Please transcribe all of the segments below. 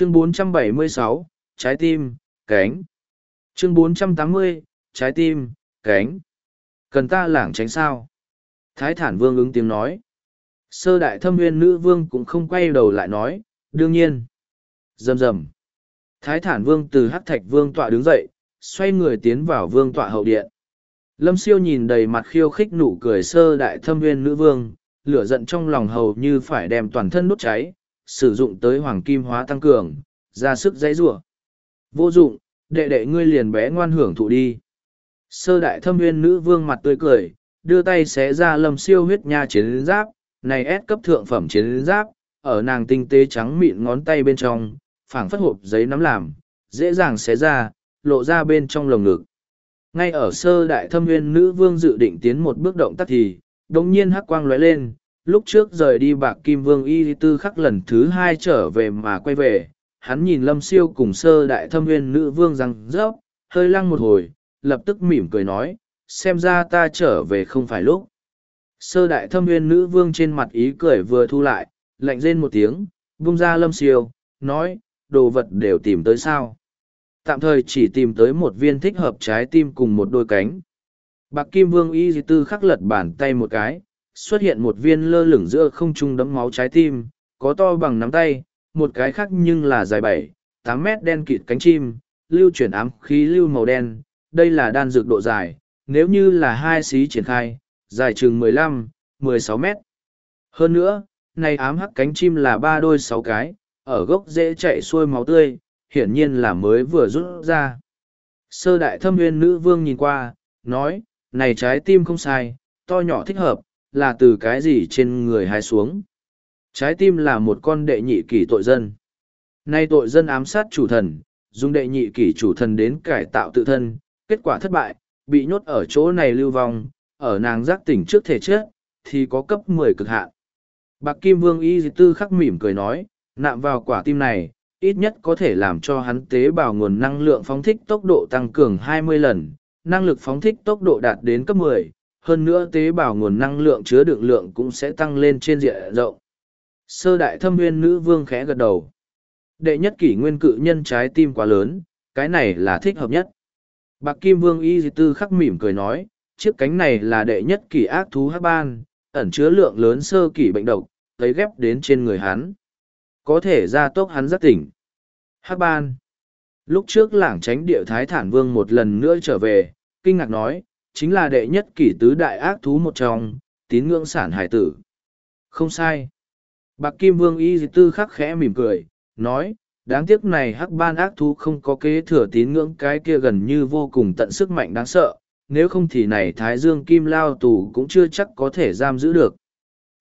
chương 476, trái tim, cánh. chương 480, trái tim, cánh. Cần ta lảng tránh sao? Thái thản vương ứng tiếng nói. Sơ đại thâm nguyên nữ vương cũng không quay đầu lại nói, đương nhiên. Dầm dầm. Thái thản vương từ hắc thạch vương tọa đứng dậy, xoay người tiến vào vương tọa hậu điện. Lâm siêu nhìn đầy mặt khiêu khích nụ cười sơ đại thâm nguyên nữ vương, lửa giận trong lòng hầu như phải đem toàn thân đốt cháy, sử dụng tới hoàng kim hóa tăng cường, ra sức dãy rủa. Vô dụng, đệ đệ ngươi liền bé ngoan hưởng thụ đi. Sơ đại thâm nguyên nữ vương mặt tươi cười, đưa tay xé ra lâm siêu huyết nha chiến giáp, này ép cấp thượng phẩm chiến giáp, ở nàng tinh tế trắng mịn ngón tay bên trong, phảng phất hộp giấy nắm làm, dễ dàng xé ra, lộ ra bên trong lồng ngực. Ngay ở sơ đại thâm nguyên nữ vương dự định tiến một bước động tác thì, đồng nhiên hắc quang lóe lên, lúc trước rời đi bạc kim vương y tư khắc lần thứ hai trở về mà quay về, hắn nhìn lâm siêu cùng sơ đại thâm nguyên nữ vương răng rớp, hơi lăng một hồi, lập tức mỉm cười nói, xem ra ta trở về không phải lúc. Sơ đại thâm nguyên nữ vương trên mặt ý cười vừa thu lại, lạnh rên một tiếng, vung ra lâm siêu, nói, đồ vật đều tìm tới sao. Tạm thời chỉ tìm tới một viên thích hợp trái tim cùng một đôi cánh. Bạc Kim Vương Y Di Tư khắc lật bàn tay một cái, xuất hiện một viên lơ lửng giữa không trung đấm máu trái tim, có to bằng nắm tay, một cái khác nhưng là dài bảy, tám mét đen kịt cánh chim, lưu chuyển ám khí lưu màu đen, đây là đan dược độ dài, nếu như là hai xí triển khai, dài chừng mười lăm, mười sáu mét. Hơn nữa, này ám hắc cánh chim là ba đôi sáu cái, ở gốc dễ chạy xuôi máu tươi, hiển nhiên là mới vừa rút ra. Sơ đại thâm nguyên nữ vương nhìn qua, nói, này trái tim không sai, to nhỏ thích hợp, là từ cái gì trên người hái xuống. Trái tim là một con đệ nhị kỷ tội dân. Nay tội dân ám sát chủ thần, dùng đệ nhị kỷ chủ thần đến cải tạo tự thân, kết quả thất bại, bị nhốt ở chỗ này lưu vong, ở nàng giác tỉnh trước thể chết, thì có cấp mười cực hạn. Bạc Kim Vương Y Tư khắc mỉm cười nói, nạm vào quả tim này, ít nhất có thể làm cho hắn tế bào nguồn năng lượng phóng thích tốc độ tăng cường 20 lần, năng lực phóng thích tốc độ đạt đến cấp 10, hơn nữa tế bào nguồn năng lượng chứa đựng lượng cũng sẽ tăng lên trên diện rộng. Sơ đại thâm nguyên nữ vương khẽ gật đầu. Đệ nhất kỷ nguyên cự nhân trái tim quá lớn, cái này là thích hợp nhất. Bạc Kim Vương Y Tư khắc mỉm cười nói, chiếc cánh này là đệ nhất kỷ ác thú hắc ban, ẩn chứa lượng lớn sơ kỷ bệnh độc, lấy ghép đến trên người hắn. Có thể ra tốc hắn rất tỉnh. Hắc ban. Lúc trước lảng tránh địa thái thản vương một lần nữa trở về, kinh ngạc nói, chính là đệ nhất kỷ tứ đại ác thú một trong, tín ngưỡng sản hải tử. Không sai. Bạc Kim Vương Y Tư khắc khẽ mỉm cười, nói, đáng tiếc này hắc ban ác thú không có kế thừa tín ngưỡng cái kia gần như vô cùng tận sức mạnh đáng sợ, nếu không thì này Thái Dương Kim Lao Tù cũng chưa chắc có thể giam giữ được.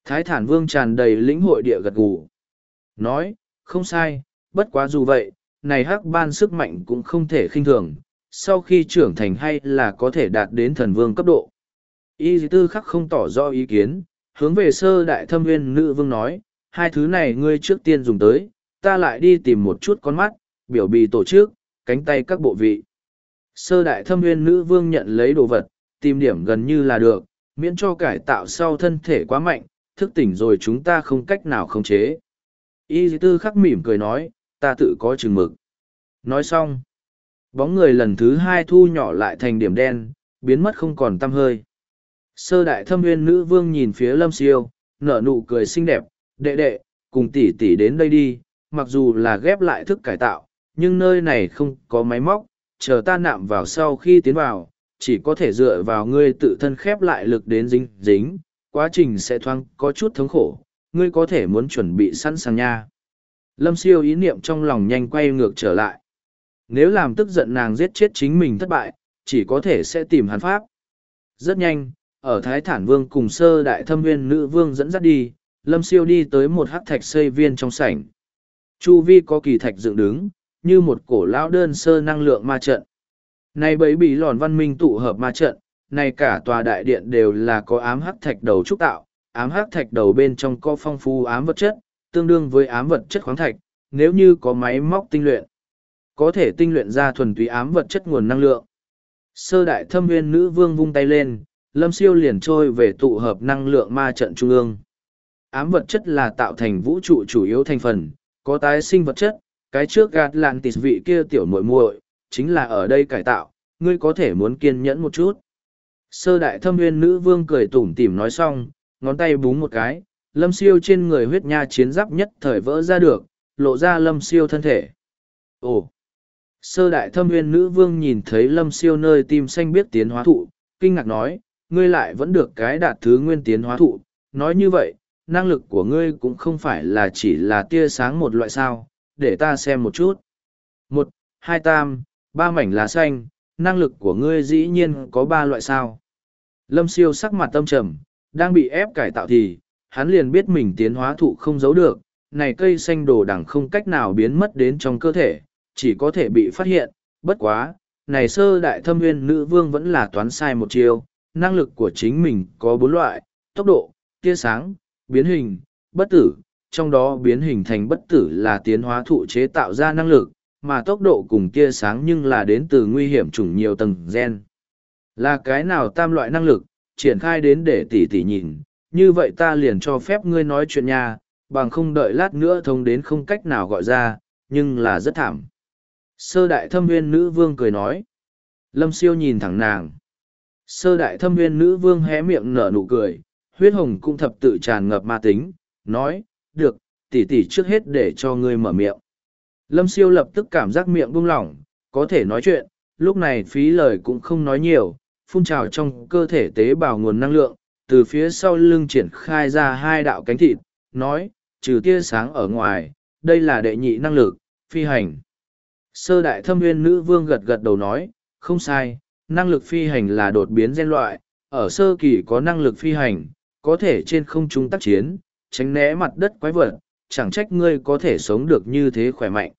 Thái Thản Vương tràn đầy lĩnh hội địa gật gù. Nói, không sai, bất quá dù vậy, này hắc ban sức mạnh cũng không thể khinh thường, sau khi trưởng thành hay là có thể đạt đến thần vương cấp độ. Y tư khắc không tỏ rõ ý kiến, hướng về sơ đại thâm viên nữ vương nói, hai thứ này ngươi trước tiên dùng tới, ta lại đi tìm một chút con mắt, biểu bì tổ chức, cánh tay các bộ vị. Sơ đại thâm viên nữ vương nhận lấy đồ vật, tìm điểm gần như là được, miễn cho cải tạo sau thân thể quá mạnh, thức tỉnh rồi chúng ta không cách nào khống chế. Y tư khắc mỉm cười nói, ta tự có chừng mực. Nói xong, bóng người lần thứ hai thu nhỏ lại thành điểm đen, biến mất không còn tăm hơi. Sơ đại thâm nguyên nữ vương nhìn phía lâm siêu, nở nụ cười xinh đẹp, đệ đệ, cùng tỷ tỷ đến đây đi, mặc dù là ghép lại thức cải tạo, nhưng nơi này không có máy móc, chờ ta nạm vào sau khi tiến vào, chỉ có thể dựa vào ngươi tự thân khép lại lực đến dính dính, quá trình sẽ thoáng có chút thống khổ, ngươi có thể muốn chuẩn bị sẵn sàng nha. Lâm siêu ý niệm trong lòng nhanh quay ngược trở lại. Nếu làm tức giận nàng giết chết chính mình thất bại, chỉ có thể sẽ tìm hắn pháp. Rất nhanh, ở Thái Thản Vương cùng sơ đại thâm viên nữ vương dẫn dắt đi, Lâm siêu đi tới một hắc thạch xây viên trong sảnh. Chu vi có kỳ thạch dựng đứng, như một cổ lão đơn sơ năng lượng ma trận. Này bấy bị lòn văn minh tụ hợp ma trận, này cả tòa đại điện đều là có ám hắc thạch đầu trúc tạo, ám hắc thạch đầu bên trong có phong phú ám vật chất, tương đương với ám vật chất khoáng thạch, nếu như có máy móc tinh luyện, có thể tinh luyện ra thuần túy ám vật chất nguồn năng lượng. Sơ đại thâm nguyên nữ vương vung tay lên, lâm siêu liền trôi về tụ hợp năng lượng ma trận trung ương. Ám vật chất là tạo thành vũ trụ chủ yếu thành phần, có tái sinh vật chất, cái trước gạt lạn tịt vị kia tiểu muội muội chính là ở đây cải tạo, ngươi có thể muốn kiên nhẫn một chút. Sơ đại thâm nguyên nữ vương cười tủm tỉm nói xong, ngón tay búng một cái, lâm siêu trên người huyết nha chiến giáp nhất thời vỡ ra được, lộ ra lâm siêu thân thể. Ồ! Sơ đại thâm nguyên nữ vương nhìn thấy lâm siêu nơi tim xanh biết tiến hóa thụ, kinh ngạc nói, ngươi lại vẫn được cái đạt thứ nguyên tiến hóa thụ. Nói như vậy, năng lực của ngươi cũng không phải là chỉ là tia sáng một loại sao, để ta xem một chút. Một, hai tam, ba mảnh lá xanh, năng lực của ngươi dĩ nhiên có ba loại sao. Lâm siêu sắc mặt tâm trầm, đang bị ép cải tạo thì, hắn liền biết mình tiến hóa thụ không giấu được, này cây xanh đồ đằng không cách nào biến mất đến trong cơ thể, chỉ có thể bị phát hiện, bất quá, này sơ đại thâm nguyên nữ vương vẫn là toán sai một chiều, năng lực của chính mình có bốn loại, tốc độ, tia sáng, biến hình, bất tử, trong đó biến hình thành bất tử là tiến hóa thụ chế tạo ra năng lực, mà tốc độ cùng tia sáng nhưng là đến từ nguy hiểm chủng nhiều tầng gen. Là cái nào tam loại năng lực, triển khai đến để tỉ tỉ nhìn, như vậy ta liền cho phép ngươi nói chuyện nha, bằng không đợi lát nữa thông đến không cách nào gọi ra, nhưng là rất thảm. Sơ đại thâm nguyên nữ vương cười nói. Lâm siêu nhìn thẳng nàng. Sơ đại thâm nguyên nữ vương hé miệng nở nụ cười, huyết hồng cũng thập tự tràn ngập ma tính, nói, được, tỉ tỉ trước hết để cho ngươi mở miệng. Lâm siêu lập tức cảm giác miệng buông lỏng, có thể nói chuyện, lúc này phí lời cũng không nói nhiều, phun trào trong cơ thể tế bào nguồn năng lượng, từ phía sau lưng triển khai ra hai đạo cánh thịt, nói, trừ tia sáng ở ngoài, đây là đệ nhị năng lực, phi hành. Sơ đại thâm nguyên nữ vương gật gật đầu nói, không sai, năng lực phi hành là đột biến gen loại, ở sơ kỳ có năng lực phi hành, có thể trên không trung tác chiến, tránh né mặt đất quái vật, chẳng trách ngươi có thể sống được như thế khỏe mạnh.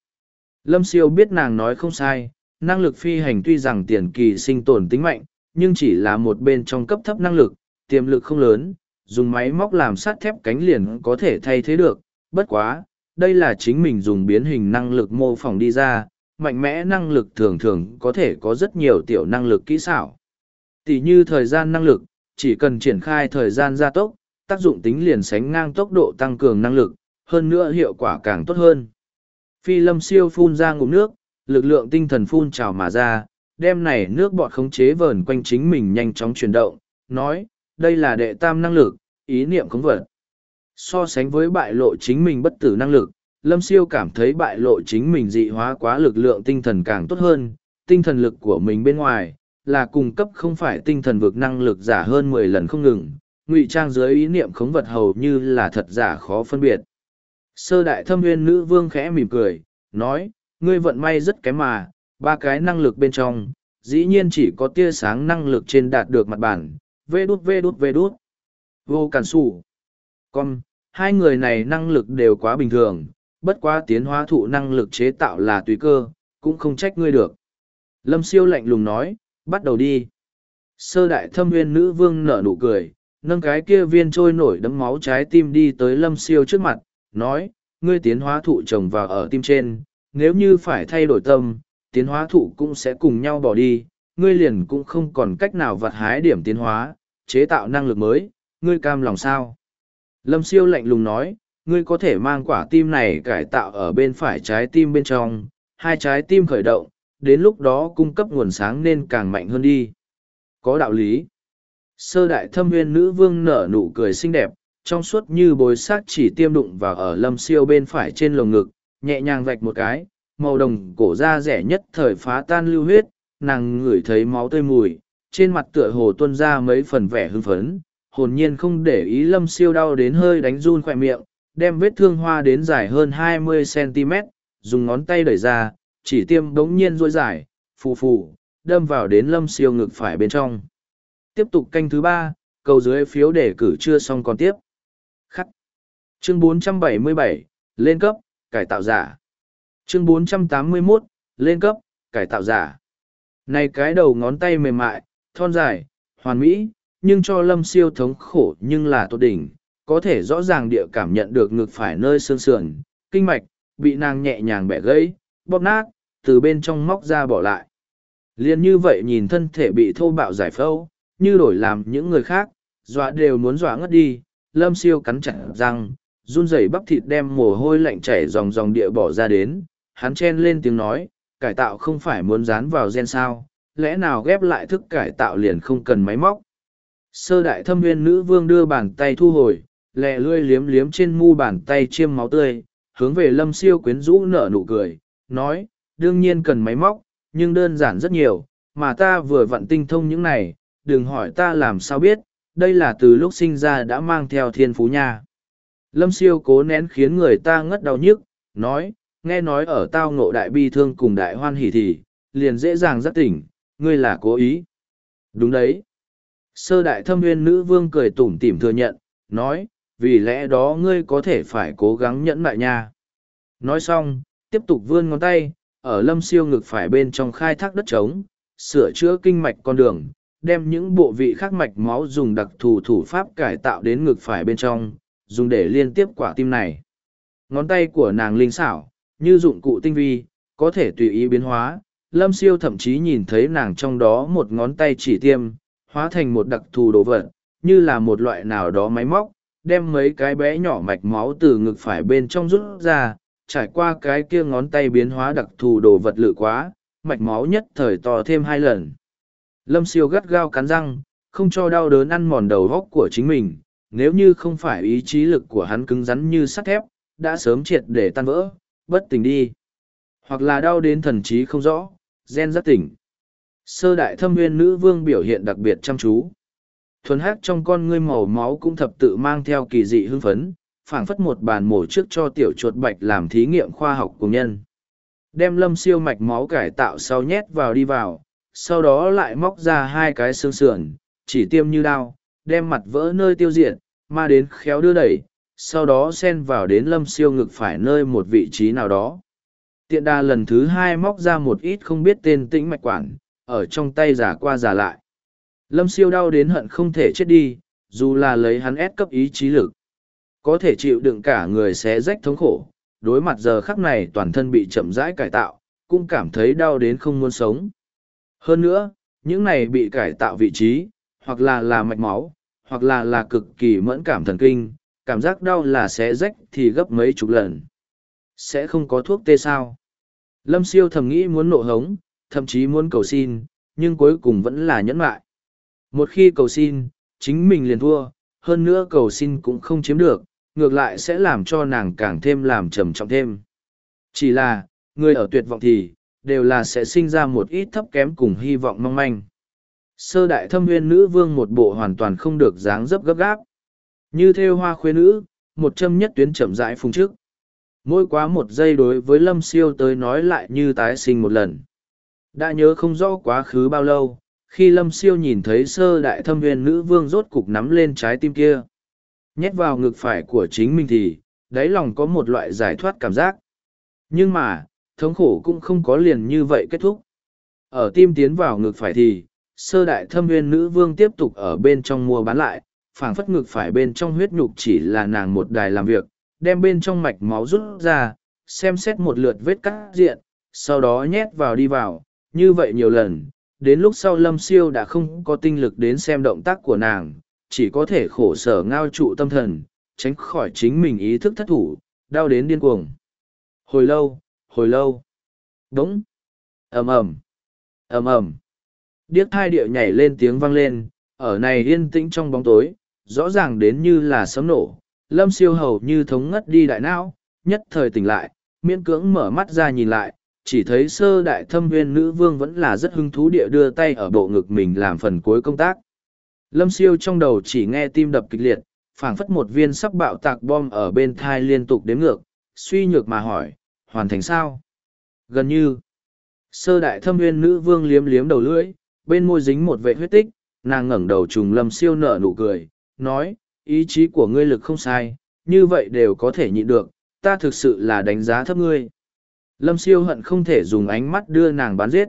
Lâm siêu biết nàng nói không sai, năng lực phi hành tuy rằng tiền kỳ sinh tồn tính mạnh, nhưng chỉ là một bên trong cấp thấp năng lực, tiềm lực không lớn, dùng máy móc làm sắt thép cánh liền có thể thay thế được, bất quá, đây là chính mình dùng biến hình năng lực mô phỏng đi ra, mạnh mẽ năng lực thường thường có thể có rất nhiều tiểu năng lực kỹ xảo. Tỷ như thời gian năng lực, chỉ cần triển khai thời gian gia tốc, tác dụng tính liền sánh ngang tốc độ tăng cường năng lực, hơn nữa hiệu quả càng tốt hơn. Phi lâm siêu phun ra ngụm nước, lực lượng tinh thần phun trào mà ra, đem này nước bọt khống chế vờn quanh chính mình nhanh chóng chuyển động, nói, đây là đệ tam năng lực, ý niệm khống vật. So sánh với bại lộ chính mình bất tử năng lực, Lâm Siêu cảm thấy bại lộ chính mình dị hóa quá lực lượng tinh thần càng tốt hơn, tinh thần lực của mình bên ngoài, là cung cấp không phải tinh thần vực năng lực giả hơn mười lần không ngừng, ngụy trang dưới ý niệm khống vật hầu như là thật giả khó phân biệt. Sơ đại thâm nguyên nữ vương khẽ mỉm cười, nói, ngươi vận may rất kém mà, ba cái năng lực bên trong, dĩ nhiên chỉ có tia sáng năng lực trên đạt được mặt bản, vê đút vê đút vê đút. Vô cản sủ. Con, hai người này năng lực đều quá bình thường, bất quá tiến hóa thụ năng lực chế tạo là tùy cơ, cũng không trách ngươi được. Lâm siêu lạnh lùng nói, bắt đầu đi. Sơ đại thâm nguyên nữ vương nở nụ cười, nâng cái kia viên trôi nổi đấm máu trái tim đi tới lâm siêu trước mặt, nói, ngươi tiến hóa thụ trồng vào ở tim trên, nếu như phải thay đổi tâm, tiến hóa thụ cũng sẽ cùng nhau bỏ đi, ngươi liền cũng không còn cách nào vặt hái điểm tiến hóa, chế tạo năng lực mới, ngươi cam lòng sao. Lâm siêu lạnh lùng nói, ngươi có thể mang quả tim này cải tạo ở bên phải trái tim bên trong, hai trái tim khởi động, đến lúc đó cung cấp nguồn sáng nên càng mạnh hơn đi. Có đạo lý. Sơ đại thâm nguyên nữ vương nở nụ cười xinh đẹp, trong suốt như bồi sát chỉ tiêm đụng vào ở lâm siêu bên phải trên lồng ngực, nhẹ nhàng vạch một cái, màu đồng cổ da rẻ nhất thời phá tan lưu huyết, nàng ngửi thấy máu tươi mùi, trên mặt tựa hồ tuân ra mấy phần vẻ hưng phấn, hồn nhiên không để ý lâm siêu đau đến hơi đánh run khỏe miệng, đem vết thương hoa đến dài hơn 20cm, dùng ngón tay đẩy ra, chỉ tiêm đống nhiên rôi dài, phù phù, đâm vào đến lâm siêu ngực phải bên trong. Tiếp tục canh thứ ba, cầu dưới phiếu đề cử chưa xong còn tiếp. Khắc. Chương 477, lên cấp, cải tạo giả. Chương 481, lên cấp, cải tạo giả. Này cái đầu ngón tay mềm mại, thon dài, hoàn mỹ, nhưng cho lâm siêu thống khổ nhưng là tốt đỉnh, có thể rõ ràng địa cảm nhận được ngực phải nơi xương sườn, kinh mạch, bị nàng nhẹ nhàng bẻ gãy, bóp nát, từ bên trong móc ra bỏ lại. Liên như vậy nhìn thân thể bị thô bạo giải phẫu, như đổi làm những người khác, dọa đều muốn dọa ngất đi, lâm siêu cắn chặt răng, run rẩy bắp thịt đem mồ hôi lạnh chảy dòng dòng địa bỏ ra đến, hắn chen lên tiếng nói, cải tạo không phải muốn dán vào gen sao, lẽ nào ghép lại thức cải tạo liền không cần máy móc. Sơ đại thâm viên nữ vương đưa bàn tay thu hồi, lẹ lươi liếm liếm trên mu bàn tay chiêm máu tươi, hướng về lâm siêu quyến rũ nở nụ cười, nói, đương nhiên cần máy móc, nhưng đơn giản rất nhiều, mà ta vừa vặn tinh thông những này, đừng hỏi ta làm sao biết, đây là từ lúc sinh ra đã mang theo thiên phú nha. Lâm siêu cố nén khiến người ta ngất đau nhức, nói, nghe nói ở tao ngộ đại bi thương cùng đại hoan hỉ thì, liền dễ dàng giác tỉnh, ngươi là cố ý. Đúng đấy. Sơ đại thâm nguyên nữ vương cười tủm tỉm thừa nhận, nói, vì lẽ đó ngươi có thể phải cố gắng nhẫn lại nha. Nói xong, tiếp tục vươn ngón tay, ở lâm siêu ngực phải bên trong khai thác đất trống, sửa chữa kinh mạch con đường, đem những bộ vị khác mạch máu dùng đặc thù thủ pháp cải tạo đến ngực phải bên trong, dùng để liên tiếp quả tim này. Ngón tay của nàng linh xảo, như dụng cụ tinh vi, có thể tùy ý biến hóa. Lâm siêu thậm chí nhìn thấy nàng trong đó một ngón tay chỉ tiêm, hóa thành một đặc thù đồ vật, như là một loại nào đó máy móc, đem mấy cái bé nhỏ mạch máu từ ngực phải bên trong rút ra, trải qua cái kia ngón tay biến hóa đặc thù đồ vật lự quá, mạch máu nhất thời to thêm hai lần. Lâm siêu gắt gao cắn răng, không cho đau đớn ăn mòn đầu góc của chính mình, nếu như không phải ý chí lực của hắn cứng rắn như sắt thép, đã sớm triệt để tan vỡ, bất tỉnh đi. Hoặc là đau đến thần trí không rõ, gen rất tỉnh. Sơ đại thâm nguyên nữ vương biểu hiện đặc biệt chăm chú. Thuần hát trong con ngươi màu máu cũng thập tự mang theo kỳ dị hưng phấn, phảng phất một bàn mổ trước cho tiểu chuột bạch làm thí nghiệm khoa học của nhân. Đem lâm siêu mạch máu cải tạo sau nhét vào đi vào, sau đó lại móc ra hai cái xương sườn, chỉ tiêm như đao, đem mặt vỡ nơi tiêu diệt, mà đến khéo đưa đẩy, sau đó xen vào đến lâm siêu ngực phải nơi một vị trí nào đó. Tiện đà lần thứ hai móc ra một ít không biết tên tĩnh mạch quản, ở trong tay giả qua giả lại. Lâm siêu đau đến hận không thể chết đi, dù là lấy hắn ép cấp ý chí lực. Có thể chịu đựng cả người xé rách thống khổ, đối mặt giờ khắc này toàn thân bị chậm rãi cải tạo, cũng cảm thấy đau đến không muốn sống. Hơn nữa, những này bị cải tạo vị trí, hoặc là là mạch máu, hoặc là là cực kỳ mẫn cảm thần kinh, cảm giác đau là xé rách thì gấp mấy chục lần. Sẽ không có thuốc tê sao. Lâm siêu thầm nghĩ muốn nộ hống, thậm chí muốn cầu xin, nhưng cuối cùng vẫn là nhẫn lại. Một khi cầu xin, chính mình liền thua, hơn nữa cầu xin cũng không chiếm được, ngược lại sẽ làm cho nàng càng thêm làm trầm trọng thêm. Chỉ là, người ở tuyệt vọng thì, đều là sẽ sinh ra một ít thấp kém cùng hy vọng mong manh. Sơ đại thâm nguyên nữ vương một bộ hoàn toàn không được dáng dấp gấp gáp. Như theo hoa khuê nữ, một châm nhất tuyến chậm rãi phung trước. Mỗi quá một giây đối với lâm siêu tới nói lại như tái sinh một lần. Đã nhớ không rõ quá khứ bao lâu, khi lâm siêu nhìn thấy sơ đại thâm viên nữ vương rốt cục nắm lên trái tim kia. Nhét vào ngực phải của chính mình thì, đáy lòng có một loại giải thoát cảm giác. Nhưng mà, thống khổ cũng không có liền như vậy kết thúc. Ở tim tiến vào ngực phải thì, sơ đại thâm viên nữ vương tiếp tục ở bên trong mua bán lại, phảng phất ngực phải bên trong huyết nhục chỉ là nàng một đài làm việc, đem bên trong mạch máu rút ra, xem xét một lượt vết cắt diện, sau đó nhét vào đi vào, như vậy nhiều lần đến lúc sau lâm siêu đã không có tinh lực đến xem động tác của nàng, chỉ có thể khổ sở ngao trụ tâm thần, tránh khỏi chính mình ý thức thất thủ, đau đến điên cuồng. Hồi lâu hồi lâu. Đống. Ầm ầm. Ầm ầm. Điếc thai địa nhảy lên tiếng vang lên, ở này yên tĩnh trong bóng tối, rõ ràng đến như là sấm nổ. Lâm siêu hầu như thống ngất đi đại não, nhất thời tỉnh lại, miễn cưỡng mở mắt ra nhìn lại chỉ thấy sơ đại thâm viên nữ vương vẫn là rất hứng thú địa đưa tay ở bộ ngực mình làm phần cuối công tác. Lâm siêu trong đầu chỉ nghe tim đập kịch liệt, phảng phất một viên sắp bạo tạc bom ở bên thai liên tục đếm ngược, suy nhược mà hỏi, hoàn thành sao? Gần như, sơ đại thâm viên nữ vương liếm liếm đầu lưỡi, bên môi dính một vệ huyết tích, nàng ngẩng đầu trùng lâm siêu nở nụ cười, nói, ý chí của ngươi lực không sai, như vậy đều có thể nhịn được, ta thực sự là đánh giá thấp ngươi. Lâm siêu hận không thể dùng ánh mắt đưa nàng bán giết.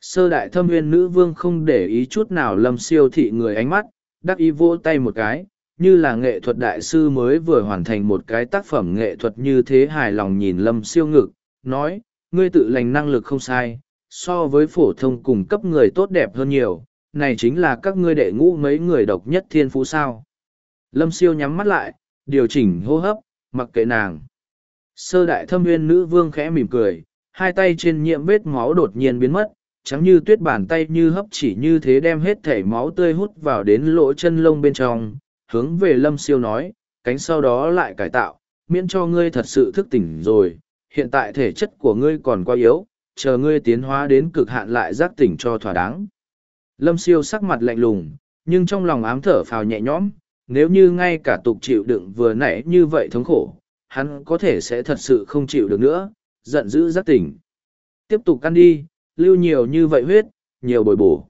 Sơ đại thâm nguyên nữ vương không để ý chút nào lâm siêu thị người ánh mắt, đắc ý vỗ tay một cái, như là nghệ thuật đại sư mới vừa hoàn thành một cái tác phẩm nghệ thuật như thế hài lòng nhìn lâm siêu ngực, nói, ngươi tự lành năng lực không sai, so với phổ thông cùng cấp người tốt đẹp hơn nhiều, này chính là các ngươi đệ ngũ mấy người độc nhất thiên phú sao. Lâm siêu nhắm mắt lại, điều chỉnh hô hấp, mặc kệ nàng. Sơ đại thâm nguyên nữ vương khẽ mỉm cười, hai tay trên nhiễm vết máu đột nhiên biến mất, trắng như tuyết bàn tay như hấp chỉ như thế đem hết thể máu tươi hút vào đến lỗ chân lông bên trong, hướng về lâm siêu nói, cánh sau đó lại cải tạo, miễn cho ngươi thật sự thức tỉnh rồi, hiện tại thể chất của ngươi còn quá yếu, chờ ngươi tiến hóa đến cực hạn lại giác tỉnh cho thỏa đáng. Lâm siêu sắc mặt lạnh lùng, nhưng trong lòng ám thở phào nhẹ nhõm, nếu như ngay cả tục chịu đựng vừa nãy như vậy thống khổ, hắn có thể sẽ thật sự không chịu được nữa, giận dữ giác tỉnh. Tiếp tục ăn đi, lưu nhiều như vậy huyết, nhiều bồi bổ.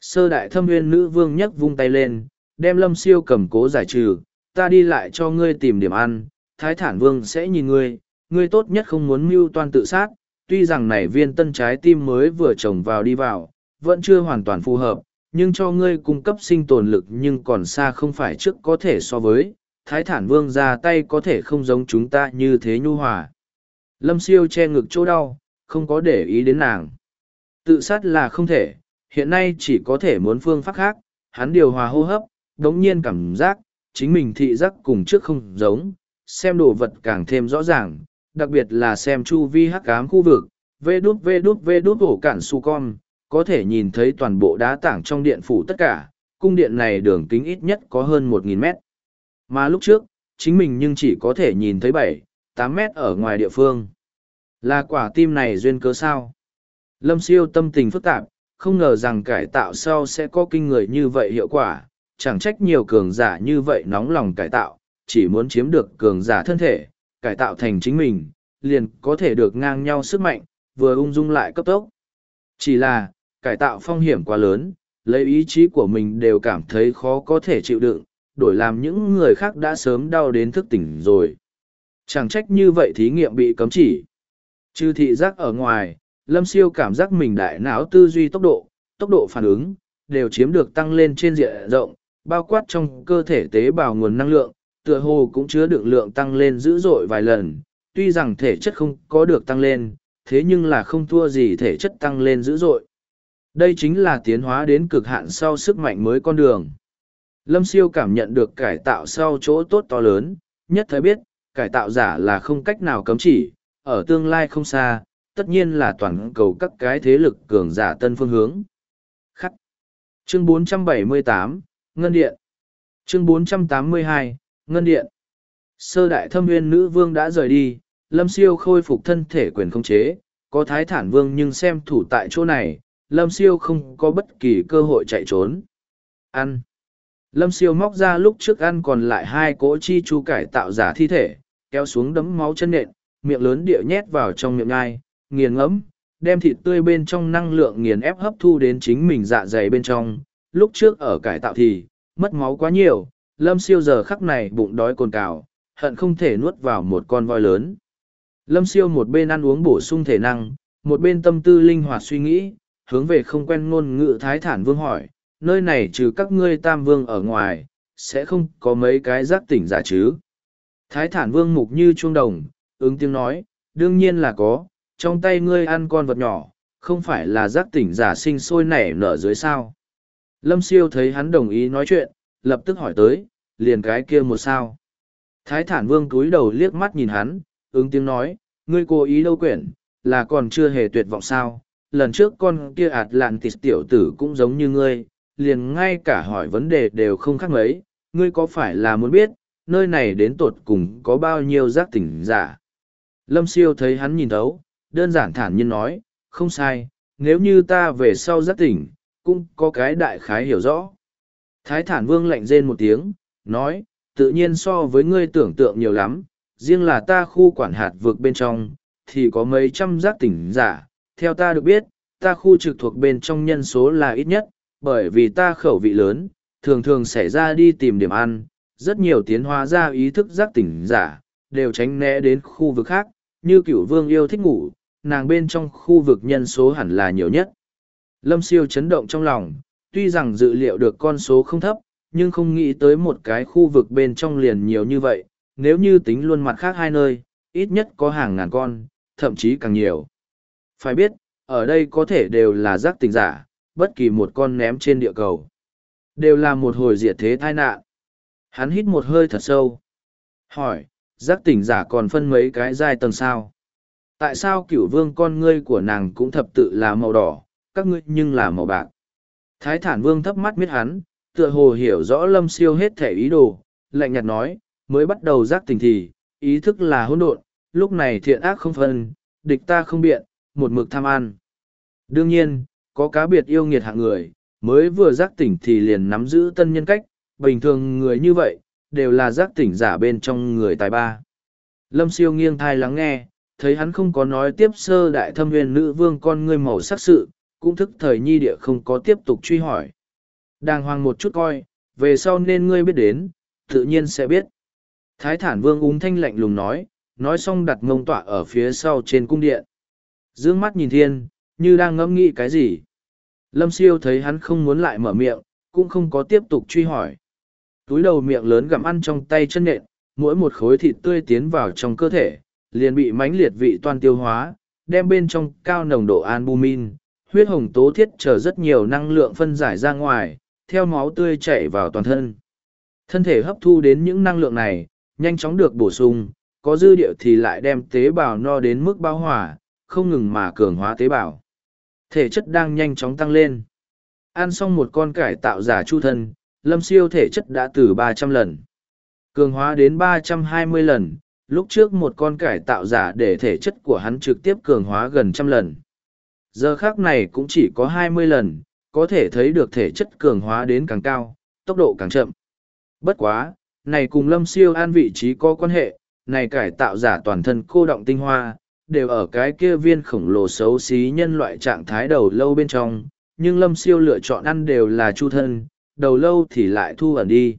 Sơ đại thâm nguyên nữ vương nhấc vung tay lên, đem lâm siêu cầm cố giải trừ, ta đi lại cho ngươi tìm điểm ăn, thái thản vương sẽ nhìn ngươi, ngươi tốt nhất không muốn mưu toan tự sát, tuy rằng này viên tân trái tim mới vừa trồng vào đi vào, vẫn chưa hoàn toàn phù hợp, nhưng cho ngươi cung cấp sinh tồn lực nhưng còn xa không phải trước có thể so với, thái thản vương ra tay có thể không giống chúng ta như thế nhu hòa. Lâm siêu che ngực chỗ đau, không có để ý đến nàng. Tự sát là không thể, hiện nay chỉ có thể muốn phương pháp khác, hắn điều hòa hô hấp, đống nhiên cảm giác, chính mình thị giác cùng trước không giống, xem đồ vật càng thêm rõ ràng, đặc biệt là xem chu vi hắc ám khu vực, vê đút vê đút vê đút ổ cản su con, có thể nhìn thấy toàn bộ đá tảng trong điện phủ tất cả, cung điện này đường kính ít nhất có hơn 1.000 mét. Mà lúc trước, chính mình nhưng chỉ có thể nhìn thấy bảy, tám mét ở ngoài địa phương. Là quả tim này duyên cớ sao? Lâm siêu tâm tình phức tạp, không ngờ rằng cải tạo sau sẽ có kinh người như vậy hiệu quả, chẳng trách nhiều cường giả như vậy nóng lòng cải tạo, chỉ muốn chiếm được cường giả thân thể, cải tạo thành chính mình, liền có thể được ngang nhau sức mạnh, vừa ung dung lại cấp tốc. Chỉ là, cải tạo phong hiểm quá lớn, lấy ý chí của mình đều cảm thấy khó có thể chịu đựng, đổi làm những người khác đã sớm đau đến thức tỉnh rồi. Chẳng trách như vậy thí nghiệm bị cấm chỉ. Trừ thị giác ở ngoài, Lâm Siêu cảm giác mình đại não tư duy tốc độ, tốc độ phản ứng, đều chiếm được tăng lên trên diện rộng, bao quát trong cơ thể tế bào nguồn năng lượng, tựa hồ cũng chứa đựng lượng tăng lên dữ dội vài lần, tuy rằng thể chất không có được tăng lên, thế nhưng là không thua gì thể chất tăng lên dữ dội. Đây chính là tiến hóa đến cực hạn sau sức mạnh mới con đường. Lâm siêu cảm nhận được cải tạo sau chỗ tốt to lớn, nhất thời biết, cải tạo giả là không cách nào cấm chỉ, ở tương lai không xa, tất nhiên là toàn cầu các cái thế lực cường giả tân phương hướng. Khắc. Chương 478, Ngân Điện. Chương 482, Ngân Điện. Sơ đại thâm nguyên nữ vương đã rời đi, Lâm Siêu khôi phục thân thể quyền không chế, có thái thản vương nhưng xem thủ tại chỗ này, Lâm Siêu không có bất kỳ cơ hội chạy trốn. Ăn. Lâm Siêu móc ra lúc trước ăn còn lại hai cỗ chi chu cải tạo giả thi thể, kéo xuống đấm máu chân nện, miệng lớn địa nhét vào trong miệng ngai, nghiền ngẫm, đem thịt tươi bên trong năng lượng nghiền ép hấp thu đến chính mình dạ dày bên trong. Lúc trước ở cải tạo thì, mất máu quá nhiều, Lâm Siêu giờ khắc này bụng đói cồn cào, hận không thể nuốt vào một con voi lớn. Lâm Siêu một bên ăn uống bổ sung thể năng, một bên tâm tư linh hoạt suy nghĩ, hướng về không quen ngôn ngữ Thái Thản Vương hỏi, nơi này trừ các ngươi tam vương ở ngoài, sẽ không có mấy cái giác tỉnh giả chứ. Thái Thản Vương mục như chuông đồng, ứng tiếng nói, đương nhiên là có, trong tay ngươi ăn con vật nhỏ, không phải là giác tỉnh giả sinh sôi nảy nở dưới sao. Lâm siêu thấy hắn đồng ý nói chuyện, lập tức hỏi tới, liền cái kia một sao. Thái thản vương cúi đầu liếc mắt nhìn hắn, ứng tiếng nói, ngươi cố ý đâu quyển, là còn chưa hề tuyệt vọng sao. Lần trước con kia ạt lạn tịt tiểu tử cũng giống như ngươi, liền ngay cả hỏi vấn đề đều không khác mấy, ngươi có phải là muốn biết, nơi này đến tột cùng có bao nhiêu giác tỉnh giả. Lâm siêu thấy hắn nhìn thấu, đơn giản thản nhiên nói, không sai, nếu như ta về sau giác tỉnh, cũng có cái đại khái hiểu rõ. Thái thản vương lạnh rên một tiếng, nói, tự nhiên so với ngươi tưởng tượng nhiều lắm, riêng là ta khu quản hạt vực bên trong, thì có mấy trăm giác tỉnh giả, theo ta được biết, ta khu trực thuộc bên trong nhân số là ít nhất, bởi vì ta khẩu vị lớn, thường thường xảy ra đi tìm điểm ăn, rất nhiều tiến hóa ra ý thức giác tỉnh giả, đều tránh né đến khu vực khác, như cửu vương yêu thích ngủ, nàng bên trong khu vực nhân số hẳn là nhiều nhất. Lâm siêu chấn động trong lòng, tuy rằng dự liệu được con số không thấp, nhưng không nghĩ tới một cái khu vực bên trong liền nhiều như vậy, nếu như tính luôn mặt khác hai nơi, ít nhất có hàng ngàn con, thậm chí càng nhiều. Phải biết, ở đây có thể đều là giác tỉnh giả, bất kỳ một con ném trên địa cầu. Đều là một hồi diệt thế tai nạn. Hắn hít một hơi thật sâu. Hỏi, giác tỉnh giả còn phân mấy cái giai tầng sao. Tại sao cửu vương con ngươi của nàng cũng thập tự là màu đỏ, các ngươi nhưng là màu bạc. Thái thản vương thấp mắt biết hắn, tựa hồ hiểu rõ lâm siêu hết thể ý đồ, lạnh nhạt nói, mới bắt đầu giác tỉnh thì, ý thức là hỗn độn, lúc này thiện ác không phân, địch ta không biện, một mực tham ăn. Đương nhiên, có cá biệt yêu nghiệt hạng người, mới vừa giác tỉnh thì liền nắm giữ tân nhân cách, bình thường người như vậy, đều là giác tỉnh giả bên trong người tài ba. Lâm siêu nghiêng thai lắng nghe, thấy hắn không có nói tiếp sơ đại thâm huyền nữ vương con ngươi màu sắc sự, cũng thức thời nhi địa không có tiếp tục truy hỏi. Đàng hoàng một chút coi, về sau nên ngươi biết đến, tự nhiên sẽ biết. Thái thản vương úng thanh lạnh lùng nói, nói xong đặt mông tọa ở phía sau trên cung điện. Dương mắt nhìn thiên, như đang ngẫm nghĩ cái gì. Lâm siêu thấy hắn không muốn lại mở miệng, cũng không có tiếp tục truy hỏi. Túi đầu miệng lớn gặm ăn trong tay chân nện, mỗi một khối thịt tươi tiến vào trong cơ thể, liền bị mãnh liệt vị toan tiêu hóa, đem bên trong cao nồng độ albumin, huyết hồng tố thiết chờ rất nhiều năng lượng phân giải ra ngoài, theo máu tươi chảy vào toàn thân. Thân thể hấp thu đến những năng lượng này, nhanh chóng được bổ sung, có dư điệu thì lại đem tế bào no đến mức bao hỏa, không ngừng mà cường hóa tế bào. Thể chất đang nhanh chóng tăng lên. Ăn xong một con cải tạo giả chu thân, lâm siêu thể chất đã từ ba trăm lần. Cường hóa đến ba trăm hai mươi lần, lúc trước một con cải tạo giả để thể chất của hắn trực tiếp cường hóa gần trăm lần. Giờ khác này cũng chỉ có hai mươi lần, có thể thấy được thể chất cường hóa đến càng cao, tốc độ càng chậm. Bất quá, này cùng lâm siêu an vị trí có quan hệ, này cải tạo giả toàn thân cô động tinh hoa, đều ở cái kia viên khổng lồ xấu xí nhân loại trạng thái đầu lâu bên trong, nhưng lâm siêu lựa chọn ăn đều là chu thân, đầu lâu thì lại thu ẩn đi.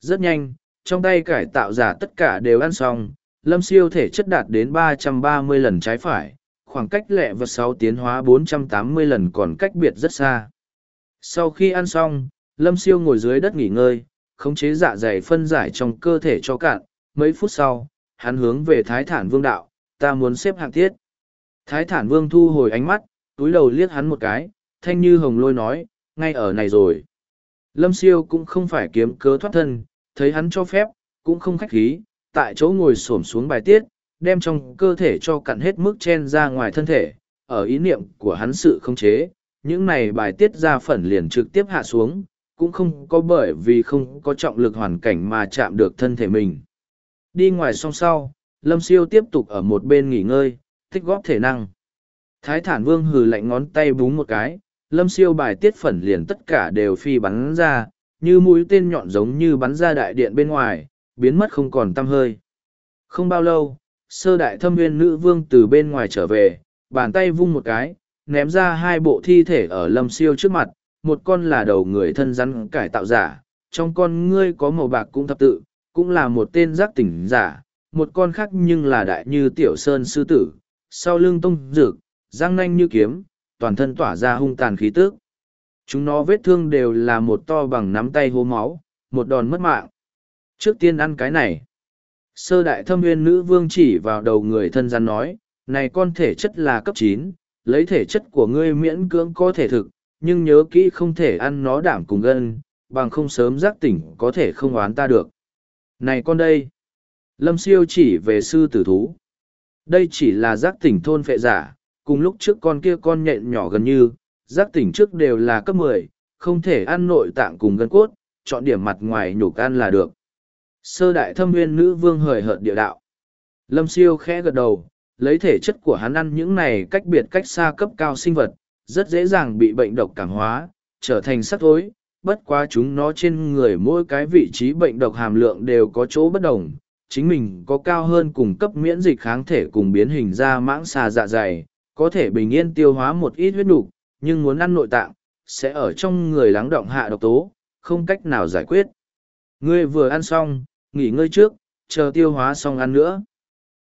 Rất nhanh, trong tay cải tạo giả tất cả đều ăn xong, lâm siêu thể chất đạt đến 330 lần trái phải, khoảng cách lẹ vật sáu tiến hóa 480 lần còn cách biệt rất xa. Sau khi ăn xong, lâm siêu ngồi dưới đất nghỉ ngơi, khống chế dạ dày phân giải trong cơ thể cho cạn, mấy phút sau, hắn hướng về Thái Thản Vương đạo, ta muốn xếp hạng tiết. Thái Thản Vương thu hồi ánh mắt, túi đầu liếc hắn một cái, thanh như hồng lôi nói, ngay ở này rồi. Lâm siêu cũng không phải kiếm cớ thoát thân, thấy hắn cho phép, cũng không khách khí, tại chỗ ngồi xổm xuống bài tiết, đem trong cơ thể cho cặn hết mức chen ra ngoài thân thể, ở ý niệm của hắn sự không chế, những này bài tiết ra phần liền trực tiếp hạ xuống, cũng không có bởi vì không có trọng lực hoàn cảnh mà chạm được thân thể mình. Đi ngoài song sau, Lâm Siêu tiếp tục ở một bên nghỉ ngơi, thích góp thể năng. Thái thản vương hừ lạnh ngón tay búng một cái, Lâm Siêu bài tiết phẩn liền tất cả đều phi bắn ra, như mũi tên nhọn giống như bắn ra đại điện bên ngoài, biến mất không còn tăm hơi. Không bao lâu, sơ đại thâm nguyên nữ vương từ bên ngoài trở về, bàn tay vung một cái, ném ra hai bộ thi thể ở lâm siêu trước mặt, một con là đầu người thân rắn cải tạo giả, trong con ngươi có màu bạc cũng thập tự, cũng là một tên giác tỉnh giả, một con khác nhưng là đại như tiểu sơn sư tử, sau lưng tông rực, răng nanh như kiếm, toàn thân tỏa ra hung tàn khí tước. Chúng nó vết thương đều là một to bằng nắm tay hố máu, một đòn mất mạng. Trước tiên ăn cái này. Sơ đại thâm nguyên nữ vương chỉ vào đầu người thân gian nói, này con thể chất là cấp chín, lấy thể chất của ngươi miễn cưỡng có thể thực, nhưng nhớ kỹ không thể ăn nó đảm cùng gân, bằng không sớm giác tỉnh có thể không oán ta được. Này con đây! Lâm siêu chỉ về sư tử thú. Đây chỉ là giác tỉnh thôn phệ giả, cùng lúc trước con kia con nhện nhỏ gần như, giác tỉnh trước đều là cấp mười, không thể ăn nội tạng cùng gân cốt, chọn điểm mặt ngoài nhục ăn là được. Sơ đại thâm nguyên nữ vương hời hợt địa đạo. Lâm siêu khẽ gật đầu, lấy thể chất của hắn ăn những này cách biệt cách xa cấp cao sinh vật, rất dễ dàng bị bệnh độc cảm hóa, trở thành sắc thối, bất quá chúng nó trên người mỗi cái vị trí bệnh độc hàm lượng đều có chỗ bất đồng. Chính mình có cao hơn cùng cấp miễn dịch kháng thể cùng biến hình ra mãng xà dạ dày, có thể bình yên tiêu hóa một ít huyết đục nhưng muốn ăn nội tạng, sẽ ở trong người lắng động hạ độc tố, không cách nào giải quyết. Ngươi vừa ăn xong, nghỉ ngơi trước, chờ tiêu hóa xong ăn nữa.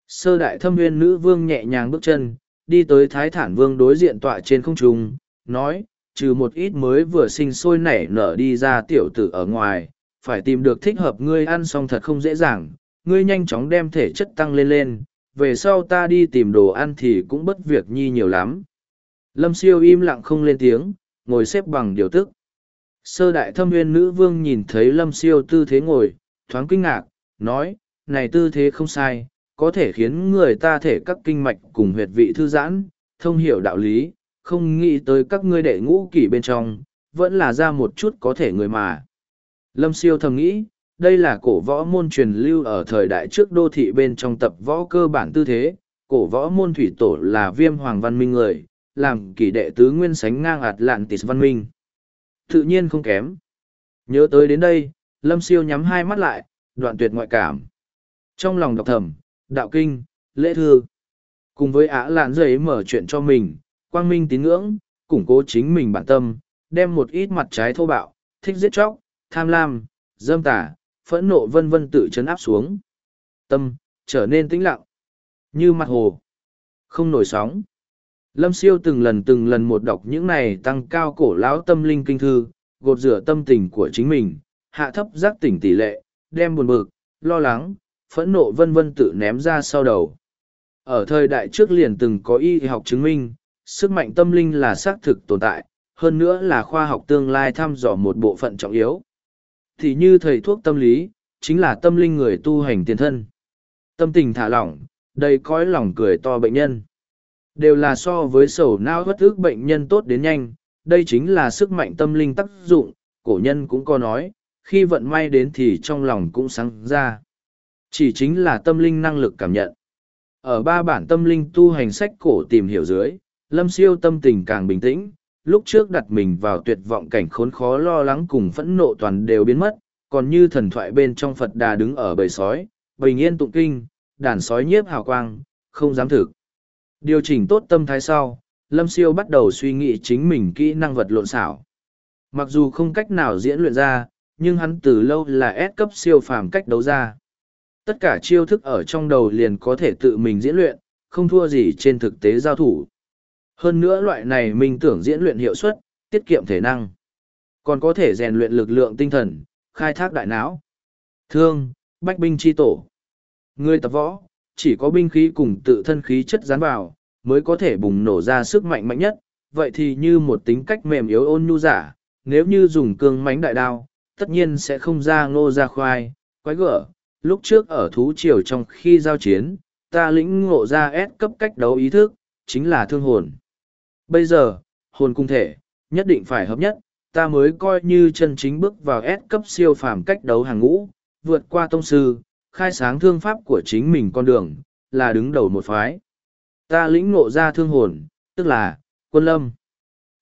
Sơ đại thâm viên nữ vương nhẹ nhàng bước chân, đi tới thái thản vương đối diện tọa trên không trung, nói, trừ một ít mới vừa sinh sôi nảy nở đi ra tiểu tử ở ngoài, phải tìm được thích hợp ngươi ăn xong thật không dễ dàng, ngươi nhanh chóng đem thể chất tăng lên lên, về sau ta đi tìm đồ ăn thì cũng bất việc nhi nhiều lắm. Lâm siêu im lặng không lên tiếng, ngồi xếp bằng điều tức. Sơ đại thâm nguyên nữ vương nhìn thấy lâm siêu tư thế ngồi, thoáng kinh ngạc, nói, này tư thế không sai, có thể khiến người ta thể các kinh mạch cùng huyệt vị thư giãn, thông hiểu đạo lý, không nghĩ tới các ngươi đệ ngũ kỷ bên trong, vẫn là ra một chút có thể người mà. Lâm siêu thầm nghĩ, đây là cổ võ môn truyền lưu ở thời đại trước đô thị bên trong tập võ cơ bản tư thế, cổ võ môn thủy tổ là viêm hoàng văn minh người, làm kỷ đệ tứ nguyên sánh ngang ạt lạn tịt văn minh. Tự nhiên không kém. Nhớ tới đến đây, lâm siêu nhắm hai mắt lại, đoạn tuyệt ngoại cảm. Trong lòng đọc thầm, đạo kinh, lễ thư. Cùng với ả lạn giấy mở chuyện cho mình, quang minh tín ngưỡng, củng cố chính mình bản tâm, đem một ít mặt trái thô bạo, thích giết chóc, tham lam, dâm tả, phẫn nộ vân vân tự chấn áp xuống. Tâm, trở nên tĩnh lặng, như mặt hồ, không nổi sóng. Lâm siêu từng lần từng lần một đọc những này tăng cao cổ lão tâm linh kinh thư, gột rửa tâm tình của chính mình, hạ thấp giác tỉnh tỷ lệ, đem buồn bực, lo lắng, phẫn nộ vân vân tự ném ra sau đầu. Ở thời đại trước liền từng có y học chứng minh, sức mạnh tâm linh là xác thực tồn tại, hơn nữa là khoa học tương lai thăm dò một bộ phận trọng yếu. Thì như thầy thuốc tâm lý, chính là tâm linh người tu hành tiền thân. Tâm tình thả lỏng, đầy cõi lòng cười to bệnh nhân. Đều là so với sầu não bất ức bệnh nhân tốt đến nhanh, đây chính là sức mạnh tâm linh tác dụng, cổ nhân cũng có nói, khi vận may đến thì trong lòng cũng sáng ra. Chỉ chính là tâm linh năng lực cảm nhận. Ở ba bản tâm linh tu hành sách cổ tìm hiểu dưới, lâm siêu tâm tình càng bình tĩnh, lúc trước đặt mình vào tuyệt vọng cảnh khốn khó lo lắng cùng phẫn nộ toàn đều biến mất, còn như thần thoại bên trong Phật đà đứng ở bầy sói, bình yên tụng kinh, đàn sói nhiếp hào quang, không dám thực. Điều chỉnh tốt tâm thái sau, Lâm Siêu bắt đầu suy nghĩ chính mình kỹ năng vật lộn xảo. Mặc dù không cách nào diễn luyện ra, nhưng hắn từ lâu là S cấp siêu phàm cách đấu ra. Tất cả chiêu thức ở trong đầu liền có thể tự mình diễn luyện, không thua gì trên thực tế giao thủ. Hơn nữa loại này mình tưởng diễn luyện hiệu suất, tiết kiệm thể năng. Còn có thể rèn luyện lực lượng tinh thần, khai thác đại não. Thương, bách binh chi tổ. Người tập võ, chỉ có binh khí cùng tự thân khí chất dán vào, mới có thể bùng nổ ra sức mạnh mạnh nhất. Vậy thì như một tính cách mềm yếu ôn nhu giả, nếu như dùng cương mánh đại đao, tất nhiên sẽ không ra ngô ra khoai, quái gở. Lúc trước ở thú triều trong khi giao chiến, ta lĩnh ngộ ra S cấp cách đấu ý thức, chính là thương hồn. Bây giờ, hồn cung thể, nhất định phải hợp nhất, ta mới coi như chân chính bước vào S cấp siêu phàm cách đấu hàng ngũ, vượt qua tông sư, khai sáng thương pháp của chính mình con đường, là đứng đầu một phái. Ta lĩnh ngộ ra thương hồn, tức là, quân lâm.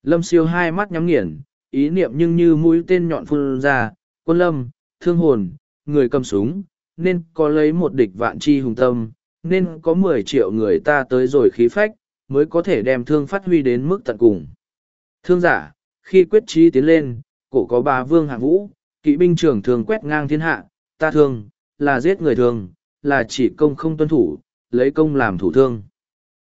Lâm siêu hai mắt nhắm nghiền, ý niệm nhưng như mũi tên nhọn phun ra, quân lâm, thương hồn, người cầm súng, nên có lấy một địch vạn chi hùng tâm, nên có mười triệu người ta tới rồi khí phách, mới có thể đem thương phát huy đến mức tận cùng. Thương giả, khi quyết trí tiến lên, cổ có ba vương hạng vũ, kỵ binh trưởng thường quét ngang thiên hạ, ta thương, là giết người thường, là chỉ công không tuân thủ, lấy công làm thủ thương.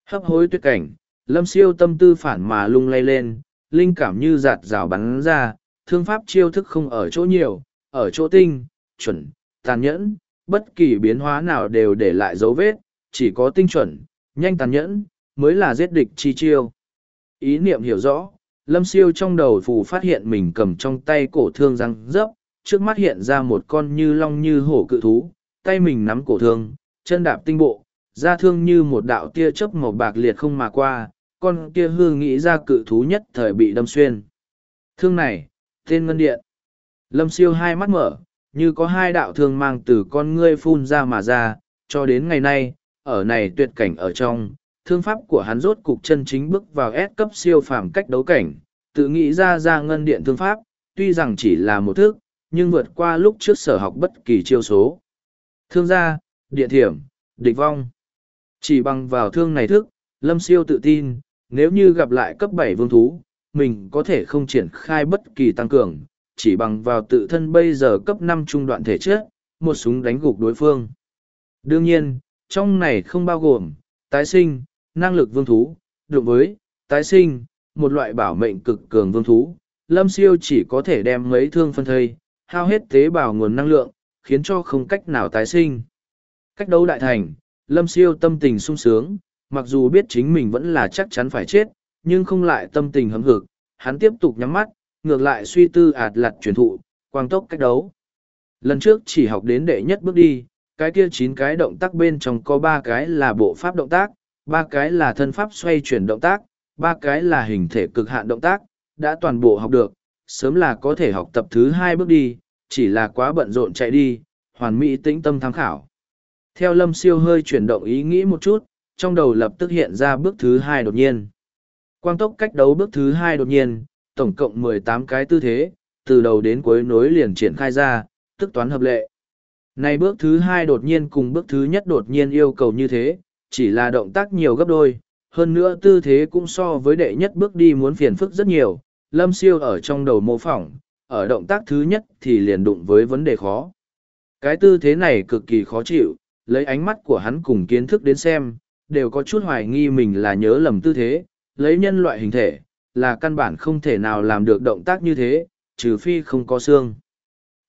Hấp hối tuyệt cảnh, lâm siêu tâm tư phản mà lung lay lên, linh cảm như giạt rào bắn ra, thương pháp chiêu thức không ở chỗ nhiều, ở chỗ tinh, chuẩn, tàn nhẫn, bất kỳ biến hóa nào đều để lại dấu vết, chỉ có tinh chuẩn, nhanh tàn nhẫn, mới là giết địch chi chiêu. Ý niệm hiểu rõ, lâm siêu trong đầu phù phát hiện mình cầm trong tay cổ thương răng rớp, trước mắt hiện ra một con như long như hổ cự thú, tay mình nắm cổ thương, chân đạp tinh bộ, ra thương như một đạo tia chớp màu bạc liệt không mà qua, con kia hư nghĩ ra cự thú nhất thời bị đâm xuyên. Thương này, tên ngân điện. Lâm siêu hai mắt mở, như có hai đạo thương mang từ con ngươi phun ra mà ra, cho đến ngày nay, ở này tuyệt cảnh ở trong, thương pháp của hắn rốt cục chân chính bước vào S cấp siêu phàm cách đấu cảnh, tự nghĩ ra ra ngân điện thương pháp, tuy rằng chỉ là một thức, nhưng vượt qua lúc trước sở học bất kỳ chiêu số. Thương gia, điện thiểm, địch vong. Chỉ bằng vào thương này thức, Lâm Siêu tự tin, nếu như gặp lại cấp bảy vương thú, mình có thể không triển khai bất kỳ tăng cường, chỉ bằng vào tự thân bây giờ cấp năm trung đoạn thể chất, một súng đánh gục đối phương. Đương nhiên, trong này không bao gồm, tái sinh, năng lực vương thú, đụng với, tái sinh, một loại bảo mệnh cực cường vương thú. Lâm siêu chỉ có thể đem mấy thương phân thây, hao hết tế bào nguồn năng lượng, khiến cho không cách nào tái sinh. Cách đấu đại thành, Lâm siêu tâm tình sung sướng, mặc dù biết chính mình vẫn là chắc chắn phải chết, nhưng không lại tâm tình hấm hực, hắn tiếp tục nhắm mắt, ngược lại suy tư ạt lặt truyền thụ, quang tốc cách đấu. Lần trước chỉ học đến đệ nhất bước đi, cái kia chín cái động tác bên trong có ba cái là bộ pháp động tác, ba cái là thân pháp xoay chuyển động tác, ba cái là hình thể cực hạn động tác, đã toàn bộ học được, sớm là có thể học tập thứ hai bước đi, chỉ là quá bận rộn chạy đi, hoàn mỹ tĩnh tâm tham khảo. Theo lâm siêu hơi chuyển động ý nghĩ một chút, trong đầu lập tức hiện ra bước thứ hai đột nhiên. Quang tốc cách đấu bước thứ hai đột nhiên, tổng cộng mười tám cái tư thế, từ đầu đến cuối nối liền triển khai ra, tức toán hợp lệ. Này bước thứ hai đột nhiên cùng bước thứ nhất đột nhiên yêu cầu như thế, chỉ là động tác nhiều gấp đôi, hơn nữa tư thế cũng so với đệ nhất bước đi muốn phiền phức rất nhiều, lâm siêu ở trong đầu mô phỏng, ở động tác thứ nhất thì liền đụng với vấn đề khó. Cái tư thế này cực kỳ khó chịu, lấy ánh mắt của hắn cùng kiến thức đến xem, đều có chút hoài nghi mình là nhớ lầm tư thế, lấy nhân loại hình thể, là căn bản không thể nào làm được động tác như thế, trừ phi không có xương.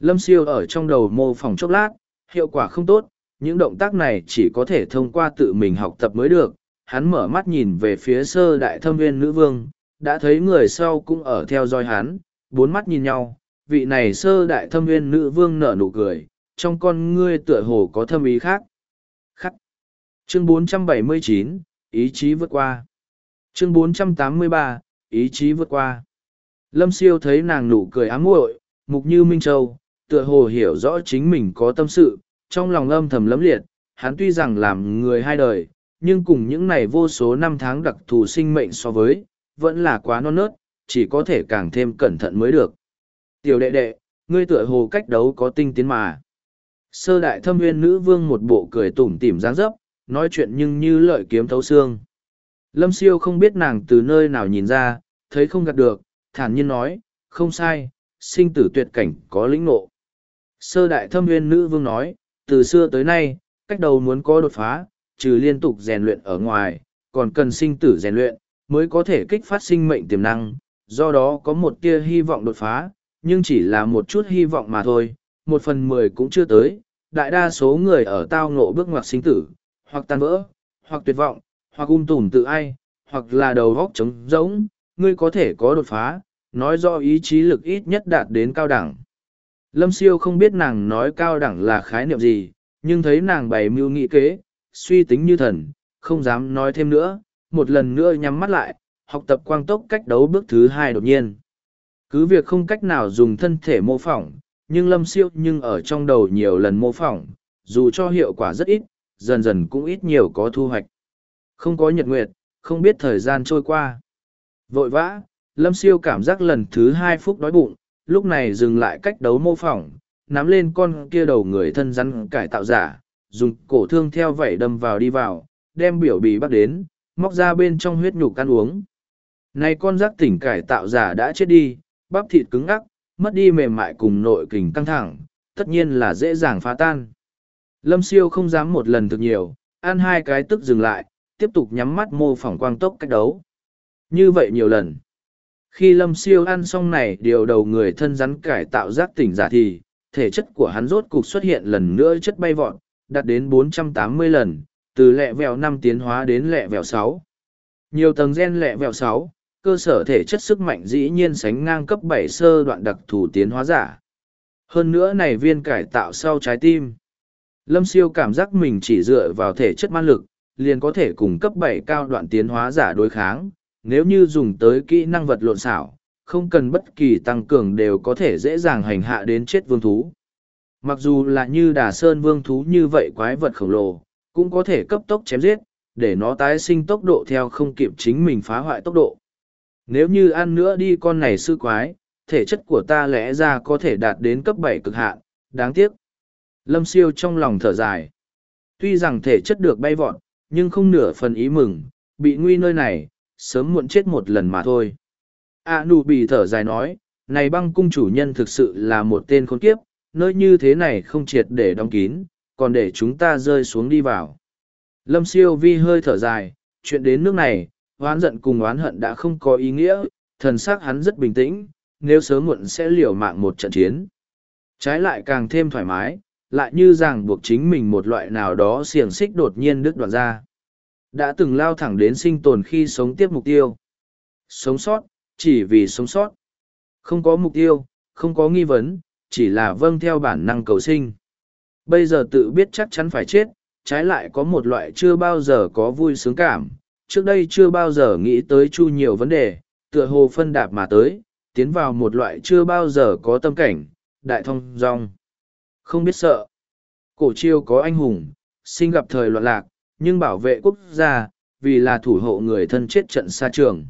Lâm siêu ở trong đầu mô phỏng chốc lát, hiệu quả không tốt, những động tác này chỉ có thể thông qua tự mình học tập mới được. Hắn mở mắt nhìn về phía sơ đại thâm viên nữ vương, đã thấy người sau cũng ở theo dõi hắn, bốn mắt nhìn nhau, vị này sơ đại thâm viên nữ vương nở nụ cười, trong con ngươi tựa hồ có thâm ý khác. Khắc. Chương 479, ý chí vượt qua. Chương 483, ý chí vượt qua. Lâm siêu thấy nàng nụ cười ám muội, mục như Minh Châu, tựa hồ hiểu rõ chính mình có tâm sự, trong lòng âm thầm lấm liệt, hắn tuy rằng làm người hai đời, nhưng cùng những này vô số năm tháng đặc thù sinh mệnh so với, vẫn là quá non nớt, chỉ có thể càng thêm cẩn thận mới được. Tiểu đệ đệ, ngươi tựa hồ cách đấu có tinh tiến mà. Sơ đại thâm nguyên nữ vương một bộ cười tủm tỉm dáng dấp, nói chuyện nhưng như lợi kiếm thấu xương. Lâm siêu không biết nàng từ nơi nào nhìn ra, thấy không gạt được, thản nhiên nói, không sai, sinh tử tuyệt cảnh có lĩnh ngộ. Sơ đại thâm nguyên nữ vương nói, từ xưa tới nay, cách đầu muốn có đột phá, trừ liên tục rèn luyện ở ngoài, còn cần sinh tử rèn luyện, mới có thể kích phát sinh mệnh tiềm năng, do đó có một tia hy vọng đột phá, nhưng chỉ là một chút hy vọng mà thôi, một phần mười cũng chưa tới. Đại đa số người ở tao ngộ bước ngoặt sinh tử, hoặc tan vỡ, hoặc tuyệt vọng, hoặc ung tùm tự ai, hoặc là đầu góc trống rỗng, ngươi có thể có đột phá, nói do ý chí lực ít nhất đạt đến cao đẳng. Lâm siêu không biết nàng nói cao đẳng là khái niệm gì, nhưng thấy nàng bày mưu nghị kế, suy tính như thần, không dám nói thêm nữa, một lần nữa nhắm mắt lại, học tập quang tốc cách đấu bước thứ hai đột nhiên. Cứ việc không cách nào dùng thân thể mô phỏng, nhưng lâm siêu nhưng ở trong đầu nhiều lần mô phỏng, dù cho hiệu quả rất ít, dần dần cũng ít nhiều có thu hoạch. Không có nhật nguyệt, không biết thời gian trôi qua. Vội vã, lâm siêu cảm giác lần thứ hai phút đói bụng, lúc này dừng lại cách đấu mô phỏng, nắm lên con kia đầu người thân rắn cải tạo giả, dùng cổ thương theo vảy đâm vào đi vào, đem biểu bì bắt đến, móc ra bên trong huyết nhục ăn uống. Này con giác tỉnh cải tạo giả đã chết đi, bắp thịt cứng ngắc, mất đi mềm mại cùng nội kình căng thẳng, tất nhiên là dễ dàng phá tan. Lâm siêu không dám một lần thực nhiều, ăn hai cái tức dừng lại, tiếp tục nhắm mắt mô phỏng quang tốc cách đấu. Như vậy nhiều lần. Khi lâm siêu ăn xong này điều đầu người thân rắn cải tạo giác tỉnh giả thì, thể chất của hắn rốt cục xuất hiện lần nữa chất bay vọt, đạt đến 480 lần, từ lẹ vẹo năm tiến hóa đến lẹ vẹo sáu Nhiều tầng gen lẹ vẹo sáu cơ sở thể chất sức mạnh dĩ nhiên sánh ngang cấp bảy sơ đoạn đặc thù tiến hóa giả. Hơn nữa này viên cải tạo sau trái tim. Lâm siêu cảm giác mình chỉ dựa vào thể chất man lực, liền có thể cùng cấp bảy cao đoạn tiến hóa giả đối kháng, nếu như dùng tới kỹ năng vật lộn xảo, không cần bất kỳ tăng cường đều có thể dễ dàng hành hạ đến chết vương thú. Mặc dù là như đà sơn vương thú như vậy quái vật khổng lồ, cũng có thể cấp tốc chém giết, để nó tái sinh tốc độ theo không kịp chính mình phá hoại tốc độ. Nếu như ăn nữa đi con này sư quái, thể chất của ta lẽ ra có thể đạt đến cấp bảy cực hạn, đáng tiếc. Lâm siêu trong lòng thở dài. Tuy rằng thể chất được bay vọt, nhưng không nửa phần ý mừng, bị nguy nơi này, sớm muộn chết một lần mà thôi. A nụ bị thở dài nói, này băng cung chủ nhân thực sự là một tên khốn kiếp, nơi như thế này không triệt để đóng kín, còn để chúng ta rơi xuống đi vào. Lâm siêu vi hơi thở dài, chuyện đến nước này, oán giận cùng oán hận đã không có ý nghĩa, thần sắc hắn rất bình tĩnh, nếu sớm muộn sẽ liều mạng một trận chiến. Trái lại càng thêm thoải mái, lại như rằng buộc chính mình một loại nào đó xiềng xích đột nhiên đứt đoạn ra. Đã từng lao thẳng đến sinh tồn khi sống tiếp mục tiêu. Sống sót, chỉ vì sống sót. Không có mục tiêu, không có nghi vấn, chỉ là vâng theo bản năng cầu sinh. Bây giờ tự biết chắc chắn phải chết, trái lại có một loại chưa bao giờ có vui sướng cảm. Trước đây chưa bao giờ nghĩ tới chu nhiều vấn đề, tựa hồ phân đạp mà tới, tiến vào một loại chưa bao giờ có tâm cảnh, đại thông rong. Không biết sợ. Cổ chiêu có anh hùng, sinh gặp thời loạn lạc, nhưng bảo vệ quốc gia, vì là thủ hộ người thân chết trận xa trường.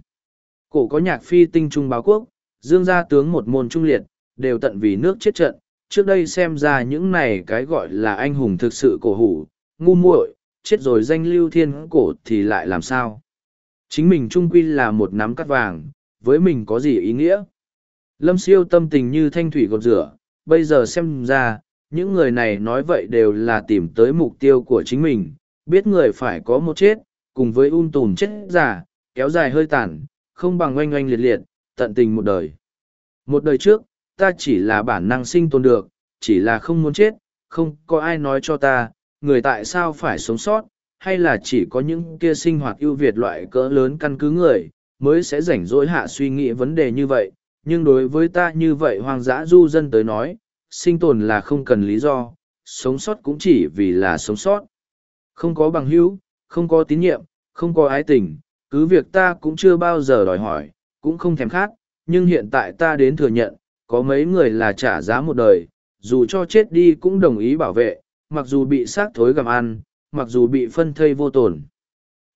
Cổ có nhạc phi tinh trung báo quốc, dương gia tướng một môn trung liệt, đều tận vì nước chết trận. Trước đây xem ra những này cái gọi là anh hùng thực sự cổ hủ, ngu muội, chết rồi danh lưu thiên cổ thì lại làm sao? Chính mình trung quy là một nắm cắt vàng, với mình có gì ý nghĩa? Lâm siêu tâm tình như thanh thủy gột rửa, bây giờ xem ra, những người này nói vậy đều là tìm tới mục tiêu của chính mình, biết người phải có một chết, cùng với un tùm chết giả, kéo dài hơi tàn, không bằng oanh oanh liệt liệt, tận tình một đời. Một đời trước, ta chỉ là bản năng sinh tồn được, chỉ là không muốn chết, không có ai nói cho ta, người tại sao phải sống sót, hay là chỉ có những kia sinh hoạt ưu việt loại cỡ lớn căn cứ người, mới sẽ rảnh rỗi hạ suy nghĩ vấn đề như vậy. Nhưng đối với ta như vậy hoang dã du dân tới nói, sinh tồn là không cần lý do, sống sót cũng chỉ vì là sống sót. Không có bằng hữu, không có tín nhiệm, không có ái tình, cứ việc ta cũng chưa bao giờ đòi hỏi, cũng không thèm khát, nhưng hiện tại ta đến thừa nhận, có mấy người là trả giá một đời, dù cho chết đi cũng đồng ý bảo vệ, mặc dù bị xác thối gặm ăn, mặc dù bị phân thây vô tổn.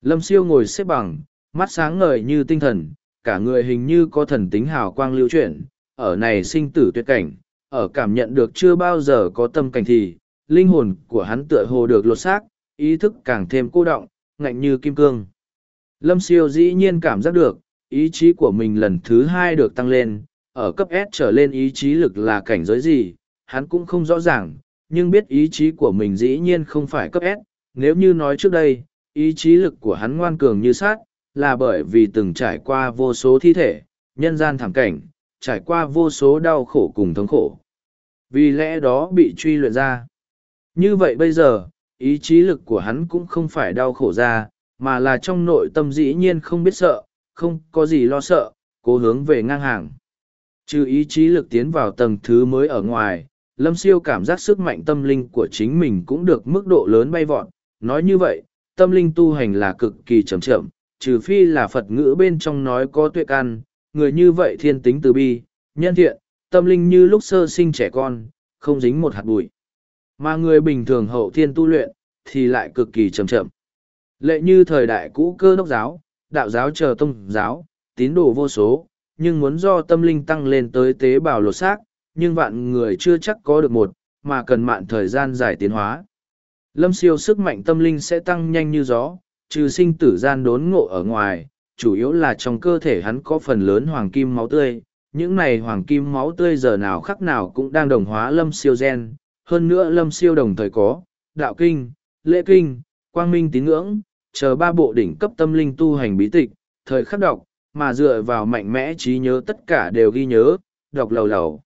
Lâm siêu ngồi xếp bằng, mắt sáng ngời như tinh thần, cả người hình như có thần tính hào quang lưu chuyển, ở này sinh tử tuyệt cảnh, ở cảm nhận được chưa bao giờ có tâm cảnh thì, linh hồn của hắn tựa hồ được lột xác, ý thức càng thêm cô động, ngạnh như kim cương. Lâm siêu dĩ nhiên cảm giác được, ý chí của mình lần thứ hai được tăng lên, ở cấp S trở lên ý chí lực là cảnh giới gì, hắn cũng không rõ ràng, nhưng biết ý chí của mình dĩ nhiên không phải cấp S, nếu như nói trước đây, ý chí lực của hắn ngoan cường như sát, là bởi vì từng trải qua vô số thi thể, nhân gian thảm cảnh, trải qua vô số đau khổ cùng thống khổ. Vì lẽ đó bị truy luyện ra. Như vậy bây giờ, ý chí lực của hắn cũng không phải đau khổ ra, mà là trong nội tâm dĩ nhiên không biết sợ, không có gì lo sợ, cố hướng về ngang hàng. Trừ ý chí lực tiến vào tầng thứ mới ở ngoài, Lâm Siêu cảm giác sức mạnh tâm linh của chính mình cũng được mức độ lớn bay vọt. Nói như vậy, tâm linh tu hành là cực kỳ chậm chậm, trừ phi là Phật ngữ bên trong nói có tuệ căn, người như vậy thiên tính từ bi, nhân thiện, tâm linh như lúc sơ sinh trẻ con, không dính một hạt bụi. Mà người bình thường hậu thiên tu luyện, thì lại cực kỳ chậm chậm. Lệ như thời đại cũ cơ đốc giáo, đạo giáo chờ tông giáo, tín đồ vô số, nhưng muốn do tâm linh tăng lên tới tế bào lột xác, nhưng vạn người chưa chắc có được một, mà cần mạn thời gian dài tiến hóa. Lâm siêu sức mạnh tâm linh sẽ tăng nhanh như gió, trừ sinh tử gian đốn ngộ ở ngoài, chủ yếu là trong cơ thể hắn có phần lớn hoàng kim máu tươi. Những này hoàng kim máu tươi giờ nào khắc nào cũng đang đồng hóa lâm siêu gen, hơn nữa lâm siêu đồng thời có, đạo kinh, lễ kinh, quang minh tín ngưỡng, chờ ba bộ đỉnh cấp tâm linh tu hành bí tịch, thời khắc đọc, mà dựa vào mạnh mẽ trí nhớ tất cả đều ghi nhớ, đọc lầu lầu.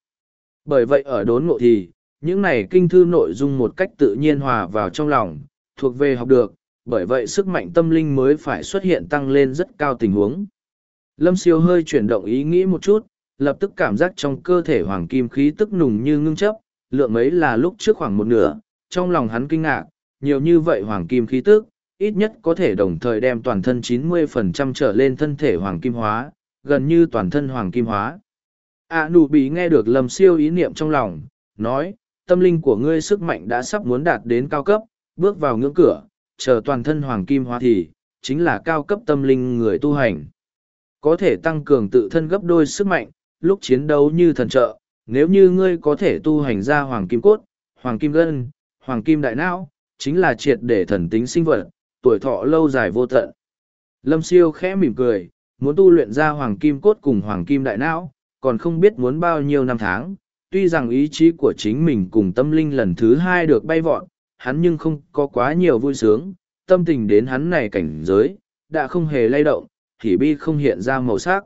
Bởi vậy ở đốn ngộ thì, những này kinh thư nội dung một cách tự nhiên hòa vào trong lòng, thuộc về học được, bởi vậy sức mạnh tâm linh mới phải xuất hiện tăng lên rất cao tình huống. Lâm siêu hơi chuyển động ý nghĩ một chút, lập tức cảm giác trong cơ thể hoàng kim khí tức nùng như ngưng chấp, lượng mấy là lúc trước khoảng một nửa, trong lòng hắn kinh ngạc, nhiều như vậy hoàng kim khí tức, ít nhất có thể đồng thời đem toàn thân 90% trở lên thân thể hoàng kim hóa, gần như toàn thân hoàng kim hóa. A nụ bị nghe được lầm siêu ý niệm trong lòng, nói, tâm linh của ngươi sức mạnh đã sắp muốn đạt đến cao cấp, bước vào ngưỡng cửa, chờ toàn thân hoàng kim hóa thì, chính là cao cấp tâm linh người tu hành. Có thể tăng cường tự thân gấp đôi sức mạnh, lúc chiến đấu như thần trợ, nếu như ngươi có thể tu hành ra hoàng kim cốt, hoàng kim gân, hoàng kim đại não, chính là triệt để thần tính sinh vật, tuổi thọ lâu dài vô tận. Lâm siêu khẽ mỉm cười, muốn tu luyện ra hoàng kim cốt cùng hoàng kim đại não, còn không biết muốn bao nhiêu năm tháng. Tuy rằng ý chí của chính mình cùng tâm linh lần thứ hai được bay vọt, hắn nhưng không có quá nhiều vui sướng, tâm tình đến hắn này cảnh giới, đã không hề lay động, thì bi không hiện ra màu sắc.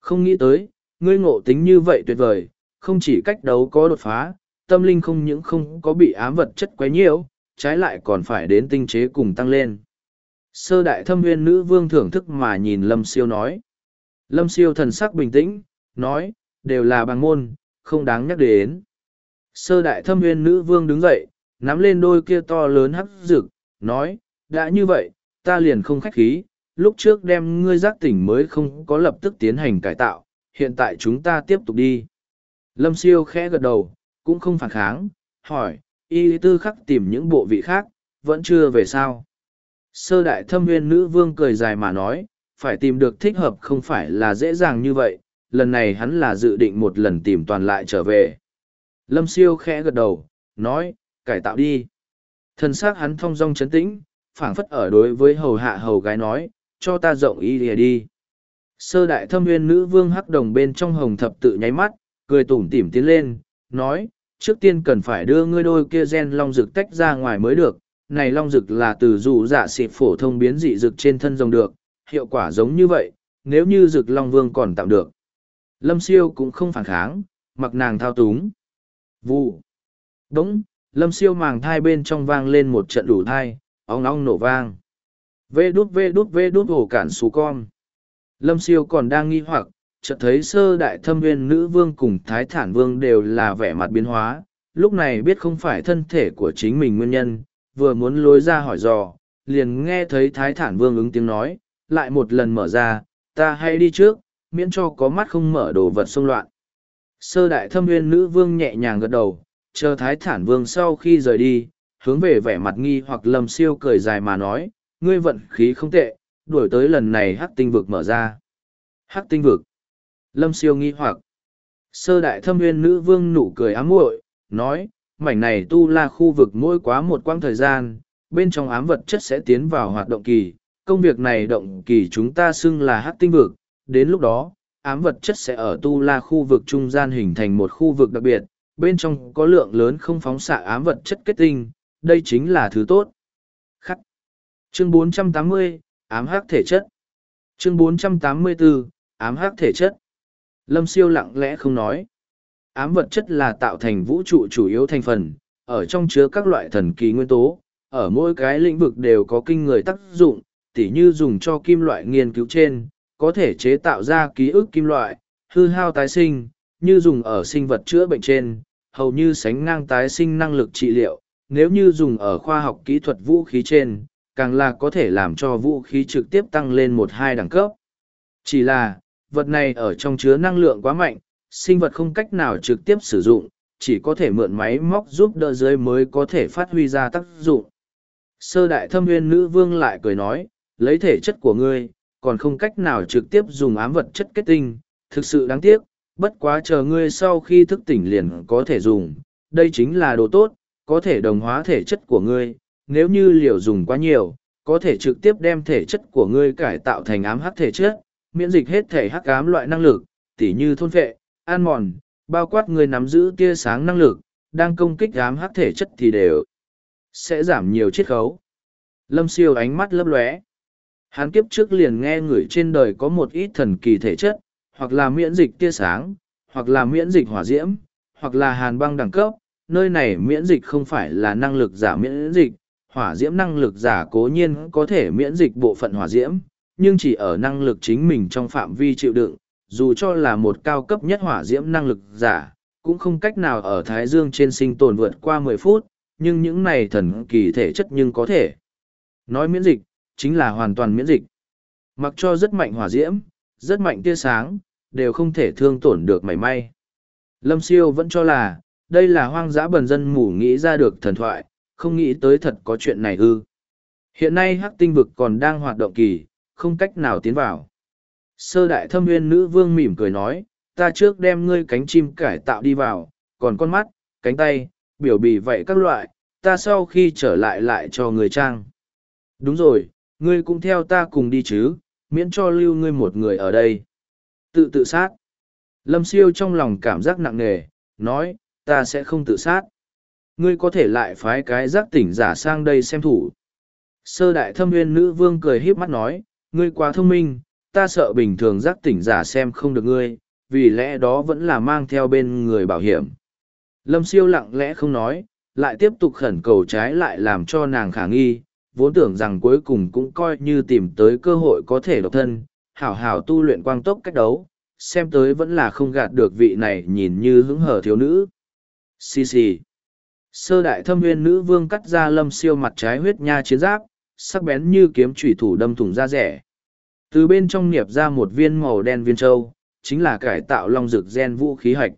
Không nghĩ tới, ngươi ngộ tính như vậy tuyệt vời, không chỉ cách đấu có đột phá, tâm linh không những không có bị ám vật chất quấy nhiễu, trái lại còn phải đến tinh chế cùng tăng lên. Sơ đại thâm nguyên nữ vương thưởng thức mà nhìn Lâm Siêu nói. Lâm Siêu thần sắc bình tĩnh, nói, đều là bằng môn, không đáng nhắc đến. Sơ đại thâm nguyên nữ vương đứng dậy, nắm lên đôi kia to lớn hắc rực, nói, đã như vậy, ta liền không khách khí, lúc trước đem ngươi giác tỉnh mới không có lập tức tiến hành cải tạo, hiện tại chúng ta tiếp tục đi. Lâm siêu khẽ gật đầu, cũng không phản kháng, hỏi, y tư khắc tìm những bộ vị khác, vẫn chưa về sao. Sơ đại thâm Nguyên nữ vương cười dài mà nói, phải tìm được thích hợp không phải là dễ dàng như vậy, lần này hắn là dự định một lần tìm toàn lại trở về. Lâm siêu khẽ gật đầu, nói, cải tạo đi. Thân xác hắn thong dong chấn tĩnh, phảng phất ở đối với hầu hạ hầu gái nói, cho ta rộng y lìa đi. Sơ đại thâm Nguyên nữ vương hắc đồng bên trong hồng thập tự nháy mắt, cười tủm tỉm tiến lên, nói, trước tiên cần phải đưa ngươi đôi kia gen long dực tách ra ngoài mới được. Này long dực là từ dụ dạ xịt phổ thông biến dị dực trên thân rồng được, hiệu quả giống như vậy, nếu như dực long vương còn tạm được. Lâm siêu cũng không phản kháng, mặc nàng thao túng. Vụ. Đúng, lâm siêu màng thai bên trong vang lên một trận đủ thai, ong ong nổ vang. Vê đút vê đút vê đút hổ cản xú con. Lâm siêu còn đang nghi hoặc, chợt thấy sơ đại thâm viên nữ vương cùng thái thản vương đều là vẻ mặt biến hóa, lúc này biết không phải thân thể của chính mình nguyên nhân, vừa muốn lối ra hỏi dò, liền nghe thấy thái thản vương ứng tiếng nói, lại một lần mở ra, ta hay đi trước, miễn cho có mắt không mở đồ vật xông loạn. Sơ đại thâm viên nữ vương nhẹ nhàng gật đầu, chờ thái thản vương sau khi rời đi, hướng về vẻ mặt nghi hoặc lầm siêu cười dài mà nói, ngươi vận khí không tệ, đuổi tới lần này hắc tinh vực mở ra. Hắc tinh vực. Lâm siêu nghi hoặc. Sơ đại thâm nguyên nữ vương nụ cười ám muội nói, mảnh này tu la khu vực mỗi quá một quãng thời gian, bên trong ám vật chất sẽ tiến vào hoạt động kỳ. Công việc này động kỳ chúng ta xưng là hát tinh vực, đến lúc đó, ám vật chất sẽ ở tu la khu vực trung gian hình thành một khu vực đặc biệt, bên trong có lượng lớn không phóng xạ ám vật chất kết tinh, đây chính là thứ tốt. Khắc. Chương 480, ám hắc thể chất. Chương 484, ám hắc thể chất. Lâm siêu lặng lẽ không nói. Ám vật chất là tạo thành vũ trụ chủ yếu thành phần, ở trong chứa các loại thần kỳ nguyên tố, ở mỗi cái lĩnh vực đều có kinh người tác dụng, tỉ như dùng cho kim loại nghiên cứu trên, có thể chế tạo ra ký ức kim loại, hư hao tái sinh, như dùng ở sinh vật chữa bệnh trên, hầu như sánh ngang tái sinh năng lực trị liệu, nếu như dùng ở khoa học kỹ thuật vũ khí trên, càng là có thể làm cho vũ khí trực tiếp tăng lên một hai đẳng cấp. Chỉ là, vật này ở trong chứa năng lượng quá mạnh, sinh vật không cách nào trực tiếp sử dụng, chỉ có thể mượn máy móc giúp đỡ dưới mới có thể phát huy ra tác dụng. Sơ đại thâm nguyên nữ vương lại cười nói, lấy thể chất của ngươi, còn không cách nào trực tiếp dùng ám vật chất kết tinh, thực sự đáng tiếc, bất quá chờ ngươi sau khi thức tỉnh liền có thể dùng, đây chính là đồ tốt, có thể đồng hóa thể chất của ngươi, nếu như liều dùng quá nhiều, có thể trực tiếp đem thể chất của ngươi cải tạo thành ám hắc thể chất, miễn dịch hết thể hắc ám loại năng lực, tỉ như thôn vệ, an mòn, bao quát người nắm giữ tia sáng năng lực, đang công kích ám hắc thể chất thì đều sẽ giảm nhiều chiết khấu. Lâm siêu ánh mắt lấp lóe. Hắn kiếp trước liền nghe người trên đời có một ít thần kỳ thể chất, hoặc là miễn dịch tia sáng, hoặc là miễn dịch hỏa diễm, hoặc là hàn băng đẳng cấp. Nơi này miễn dịch không phải là năng lực giả miễn dịch, hỏa diễm năng lực giả cố nhiên có thể miễn dịch bộ phận hỏa diễm, nhưng chỉ ở năng lực chính mình trong phạm vi chịu đựng, dù cho là một cao cấp nhất hỏa diễm năng lực giả, cũng không cách nào ở Thái Dương trên sinh tồn vượt qua mười phút, nhưng những này thần kỳ thể chất nhưng có thể. Nói miễn dịch, chính là hoàn toàn miễn dịch. Mặc cho rất mạnh hỏa diễm, rất mạnh tia sáng, đều không thể thương tổn được mảy may. Lâm Siêu vẫn cho là, đây là hoang dã bần dân mù nghĩ ra được thần thoại, không nghĩ tới thật có chuyện này ư. Hiện nay hắc tinh vực còn đang hoạt động kỳ, không cách nào tiến vào. Sơ đại thâm nguyên nữ vương mỉm cười nói, ta trước đem ngươi cánh chim cải tạo đi vào, còn con mắt, cánh tay, biểu bì vậy các loại, ta sau khi trở lại lại cho người trang. Đúng rồi, ngươi cũng theo ta cùng đi chứ, miễn cho lưu ngươi một người ở đây. Tự tự sát. Lâm siêu trong lòng cảm giác nặng nề, nói, ta sẽ không tự sát. Ngươi có thể lại phái cái giác tỉnh giả sang đây xem thủ. Sơ đại thâm nguyên nữ vương cười híp mắt nói, ngươi quá thông minh, ta sợ bình thường giác tỉnh giả xem không được ngươi, vì lẽ đó vẫn là mang theo bên người bảo hiểm. Lâm siêu lặng lẽ không nói, lại tiếp tục khẩn cầu trái lại làm cho nàng khả nghi, vốn tưởng rằng cuối cùng cũng coi như tìm tới cơ hội có thể độc thân, hảo hảo tu luyện quang tốc cách đấu, xem tới vẫn là không gạt được vị này nhìn như hứng hở thiếu nữ. Xì xì. Sơ đại thâm viên nữ vương cắt ra lâm siêu mặt trái huyết nha chiến giáp, sắc bén như kiếm trùy thủ đâm thủng da rẻ. Từ bên trong niệp ra một viên màu đen viên châu, chính là cải tạo long dược gen vũ khí hạch.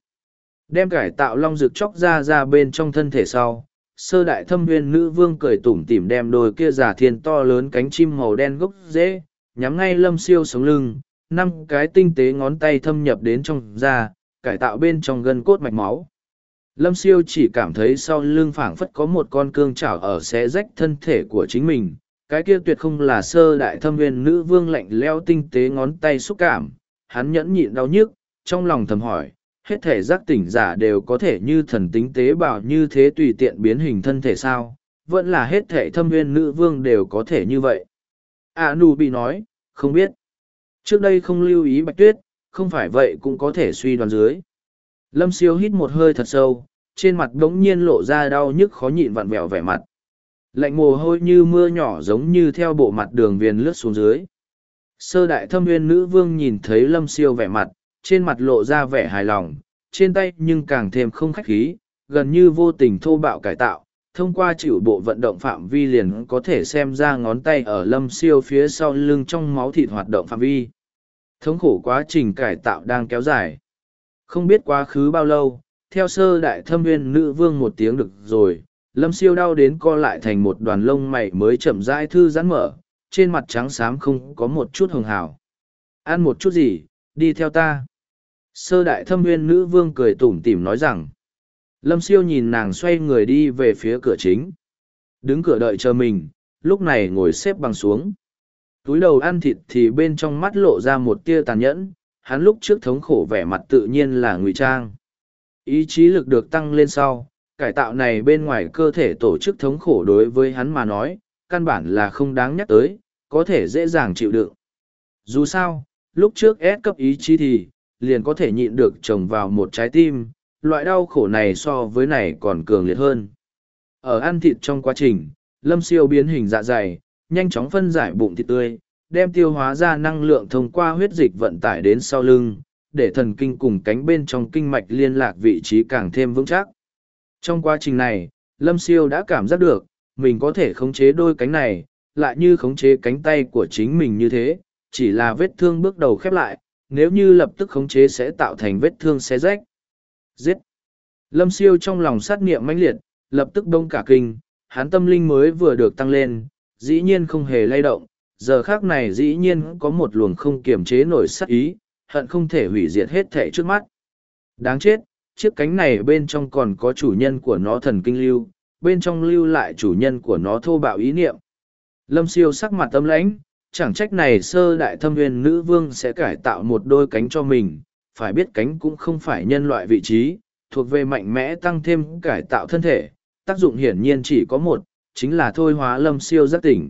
Đem cải tạo long dược chóc ra ra bên trong thân thể sau, sơ đại thâm viên nữ vương cười tủm tỉm đem đôi kia giả thiên to lớn cánh chim màu đen gốc dễ, nhắm ngay lâm siêu sống lưng, năm cái tinh tế ngón tay thâm nhập đến trong da, cải tạo bên trong gân cốt mạch máu. Lâm siêu chỉ cảm thấy sau lưng phảng phất có một con cương chảo ở xé rách thân thể của chính mình. Cái kia tuyệt không là sơ đại thâm viên nữ vương lạnh leo tinh tế ngón tay xúc cảm. Hắn nhẫn nhịn đau nhức, trong lòng thầm hỏi, hết thể giác tỉnh giả đều có thể như thần tính tế bào như thế tùy tiện biến hình thân thể sao, vẫn là hết thể thâm viên nữ vương đều có thể như vậy. A Nu bị nói, không biết. Trước đây không lưu ý bạch tuyết, không phải vậy cũng có thể suy đoán dưới. Lâm siêu hít một hơi thật sâu, trên mặt đống nhiên lộ ra đau nhức khó nhịn vặn vẹo vẻ mặt. Lạnh mồ hôi như mưa nhỏ giống như theo bộ mặt đường viền lướt xuống dưới. Sơ đại thâm viên nữ vương nhìn thấy lâm siêu vẻ mặt, trên mặt lộ ra vẻ hài lòng, trên tay nhưng càng thêm không khách khí, gần như vô tình thô bạo cải tạo. Thông qua chịu bộ vận động phạm vi liền có thể xem ra ngón tay ở lâm siêu phía sau lưng trong máu thịt hoạt động phạm vi. Thống khổ quá trình cải tạo đang kéo dài. Không biết quá khứ bao lâu, theo sơ đại thâm viên nữ vương một tiếng được rồi, lâm siêu đau đến co lại thành một đoàn lông mày mới chậm rãi thư giãn mở, trên mặt trắng xám không có một chút hường hào. Ăn một chút gì, đi theo ta. Sơ đại thâm Nguyên nữ vương cười tủm tỉm nói rằng, lâm siêu nhìn nàng xoay người đi về phía cửa chính. Đứng cửa đợi chờ mình, lúc này ngồi xếp bằng xuống. Túi đầu ăn thịt thì bên trong mắt lộ ra một tia tàn nhẫn, hắn lúc trước thống khổ vẻ mặt tự nhiên là ngụy trang. Ý chí lực được tăng lên sau, cải tạo này bên ngoài cơ thể tổ chức thống khổ đối với hắn mà nói, căn bản là không đáng nhắc tới, có thể dễ dàng chịu đựng. Dù sao, lúc trước ép cấp ý chí thì, liền có thể nhịn được trồng vào một trái tim, loại đau khổ này so với này còn cường liệt hơn. Ở ăn thịt trong quá trình, lâm siêu biến hình dạ dày, nhanh chóng phân giải bụng thịt tươi, đem tiêu hóa ra năng lượng thông qua huyết dịch vận tải đến sau lưng, để thần kinh cùng cánh bên trong kinh mạch liên lạc vị trí càng thêm vững chắc. Trong quá trình này, Lâm Siêu đã cảm giác được, mình có thể khống chế đôi cánh này, lại như khống chế cánh tay của chính mình như thế, chỉ là vết thương bước đầu khép lại, nếu như lập tức khống chế sẽ tạo thành vết thương xé rách. Giết! Lâm Siêu trong lòng sát nghiệm mãnh liệt, lập tức đông cả kinh, hắn tâm linh mới vừa được tăng lên, dĩ nhiên không hề lay động, giờ khác này dĩ nhiên có một luồng không kiềm chế nổi sát ý, hận không thể hủy diệt hết thể trước mắt. Đáng chết, chiếc cánh này bên trong còn có chủ nhân của nó thần kinh lưu, bên trong lưu lại chủ nhân của nó thô bạo ý niệm. Lâm siêu sắc mặt tâm lãnh, chẳng trách này sơ đại thâm huyền nữ vương sẽ cải tạo một đôi cánh cho mình, phải biết cánh cũng không phải nhân loại vị trí, thuộc về mạnh mẽ tăng thêm cải tạo thân thể, tác dụng hiển nhiên chỉ có một, chính là thôi hóa lâm siêu giác tỉnh.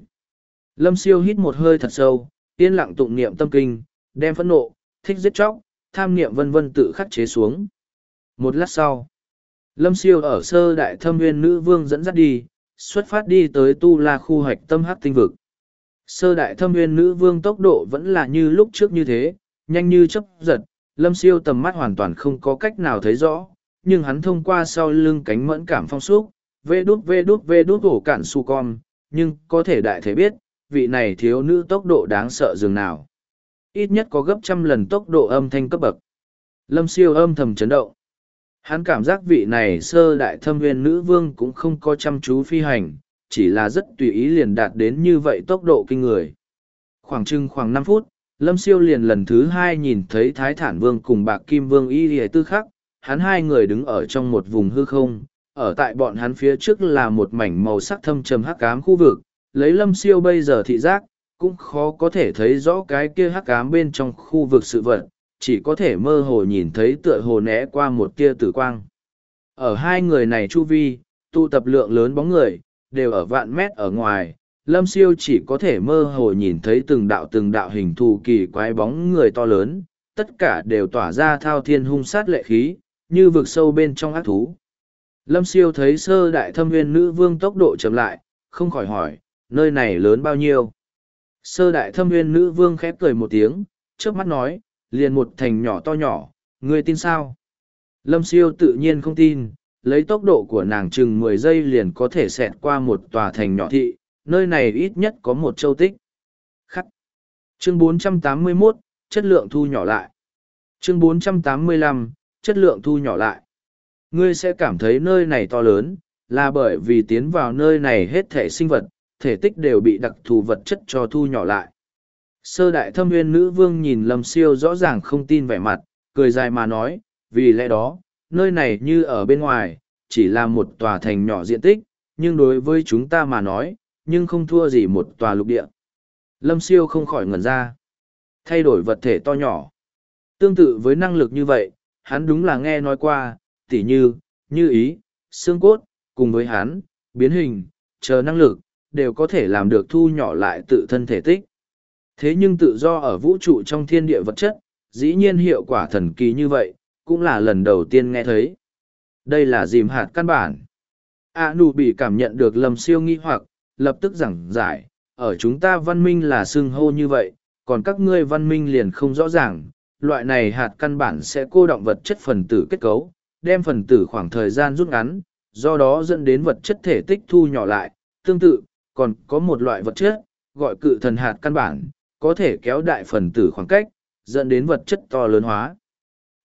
Lâm siêu hít một hơi thật sâu, yên lặng tụng niệm tâm kinh, đem phẫn nộ, thích giết chóc, tham niệm vân vân tự khắc chế xuống. Một lát sau, Lâm siêu ở sơ đại thâm nguyên nữ vương dẫn dắt đi, xuất phát đi tới tu la khu hoạch tâm hắc tinh vực. Sơ đại thâm nguyên nữ vương tốc độ vẫn là như lúc trước như thế, nhanh như chấp giật, lâm siêu tầm mắt hoàn toàn không có cách nào thấy rõ, nhưng hắn thông qua sau lưng cánh mẫn cảm phong xúc, vê đút vê đút vê đút ổ cản su con, nhưng có thể đại thể biết, vị này thiếu nữ tốc độ đáng sợ dường nào. Ít nhất có gấp trăm lần tốc độ âm thanh cấp bậc. Lâm siêu âm thầm chấn động. Hắn cảm giác vị này sơ đại thâm viên nữ vương cũng không có chăm chú phi hành, chỉ là rất tùy ý liền đạt đến như vậy tốc độ kinh người. Khoảng chừng khoảng năm phút, Lâm Siêu liền lần thứ hai nhìn thấy Thái Thản Vương cùng Bạc Kim Vương y hề tư khắc, hắn hai người đứng ở trong một vùng hư không, ở tại bọn hắn phía trước là một mảnh màu sắc thâm trầm hắc ám khu vực, lấy Lâm Siêu bây giờ thị giác, cũng khó có thể thấy rõ cái kia hắc ám bên trong khu vực sự vật, chỉ có thể mơ hồ nhìn thấy tựa hồ né qua một tia tử quang. Ở hai người này chu vi, tụ tập lượng lớn bóng người, đều ở vạn mét ở ngoài, lâm siêu chỉ có thể mơ hồ nhìn thấy từng đạo từng đạo hình thù kỳ quái bóng người to lớn, tất cả đều tỏa ra thao thiên hung sát lệ khí, như vực sâu bên trong ác thú. Lâm siêu thấy sơ đại thâm nguyên nữ vương tốc độ chậm lại, không khỏi hỏi, nơi này lớn bao nhiêu? Sơ đại thâm nguyên nữ vương khép cười một tiếng, trước mắt nói, liền một thành nhỏ to nhỏ, ngươi tin sao? Lâm siêu tự nhiên không tin, lấy tốc độ của nàng chừng mười giây liền có thể xẹt qua một tòa thành nhỏ thị, nơi này ít nhất có một châu tích. Khắc. Chương 481, chất lượng thu nhỏ lại. Chương 485, chất lượng thu nhỏ lại. Ngươi sẽ cảm thấy nơi này to lớn, là bởi vì tiến vào nơi này hết thể sinh vật, thể tích đều bị đặc thù vật chất cho thu nhỏ lại. Sơ đại thâm nguyên nữ vương nhìn lâm siêu rõ ràng không tin vẻ mặt, cười dài mà nói, vì lẽ đó, nơi này như ở bên ngoài, chỉ là một tòa thành nhỏ diện tích, nhưng đối với chúng ta mà nói, nhưng không thua gì một tòa lục địa. Lâm siêu không khỏi ngẩn ra. Thay đổi vật thể to nhỏ. Tương tự với năng lực như vậy, hắn đúng là nghe nói qua, tỉ như, như ý, xương cốt, cùng với hắn, biến hình, chờ năng lực, đều có thể làm được thu nhỏ lại tự thân thể tích. Thế nhưng tự do ở vũ trụ trong thiên địa vật chất, dĩ nhiên hiệu quả thần kỳ như vậy, cũng là lần đầu tiên nghe thấy. Đây là dìm hạt căn bản. A nụ bị cảm nhận được lầm siêu nghi hoặc, lập tức giảng giải, ở chúng ta văn minh là xưng hô như vậy, còn các ngươi văn minh liền không rõ ràng, loại này hạt căn bản sẽ cô động vật chất phần tử kết cấu, đem phần tử khoảng thời gian rút ngắn, do đó dẫn đến vật chất thể tích thu nhỏ lại. Tương tự, còn có một loại vật chất, gọi cự thần hạt căn bản, có thể kéo đại phần tử khoảng cách, dẫn đến vật chất to lớn hóa.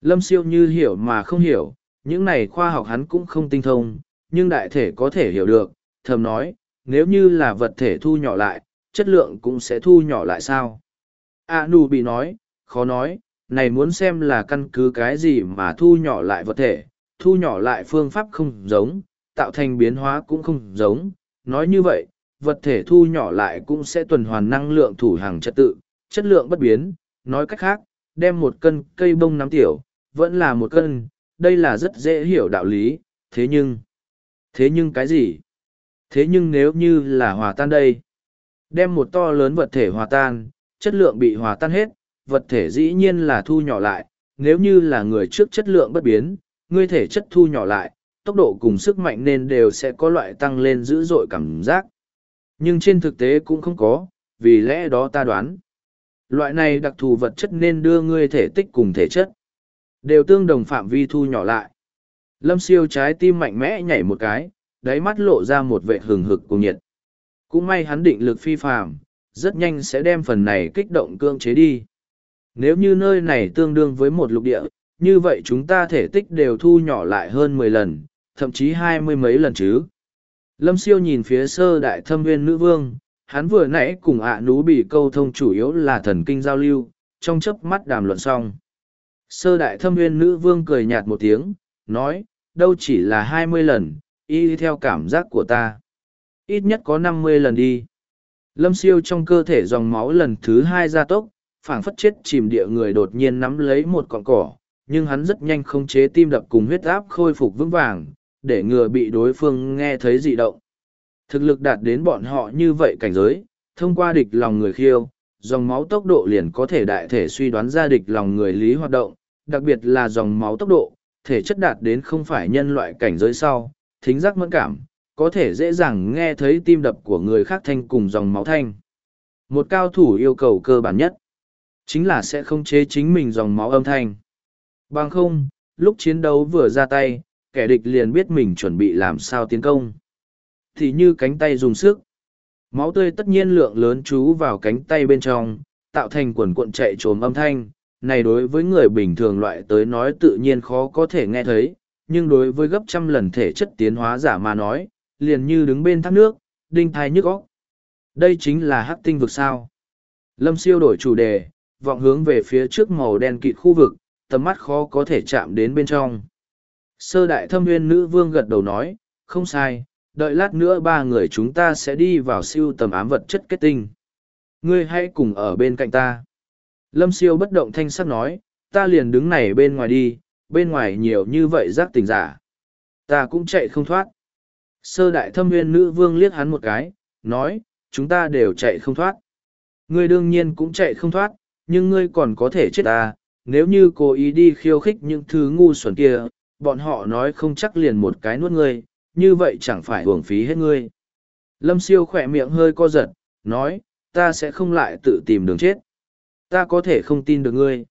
Lâm siêu như hiểu mà không hiểu, những này khoa học hắn cũng không tinh thông, nhưng đại thể có thể hiểu được, thầm nói, nếu như là vật thể thu nhỏ lại, chất lượng cũng sẽ thu nhỏ lại sao? A nu bị nói, khó nói, này muốn xem là căn cứ cái gì mà thu nhỏ lại vật thể, thu nhỏ lại phương pháp không giống, tạo thành biến hóa cũng không giống. Nói như vậy, vật thể thu nhỏ lại cũng sẽ tuần hoàn năng lượng thủ hàng trật tự, chất lượng bất biến. Nói cách khác, đem một cân cây bông nắm tiểu, vẫn là một cân, đây là rất dễ hiểu đạo lý, thế nhưng... Thế nhưng cái gì? Thế nhưng nếu như là hòa tan đây, đem một to lớn vật thể hòa tan, chất lượng bị hòa tan hết, vật thể dĩ nhiên là thu nhỏ lại, nếu như là người trước chất lượng bất biến, ngươi thể chất thu nhỏ lại, tốc độ cùng sức mạnh nên đều sẽ có loại tăng lên dữ dội cảm giác. Nhưng trên thực tế cũng không có, vì lẽ đó ta đoán. Loại này đặc thù vật chất nên đưa ngươi thể tích cùng thể chất. Đều tương đồng phạm vi thu nhỏ lại. Lâm siêu trái tim mạnh mẽ nhảy một cái, đáy mắt lộ ra một vệ hừng hực cùng nhiệt. Cũng may hắn định lực phi phàm, rất nhanh sẽ đem phần này kích động cương chế đi. Nếu như nơi này tương đương với một lục địa, như vậy chúng ta thể tích đều thu nhỏ lại hơn mười lần, thậm chí hai mươi mấy lần chứ. Lâm siêu nhìn phía sơ đại thâm viên nữ vương, hắn vừa nãy cùng ạ nú bị câu thông chủ yếu là thần kinh giao lưu, trong chớp mắt đàm luận xong. Sơ đại thâm viên nữ vương cười nhạt một tiếng, nói, đâu chỉ là hai mươi lần, y theo cảm giác của ta. Ít nhất có năm mươi lần đi. Lâm siêu trong cơ thể dòng máu lần thứ hai gia tốc, phảng phất chết chìm địa người đột nhiên nắm lấy một cọng cỏ, nhưng hắn rất nhanh khống chế tim đập cùng huyết áp khôi phục vững vàng, để ngừa bị đối phương nghe thấy dị động. Thực lực đạt đến bọn họ như vậy cảnh giới, thông qua địch lòng người khiêu, dòng máu tốc độ liền có thể đại thể suy đoán ra địch lòng người lý hoạt động, đặc biệt là dòng máu tốc độ, thể chất đạt đến không phải nhân loại cảnh giới sau, thính giác mẫn cảm, có thể dễ dàng nghe thấy tim đập của người khác thanh cùng dòng máu thanh. Một cao thủ yêu cầu cơ bản nhất, chính là sẽ không chế chính mình dòng máu âm thanh. Bằng không, lúc chiến đấu vừa ra tay, kẻ địch liền biết mình chuẩn bị làm sao tiến công. Thì như cánh tay dùng sức. Máu tươi tất nhiên lượng lớn chú vào cánh tay bên trong, tạo thành quần cuộn chạy trốn âm thanh. Này đối với người bình thường loại tới nói tự nhiên khó có thể nghe thấy, nhưng đối với gấp trăm lần thể chất tiến hóa giả mà nói, liền như đứng bên thác nước, đinh thai nhức óc. Đây chính là hắc tinh vực sao. Lâm siêu đổi chủ đề, vọng hướng về phía trước màu đen kịt khu vực, tầm mắt khó có thể chạm đến bên trong. Sơ đại thâm nguyên nữ vương gật đầu nói, không sai, đợi lát nữa ba người chúng ta sẽ đi vào siêu tầm ám vật chất kết tinh. Ngươi hãy cùng ở bên cạnh ta. Lâm siêu bất động thanh sắc nói, ta liền đứng này bên ngoài đi, bên ngoài nhiều như vậy giác tình giả. Ta cũng chạy không thoát. Sơ đại thâm nguyên nữ vương liếc hắn một cái, nói, chúng ta đều chạy không thoát. Ngươi đương nhiên cũng chạy không thoát, nhưng ngươi còn có thể chết ta, nếu như cố ý đi khiêu khích những thứ ngu xuẩn kia, bọn họ nói không chắc liền một cái nuốt ngươi, như vậy chẳng phải hưởng phí hết ngươi. Lâm siêu khỏe miệng hơi co giật, nói, ta sẽ không lại tự tìm đường chết. Ta có thể không tin được ngươi.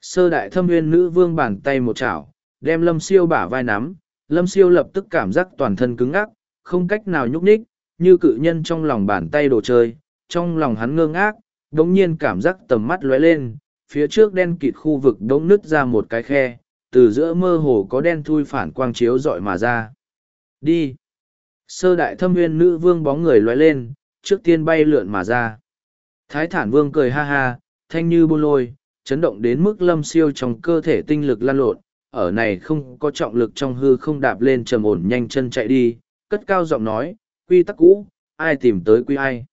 Sơ đại thâm nguyên nữ vương bàn tay một chảo, đem lâm siêu bả vai nắm, lâm siêu lập tức cảm giác toàn thân cứng ngắc không cách nào nhúc nhích như cự nhân trong lòng bàn tay đồ chơi trong lòng hắn ngơ ngác đống nhiên cảm giác tầm mắt lóe lên phía trước đen kịt khu vực đống nứt ra một cái khe từ giữa mơ hồ có đen thui phản quang chiếu dọi mà ra. Đi. Sơ đại thâm nguyên nữ vương bóng người lóe lên trước tiên bay lượn mà ra. Thái thản vương cười ha ha thanh như buôn lôi chấn động đến mức lâm siêu trong cơ thể tinh lực lan lộn ở này không có trọng lực trong hư không đạp lên trầm ổn nhanh chân chạy đi, cất cao giọng nói, quy tắc cũ, ai tìm tới quy ai.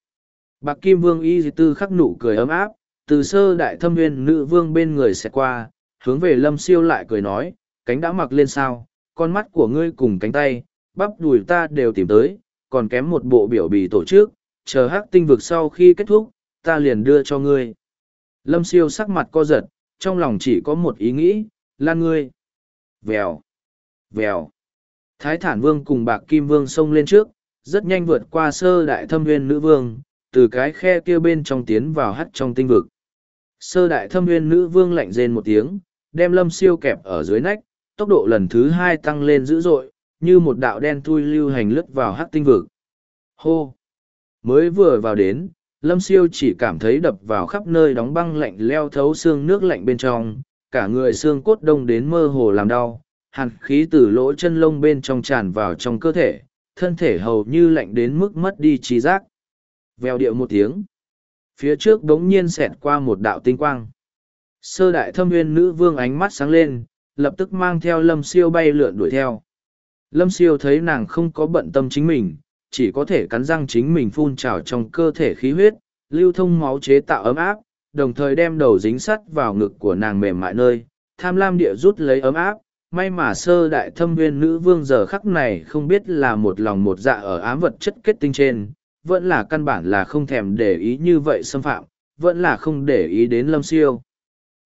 Bạc Kim Vương Y Tư khắc nụ cười ấm áp, từ sơ đại thâm nguyên nữ vương bên người sẽ qua, hướng về lâm siêu lại cười nói, cánh đã mặc lên sao, con mắt của ngươi cùng cánh tay, bắp đùi ta đều tìm tới, còn kém một bộ biểu bì tổ chức, chờ hắc tinh vực sau khi kết thúc, ta liền đưa cho ngươi. Lâm siêu sắc mặt co giật, trong lòng chỉ có một ý nghĩ, lan ngươi. Vèo, vèo. Thái thản vương cùng bạc kim vương xông lên trước, rất nhanh vượt qua sơ đại thâm nguyên nữ vương, từ cái khe kia bên trong tiến vào hắt trong tinh vực. Sơ đại thâm nguyên nữ vương lạnh rên một tiếng, đem lâm siêu kẹp ở dưới nách, tốc độ lần thứ hai tăng lên dữ dội, như một đạo đen thui lưu hành lướt vào hắc tinh vực. Hô! Mới vừa vào đến, lâm siêu chỉ cảm thấy đập vào khắp nơi đóng băng lạnh leo thấu xương nước lạnh bên trong, cả người xương cốt đông đến mơ hồ làm đau, hàn khí từ lỗ chân lông bên trong tràn vào trong cơ thể, thân thể hầu như lạnh đến mức mất đi trí giác. Vèo điệu một tiếng. Phía trước đống nhiên xẹt qua một đạo tinh quang. Sơ đại thâm nguyên nữ vương ánh mắt sáng lên, lập tức mang theo lâm siêu bay lượn đuổi theo. Lâm siêu thấy nàng không có bận tâm chính mình, chỉ có thể cắn răng chính mình phun trào trong cơ thể khí huyết, lưu thông máu chế tạo ấm áp, đồng thời đem đầu dính sắt vào ngực của nàng mềm mại nơi, tham lam địa rút lấy ấm áp, may mà sơ đại thâm viên nữ vương giờ khắc này không biết là một lòng một dạ ở ám vật chất kết tinh trên, vẫn là căn bản là không thèm để ý như vậy xâm phạm, vẫn là không để ý đến lâm siêu.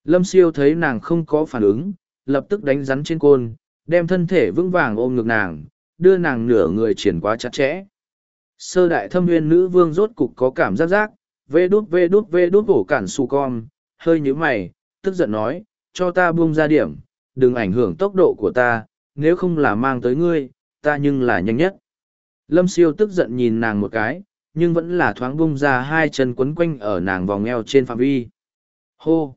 Lâm siêu thấy nàng không có phản ứng, lập tức đánh rắn trên côn, đem thân thể vững vàng ôm ngực nàng, đưa nàng nửa người triển quá chặt chẽ. Sơ đại thâm nguyên nữ vương rốt cục có cảm giác giác, vê đút vê đút vê đút bổ cản su con, hơi như mày, tức giận nói, cho ta buông ra điểm, đừng ảnh hưởng tốc độ của ta, nếu không là mang tới ngươi, ta nhưng là nhanh nhất. Lâm siêu tức giận nhìn nàng một cái, nhưng vẫn là thoáng bung ra hai chân quấn quanh ở nàng vòng eo trên phạm vi. Hô!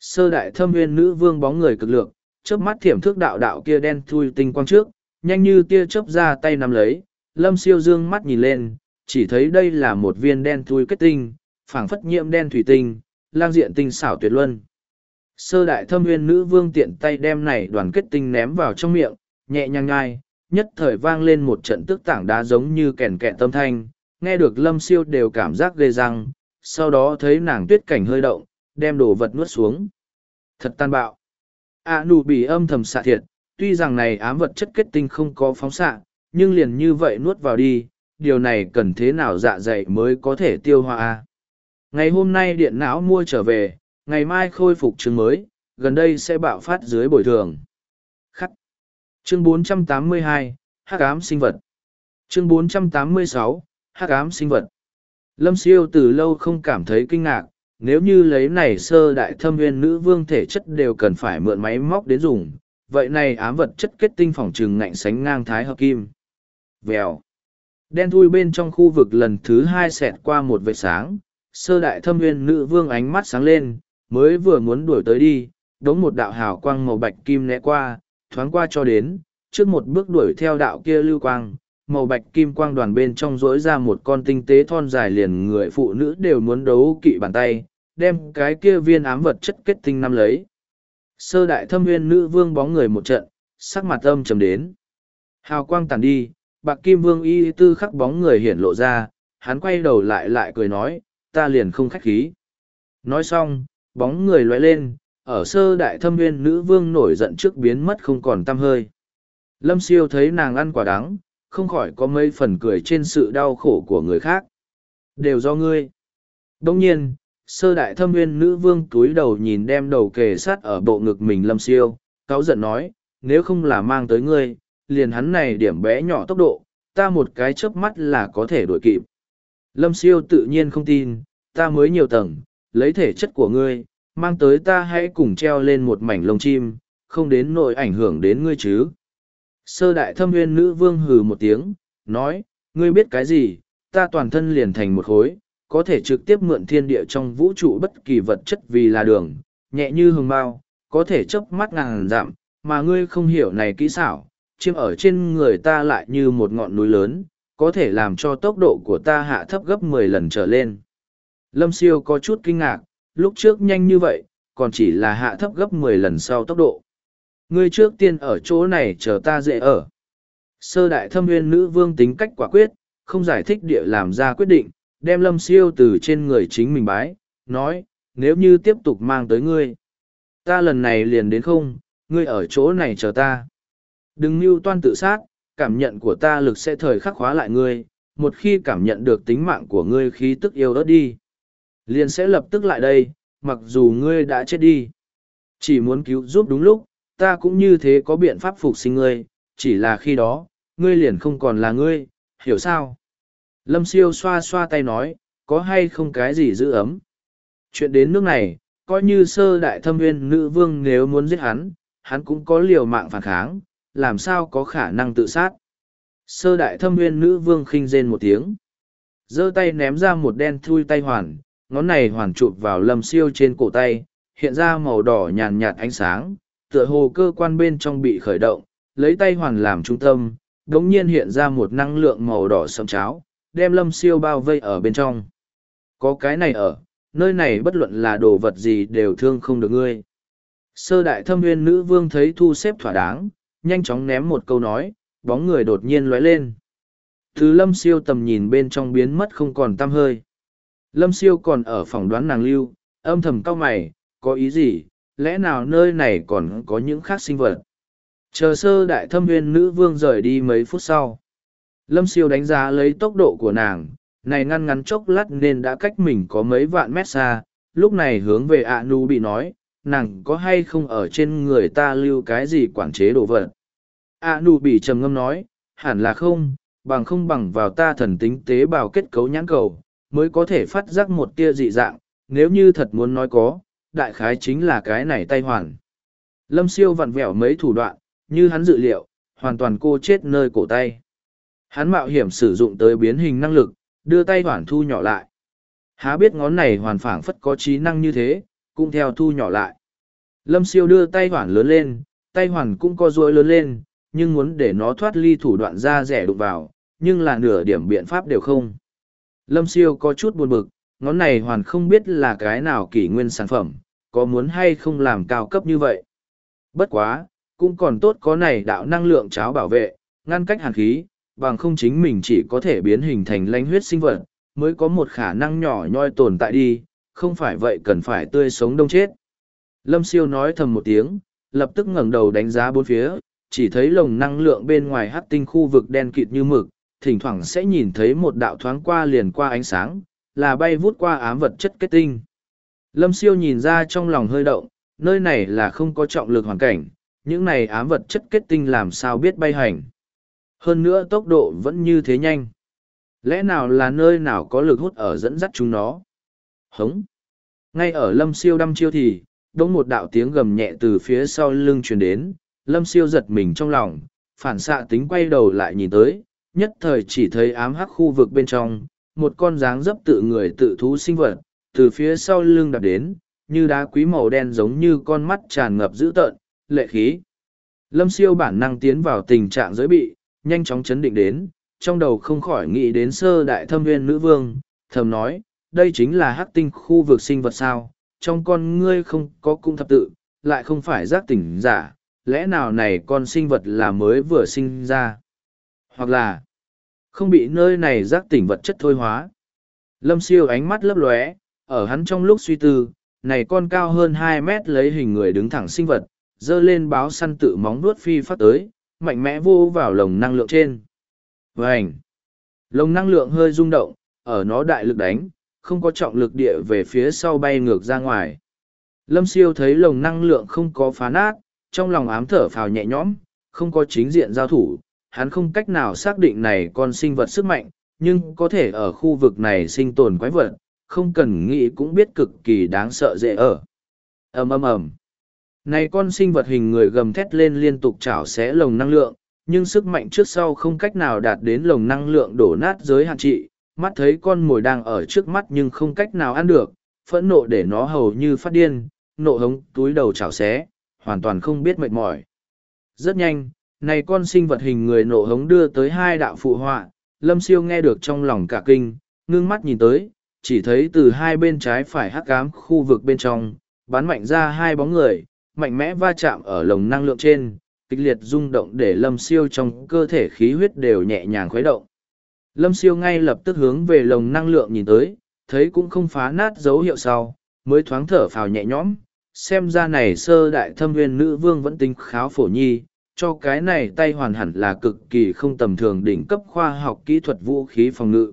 Sơ đại thâm nguyên nữ vương bóng người cực lượng, chớp mắt thiểm thước đạo đạo kia đen thui tinh quang trước, nhanh như tia chớp ra tay nắm lấy, lâm siêu dương mắt nhìn lên, chỉ thấy đây là một viên đen thui kết tinh, phảng phất nhiễm đen thủy tinh, lang diện tinh xảo tuyệt luân. Sơ đại thâm nguyên nữ vương tiện tay đem này đoàn kết tinh ném vào trong miệng, nhẹ nhàng ngai, nhất thời vang lên một trận tức tảng đá giống như kèn kẹn tâm thanh, nghe được lâm siêu đều cảm giác ghê răng, sau đó thấy nàng tuyết cảnh hơi động, đem đồ vật nuốt xuống. Thật tan bạo. À nụ bị âm thầm xạ thiệt, tuy rằng này ám vật chất kết tinh không có phóng xạ, nhưng liền như vậy nuốt vào đi, điều này cần thế nào dạ dày mới có thể tiêu hóa a? Ngày hôm nay điện não mua trở về ngày mai khôi phục chứng mới gần đây sẽ bạo phát dưới bồi thường. Khắc. Chương 482, hắc ám sinh vật. Chương 486, hắc ám sinh vật. Lâm siêu từ lâu không cảm thấy kinh ngạc nếu như lấy này sơ đại thâm viên nữ vương thể chất đều cần phải mượn máy móc đến dùng vậy này ám vật chất kết tinh phòng trừng ngạnh sánh ngang thái hợp kim. Vèo. Đen thui bên trong khu vực lần thứ hai xẹt qua một vệt sáng, sơ đại thâm nguyên nữ vương ánh mắt sáng lên, mới vừa muốn đuổi tới đi, đống một đạo hào quang màu bạch kim né qua, thoáng qua cho đến, trước một bước đuổi theo đạo kia lưu quang, màu bạch kim quang đoàn bên trong rỗi ra một con tinh tế thon dài liền người phụ nữ đều muốn đấu kỵ bàn tay, đem cái kia viên ám vật chất kết tinh năm lấy. Sơ đại thâm nguyên nữ vương bóng người một trận, sắc mặt âm trầm đến. Hào quang tàn đi, bạc kim vương y tư khắc bóng người hiển lộ ra, hắn quay đầu lại lại cười nói, ta liền không khách khí. Nói xong, bóng người lóe lên, ở sơ đại thâm viên nữ vương nổi giận trước biến mất không còn tăm hơi. Lâm siêu thấy nàng ăn quả đắng, không khỏi có mấy phần cười trên sự đau khổ của người khác. Đều do ngươi. Đông nhiên, sơ đại thâm nguyên nữ vương túi đầu nhìn đem đầu kề sát ở bộ ngực mình lâm siêu, cáu giận nói, nếu không là mang tới ngươi, liền hắn này điểm bé nhỏ tốc độ, ta một cái chớp mắt là có thể đuổi kịp. Lâm siêu tự nhiên không tin, ta mới nhiều tầng, lấy thể chất của ngươi, mang tới ta hãy cùng treo lên một mảnh lông chim, không đến nỗi ảnh hưởng đến ngươi chứ. Sơ đại thâm nguyên nữ vương hừ một tiếng, nói, ngươi biết cái gì, ta toàn thân liền thành một khối, có thể trực tiếp mượn thiên địa trong vũ trụ bất kỳ vật chất vì là đường, nhẹ như hồng bao, có thể chớp mắt ngàn giảm, mà ngươi không hiểu này kỹ xảo, chiêm ở trên người ta lại như một ngọn núi lớn, có thể làm cho tốc độ của ta hạ thấp gấp mười lần trở lên. Lâm siêu có chút kinh ngạc, lúc trước nhanh như vậy, còn chỉ là hạ thấp gấp mười lần sau tốc độ. Ngươi trước tiên ở chỗ này chờ ta dễ ở. Sơ đại thâm nguyên nữ vương tính cách quả quyết, không giải thích địa làm ra quyết định, đem lâm siêu từ trên người chính mình bái, nói, nếu như tiếp tục mang tới ngươi. Ta lần này liền đến không, ngươi ở chỗ này chờ ta. Đừng mưu toan tự sát, cảm nhận của ta lực sẽ thời khắc hóa lại ngươi, một khi cảm nhận được tính mạng của ngươi khí tức yêu ớt đi. Liền sẽ lập tức lại đây, mặc dù ngươi đã chết đi. Chỉ muốn cứu giúp đúng lúc, ta cũng như thế có biện pháp phục sinh ngươi, chỉ là khi đó, ngươi liền không còn là ngươi, hiểu sao? Lâm siêu xoa xoa tay nói, có hay không cái gì giữ ấm? Chuyện đến nước này, coi như sơ đại thâm viên nữ vương nếu muốn giết hắn, hắn cũng có liều mạng phản kháng, làm sao có khả năng tự sát. Sơ đại thâm viên nữ vương khinh rên một tiếng. giơ tay ném ra một đen thui tay hoàn, ngón này hoàn chụp vào lâm siêu trên cổ tay, hiện ra màu đỏ nhàn nhạt ánh sáng, tựa hồ cơ quan bên trong bị khởi động, lấy tay hoàn làm trung tâm, đống nhiên hiện ra một năng lượng màu đỏ sẫm cháo, đem lâm siêu bao vây ở bên trong. Có cái này ở, nơi này bất luận là đồ vật gì đều thương không được ngươi. Sơ đại thâm nguyên nữ vương thấy thu xếp thỏa đáng, nhanh chóng ném một câu nói, bóng người đột nhiên lóe lên. Thứ lâm siêu tầm nhìn bên trong biến mất không còn tăm hơi. Lâm siêu còn ở phòng đoán nàng lưu, âm thầm cao mày, có ý gì, lẽ nào nơi này còn có những khác sinh vật. Chờ sơ đại thâm viên nữ vương rời đi mấy phút sau. Lâm siêu đánh giá lấy tốc độ của nàng, này ngăn ngắn chốc lát nên đã cách mình có mấy vạn mét xa, lúc này hướng về ạ nu bị nói, nàng có hay không ở trên người ta lưu cái gì quản chế đồ vật. ạ nu bị trầm ngâm nói, hẳn là không, bằng không bằng vào ta thần tính tế bào kết cấu nhãn cầu, mới có thể phát giác một tia dị dạng, nếu như thật muốn nói có, đại khái chính là cái này tay hoàn. Lâm siêu vặn vẹo mấy thủ đoạn, như hắn dự liệu, hoàn toàn cô chết nơi cổ tay. Hắn mạo hiểm sử dụng tới biến hình năng lực, đưa tay hoàn thu nhỏ lại. Há biết ngón này hoàn phảng phất có trí năng như thế, cũng theo thu nhỏ lại. Lâm siêu đưa tay hoàn lớn lên, tay hoàn cũng co duỗi lớn lên, nhưng muốn để nó thoát ly thủ đoạn ra rẻ đụng vào, nhưng là nửa điểm biện pháp đều không. Lâm siêu có chút buồn bực, ngón này hoàn không biết là cái nào kỷ nguyên sản phẩm, có muốn hay không làm cao cấp như vậy. Bất quá, cũng còn tốt có này đạo năng lượng cháo bảo vệ, ngăn cách hàn khí, bằng không chính mình chỉ có thể biến hình thành lánh huyết sinh vật, mới có một khả năng nhỏ nhoi tồn tại đi, không phải vậy cần phải tươi sống đông chết. Lâm siêu nói thầm một tiếng, lập tức ngẩng đầu đánh giá bốn phía, chỉ thấy lồng năng lượng bên ngoài hắc tinh khu vực đen kịt như mực, thỉnh thoảng sẽ nhìn thấy một đạo thoáng qua liền qua ánh sáng, là bay vút qua ám vật chất kết tinh. Lâm siêu nhìn ra trong lòng hơi động, nơi này là không có trọng lực hoàn cảnh, những này ám vật chất kết tinh làm sao biết bay hành. Hơn nữa tốc độ vẫn như thế nhanh. Lẽ nào là nơi nào có lực hút ở dẫn dắt chúng nó? Hống! Ngay ở lâm siêu đăm chiêu thì, đông một đạo tiếng gầm nhẹ từ phía sau lưng truyền đến, lâm siêu giật mình trong lòng, phản xạ tính quay đầu lại nhìn tới, nhất thời chỉ thấy ám hắc khu vực bên trong, một con dáng dấp tự người tự thú sinh vật, từ phía sau lưng đạp đến, như đá quý màu đen giống như con mắt tràn ngập dữ tợn, lệ khí. Lâm siêu bản năng tiến vào tình trạng giới bị, nhanh chóng chấn định đến, trong đầu không khỏi nghĩ đến sơ đại thâm viên nữ vương, thầm nói, đây chính là hắc tinh khu vực sinh vật sao, trong con ngươi không có cung thập tự, lại không phải giác tỉnh giả, lẽ nào này con sinh vật là mới vừa sinh ra, hoặc là không bị nơi này giác tỉnh vật chất thôi hóa. Lâm siêu ánh mắt lấp lóe, ở hắn trong lúc suy tư, này con cao hơn hai mét lấy hình người đứng thẳng sinh vật, dơ lên báo săn tự móng vuốt phi phát tới, mạnh mẽ vô vào lồng năng lượng trên. Vành! Lồng năng lượng hơi rung động, ở nó đại lực đánh, không có trọng lực địa về phía sau bay ngược ra ngoài. Lâm siêu thấy lồng năng lượng không có phá nát, trong lòng ám thở phào nhẹ nhõm, không có chính diện giao thủ, hắn không cách nào xác định này con sinh vật sức mạnh, nhưng có thể ở khu vực này sinh tồn quái vật, không cần nghĩ cũng biết cực kỳ đáng sợ dễ ở. ầm ầm ầm này con sinh vật hình người gầm thét lên liên tục chảo xé lồng năng lượng, nhưng sức mạnh trước sau không cách nào đạt đến lồng năng lượng đổ nát giới hạn trị, mắt thấy con mồi đang ở trước mắt nhưng không cách nào ăn được, phẫn nộ để nó hầu như phát điên, nộ hống túi đầu chảo xé, hoàn toàn không biết mệt mỏi. Rất nhanh, này con sinh vật hình người nộ hống đưa tới hai đạo phụ họa, lâm siêu nghe được trong lòng cả kinh, ngưng mắt nhìn tới, chỉ thấy từ hai bên trái phải hắc cám khu vực bên trong, bắn mạnh ra hai bóng người, mạnh mẽ va chạm ở lồng năng lượng trên, kịch liệt rung động để lâm siêu trong cơ thể khí huyết đều nhẹ nhàng khuấy động. Lâm siêu ngay lập tức hướng về lồng năng lượng nhìn tới, thấy cũng không phá nát dấu hiệu sau, mới thoáng thở phào nhẹ nhõm, xem ra này sơ đại thâm nguyên nữ vương vẫn tính kháo phổ nhi, cho cái này tay hoàn hẳn là cực kỳ không tầm thường đỉnh cấp khoa học kỹ thuật vũ khí phòng ngự.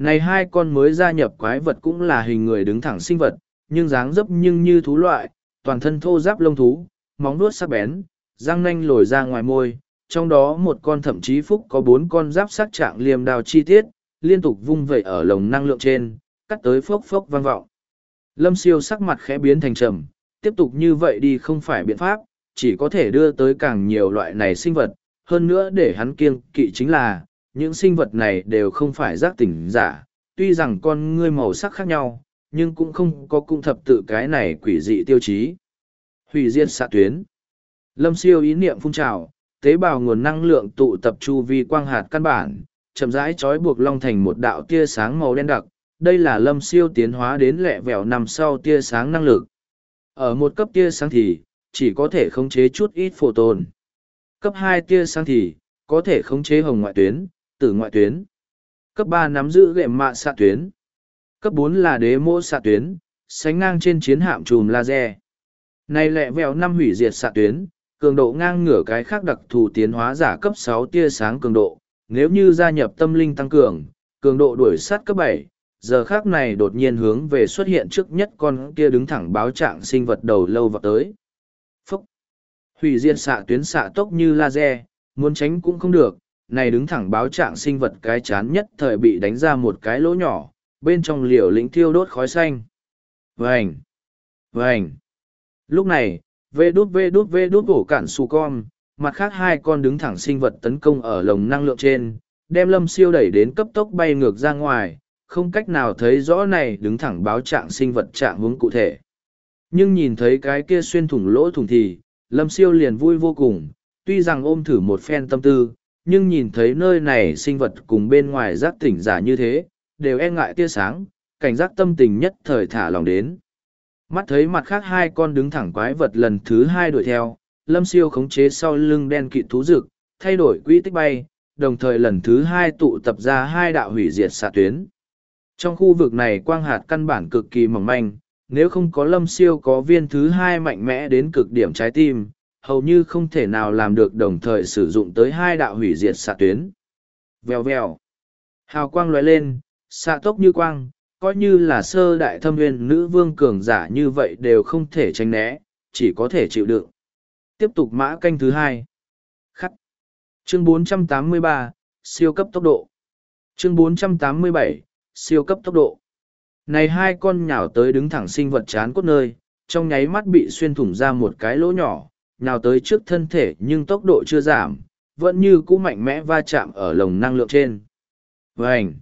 Này hai con mới gia nhập quái vật cũng là hình người đứng thẳng sinh vật, nhưng dáng dấp nhưng như thú loại, toàn thân thô giáp lông thú, móng nuốt sắc bén, răng nanh lồi ra ngoài môi, trong đó một con thậm chí phúc có bốn con giáp sắc trạng liềm đào chi tiết, liên tục vung vẩy ở lồng năng lượng trên, cắt tới phốc phốc vang vọng. Lâm siêu sắc mặt khẽ biến thành trầm, tiếp tục như vậy đi không phải biện pháp, chỉ có thể đưa tới càng nhiều loại này sinh vật, hơn nữa để hắn kiêng kỵ chính là, những sinh vật này đều không phải giác tỉnh giả, tuy rằng con ngươi màu sắc khác nhau, nhưng cũng không có cung thập tự cái này quỷ dị tiêu chí. Hủy diệt xạ tuyến. Lâm siêu ý niệm phun trào, tế bào nguồn năng lượng tụ tập chu vi quang hạt căn bản, chậm rãi trói buộc long thành một đạo tia sáng màu đen đặc. Đây là lâm siêu tiến hóa đến lẹ vẻo nằm sau tia sáng năng lực. Ở một cấp tia sáng thì, chỉ có thể khống chế chút ít phổ tồn. Cấp hai tia sáng thì, có thể khống chế hồng ngoại tuyến, tử ngoại tuyến. Cấp ba nắm giữ gệm mạ xạ tuyến. Cấp bốn là đế mô xạ tuyến, sánh ngang trên chiến hạm chùm laser. Này lẹ vẹo năm hủy diệt xạ tuyến, cường độ ngang ngửa cái khác đặc thù tiến hóa giả cấp sáu tia sáng cường độ. Nếu như gia nhập tâm linh tăng cường, cường độ đuổi sát cấp bảy, giờ khác này đột nhiên hướng về xuất hiện trước nhất con kia đứng thẳng báo trạng sinh vật đầu lâu vào tới. Phúc! Hủy diệt xạ tuyến xạ tốc như laser, muốn tránh cũng không được, này đứng thẳng báo trạng sinh vật cái chán nhất thời bị đánh ra một cái lỗ nhỏ, bên trong liều lĩnh thiêu đốt khói xanh. Vành! Vành! Lúc này, vê đút vê đút vê đút bổ cản su con, mặt khác hai con đứng thẳng sinh vật tấn công ở lồng năng lượng trên, đem lâm siêu đẩy đến cấp tốc bay ngược ra ngoài, không cách nào thấy rõ này đứng thẳng báo trạng sinh vật trạng hướng cụ thể. Nhưng nhìn thấy cái kia xuyên thủng lỗ thủng thì, lâm siêu liền vui vô cùng, tuy rằng ôm thử một phen tâm tư, nhưng nhìn thấy nơi này sinh vật cùng bên ngoài giác tỉnh giả như thế, đều e ngại tia sáng, cảnh giác tâm tình nhất thời thả lòng đến. Mắt thấy mặt khác hai con đứng thẳng quái vật lần thứ hai đuổi theo, lâm siêu khống chế sau lưng đen kịt thú rực, thay đổi quỹ tích bay, đồng thời lần thứ hai tụ tập ra hai đạo hủy diệt xạ tuyến. Trong khu vực này quang hạt căn bản cực kỳ mỏng manh, nếu không có lâm siêu có viên thứ hai mạnh mẽ đến cực điểm trái tim, hầu như không thể nào làm được đồng thời sử dụng tới hai đạo hủy diệt xạ tuyến. Vèo vèo. Hào quang lóe lên, xạ tốc như quang, coi như là sơ đại thâm nguyên nữ vương cường giả như vậy đều không thể tránh né, chỉ có thể chịu đựng. Tiếp tục mã canh thứ hai. Khắc. Chương 483, siêu cấp tốc độ. Chương 487, siêu cấp tốc độ. Này hai con nhào tới đứng thẳng sinh vật chán cốt nơi, trong nháy mắt bị xuyên thủng ra một cái lỗ nhỏ, nào tới trước thân thể nhưng tốc độ chưa giảm, vẫn như cũ mạnh mẽ va chạm ở lồng năng lượng trên. Vânh!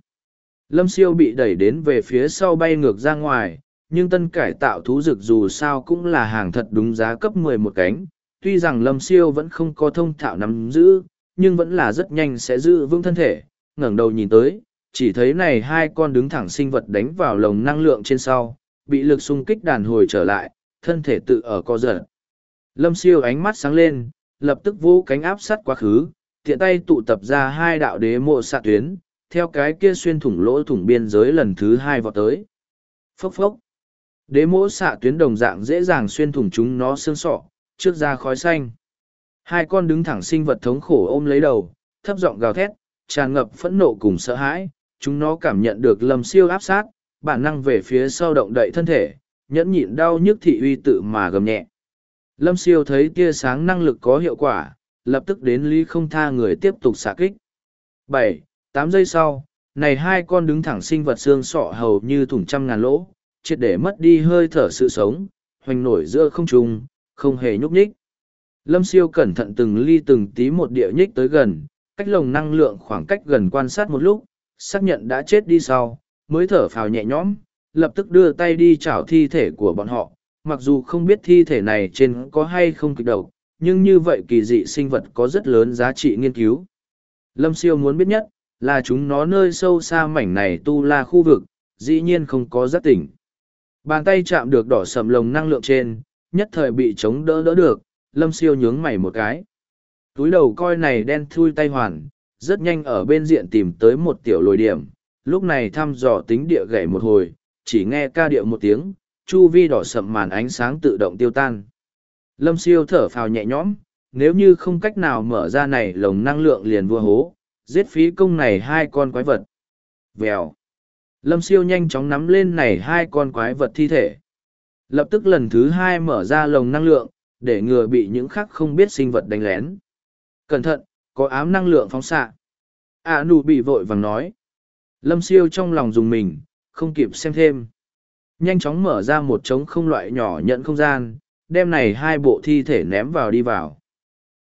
Lâm siêu bị đẩy đến về phía sau bay ngược ra ngoài, nhưng tân cải tạo thú dực dù sao cũng là hàng thật đúng giá cấp mười một cánh. Tuy rằng lâm siêu vẫn không có thông thạo nắm giữ, nhưng vẫn là rất nhanh sẽ giữ vững thân thể, ngẩng đầu nhìn tới, chỉ thấy này hai con đứng thẳng sinh vật đánh vào lồng năng lượng trên sau, bị lực xung kích đàn hồi trở lại, thân thể tự ở co giật. Lâm siêu ánh mắt sáng lên, lập tức vũ cánh áp sát quá khứ, tiện tay tụ tập ra hai đạo đế mộ xạ tuyến, theo cái kia xuyên thủng lỗ thủng biên giới lần thứ hai vào tới. Phốc phốc. Đế mộ xạ tuyến đồng dạng dễ dàng xuyên thủng chúng nó xương sọ, trước ra khói xanh. Hai con đứng thẳng sinh vật thống khổ ôm lấy đầu, thấp giọng gào thét, tràn ngập phẫn nộ cùng sợ hãi, chúng nó cảm nhận được lâm siêu áp sát, bản năng về phía sau động đậy thân thể, nhẫn nhịn đau nhức thị uy tự mà gầm nhẹ. Lâm siêu thấy tia sáng năng lực có hiệu quả, lập tức đến lý không tha người tiếp tục xả kích. bảy tám giây sau, này hai con đứng thẳng sinh vật xương sọ hầu như thủng trăm ngàn lỗ, triệt để mất đi hơi thở sự sống, hoành nổi giữa không trung, không hề nhúc nhích. Lâm siêu cẩn thận từng ly từng tí một địa nhích tới gần, cách lồng năng lượng khoảng cách gần quan sát một lúc, xác nhận đã chết đi sau, mới thở phào nhẹ nhõm, lập tức đưa tay đi chảo thi thể của bọn họ. Mặc dù không biết thi thể này trên có hay không kịch độc, nhưng như vậy kỳ dị sinh vật có rất lớn giá trị nghiên cứu. Lâm siêu muốn biết nhất, là chúng nó nơi sâu xa mảnh này tu la khu vực, dĩ nhiên không có giác tỉnh. Bàn tay chạm được đỏ sầm lồng năng lượng trên, nhất thời bị chống đỡ đỡ được, lâm siêu nhướng mày một cái. Túi đầu coi này đen thui tay hoàn, rất nhanh ở bên diện tìm tới một tiểu lồi điểm, lúc này thăm dò tính địa gậy một hồi, chỉ nghe ca điệu một tiếng, chu vi đỏ sậm màn ánh sáng tự động tiêu tan. Lâm siêu thở phào nhẹ nhõm, nếu như không cách nào mở ra này lồng năng lượng liền vua hố, giết phí công này hai con quái vật. Vèo. Lâm siêu nhanh chóng nắm lên này hai con quái vật thi thể. Lập tức lần thứ hai mở ra lồng năng lượng, để ngừa bị những khác không biết sinh vật đánh lén. Cẩn thận, có ám năng lượng phóng xạ. À nụ bị vội vàng nói. Lâm siêu trong lòng dùng mình, không kịp xem thêm. Nhanh chóng mở ra một trống không loại nhỏ nhận không gian, đem này hai bộ thi thể ném vào đi vào.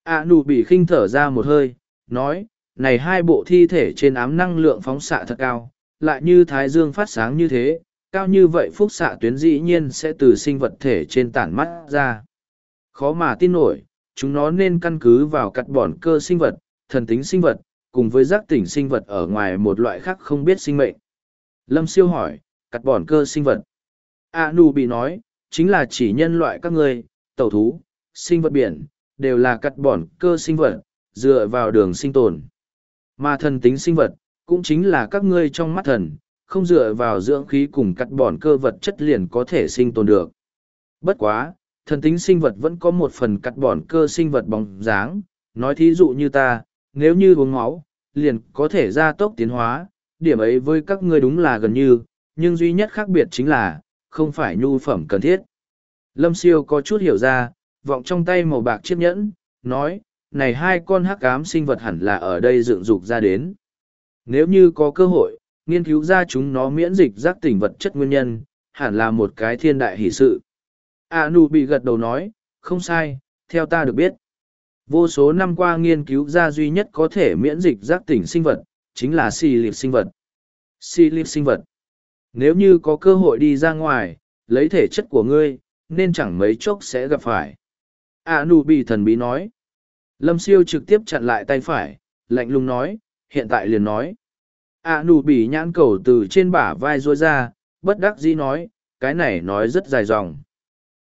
À nụ bị khinh thở ra một hơi, nói, này hai bộ thi thể trên ám năng lượng phóng xạ thật cao, lại như thái dương phát sáng như thế, cao như vậy phúc xạ tuyến dĩ nhiên sẽ từ sinh vật thể trên tản mắt ra. Khó mà tin nổi, chúng nó nên căn cứ vào cắt bỏn cơ sinh vật, thần tính sinh vật, cùng với giác tỉnh sinh vật ở ngoài một loại khác không biết sinh mệnh. Lâm siêu hỏi, cắt bỏn cơ sinh vật. A nu bị nói, chính là chỉ nhân loại các ngươi, tẩu thú, sinh vật biển, đều là cắt bỏn cơ sinh vật, dựa vào đường sinh tồn. Mà thần tính sinh vật, cũng chính là các ngươi trong mắt thần, không dựa vào dưỡng khí cùng cắt bỏn cơ vật chất liền có thể sinh tồn được. Bất quá, thần tính sinh vật vẫn có một phần cắt bỏn cơ sinh vật bóng dáng, nói thí dụ như ta, nếu như uống máu, liền có thể gia tốc tiến hóa, điểm ấy với các ngươi đúng là gần như, nhưng duy nhất khác biệt chính là, không phải nhu phẩm cần thiết. Lâm siêu có chút hiểu ra, vọng trong tay màu bạc chiếc nhẫn, nói, này hai con hắc ám sinh vật hẳn là ở đây dựng dục ra đến. Nếu như có cơ hội, nghiên cứu ra chúng nó miễn dịch giác tỉnh vật chất nguyên nhân, hẳn là một cái thiên đại hỷ sự. A Nu bị gật đầu nói, không sai, theo ta được biết. Vô số năm qua nghiên cứu ra duy nhất có thể miễn dịch giác tỉnh sinh vật, chính là xì liệt sinh vật. Xì liệt sinh vật. Nếu như có cơ hội đi ra ngoài, lấy thể chất của ngươi, nên chẳng mấy chốc sẽ gặp phải. A Nu bị thần bí nói. Lâm siêu trực tiếp chặn lại tay phải, lạnh lùng nói, hiện tại liền nói. A Nu bị nhãn cầu từ trên bả vai ruôi ra, bất đắc dĩ nói, cái này nói rất dài dòng.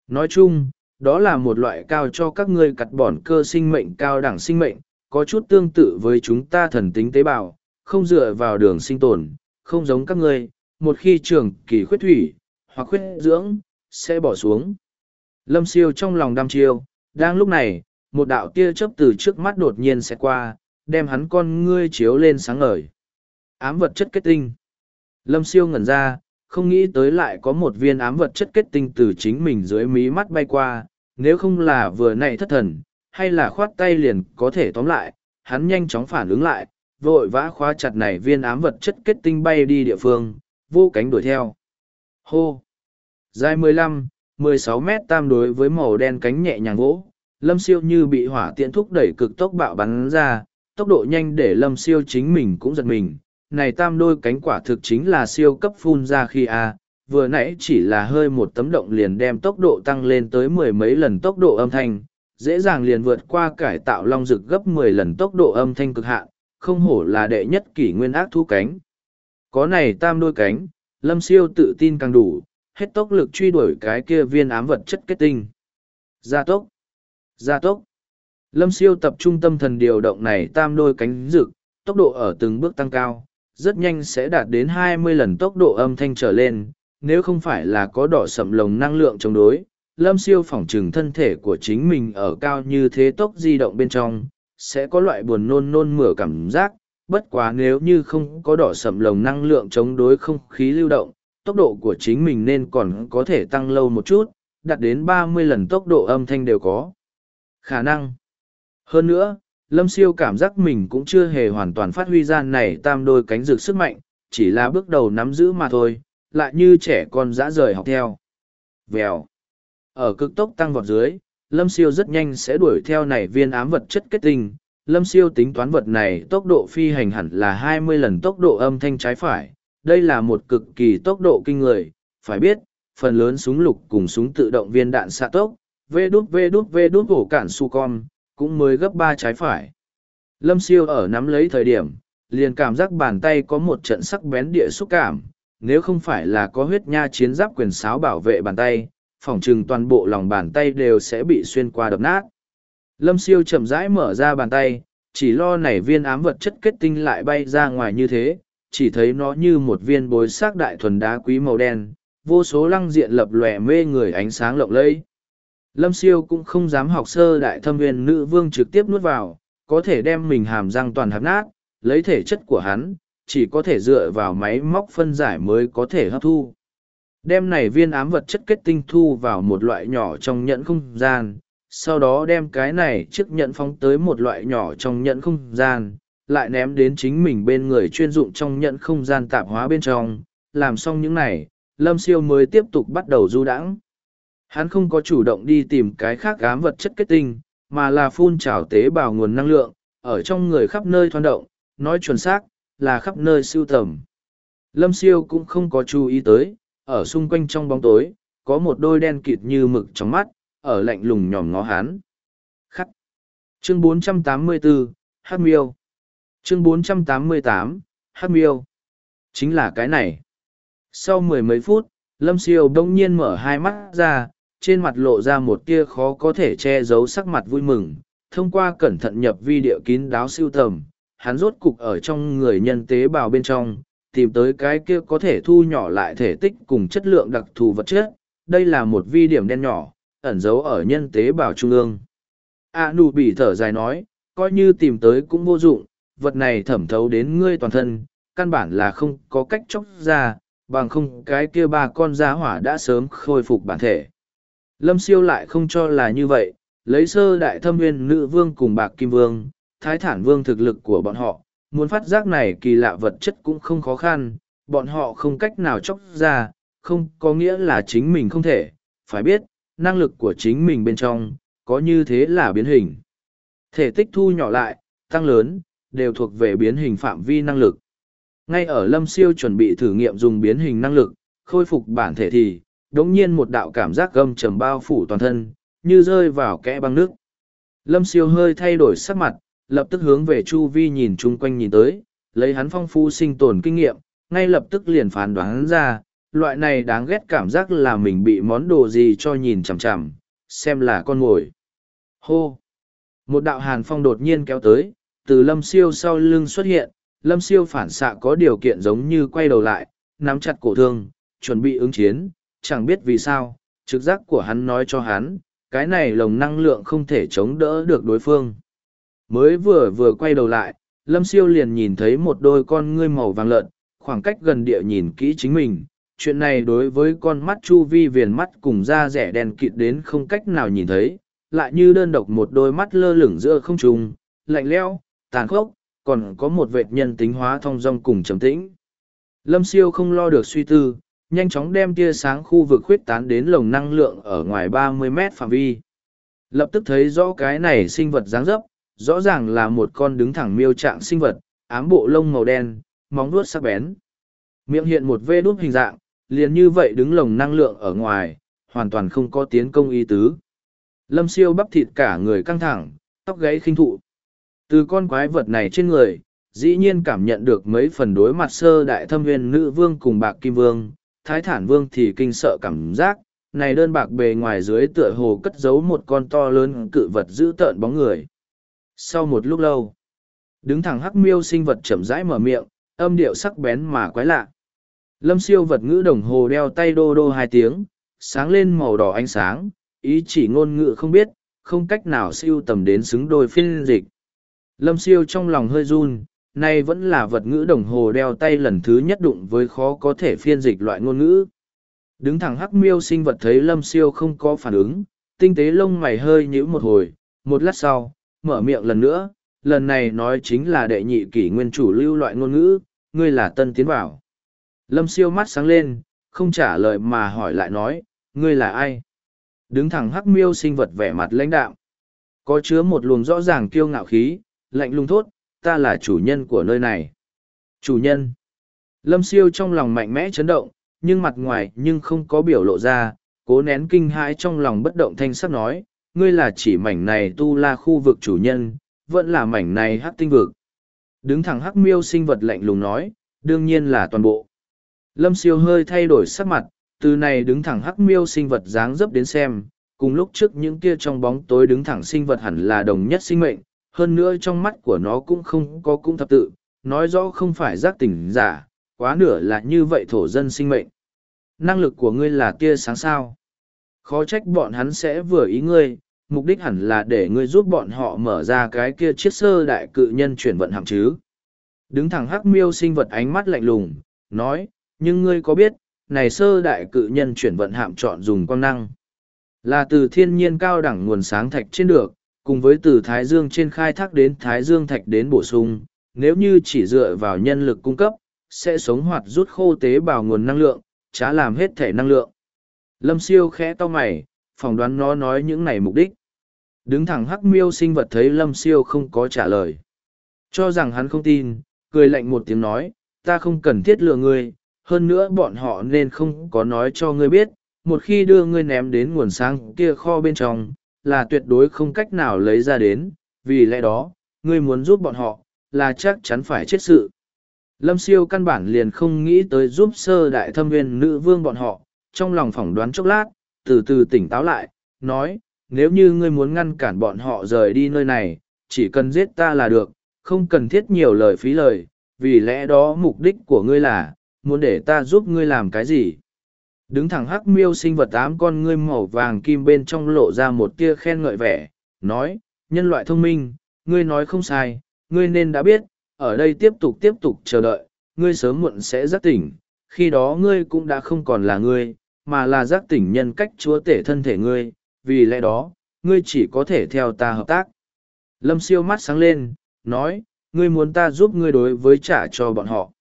Nói chung, đó là một loại cao cho các ngươi cắt bỏn cơ sinh mệnh cao đẳng sinh mệnh, có chút tương tự với chúng ta thần tính tế bào, không dựa vào đường sinh tồn, không giống các ngươi, một khi trường kỳ khuyết thủy, hoặc khuyết dưỡng, sẽ bỏ xuống. Lâm siêu trong lòng đăm chiêu, đang lúc này, một đạo tia chớp từ trước mắt đột nhiên sẽ qua, đem hắn con ngươi chiếu lên sáng ngời. Ám vật chất kết tinh. Lâm siêu ngẩn ra, không nghĩ tới lại có một viên ám vật chất kết tinh từ chính mình dưới mí mắt bay qua, nếu không là vừa nãy thất thần, hay là khoát tay liền có thể tóm lại, hắn nhanh chóng phản ứng lại, vội vã khóa chặt này viên ám vật chất kết tinh bay đi địa phương, vô cánh đuổi theo. Hô! Dài 15, 16 mét tam đối với màu đen cánh nhẹ nhàng vỗ, lâm siêu như bị hỏa tiện thúc đẩy cực tốc bạo bắn ra, tốc độ nhanh để lâm siêu chính mình cũng giật mình, này tam đôi cánh quả thực chính là siêu cấp phun ra khi a vừa nãy chỉ là hơi một tấm động liền đem tốc độ tăng lên tới mười mấy lần tốc độ âm thanh dễ dàng liền vượt qua cải tạo long rực gấp mười lần tốc độ âm thanh cực hạn không hổ là đệ nhất kỷ nguyên ác thu cánh có này tam đôi cánh lâm siêu tự tin càng đủ hết tốc lực truy đuổi cái kia viên ám vật chất kết tinh gia tốc gia tốc lâm siêu tập trung tâm thần điều động này tam đôi cánh rực tốc độ ở từng bước tăng cao rất nhanh sẽ đạt đến 20 lần tốc độ âm thanh trở lên, nếu không phải là có đỏ sậm lồng năng lượng chống đối. Lâm siêu phỏng trừng thân thể của chính mình ở cao như thế tốc di động bên trong, sẽ có loại buồn nôn nôn mửa cảm giác, bất quá nếu như không có đỏ sẩm lồng năng lượng chống đối không khí lưu động, tốc độ của chính mình nên còn có thể tăng lâu một chút, đạt đến 30 lần tốc độ âm thanh đều có. Khả năng. Hơn nữa, lâm siêu cảm giác mình cũng chưa hề hoàn toàn phát huy ra này tam đôi cánh rực sức mạnh chỉ là bước đầu nắm giữ mà thôi lại như trẻ con dã rời học theo vèo ở cực tốc tăng vọt dưới lâm siêu rất nhanh sẽ đuổi theo này viên ám vật chất kết tinh lâm siêu tính toán vật này tốc độ phi hành hẳn là hai mươi lần tốc độ âm thanh trái phải. Đây là một cực kỳ tốc độ kinh người. Phải biết, phần lớn súng lục cùng súng tự động viên đạn xạ tốc vê đút vê đút vê đút hổ cản su con, cũng mới gấp ba trái phải. Lâm siêu ở nắm lấy thời điểm, liền cảm giác bàn tay có một trận sắc bén địa xúc cảm. Nếu không phải là có huyết nha chiến giáp quyền sáo bảo vệ bàn tay, phỏng chừng toàn bộ lòng bàn tay đều sẽ bị xuyên qua đập nát lâm siêu chậm rãi mở ra bàn tay, chỉ lo nảy viên ám vật chất kết tinh lại bay ra ngoài như thế, chỉ thấy nó như một viên bối xác đại thuần đá quý màu đen, vô số lăng diện lập lòe mê người ánh sáng lộng lẫy. Lâm siêu cũng không dám học sơ đại thâm viên nữ vương trực tiếp nuốt vào, có thể đem mình hàm răng toàn hạt nát, lấy thể chất của hắn, chỉ có thể dựa vào máy móc phân giải mới có thể hấp thu. Đem này viên ám vật chất kết tinh thu vào một loại nhỏ trong nhẫn không gian sau đó đem cái này chiếc nhẫn phóng tới một loại nhỏ trong nhẫn không gian, lại ném đến chính mình bên người chuyên dụng trong nhẫn không gian tạp hóa bên trong. Làm xong những này, lâm siêu mới tiếp tục bắt đầu du đãng. Hắn không có chủ động đi tìm cái khác ám vật chất kết tinh, mà là phun trào tế bào nguồn năng lượng, ở trong người khắp nơi thoăn động, nói chuẩn xác, là khắp nơi siêu tầm. Lâm siêu cũng không có chú ý tới, ở xung quanh trong bóng tối, có một đôi đen kịt như mực trong mắt ở lạnh lùng nhòm ngó hắn. Khắc. Chương 484, hát miêu. Chương 488, hát miêu. Chính là cái này. Sau mười mấy phút lâm siêu đông nhiên mở hai mắt ra trên mặt lộ ra một tia khó có thể che giấu sắc mặt vui mừng. Thông qua cẩn thận nhập vi địa kín đáo siêu tầm hắn rốt cục ở trong người nhân tế bào bên trong tìm tới cái kia có thể thu nhỏ lại thể tích cùng chất lượng đặc thù vật chất. Đây là một vi điểm đen nhỏ ẩn giấu ở nhân tế bào trung ương. A nụ bị thở dài nói, coi như tìm tới cũng vô dụng, vật này thẩm thấu đến ngươi toàn thân, căn bản là không có cách chóc ra, bằng không cái kia ba con giá hỏa đã sớm khôi phục bản thể. Lâm siêu lại không cho là như vậy, lấy sơ đại thâm nguyên nữ vương cùng bạc kim vương, thái thản vương thực lực của bọn họ, muốn phát giác này kỳ lạ vật chất cũng không khó khăn, bọn họ không cách nào chóc ra, không có nghĩa là chính mình không thể, phải biết năng lực của chính mình bên trong, có như thế là biến hình. Thể tích thu nhỏ lại, tăng lớn, đều thuộc về biến hình phạm vi năng lực. Ngay ở lâm siêu chuẩn bị thử nghiệm dùng biến hình năng lực, khôi phục bản thể thì, đống nhiên một đạo cảm giác gâm trầm bao phủ toàn thân, như rơi vào kẽ băng nước. Lâm siêu hơi thay đổi sắc mặt, lập tức hướng về chu vi nhìn chung quanh nhìn tới, lấy hắn phong phu sinh tồn kinh nghiệm, ngay lập tức liền phán đoán ra loại này đáng ghét cảm giác là mình bị món đồ gì cho nhìn chằm chằm, xem là con mồi. Hô! Một đạo hàn phong đột nhiên kéo tới, từ lâm siêu sau lưng xuất hiện, lâm siêu phản xạ có điều kiện giống như quay đầu lại, nắm chặt cổ thương, chuẩn bị ứng chiến, chẳng biết vì sao, trực giác của hắn nói cho hắn, cái này lồng năng lượng không thể chống đỡ được đối phương. Mới vừa vừa quay đầu lại, lâm siêu liền nhìn thấy một đôi con ngươi màu vàng lợn, khoảng cách gần địa nhìn kỹ chính mình chuyện này đối với con mắt chu vi viền mắt cùng da rẻ đen kịt đến không cách nào nhìn thấy lại như đơn độc một đôi mắt lơ lửng giữa không trùng lạnh leo tàn khốc còn có một vệt nhân tính hóa thong dong cùng trầm tĩnh. Lâm siêu không lo được suy tư, nhanh chóng đem tia sáng khu vực khuyết tán đến lồng năng lượng ở ngoài ba mươi mét phạm vi. Lập tức thấy rõ cái này sinh vật dáng dấp, rõ ràng là một con đứng thẳng miêu trạng sinh vật, ám bộ lông màu đen, móng vuốt sắc bén. Miệng hiện một vê đốt hình dạng, liền như vậy đứng lồng năng lượng ở ngoài, hoàn toàn không có tiến công y tứ. Lâm siêu bắp thịt cả người căng thẳng, tóc gáy khinh thụ. Từ con quái vật này trên người, dĩ nhiên cảm nhận được mấy phần đối mặt sơ đại thâm viên nữ vương cùng bạc kim vương, thái thản vương thì kinh sợ cảm giác, này đơn bạc bề ngoài dưới tựa hồ cất giấu một con to lớn cự vật giữ tợn bóng người. Sau một lúc lâu, đứng thẳng hắc miêu sinh vật chậm rãi mở miệng, âm điệu sắc bén mà quái lạ. Lâm siêu vật ngữ đồng hồ đeo tay đô đô hai tiếng, sáng lên màu đỏ ánh sáng, ý chỉ ngôn ngữ không biết, không cách nào siêu tầm đến xứng đôi phiên dịch. Lâm siêu trong lòng hơi run, nay vẫn là vật ngữ đồng hồ đeo tay lần thứ nhất đụng với khó có thể phiên dịch loại ngôn ngữ. Đứng thẳng hắc miêu sinh vật thấy lâm siêu không có phản ứng, tinh tế lông mày hơi nhíu một hồi, một lát sau, mở miệng lần nữa, lần này nói chính là đệ nhị kỷ nguyên chủ lưu loại ngôn ngữ, ngươi là tân tiến bảo. Lâm siêu mắt sáng lên, không trả lời mà hỏi lại nói, ngươi là ai? Đứng thẳng hắc miêu sinh vật vẻ mặt lãnh đạm. Có chứa một luồng rõ ràng kiêu ngạo khí, lạnh lùng thốt, ta là chủ nhân của nơi này. Chủ nhân. Lâm siêu trong lòng mạnh mẽ chấn động, nhưng mặt ngoài nhưng không có biểu lộ ra, cố nén kinh hãi trong lòng bất động thanh sắc nói, ngươi là chỉ mảnh này tu la khu vực chủ nhân, vẫn là mảnh này hắc tinh vực. Đứng thẳng hắc miêu sinh vật lạnh lùng nói, đương nhiên là toàn bộ. Lâm siêu hơi thay đổi sắc mặt, từ này đứng thẳng hắc miêu sinh vật dáng dấp đến xem, cùng lúc trước những kia trong bóng tối đứng thẳng sinh vật hẳn là đồng nhất sinh mệnh, hơn nữa trong mắt của nó cũng không có cung thập tự, nói rõ không phải giác tỉnh giả, quá nửa là như vậy thổ dân sinh mệnh. Năng lực của ngươi là tia sáng sao. Khó trách bọn hắn sẽ vừa ý ngươi, mục đích hẳn là để ngươi giúp bọn họ mở ra cái kia chiếc sơ đại cự nhân chuyển vận hạng chứ. Đứng thẳng hắc miêu sinh vật ánh mắt lạnh lùng, nói, nhưng ngươi có biết, này sơ đại cự nhân chuyển vận hạm chọn dùng quang năng. Là từ thiên nhiên cao đẳng nguồn sáng thạch trên được, cùng với từ Thái Dương trên khai thác đến Thái Dương thạch đến bổ sung, nếu như chỉ dựa vào nhân lực cung cấp, sẽ sống hoạt rút khô tế bào nguồn năng lượng, chá làm hết thể năng lượng. Lâm siêu khẽ to mày, phỏng đoán nó nói những này mục đích. Đứng thẳng hắc miêu sinh vật thấy lâm siêu không có trả lời. Cho rằng hắn không tin, cười lạnh một tiếng nói, ta không cần thiết lừa ngươi, hơn nữa bọn họ nên không có nói cho ngươi biết, một khi đưa ngươi ném đến nguồn sáng kia kho bên trong, là tuyệt đối không cách nào lấy ra đến, vì lẽ đó, ngươi muốn giúp bọn họ, là chắc chắn phải chết sự. Lâm siêu căn bản liền không nghĩ tới giúp sơ đại thâm viên nữ vương bọn họ, trong lòng phỏng đoán chốc lát, từ từ tỉnh táo lại, nói, nếu như ngươi muốn ngăn cản bọn họ rời đi nơi này, chỉ cần giết ta là được, không cần thiết nhiều lời phí lời, vì lẽ đó mục đích của ngươi là, muốn để ta giúp ngươi làm cái gì. Đứng thẳng hắc miêu sinh vật tám con ngươi màu vàng kim bên trong lộ ra một tia khen ngợi vẻ, nói, nhân loại thông minh, ngươi nói không sai, ngươi nên đã biết, ở đây tiếp tục tiếp tục chờ đợi, ngươi sớm muộn sẽ giác tỉnh, khi đó ngươi cũng đã không còn là ngươi, mà là giác tỉnh nhân cách chúa tể thân thể ngươi, vì lẽ đó, ngươi chỉ có thể theo ta hợp tác. Lâm siêu mắt sáng lên, nói, ngươi muốn ta giúp ngươi đối với trả cho bọn họ.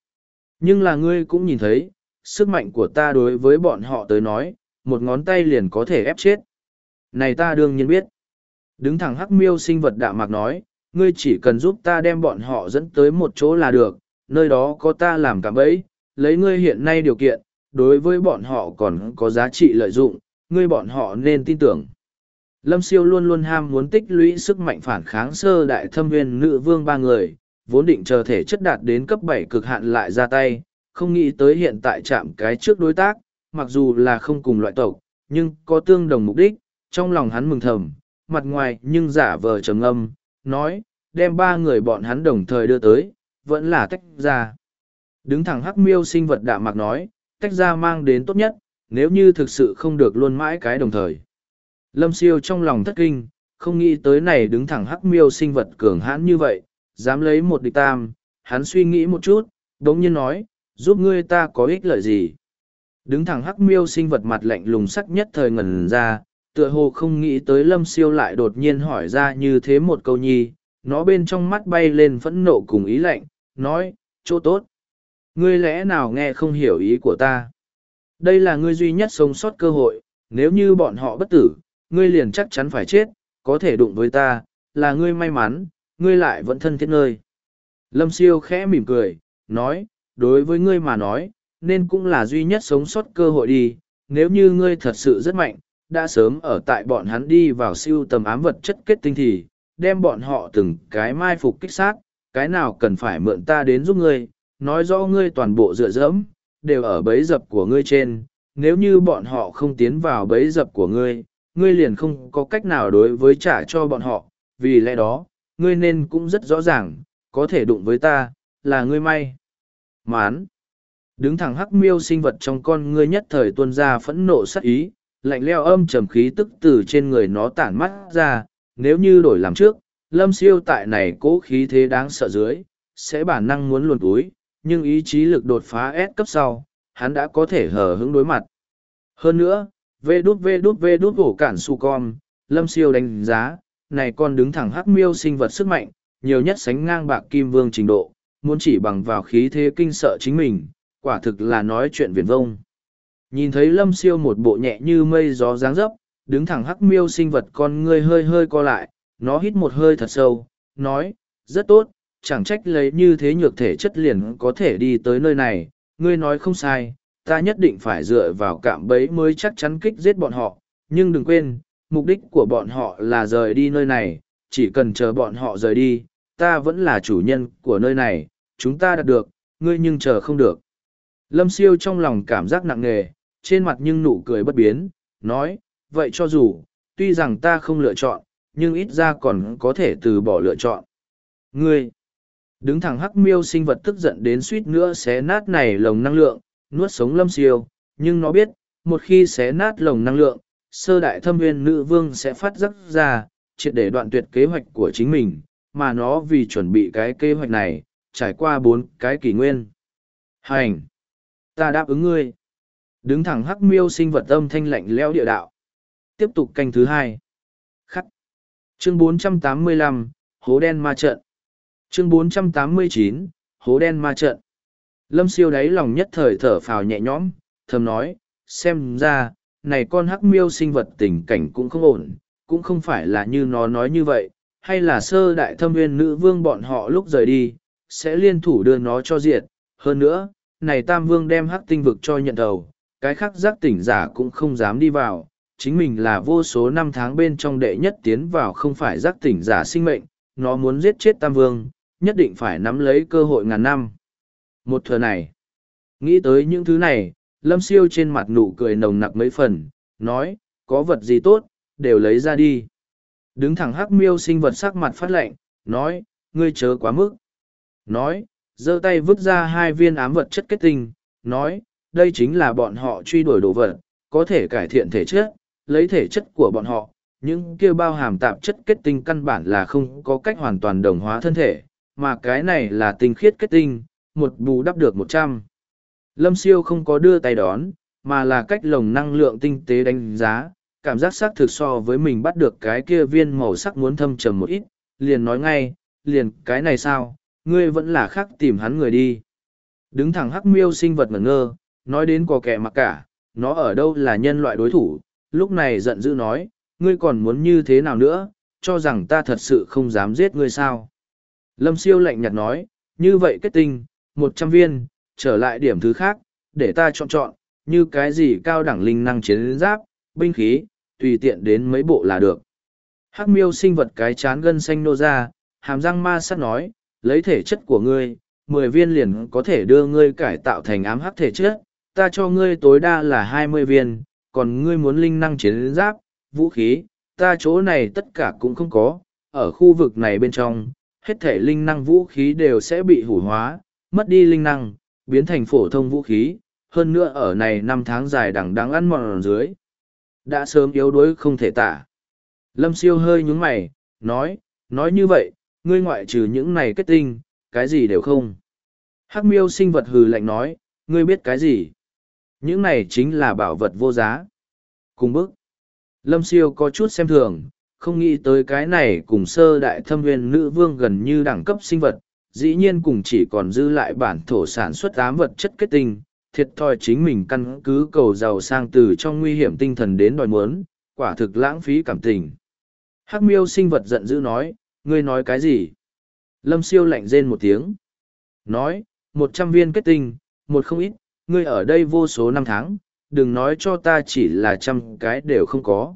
Nhưng là ngươi cũng nhìn thấy, sức mạnh của ta đối với bọn họ tới nói, một ngón tay liền có thể ép chết. Này ta đương nhiên biết. Đứng thẳng hắc miêu sinh vật đạ mạc nói, ngươi chỉ cần giúp ta đem bọn họ dẫn tới một chỗ là được, nơi đó có ta làm cả bẫy, lấy ngươi hiện nay điều kiện, đối với bọn họ còn có giá trị lợi dụng, ngươi bọn họ nên tin tưởng. Lâm siêu luôn luôn ham muốn tích lũy sức mạnh phản kháng sơ đại thâm viên nữ vương ba người, vốn định chờ thể chất đạt đến cấp bảy cực hạn lại ra tay, không nghĩ tới hiện tại chạm cái trước đối tác, mặc dù là không cùng loại tộc, nhưng có tương đồng mục đích, trong lòng hắn mừng thầm, mặt ngoài nhưng giả vờ trầm âm, nói, đem ba người bọn hắn đồng thời đưa tới, vẫn là tách ra. Đứng thẳng hắc miêu sinh vật đạm mạc nói, tách ra mang đến tốt nhất, nếu như thực sự không được luôn mãi cái đồng thời. Lâm siêu trong lòng thất kinh, không nghĩ tới này đứng thẳng hắc miêu sinh vật cường hãn như vậy, dám lấy một địch tam, hắn suy nghĩ một chút, đống nhiên nói, giúp ngươi ta có ích lợi gì. Đứng thẳng hắc miêu sinh vật mặt lạnh lùng sắc nhất thời ngần ra, tựa hồ không nghĩ tới lâm siêu lại đột nhiên hỏi ra như thế một câu nhi, nó bên trong mắt bay lên phẫn nộ cùng ý lạnh, nói, chỗ tốt. Ngươi lẽ nào nghe không hiểu ý của ta? Đây là ngươi duy nhất sống sót cơ hội, nếu như bọn họ bất tử, ngươi liền chắc chắn phải chết, có thể đụng với ta, là ngươi may mắn, ngươi lại vẫn thân thiết nơi. Lâm siêu khẽ mỉm cười, nói, đối với ngươi mà nói, nên cũng là duy nhất sống sót cơ hội đi, nếu như ngươi thật sự rất mạnh, đã sớm ở tại bọn hắn đi vào siêu tầm ám vật chất kết tinh thì, đem bọn họ từng cái mai phục kích sát, cái nào cần phải mượn ta đến giúp ngươi, nói rõ ngươi toàn bộ dựa dẫm, đều ở bấy dập của ngươi trên, nếu như bọn họ không tiến vào bấy dập của ngươi, ngươi liền không có cách nào đối với trả cho bọn họ, vì lẽ đó, ngươi nên cũng rất rõ ràng, có thể đụng với ta, là ngươi may. Mán. Đứng thẳng hắc miêu sinh vật trong con ngươi nhất thời tuôn ra phẫn nộ sắc ý, lạnh leo âm trầm khí tức từ trên người nó tản mắt ra, nếu như đổi làm trước, lâm siêu tại này cố khí thế đáng sợ dưới, sẽ bản năng muốn luồn túi, nhưng ý chí lực đột phá S cấp sau, hắn đã có thể hờ hững đối mặt. Hơn nữa, vê đút vê đút vê đút hổ cản su con, lâm siêu đánh giá, này con đứng thẳng hắc miêu sinh vật sức mạnh, nhiều nhất sánh ngang bạc kim vương trình độ, muốn chỉ bằng vào khí thế kinh sợ chính mình, quả thực là nói chuyện viển vông. Nhìn thấy lâm siêu một bộ nhẹ như mây gió dáng dấp, đứng thẳng hắc miêu sinh vật con ngươi hơi hơi co lại, nó hít một hơi thật sâu, nói, rất tốt, chẳng trách lấy như thế nhược thể chất liền có thể đi tới nơi này, ngươi nói không sai, ta nhất định phải dựa vào cạm bẫy mới chắc chắn kích giết bọn họ, nhưng đừng quên, mục đích của bọn họ là rời đi nơi này, chỉ cần chờ bọn họ rời đi, ta vẫn là chủ nhân của nơi này, chúng ta đạt được, ngươi nhưng chờ không được. Lâm siêu trong lòng cảm giác nặng nề, trên mặt nhưng nụ cười bất biến, nói, vậy cho dù, tuy rằng ta không lựa chọn, nhưng ít ra còn có thể từ bỏ lựa chọn. Ngươi, đứng thẳng hắc miêu sinh vật tức giận đến suýt nữa xé nát này lồng năng lượng, nuốt sống lâm siêu, nhưng nó biết, một khi xé nát lồng năng lượng, sơ đại thâm nguyên nữ vương sẽ phát giác ra, triệt để đoạn tuyệt kế hoạch của chính mình, mà nó vì chuẩn bị cái kế hoạch này, trải qua bốn cái kỷ nguyên. Hành! Ta đáp ứng ngươi. Đứng thẳng hắc miêu sinh vật âm thanh lạnh leo địa đạo. Tiếp tục canh thứ hai. Khắc. Chương 485, Hố đen ma trận. Chương 489, Hố đen ma trận. Lâm siêu đáy lòng nhất thời thở phào nhẹ nhõm, thầm nói, xem ra, này con hắc miêu sinh vật tình cảnh cũng không ổn, cũng không phải là như nó nói như vậy, hay là sơ đại thâm viên nữ vương bọn họ lúc rời đi, sẽ liên thủ đưa nó cho diệt. Hơn nữa, này tam vương đem hắc tinh vực cho nhận đầu, cái khác giác tỉnh giả cũng không dám đi vào, chính mình là vô số năm tháng bên trong đệ nhất tiến vào không phải giác tỉnh giả sinh mệnh, nó muốn giết chết tam vương, nhất định phải nắm lấy cơ hội ngàn năm. Một thừa này, nghĩ tới những thứ này, lâm siêu trên mặt nụ cười nồng nặc mấy phần, nói, có vật gì tốt, đều lấy ra đi. Đứng thẳng hắc miêu sinh vật sắc mặt phát lệnh, nói, ngươi chớ quá mức. Nói, giơ tay vứt ra hai viên ám vật chất kết tinh, nói, đây chính là bọn họ truy đuổi đồ vật, có thể cải thiện thể chất, lấy thể chất của bọn họ, những kia bao hàm tạp chất kết tinh căn bản là không có cách hoàn toàn đồng hóa thân thể, mà cái này là tinh khiết kết tinh, một bù đắp được một trăm. Lâm siêu không có đưa tay đón, mà là cách lồng năng lượng tinh tế đánh giá, cảm giác xác thực so với mình bắt được cái kia viên màu sắc muốn thâm trầm một ít, liền nói ngay, liền cái này sao, ngươi vẫn là khác tìm hắn người đi. Đứng thẳng hắc miêu sinh vật ngẩn ngơ, nói đến có kẻ mặc cả, nó ở đâu là nhân loại đối thủ, lúc này giận dữ nói, ngươi còn muốn như thế nào nữa, cho rằng ta thật sự không dám giết ngươi sao. Lâm siêu lạnh nhạt nói, như vậy kết tinh, một trăm viên, trở lại điểm thứ khác, để ta chọn chọn, như cái gì cao đẳng linh năng chiến giáp, binh khí, tùy tiện đến mấy bộ là được. Hắc miêu sinh vật cái chán gân xanh nô ra, hàm răng ma sát nói, lấy thể chất của ngươi, mười viên liền có thể đưa ngươi cải tạo thành ám hắc thể chất, ta cho ngươi tối đa là hai mươi viên, còn ngươi muốn linh năng chiến giáp, vũ khí, ta chỗ này tất cả cũng không có, ở khu vực này bên trong, hết thể linh năng vũ khí đều sẽ bị hủ hóa, mất đi linh năng, biến thành phổ thông vũ khí, hơn nữa ở này năm tháng dài đằng đắng ăn mòn dưới. Đã sớm yếu đuối không thể tả. Lâm siêu hơi nhúng mày, nói, nói như vậy, ngươi ngoại trừ những này kết tinh, cái gì đều không. Hắc miêu sinh vật hừ lạnh nói, ngươi biết cái gì? Những này chính là bảo vật vô giá. Cùng bức. Lâm siêu có chút xem thường, không nghĩ tới cái này cùng sơ đại thâm viên nữ vương gần như đẳng cấp sinh vật, dĩ nhiên cùng chỉ còn dư lại bản thổ sản xuất ám vật chất kết tinh, thiệt thòi chính mình căn cứ cầu giàu sang từ trong nguy hiểm tinh thần đến đòi muốn, quả thực lãng phí cảm tình. Hắc miêu sinh vật giận dữ nói, ngươi nói cái gì? Lâm siêu lạnh rên một tiếng. Nói, một trăm viên kết tinh, một không ít, ngươi ở đây vô số năm tháng, đừng nói cho ta chỉ là trăm cái đều không có.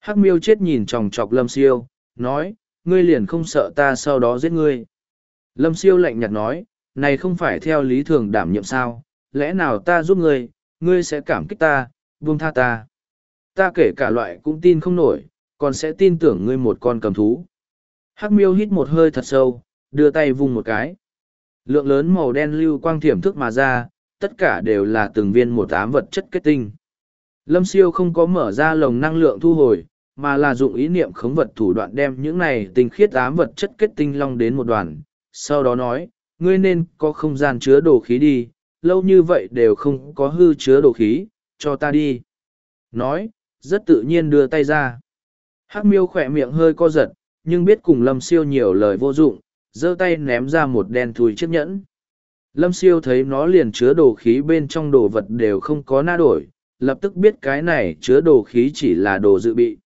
Hắc miêu chết nhìn chòng chọc lâm siêu, nói, ngươi liền không sợ ta sau đó giết ngươi. Lâm siêu lạnh nhạt nói, này không phải theo lý thường đảm nhiệm sao, lẽ nào ta giúp ngươi, ngươi sẽ cảm kích ta, buông tha ta. Ta kể cả loại cũng tin không nổi, còn sẽ tin tưởng ngươi một con cầm thú. Hắc miêu hít một hơi thật sâu, đưa tay vung một cái. Lượng lớn màu đen lưu quang thiểm thức mà ra, tất cả đều là từng viên một ám vật chất kết tinh. Lâm siêu không có mở ra lồng năng lượng thu hồi, mà là dụng ý niệm khống vật thủ đoạn đem những này tinh khiết ám vật chất kết tinh long đến một đoàn. Sau đó nói, ngươi nên có không gian chứa đồ khí đi, lâu như vậy đều không có hư chứa đồ khí, cho ta đi. Nói, rất tự nhiên đưa tay ra. Hắc miêu khỏe miệng hơi co giật, nhưng biết cùng lâm siêu nhiều lời vô dụng, giơ tay ném ra một đen thùi chiếc nhẫn. Lâm siêu thấy nó liền chứa đồ khí bên trong đồ vật đều không có na đổi, lập tức biết cái này chứa đồ khí chỉ là đồ dự bị.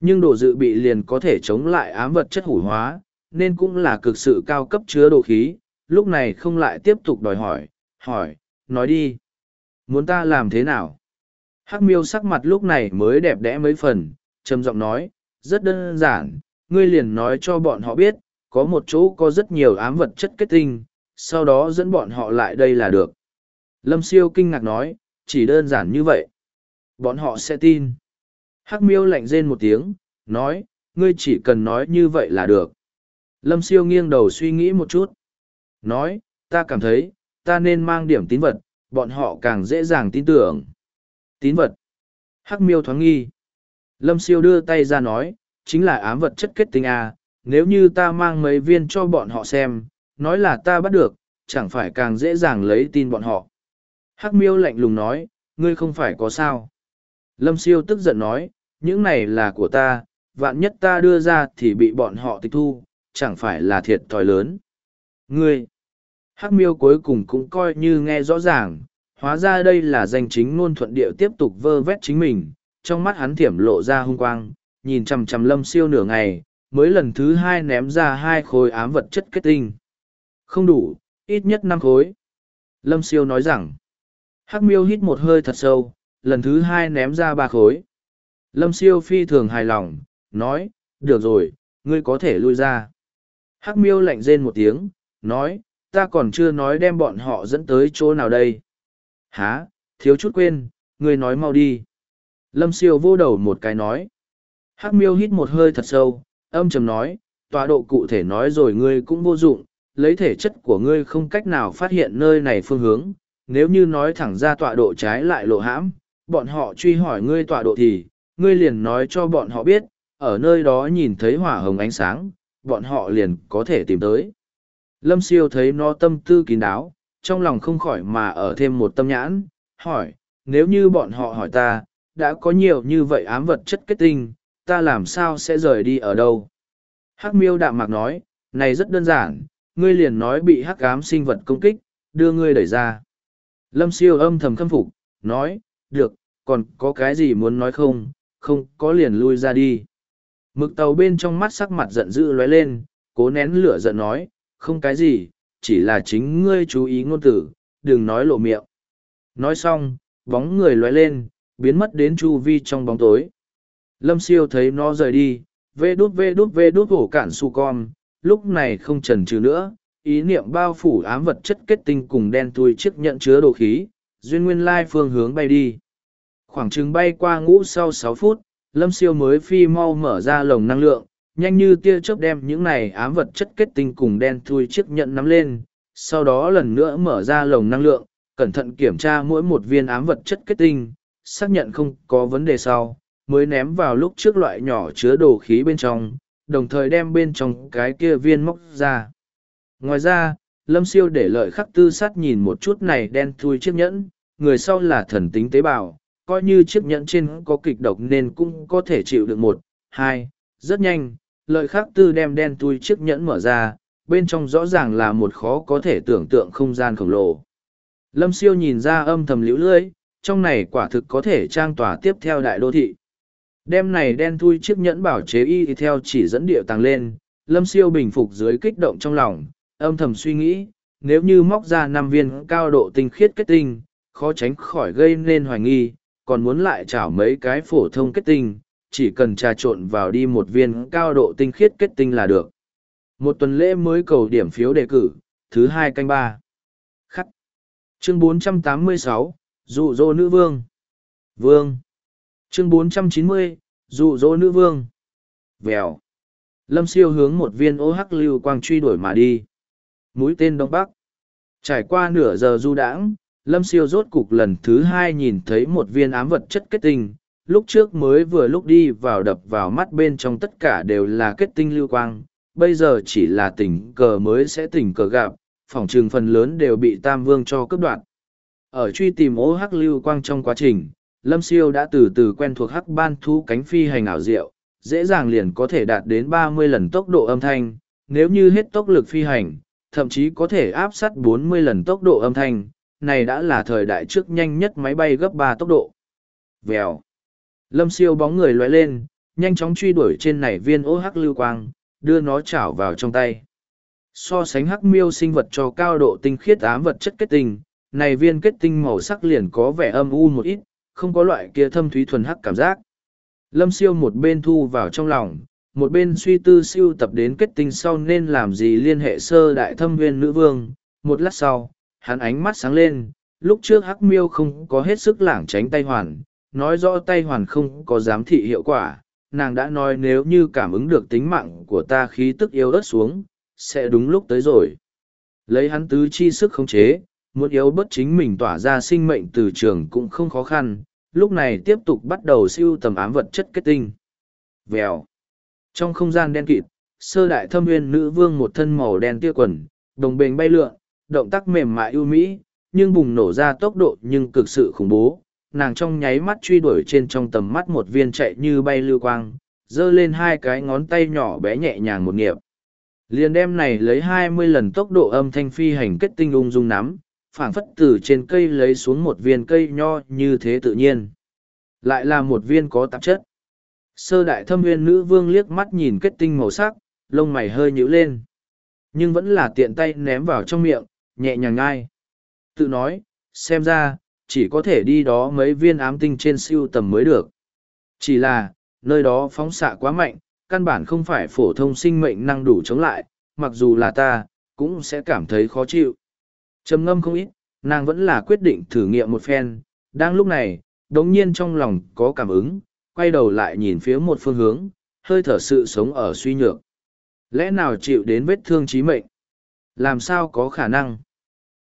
Nhưng đồ dự bị liền có thể chống lại ám vật chất hủ hóa, nên cũng là cực sự cao cấp chứa đồ khí, lúc này không lại tiếp tục đòi hỏi, hỏi, nói đi. Muốn ta làm thế nào? Hắc miêu sắc mặt lúc này mới đẹp đẽ mấy phần, trầm giọng nói, rất đơn giản, ngươi liền nói cho bọn họ biết, có một chỗ có rất nhiều ám vật chất kết tinh, sau đó dẫn bọn họ lại đây là được. Lâm siêu kinh ngạc nói, chỉ đơn giản như vậy. Bọn họ sẽ tin. Hắc miêu lạnh rên một tiếng, nói, ngươi chỉ cần nói như vậy là được. Lâm siêu nghiêng đầu suy nghĩ một chút. Nói, ta cảm thấy, ta nên mang điểm tín vật, bọn họ càng dễ dàng tin tưởng. Tín vật. Hắc miêu thoáng nghi. Lâm siêu đưa tay ra nói, chính là ám vật chất kết tinh A, nếu như ta mang mấy viên cho bọn họ xem, nói là ta bắt được, chẳng phải càng dễ dàng lấy tin bọn họ. Hắc miêu lạnh lùng nói, ngươi không phải có sao. Lâm siêu tức giận nói, những này là của ta, vạn nhất ta đưa ra thì bị bọn họ tịch thu, chẳng phải là thiệt thòi lớn. Ngươi, hắc miêu cuối cùng cũng coi như nghe rõ ràng, hóa ra đây là danh chính ngôn thuận điệu tiếp tục vơ vét chính mình, trong mắt hắn thiểm lộ ra hung quang, nhìn chằm chằm lâm siêu nửa ngày, mới lần thứ hai ném ra hai khối ám vật chất kết tinh. Không đủ, ít nhất năm khối. Lâm siêu nói rằng, hắc miêu hít một hơi thật sâu, lần thứ hai ném ra ba khối. Lâm siêu phi thường hài lòng, nói, được rồi, ngươi có thể lui ra. Hắc miêu lạnh rên một tiếng, nói, ta còn chưa nói đem bọn họ dẫn tới chỗ nào đây. Há, thiếu chút quên, ngươi nói mau đi. Lâm siêu vô đầu một cái nói. Hắc miêu hít một hơi thật sâu, âm trầm nói, tọa độ cụ thể nói rồi ngươi cũng vô dụng, lấy thể chất của ngươi không cách nào phát hiện nơi này phương hướng. Nếu như nói thẳng ra tọa độ trái lại lộ hãm, bọn họ truy hỏi ngươi tọa độ thì, ngươi liền nói cho bọn họ biết, ở nơi đó nhìn thấy hỏa hồng ánh sáng, bọn họ liền có thể tìm tới. Lâm siêu thấy nó tâm tư kín đáo, trong lòng không khỏi mà ở thêm một tâm nhãn, hỏi, nếu như bọn họ hỏi ta, đã có nhiều như vậy ám vật chất kết tinh, ta làm sao sẽ rời đi ở đâu? Hắc miêu đạm mạc nói, này rất đơn giản, ngươi liền nói bị hắc ám sinh vật công kích, đưa ngươi đẩy ra. Lâm siêu âm thầm khâm phục, nói, được, còn có cái gì muốn nói không, không có liền lui ra đi. Mực tàu bên trong mắt sắc mặt giận dữ lóe lên, cố nén lửa giận nói, không cái gì, chỉ là chính ngươi chú ý ngôn tử, đừng nói lộ miệng. Nói xong, bóng người lóe lên, biến mất đến chu vi trong bóng tối. Lâm siêu thấy nó rời đi, vê đút vê đút vê đút hổ cản su con, lúc này không chần chừ nữa, ý niệm bao phủ ám vật chất kết tinh cùng đen tui chiếc nhận chứa đồ khí, duyên nguyên lai phương hướng bay đi. Khoảng chừng bay qua ngũ sau sáu phút, lâm siêu mới phi mau mở ra lồng năng lượng, nhanh như tia chớp đem những này ám vật chất kết tinh cùng đen thui chiếc nhận nắm lên, sau đó lần nữa mở ra lồng năng lượng, cẩn thận kiểm tra mỗi một viên ám vật chất kết tinh, xác nhận không có vấn đề sau, mới ném vào lúc trước loại nhỏ chứa đồ khí bên trong, đồng thời đem bên trong cái kia viên móc ra. Ngoài ra, Lâm Siêu để lợi khắc tư sát nhìn một chút này đen thui chiếc nhẫn, người sau là thần tính tế bào, coi như chiếc nhẫn trên có kịch độc nên cũng có thể chịu được một, hai, rất nhanh, lợi khắc tư đem đen thui chiếc nhẫn mở ra, bên trong rõ ràng là một khó có thể tưởng tượng không gian khổng lồ. Lâm siêu nhìn ra âm thầm liễu lưỡi, trong này quả thực có thể trang tỏa tiếp theo đại đô thị. Đem này đen thui chiếc nhẫn bảo chế y theo chỉ dẫn điệu tăng lên, lâm siêu bình phục dưới kích động trong lòng, âm thầm suy nghĩ, nếu như móc ra năm viên cao độ tinh khiết kết tinh, khó tránh khỏi gây nên hoài nghi, còn muốn lại chảo mấy cái phổ thông kết tinh, chỉ cần trà trộn vào đi một viên cao độ tinh khiết kết tinh là được. Một tuần lễ mới cầu điểm phiếu đề cử, thứ hai canh ba. Khắc. Chương 486, dụ dỗ nữ vương. Vương. Chương 490, dụ dỗ nữ vương. Vèo. Lâm siêu hướng một viên ô hắc lưu quang truy đuổi mà đi. Mũi tên Đông Bắc. Trải qua nửa giờ du đãng, Lâm siêu rốt cục lần thứ hai nhìn thấy một viên ám vật chất kết tinh. Lúc trước mới vừa lúc đi vào đập vào mắt bên trong tất cả đều là kết tinh lưu quang, bây giờ chỉ là tình cờ mới sẽ tình cờ gặp, Phỏng chừng phần lớn đều bị Tam Vương cho cướp đoạn. Ở truy tìm ô hắc lưu quang trong quá trình, Lâm Siêu đã từ từ quen thuộc hắc ban thú cánh phi hành ảo diệu, dễ dàng liền có thể đạt đến ba mươi lần tốc độ âm thanh, nếu như hết tốc lực phi hành, thậm chí có thể áp sát bốn mươi lần tốc độ âm thanh, này đã là thời đại trước nhanh nhất máy bay gấp ba tốc độ. Vèo. Lâm siêu bóng người lóe lên, nhanh chóng truy đuổi trên này viên ô hắc lưu quang, đưa nó chảo vào trong tay. So sánh hắc miêu sinh vật cho cao độ tinh khiết ám vật chất kết tinh, này viên kết tinh màu sắc liền có vẻ âm u một ít, không có loại kia thâm thúy thuần hắc cảm giác. Lâm siêu một bên thu vào trong lòng, một bên suy tư siêu tập đến kết tinh sau nên làm gì liên hệ sơ đại thâm viên nữ vương. Một lát sau, hắn ánh mắt sáng lên, lúc trước hắc miêu không có hết sức lảng tránh tay hoàn, nói rõ tay hoàn không có giám thị hiệu quả. Nàng đã nói nếu như cảm ứng được tính mạng của ta khí tức yếu ớt xuống, sẽ đúng lúc tới rồi. Lấy hắn tứ chi sức khống chế, muốn yếu bất chính mình tỏa ra sinh mệnh từ trường cũng không khó khăn, lúc này tiếp tục bắt đầu siêu tầm ám vật chất kết tinh. Vèo. Trong không gian đen kịt, sơ đại thâm nguyên nữ vương một thân màu đen tia quần, đồng bền bay lượn, động tác mềm mại ưu mỹ, nhưng bùng nổ ra tốc độ nhưng cực sự khủng bố. Nàng trong nháy mắt truy đuổi trên trong tầm mắt một viên chạy như bay lưu quang, giơ lên hai cái ngón tay nhỏ bé nhẹ nhàng một nghiệp. Liền đem này lấy hai mươi lần tốc độ âm thanh phi hành kết tinh ung dung nắm, phảng phất từ trên cây lấy xuống một viên cây nho như thế tự nhiên. Lại là một viên có tạp chất. Sơ đại thâm viên nữ vương liếc mắt nhìn kết tinh màu sắc, lông mày hơi nhíu lên. Nhưng vẫn là tiện tay ném vào trong miệng, nhẹ nhàng ngai. Tự nói, xem ra, chỉ có thể đi đó mấy viên ám tinh trên siêu tầm mới được. Chỉ là, nơi đó phóng xạ quá mạnh, căn bản không phải phổ thông sinh mệnh năng đủ chống lại, mặc dù là ta, cũng sẽ cảm thấy khó chịu. trầm ngâm không ít, nàng vẫn là quyết định thử nghiệm một phen. Đang lúc này, đống nhiên trong lòng có cảm ứng, quay đầu lại nhìn phía một phương hướng, hơi thở sự sống ở suy nhược. Lẽ nào chịu đến vết thương chí mệnh? Làm sao có khả năng?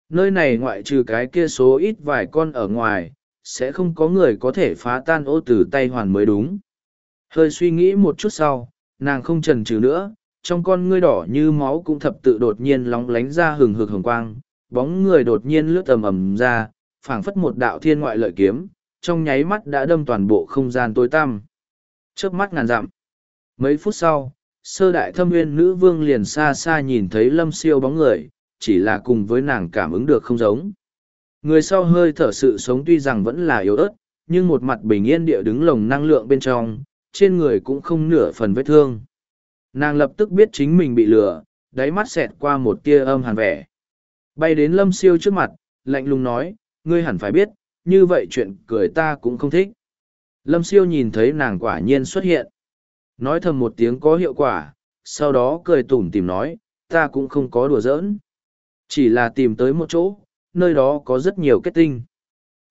Nơi này ngoại trừ cái kia số ít vài con ở ngoài, sẽ không có người có thể phá tan ô từ tay hoàn mới đúng. Hơi suy nghĩ một chút sau, nàng không chần chừ nữa, trong con ngươi đỏ như máu cũng thập tự đột nhiên lóng lánh ra hừng hực hồng quang, bóng người đột nhiên lướt tầm ầm ra, phảng phất một đạo thiên ngoại lợi kiếm, trong nháy mắt đã đâm toàn bộ không gian tối tăm. Chớp mắt ngàn dặm. Mấy phút sau, sơ đại thâm nguyên nữ vương liền xa xa nhìn thấy lâm siêu bóng người, chỉ là cùng với nàng cảm ứng được không giống. Người sau hơi thở sự sống tuy rằng vẫn là yếu ớt, nhưng một mặt bình yên địa đứng lồng năng lượng bên trong, trên người cũng không nửa phần vết thương. Nàng lập tức biết chính mình bị lừa, đáy mắt xẹt qua một tia âm hàn vẻ. Bay đến lâm siêu trước mặt, lạnh lùng nói, ngươi hẳn phải biết, như vậy chuyện cười ta cũng không thích. Lâm siêu nhìn thấy nàng quả nhiên xuất hiện. Nói thầm một tiếng có hiệu quả, sau đó cười tủm tìm nói, ta cũng không có đùa giỡn. Chỉ là tìm tới một chỗ, nơi đó có rất nhiều kết tinh.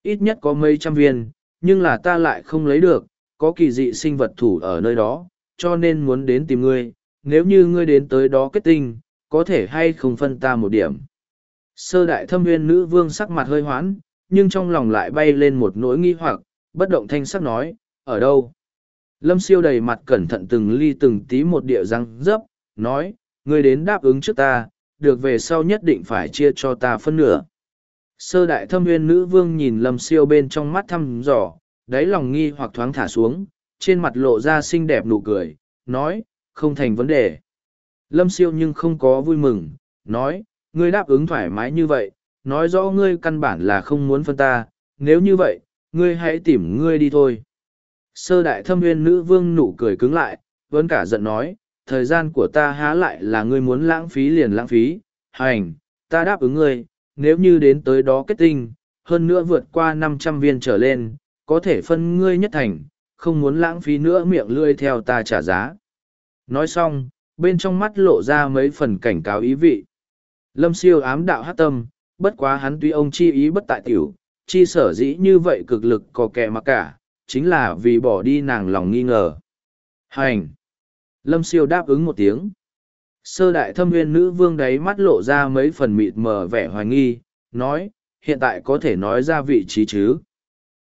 Ít nhất có mấy trăm viên, nhưng là ta lại không lấy được, có kỳ dị sinh vật thủ ở nơi đó, cho nên muốn đến tìm ngươi, nếu như ngươi đến tới đó kết tinh, có thể hay không phân ta một điểm. Sơ đại thâm nguyên nữ vương sắc mặt hơi hoãn, nhưng trong lòng lại bay lên một nỗi nghi hoặc, bất động thanh sắc nói, ở đâu? Lâm siêu đầy mặt cẩn thận từng ly từng tí một địa răng dấp, nói, ngươi đến đáp ứng trước ta, được về sau nhất định phải chia cho ta phân nửa. Sơ đại thâm nguyên nữ vương nhìn lâm siêu bên trong mắt thăm dò, đáy lòng nghi hoặc thoáng thả xuống, trên mặt lộ ra xinh đẹp nụ cười, nói, không thành vấn đề. Lâm siêu nhưng không có vui mừng, nói, ngươi đáp ứng thoải mái như vậy, nói rõ ngươi căn bản là không muốn phân ta, nếu như vậy, ngươi hãy tìm ngươi đi thôi. Sơ đại thâm nguyên nữ vương nụ cười cứng lại, vẫn cả giận nói, thời gian của ta há lại là ngươi muốn lãng phí liền lãng phí, hành, ta đáp ứng ngươi, nếu như đến tới đó kết tinh, hơn nữa vượt qua năm trăm viên trở lên, có thể phân ngươi nhất thành, không muốn lãng phí nữa miệng lươi theo ta trả giá. Nói xong, bên trong mắt lộ ra mấy phần cảnh cáo ý vị. Lâm siêu ám đạo hát tâm, bất quá hắn tuy ông chi ý bất tại tiểu, chi sở dĩ như vậy cực lực có kẻ mặc cả, chính là vì bỏ đi nàng lòng nghi ngờ. Hành! Lâm siêu đáp ứng một tiếng. Sơ đại thâm nguyên nữ vương đấy mắt lộ ra mấy phần mịt mờ vẻ hoài nghi, nói, hiện tại có thể nói ra vị trí chứ.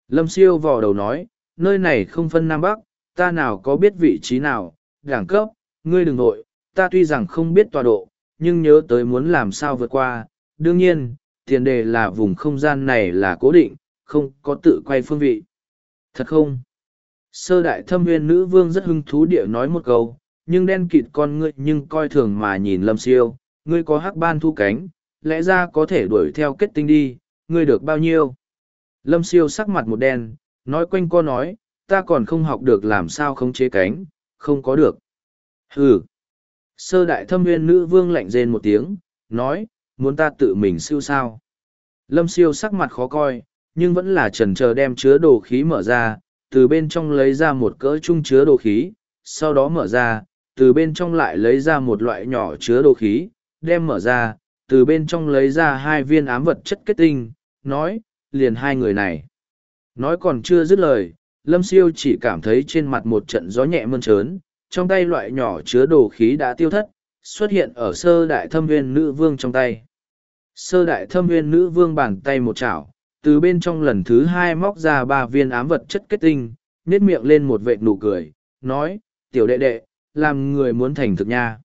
Lâm siêu vò đầu nói, nơi này không phân Nam Bắc, ta nào có biết vị trí nào, đẳng cấp, ngươi đừng nội, ta tuy rằng không biết tọa độ, nhưng nhớ tới muốn làm sao vượt qua. Đương nhiên, tiền đề là vùng không gian này là cố định, không có tự quay phương vị. Thật không? Sơ đại thâm viên nữ vương rất hứng thú địa nói một câu, nhưng đen kịt con ngươi nhưng coi thường mà nhìn lâm siêu, ngươi có hắc ban thu cánh, lẽ ra có thể đuổi theo kết tinh đi, ngươi được bao nhiêu? Lâm siêu sắc mặt một đen, nói quanh co nói, ta còn không học được làm sao không chế cánh, không có được. Hừ. Sơ đại thâm nguyên nữ vương lạnh rên một tiếng, nói, muốn ta tự mình siêu sao. Lâm siêu sắc mặt khó coi, nhưng vẫn là trần trờ đem chứa đồ khí mở ra, từ bên trong lấy ra một cỡ chung chứa đồ khí, sau đó mở ra, từ bên trong lại lấy ra một loại nhỏ chứa đồ khí, đem mở ra, từ bên trong lấy ra hai viên ám vật chất kết tinh, nói, liền hai người này. Nói còn chưa dứt lời, Lâm Siêu chỉ cảm thấy trên mặt một trận gió nhẹ mơn trớn, trong tay loại nhỏ chứa đồ khí đã tiêu thất, xuất hiện ở sơ đại thâm viên nữ vương trong tay. Sơ đại thâm viên nữ vương bàn tay một chảo, từ bên trong lần thứ hai móc ra ba viên ám vật chất kết tinh, nết miệng lên một vệ nụ cười, nói, tiểu đệ đệ, làm người muốn thành thực nha.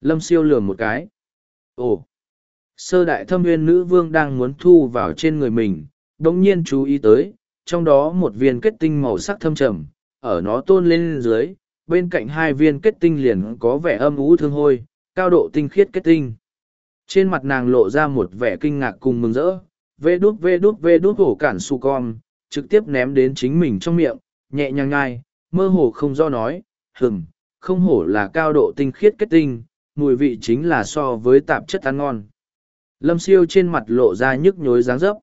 Lâm siêu lường một cái. Ồ! Sơ đại thâm nguyên nữ vương đang muốn thu vào trên người mình, đồng nhiên chú ý tới, trong đó một viên kết tinh màu sắc thâm trầm, ở nó tôn lên dưới, bên cạnh hai viên kết tinh liền có vẻ âm ú thương hôi, cao độ tinh khiết kết tinh. Trên mặt nàng lộ ra một vẻ kinh ngạc cùng mừng rỡ, vê đút vê đút vê đút hổ cản su con, trực tiếp ném đến chính mình trong miệng, nhẹ nhàng ngai, mơ hồ không do nói, hừng, không hổ là cao độ tinh khiết kết tinh, mùi vị chính là so với tạp chất ăn ngon. Lâm siêu trên mặt lộ ra nhức nhối dáng dấp.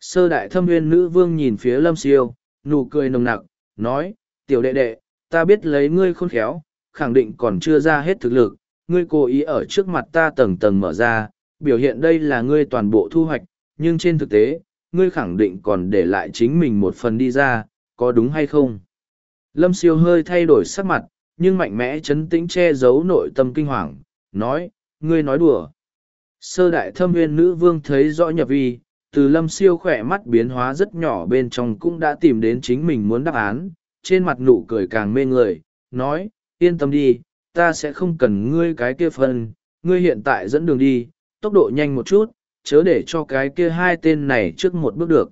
Sơ đại thâm nguyên nữ vương nhìn phía lâm siêu, nụ cười nồng nặc, nói, tiểu đệ đệ, ta biết lấy ngươi khôn khéo, khẳng định còn chưa ra hết thực lực, ngươi cố ý ở trước mặt ta tầng tầng mở ra, biểu hiện đây là ngươi toàn bộ thu hoạch, nhưng trên thực tế, ngươi khẳng định còn để lại chính mình một phần đi ra, có đúng hay không? Lâm siêu hơi thay đổi sắc mặt, nhưng mạnh mẽ chấn tĩnh che giấu nội tâm kinh hoàng, nói, ngươi nói đùa. Sơ đại thâm viên nữ vương thấy rõ nhập vi, từ lâm siêu khỏe mắt biến hóa rất nhỏ bên trong cũng đã tìm đến chính mình muốn đáp án, trên mặt nụ cười càng mê người, nói, yên tâm đi, ta sẽ không cần ngươi cái kia phân, ngươi hiện tại dẫn đường đi, tốc độ nhanh một chút, chớ để cho cái kia hai tên này trước một bước được.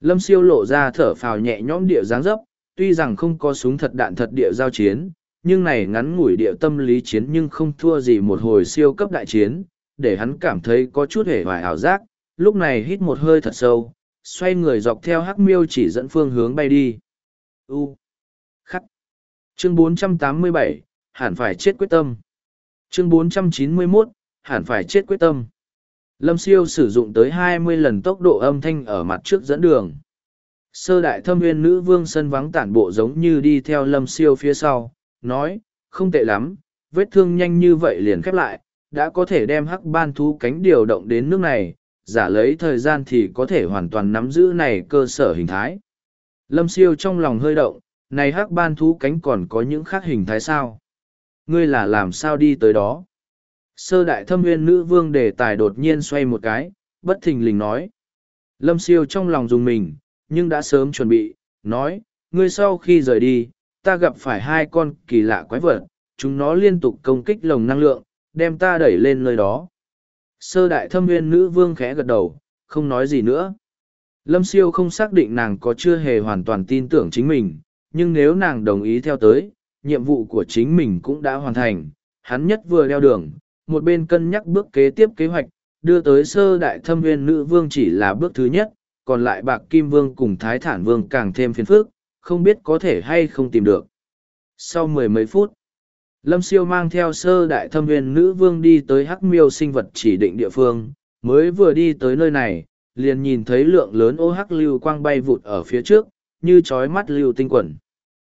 Lâm siêu lộ ra thở phào nhẹ nhõm địa dáng dấp, tuy rằng không có súng thật đạn thật địa giao chiến, nhưng này ngắn ngủi địa tâm lý chiến nhưng không thua gì một hồi siêu cấp đại chiến, để hắn cảm thấy có chút hề hoài ảo giác, lúc này hít một hơi thật sâu, xoay người dọc theo hắc miêu chỉ dẫn phương hướng bay đi. U. Khắc. Chương 487, hẳn phải chết quyết tâm. Chương 491, hẳn phải chết quyết tâm. Lâm siêu sử dụng tới 20 lần tốc độ âm thanh ở mặt trước dẫn đường. Sơ đại thâm nguyên nữ vương sân vắng tản bộ giống như đi theo lâm siêu phía sau, nói, không tệ lắm, vết thương nhanh như vậy liền khép lại, đã có thể đem hắc ban thú cánh điều động đến nước này, giả lấy thời gian thì có thể hoàn toàn nắm giữ này cơ sở hình thái. Lâm siêu trong lòng hơi động, này hắc ban thú cánh còn có những khác hình thái sao? Ngươi là làm sao đi tới đó? Sơ đại thâm nguyên nữ vương đề tài đột nhiên xoay một cái, bất thình lình nói. Lâm siêu trong lòng dùng mình, nhưng đã sớm chuẩn bị, nói, ngươi sau khi rời đi, ta gặp phải hai con kỳ lạ quái vật, chúng nó liên tục công kích lồng năng lượng, đem ta đẩy lên nơi đó. Sơ đại thâm nguyên nữ vương khẽ gật đầu, không nói gì nữa. Lâm siêu không xác định nàng có chưa hề hoàn toàn tin tưởng chính mình, nhưng nếu nàng đồng ý theo tới, nhiệm vụ của chính mình cũng đã hoàn thành. Hắn nhất vừa leo đường, một bên cân nhắc bước kế tiếp kế hoạch, đưa tới sơ đại thâm nguyên nữ vương chỉ là bước thứ nhất, còn lại bạc kim vương cùng thái thản vương càng thêm phiền phức, không biết có thể hay không tìm được. Sau mười mấy phút, Lâm Siêu mang theo sơ đại thâm viên nữ vương đi tới hắc miêu sinh vật chỉ định địa phương, mới vừa đi tới nơi này, liền nhìn thấy lượng lớn ô hắc lưu quang bay vụt ở phía trước, như trói mắt lưu tinh quẩn.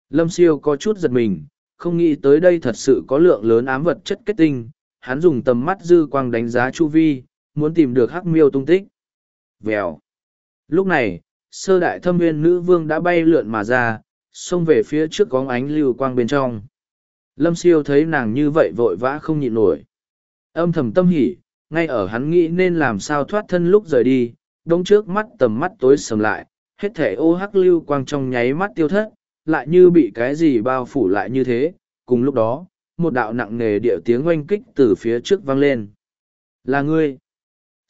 Lâm Siêu có chút giật mình, không nghĩ tới đây thật sự có lượng lớn ám vật chất kết tinh, hắn dùng tầm mắt dư quang đánh giá chu vi, muốn tìm được hắc miêu tung tích. Vèo. Lúc này, sơ đại thâm nguyên nữ vương đã bay lượn mà ra, xông về phía trước có ánh lưu quang bên trong. Lâm siêu thấy nàng như vậy vội vã không nhịn nổi. Âm thầm tâm hỉ, ngay ở hắn nghĩ nên làm sao thoát thân lúc rời đi, đông trước mắt tầm mắt tối sầm lại, hết thể ô hắc lưu quang trong nháy mắt tiêu thất, lại như bị cái gì bao phủ lại như thế, cùng lúc đó, một đạo nặng nề địa tiếng oanh kích từ phía trước vang lên. Là ngươi!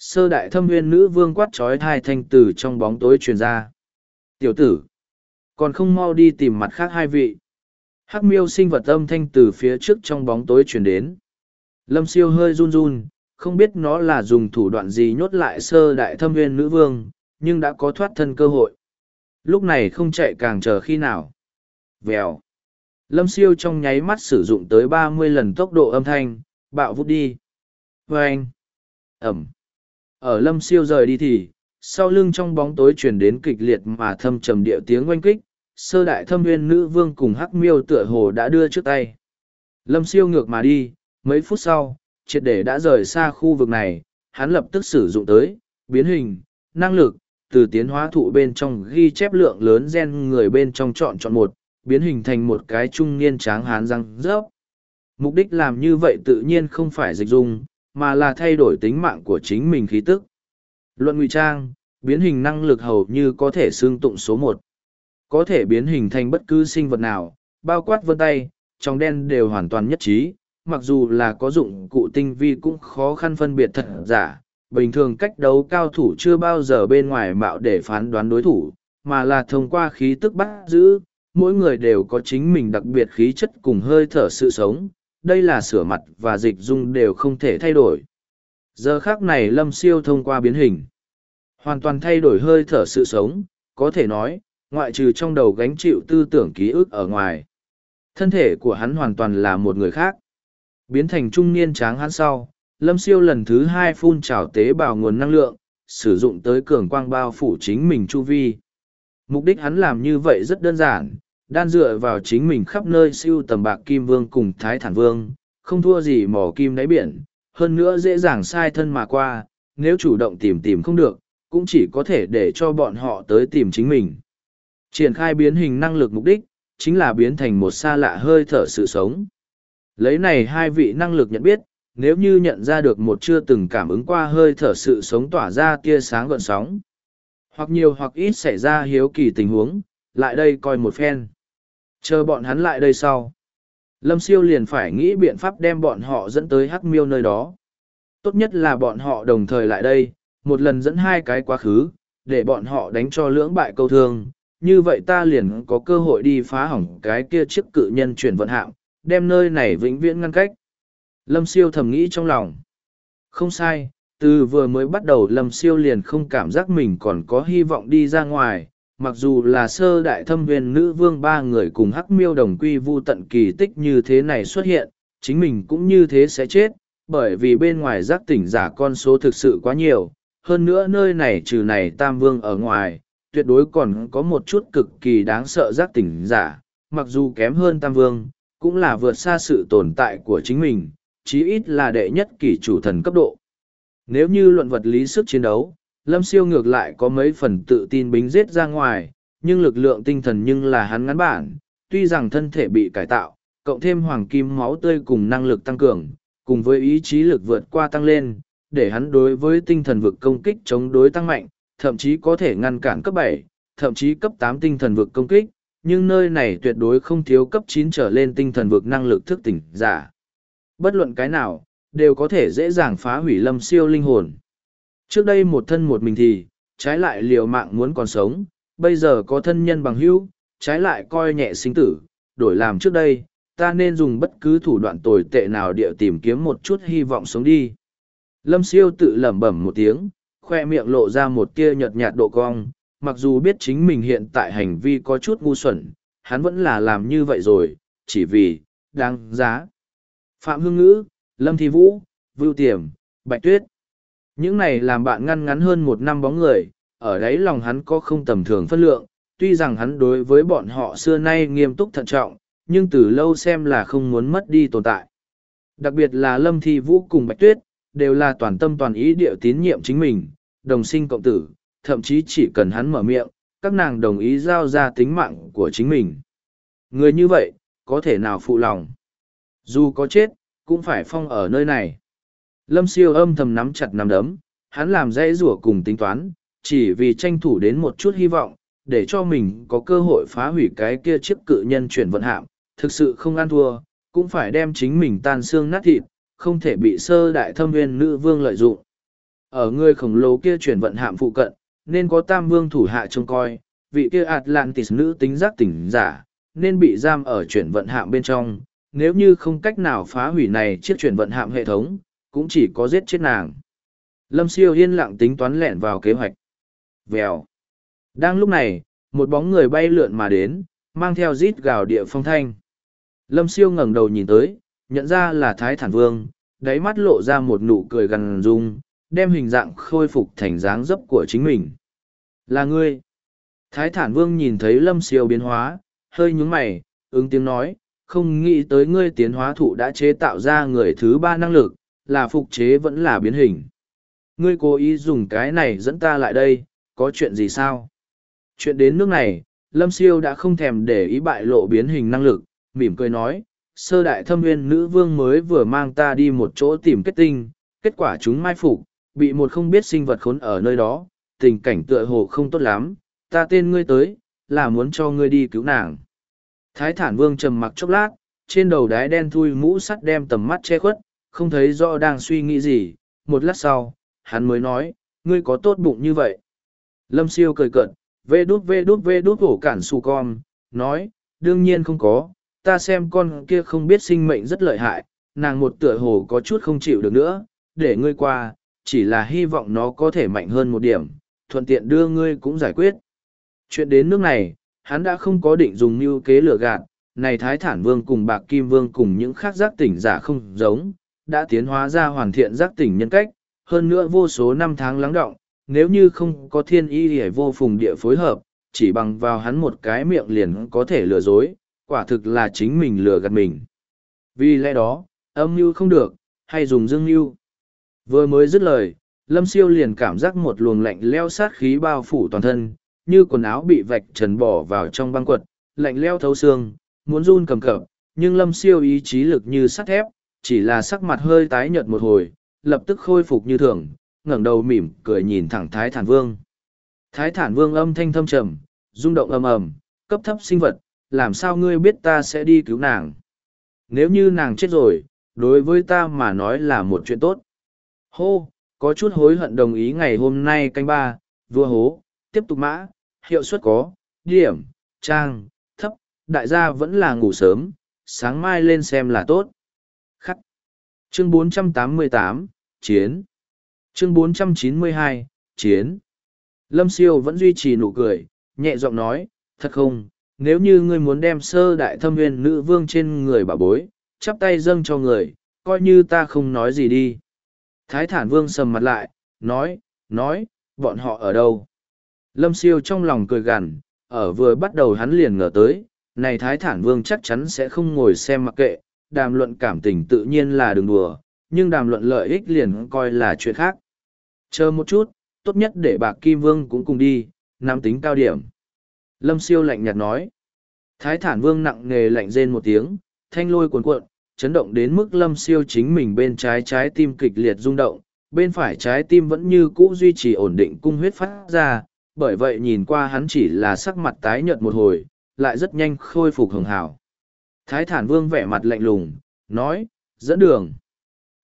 Sơ đại thâm nguyên nữ vương quát trói thai thanh từ trong bóng tối truyền ra. Tiểu tử! Còn không mau đi tìm mặt khác hai vị hắc miêu sinh vật âm thanh từ phía trước trong bóng tối truyền đến lâm siêu hơi run run không biết nó là dùng thủ đoạn gì nhốt lại sơ đại thâm nguyên nữ vương nhưng đã có thoát thân cơ hội Lúc này không chạy càng chờ khi nào. Vèo. Lâm siêu trong nháy mắt sử dụng tới ba mươi lần tốc độ âm thanh, bạo vút đi. Vâng. Ẩm. Ở lâm siêu rời đi thì, sau lưng trong bóng tối chuyển đến kịch liệt mà thâm trầm địa tiếng oanh kích, sơ đại thâm viên nữ vương cùng hắc miêu tựa hồ đã đưa trước tay. Lâm siêu ngược mà đi, mấy phút sau, triệt để đã rời xa khu vực này, hắn lập tức sử dụng tới, biến hình, năng lực, từ tiến hóa thụ bên trong ghi chép lượng lớn gen người bên trong chọn chọn một, biến hình thành một cái trung niên tráng hán răng rớp. Mục đích làm như vậy tự nhiên không phải dịch dung, mà là thay đổi tính mạng của chính mình khí tức. Luận ngụy trang, biến hình năng lực hầu như có thể xương tụng số một có thể biến hình thành bất cứ sinh vật nào, bao quát vân tay, trong đen đều hoàn toàn nhất trí, mặc dù là có dụng cụ tinh vi cũng khó khăn phân biệt thật giả. Bình thường cách đấu cao thủ chưa bao giờ bên ngoài mạo để phán đoán đối thủ, mà là thông qua khí tức bắt giữ, mỗi người đều có chính mình đặc biệt khí chất cùng hơi thở sự sống, đây là sửa mặt và dịch dung đều không thể thay đổi. Giờ khác này lâm siêu thông qua biến hình, hoàn toàn thay đổi hơi thở sự sống, có thể nói, ngoại trừ trong đầu gánh chịu tư tưởng ký ức ở ngoài. Thân thể của hắn hoàn toàn là một người khác. Biến thành trung niên tráng hắn sau, lâm siêu lần thứ hai phun trào tế bào nguồn năng lượng, sử dụng tới cường quang bao phủ chính mình chu vi. Mục đích hắn làm như vậy rất đơn giản, đan dựa vào chính mình khắp nơi siêu tầm bạc kim vương cùng thái thản vương, không thua gì mỏ kim đáy biển, hơn nữa dễ dàng sai thân mà qua, nếu chủ động tìm tìm không được, cũng chỉ có thể để cho bọn họ tới tìm chính mình. Triển khai biến hình năng lực mục đích, chính là biến thành một xa lạ hơi thở sự sống. Lấy này hai vị năng lực nhận biết, nếu như nhận ra được một chưa từng cảm ứng qua hơi thở sự sống tỏa ra tia sáng gọn sóng. Hoặc nhiều hoặc ít xảy ra hiếu kỳ tình huống, lại đây coi một phen. Chờ bọn hắn lại đây sau. Lâm siêu liền phải nghĩ biện pháp đem bọn họ dẫn tới hắc miêu nơi đó. Tốt nhất là bọn họ đồng thời lại đây, một lần dẫn hai cái quá khứ, để bọn họ đánh cho lưỡng bại câu thương, như vậy ta liền có cơ hội đi phá hỏng cái kia chiếc cự nhân chuyển vận hạng, đem nơi này vĩnh viễn ngăn cách. Lâm siêu thầm nghĩ trong lòng. Không sai, từ vừa mới bắt đầu lâm siêu liền không cảm giác mình còn có hy vọng đi ra ngoài, mặc dù là sơ đại thâm viên nữ vương ba người cùng hắc miêu đồng quy vu tận kỳ tích như thế này xuất hiện, chính mình cũng như thế sẽ chết, bởi vì bên ngoài giác tỉnh giả con số thực sự quá nhiều, hơn nữa nơi này trừ này tam vương ở ngoài, tuyệt đối còn có một chút cực kỳ đáng sợ giác tỉnh giả, mặc dù kém hơn Tam Vương, cũng là vượt xa sự tồn tại của chính mình, chí ít là đệ nhất kỷ chủ thần cấp độ. Nếu như luận vật lý sức chiến đấu, Lâm Siêu ngược lại có mấy phần tự tin bính giết ra ngoài, nhưng lực lượng tinh thần nhưng là hắn ngắn bản, tuy rằng thân thể bị cải tạo, cộng thêm hoàng kim máu tươi cùng năng lực tăng cường, cùng với ý chí lực vượt qua tăng lên, để hắn đối với tinh thần vực công kích chống đối tăng mạnh, thậm chí có thể ngăn cản cấp bảy, thậm chí cấp tám tinh thần vực công kích, nhưng nơi này tuyệt đối không thiếu cấp chín trở lên tinh thần vực năng lực thức tỉnh giả. Bất luận cái nào, đều có thể dễ dàng phá hủy lâm siêu linh hồn. Trước đây một thân một mình thì, trái lại liều mạng muốn còn sống, bây giờ có thân nhân bằng hữu, trái lại coi nhẹ sinh tử, đổi làm trước đây, ta nên dùng bất cứ thủ đoạn tồi tệ nào địa tìm kiếm một chút hy vọng sống đi. Lâm siêu tự lẩm bẩm một tiếng, khoe miệng lộ ra một tia nhợt nhạt độ cong, mặc dù biết chính mình hiện tại hành vi có chút ngu xuẩn, hắn vẫn là làm như vậy rồi, chỉ vì, đáng giá. Phạm Hương Ngữ, Lâm Thi Vũ, Vưu Tiềm, Bạch Tuyết. Những này làm bạn ngăn ngắn hơn một năm bóng người, ở đấy lòng hắn có không tầm thường phân lượng, tuy rằng hắn đối với bọn họ xưa nay nghiêm túc thận trọng, nhưng từ lâu xem là không muốn mất đi tồn tại. Đặc biệt là Lâm Thi Vũ cùng Bạch Tuyết, đều là toàn tâm toàn ý địa tín nhiệm chính mình, đồng sinh cộng tử, thậm chí chỉ cần hắn mở miệng, các nàng đồng ý giao ra tính mạng của chính mình. Người như vậy, có thể nào phụ lòng. Dù có chết, cũng phải phong ở nơi này. Lâm siêu âm thầm nắm chặt nắm đấm, hắn làm dãy rủa cùng tính toán, chỉ vì tranh thủ đến một chút hy vọng, để cho mình có cơ hội phá hủy cái kia chiếc cự nhân chuyển vận hạm, thực sự không ăn thua, cũng phải đem chính mình tan xương nát thịt, không thể bị sơ đại thâm viên nữ vương lợi dụng. Ở người khổng lồ kia chuyển vận hạm phụ cận, nên có tam vương thủ hạ trông coi, vị kia Atlantis nữ tính giác tỉnh giả, nên bị giam ở chuyển vận hạm bên trong, nếu như không cách nào phá hủy này chiếc chuyển vận hạm hệ thống, cũng chỉ có giết chết nàng. Lâm siêu yên lặng tính toán lẹn vào kế hoạch. Vèo. Đang lúc này, một bóng người bay lượn mà đến, mang theo rít gào địa phong thanh. Lâm siêu ngẩng đầu nhìn tới, nhận ra là Thái Thản Vương, đáy mắt lộ ra một nụ cười gần dung, đem hình dạng khôi phục thành dáng dấp của chính mình. Là ngươi. Thái Thản Vương nhìn thấy Lâm siêu biến hóa, hơi nhúng mày, ứng tiếng nói, không nghĩ tới ngươi tiến hóa thụ đã chế tạo ra người thứ ba năng lực, là phục chế vẫn là biến hình. Ngươi cố ý dùng cái này dẫn ta lại đây, có chuyện gì sao? Chuyện đến nước này, Lâm Siêu đã không thèm để ý bại lộ biến hình năng lực, mỉm cười nói, sơ đại thâm nguyên nữ vương mới vừa mang ta đi một chỗ tìm kết tinh, kết quả chúng mai phục, bị một không biết sinh vật khốn ở nơi đó, tình cảnh tựa hồ không tốt lắm, ta tên ngươi tới, là muốn cho ngươi đi cứu nàng. Thái thản vương trầm mặc chốc lát, trên đầu đái đen thui mũ sắt đem tầm mắt che khuất, không thấy rõ đang suy nghĩ gì, một lát sau, hắn mới nói, ngươi có tốt bụng như vậy. Lâm siêu cười cợt, vê đút vê đút vê đút hổ cản su con, nói, đương nhiên không có, ta xem con kia không biết sinh mệnh rất lợi hại, nàng một tựa hồ có chút không chịu được nữa, để ngươi qua, chỉ là hy vọng nó có thể mạnh hơn một điểm, thuận tiện đưa ngươi cũng giải quyết. Chuyện đến nước này, hắn đã không có định dùng mưu kế lừa gạt, này Thái Thản Vương cùng Bạc Kim Vương cùng những khác giác tỉnh giả không giống, đã tiến hóa ra hoàn thiện giác tỉnh nhân cách, hơn nữa vô số năm tháng lắng động, nếu như không có thiên y hề vô phùng địa phối hợp, chỉ bằng vào hắn một cái miệng liền có thể lừa dối, quả thực là chính mình lừa gạt mình. Vì lẽ đó, âm mưu không được, hay dùng dương mưu. Vừa mới dứt lời, Lâm Siêu liền cảm giác một luồng lạnh leo sát khí bao phủ toàn thân, như quần áo bị vạch trần bỏ vào trong băng quật, lạnh leo thấu xương, muốn run cầm cập, nhưng Lâm Siêu ý chí lực như sắt thép, chỉ là sắc mặt hơi tái nhợt một hồi, lập tức khôi phục như thường, ngẩng đầu mỉm cười nhìn thẳng Thái Thản Vương. Thái Thản Vương âm thanh thâm trầm, rung động ầm ầm, cấp thấp sinh vật, làm sao ngươi biết ta sẽ đi cứu nàng? Nếu như nàng chết rồi, đối với ta mà nói là một chuyện tốt. Hô, có chút hối hận đồng ý ngày hôm nay canh ba, vua hố, tiếp tục mã, hiệu suất có, điểm, trang, thấp, đại gia vẫn là ngủ sớm, sáng mai lên xem là tốt. Chương 488, Chiến. Chương 492, Chiến. Lâm Siêu vẫn duy trì nụ cười, nhẹ giọng nói, thật không, nếu như ngươi muốn đem sơ đại thâm viên nữ vương trên người bà bối, chắp tay dâng cho người, coi như ta không nói gì đi. Thái thản vương sầm mặt lại, nói, nói, bọn họ ở đâu? Lâm siêu trong lòng cười gằn, ở vừa bắt đầu hắn liền ngờ tới, này thái thản vương chắc chắn sẽ không ngồi xem mặc kệ, đàm luận cảm tình tự nhiên là đường đùa, nhưng đàm luận lợi ích liền coi là chuyện khác. Chờ một chút, tốt nhất để bạc Kim Vương cũng cùng đi, nắm tính cao điểm. Lâm siêu lạnh nhạt nói. Thái thản vương nặng nề lạnh rên một tiếng, thanh lôi cuồn cuộn, chấn động đến mức lâm siêu chính mình bên trái trái tim kịch liệt rung động, bên phải trái tim vẫn như cũ duy trì ổn định cung huyết phát ra, bởi vậy nhìn qua hắn chỉ là sắc mặt tái nhợt một hồi, lại rất nhanh khôi phục hường hảo. Thái thản vương vẻ mặt lạnh lùng, nói, dẫn đường.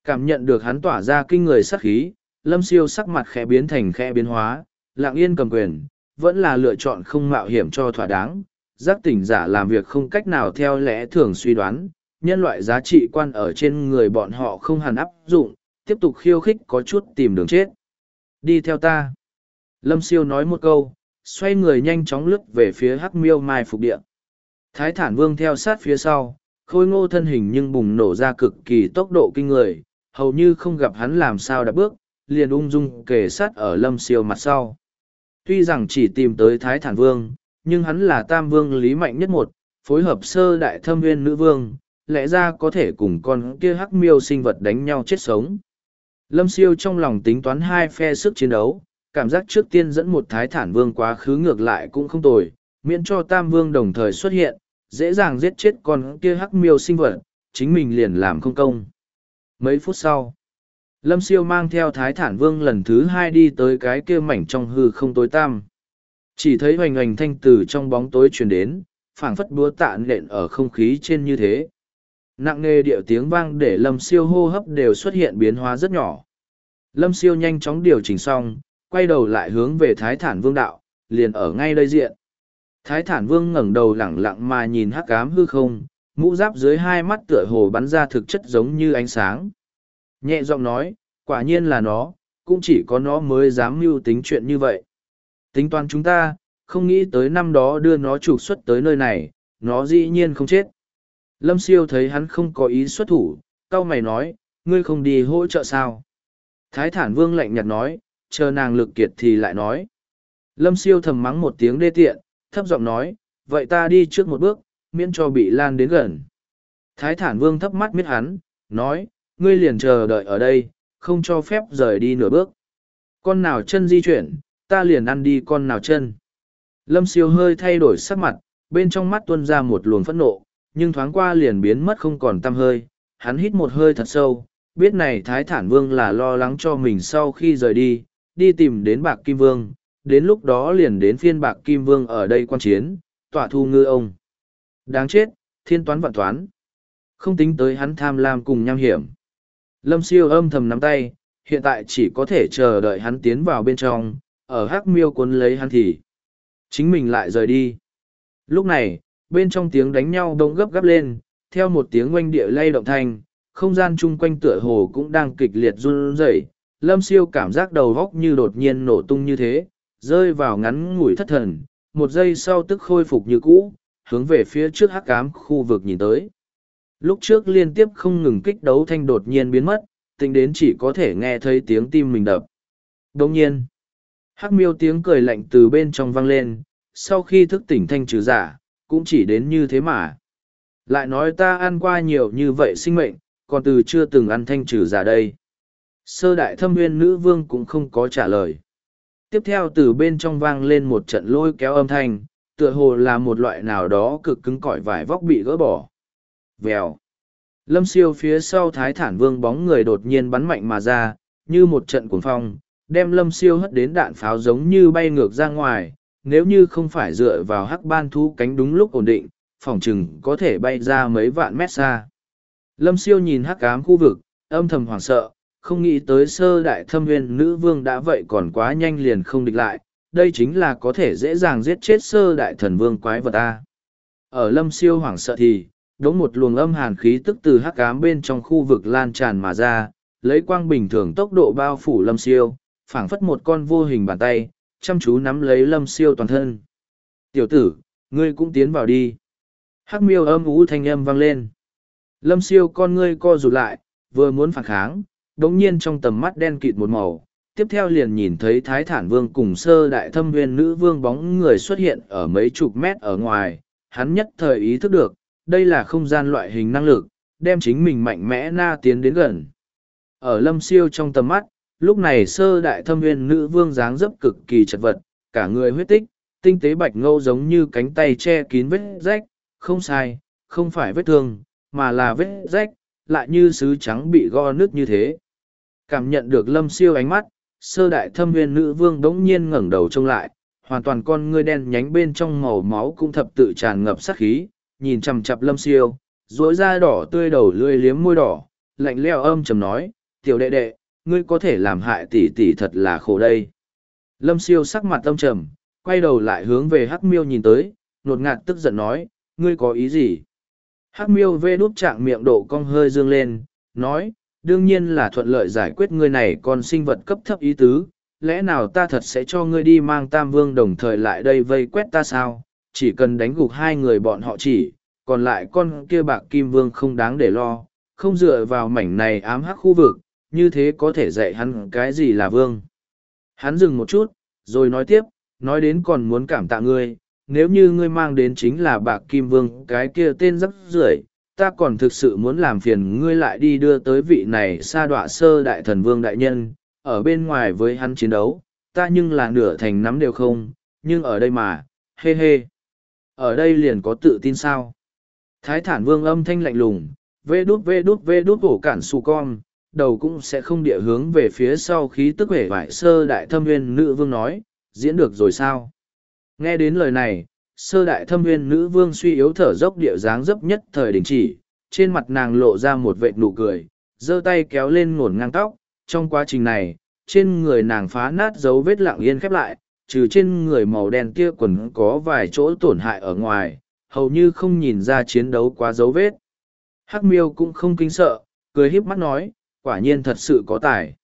Cảm nhận được hắn tỏa ra kinh người sắc khí, lâm siêu sắc mặt khẽ biến thành khẽ biến hóa, lặng yên cầm quyền, vẫn là lựa chọn không mạo hiểm cho thỏa đáng. Giác tỉnh giả làm việc không cách nào theo lẽ thường suy đoán, nhân loại giá trị quan ở trên người bọn họ không hẳn áp dụng, tiếp tục khiêu khích có chút tìm đường chết. Đi theo ta. Lâm siêu nói một câu, xoay người nhanh chóng lướt về phía hắc miêu mai phục địa. Thái thản vương theo sát phía sau, khôi ngô thân hình nhưng bùng nổ ra cực kỳ tốc độ kinh người, hầu như không gặp hắn làm sao đã bước, liền ung dung kề sát ở lâm siêu mặt sau. Tuy rằng chỉ tìm tới Thái thản vương, nhưng hắn là tam vương lý mạnh nhất một, phối hợp sơ đại thâm viên nữ vương, lẽ ra có thể cùng con kia hắc miêu sinh vật đánh nhau chết sống. Lâm siêu trong lòng tính toán hai phe sức chiến đấu, cảm giác trước tiên dẫn một thái thản vương quá khứ ngược lại cũng không tồi, miễn cho tam vương đồng thời xuất hiện, dễ dàng giết chết con kia hắc miêu sinh vật, chính mình liền làm không công. Mấy phút sau, Lâm siêu mang theo thái thản vương lần thứ hai đi tới cái kia mảnh trong hư không tối tăm. Chỉ thấy hoành hoành thanh từ trong bóng tối truyền đến, phảng phất búa tạ nện ở không khí trên như thế. Nặng nề điệu tiếng vang để lâm siêu hô hấp đều xuất hiện biến hóa rất nhỏ. Lâm siêu nhanh chóng điều chỉnh xong, quay đầu lại hướng về thái thản vương đạo, liền ở ngay đây diện. Thái thản vương ngẩng đầu lẳng lặng mà nhìn hắc cám hư không, mũ giáp dưới hai mắt tựa hồ bắn ra thực chất giống như ánh sáng. Nhẹ giọng nói, quả nhiên là nó, cũng chỉ có nó mới dám mưu tính chuyện như vậy. Tính toán chúng ta, không nghĩ tới năm đó đưa nó trục xuất tới nơi này, nó dĩ nhiên không chết. Lâm siêu thấy hắn không có ý xuất thủ, cau mày nói, ngươi không đi hỗ trợ sao? Thái thản vương lạnh nhạt nói, chờ nàng lực kiệt thì lại nói. Lâm siêu thầm mắng một tiếng đê tiện, thấp giọng nói, vậy ta đi trước một bước, miễn cho bị lan đến gần. Thái thản vương thấp mắt miết hắn, nói, ngươi liền chờ đợi ở đây, không cho phép rời đi nửa bước. Con nào chân di chuyển, ta liền ăn đi con nào chân. Lâm siêu hơi thay đổi sắc mặt, bên trong mắt tuôn ra một luồng phẫn nộ, nhưng thoáng qua liền biến mất không còn tăm hơi. Hắn hít một hơi thật sâu, biết này Thái Thản Vương là lo lắng cho mình sau khi rời đi, đi tìm đến Bạc Kim Vương, đến lúc đó liền đến phiên Bạc Kim Vương ở đây quan chiến, tỏa thu ngư ông. Đáng chết, thiên toán vạn toán. Không tính tới hắn tham lam cùng nham hiểm. Lâm siêu âm thầm nắm tay, hiện tại chỉ có thể chờ đợi hắn tiến vào bên trong, ở hắc miêu cuốn lấy hắn thì. Chính mình lại rời đi. Lúc này, bên trong tiếng đánh nhau đông gấp gáp lên, theo một tiếng oanh địa lay động thanh, không gian chung quanh tựa hồ cũng đang kịch liệt run rẩy. Lâm siêu cảm giác đầu góc như đột nhiên nổ tung như thế, rơi vào ngắn ngủi thất thần, một giây sau tức khôi phục như cũ, hướng về phía trước hắc ám khu vực nhìn tới. Lúc trước liên tiếp không ngừng kích đấu thanh đột nhiên biến mất, tính đến chỉ có thể nghe thấy tiếng tim mình đập. Đồng nhiên, hắc miêu tiếng cười lạnh từ bên trong vang lên, sau khi thức tỉnh thanh trừ giả, cũng chỉ đến như thế mà. Lại nói ta ăn qua nhiều như vậy sinh mệnh, còn từ chưa từng ăn thanh trừ giả đây. Sơ đại thâm nguyên nữ vương cũng không có trả lời. Tiếp theo từ bên trong vang lên một trận lôi kéo âm thanh, tựa hồ là một loại nào đó cực cứng cỏi vải vóc bị gỡ bỏ. Vèo. Lâm siêu phía sau thái thản vương bóng người đột nhiên bắn mạnh mà ra, như một trận cuồng phong, đem lâm siêu hất đến đạn pháo giống như bay ngược ra ngoài, nếu như không phải dựa vào hắc ban thu cánh đúng lúc ổn định, phỏng chừng có thể bay ra mấy vạn mét xa. Lâm siêu nhìn hắc ám khu vực, âm thầm hoảng sợ, không nghĩ tới sơ đại thâm nguyên nữ vương đã vậy còn quá nhanh liền không địch lại, đây chính là có thể dễ dàng giết chết sơ đại thần vương quái vật ta. Ở lâm siêu hoảng sợ thì, đống một luồng âm hàn khí tức từ hắc ám bên trong khu vực lan tràn mà ra, lấy quang bình thường tốc độ bao phủ lâm siêu, phảng phất một con vô hình bàn tay, chăm chú nắm lấy lâm siêu toàn thân. Tiểu tử, ngươi cũng tiến vào đi. Hắc miêu âm ú thanh âm vang lên. Lâm siêu con ngươi co rụt lại, vừa muốn phản kháng, đống nhiên trong tầm mắt đen kịt một màu. Tiếp theo liền nhìn thấy Thái Thản Vương cùng sơ đại thâm viên nữ vương bóng người xuất hiện ở mấy chục mét ở ngoài. Hắn nhất thời ý thức được, đây là không gian loại hình năng lực, đem chính mình mạnh mẽ na tiến đến gần. Ở lâm siêu trong tầm mắt, lúc này sơ đại thâm viên nữ vương dáng dấp cực kỳ chật vật, cả người huyết tích, tinh tế bạch ngâu giống như cánh tay che kín vết rách, không sai, không phải vết thương, mà là vết rách, lại như sứ trắng bị go nước như thế. Cảm nhận được lâm siêu ánh mắt, sơ đại thâm viên nữ vương đống nhiên ngẩng đầu trông lại, hoàn toàn con ngươi đen nhánh bên trong màu máu cũng thập tự tràn ngập sát khí, nhìn chằm chặp lâm siêu, rối da đỏ tươi đầu lưỡi liếm môi đỏ, lạnh leo âm trầm nói, tiểu đệ đệ, ngươi có thể làm hại tỷ tỷ thật là khổ đây. Lâm siêu sắc mặt âm trầm, quay đầu lại hướng về hắc miêu nhìn tới, nột ngạt tức giận nói, ngươi có ý gì? Hắc miêu vê đút trạng miệng độ cong hơi dương lên, nói, đương nhiên là thuận lợi giải quyết ngươi này còn sinh vật cấp thấp ý tứ, lẽ nào ta thật sẽ cho ngươi đi mang tam vương đồng thời lại đây vây quét ta sao? Chỉ cần đánh gục hai người bọn họ chỉ, còn lại con kia bạc kim vương không đáng để lo, không dựa vào mảnh này ám hắc khu vực, như thế có thể dạy hắn cái gì là vương. Hắn dừng một chút, rồi nói tiếp, nói đến còn muốn cảm tạ ngươi, nếu như ngươi mang đến chính là bạc kim vương cái kia tên rắc rưởi ta còn thực sự muốn làm phiền ngươi lại đi đưa tới vị này sa đọa sơ đại thần vương đại nhân, ở bên ngoài với hắn chiến đấu, ta nhưng là nửa thành nắm đều không, nhưng ở đây mà, hê hê. Ở đây liền có tự tin sao? Thái thản vương âm thanh lạnh lùng, vê đút vê đút vê đút cổ cản su con, đầu cũng sẽ không địa hướng về phía sau khí tức vẻ vải sơ đại thâm nguyên nữ vương nói, diễn được rồi sao? Nghe đến lời này, sơ đại thâm nguyên nữ vương suy yếu thở dốc địa dáng dấp nhất thời đình chỉ, trên mặt nàng lộ ra một vệt nụ cười, giơ tay kéo lên ngổn ngang tóc, trong quá trình này, trên người nàng phá nát dấu vết lặng yên khép lại, trừ trên người màu đen kia quần có vài chỗ tổn hại ở ngoài, hầu như không nhìn ra chiến đấu quá dấu vết. Hắc miêu cũng không kinh sợ, cười híp mắt nói, quả nhiên thật sự có tài.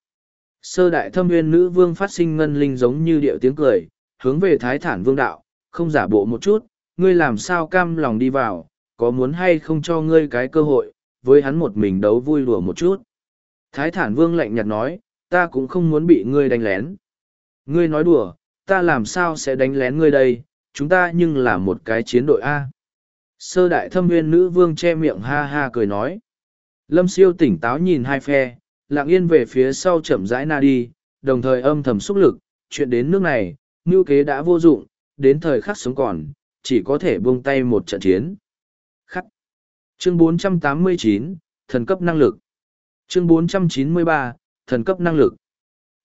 Sơ đại thâm nguyên nữ vương phát sinh ngân linh giống như điệu tiếng cười, hướng về thái thản vương đạo, không giả bộ một chút, ngươi làm sao cam lòng đi vào, có muốn hay không cho ngươi cái cơ hội, với hắn một mình đấu vui đùa một chút. Thái thản vương lạnh nhạt nói, ta cũng không muốn bị ngươi đánh lén. Ngươi nói đùa, ta làm sao sẽ đánh lén ngươi đây, chúng ta nhưng là một cái chiến đội A. Sơ đại thâm nguyên nữ vương che miệng ha ha cười nói. Lâm siêu tỉnh táo nhìn hai phe, lặng yên về phía sau chậm rãi na đi, đồng thời âm thầm xúc lực, chuyện đến nước này, ngưu kế đã vô dụng, đến thời khắc sống còn, chỉ có thể buông tay một trận chiến. Khắc. Chương 489, Thần cấp năng lực. Chương 493, Thần cấp năng lực.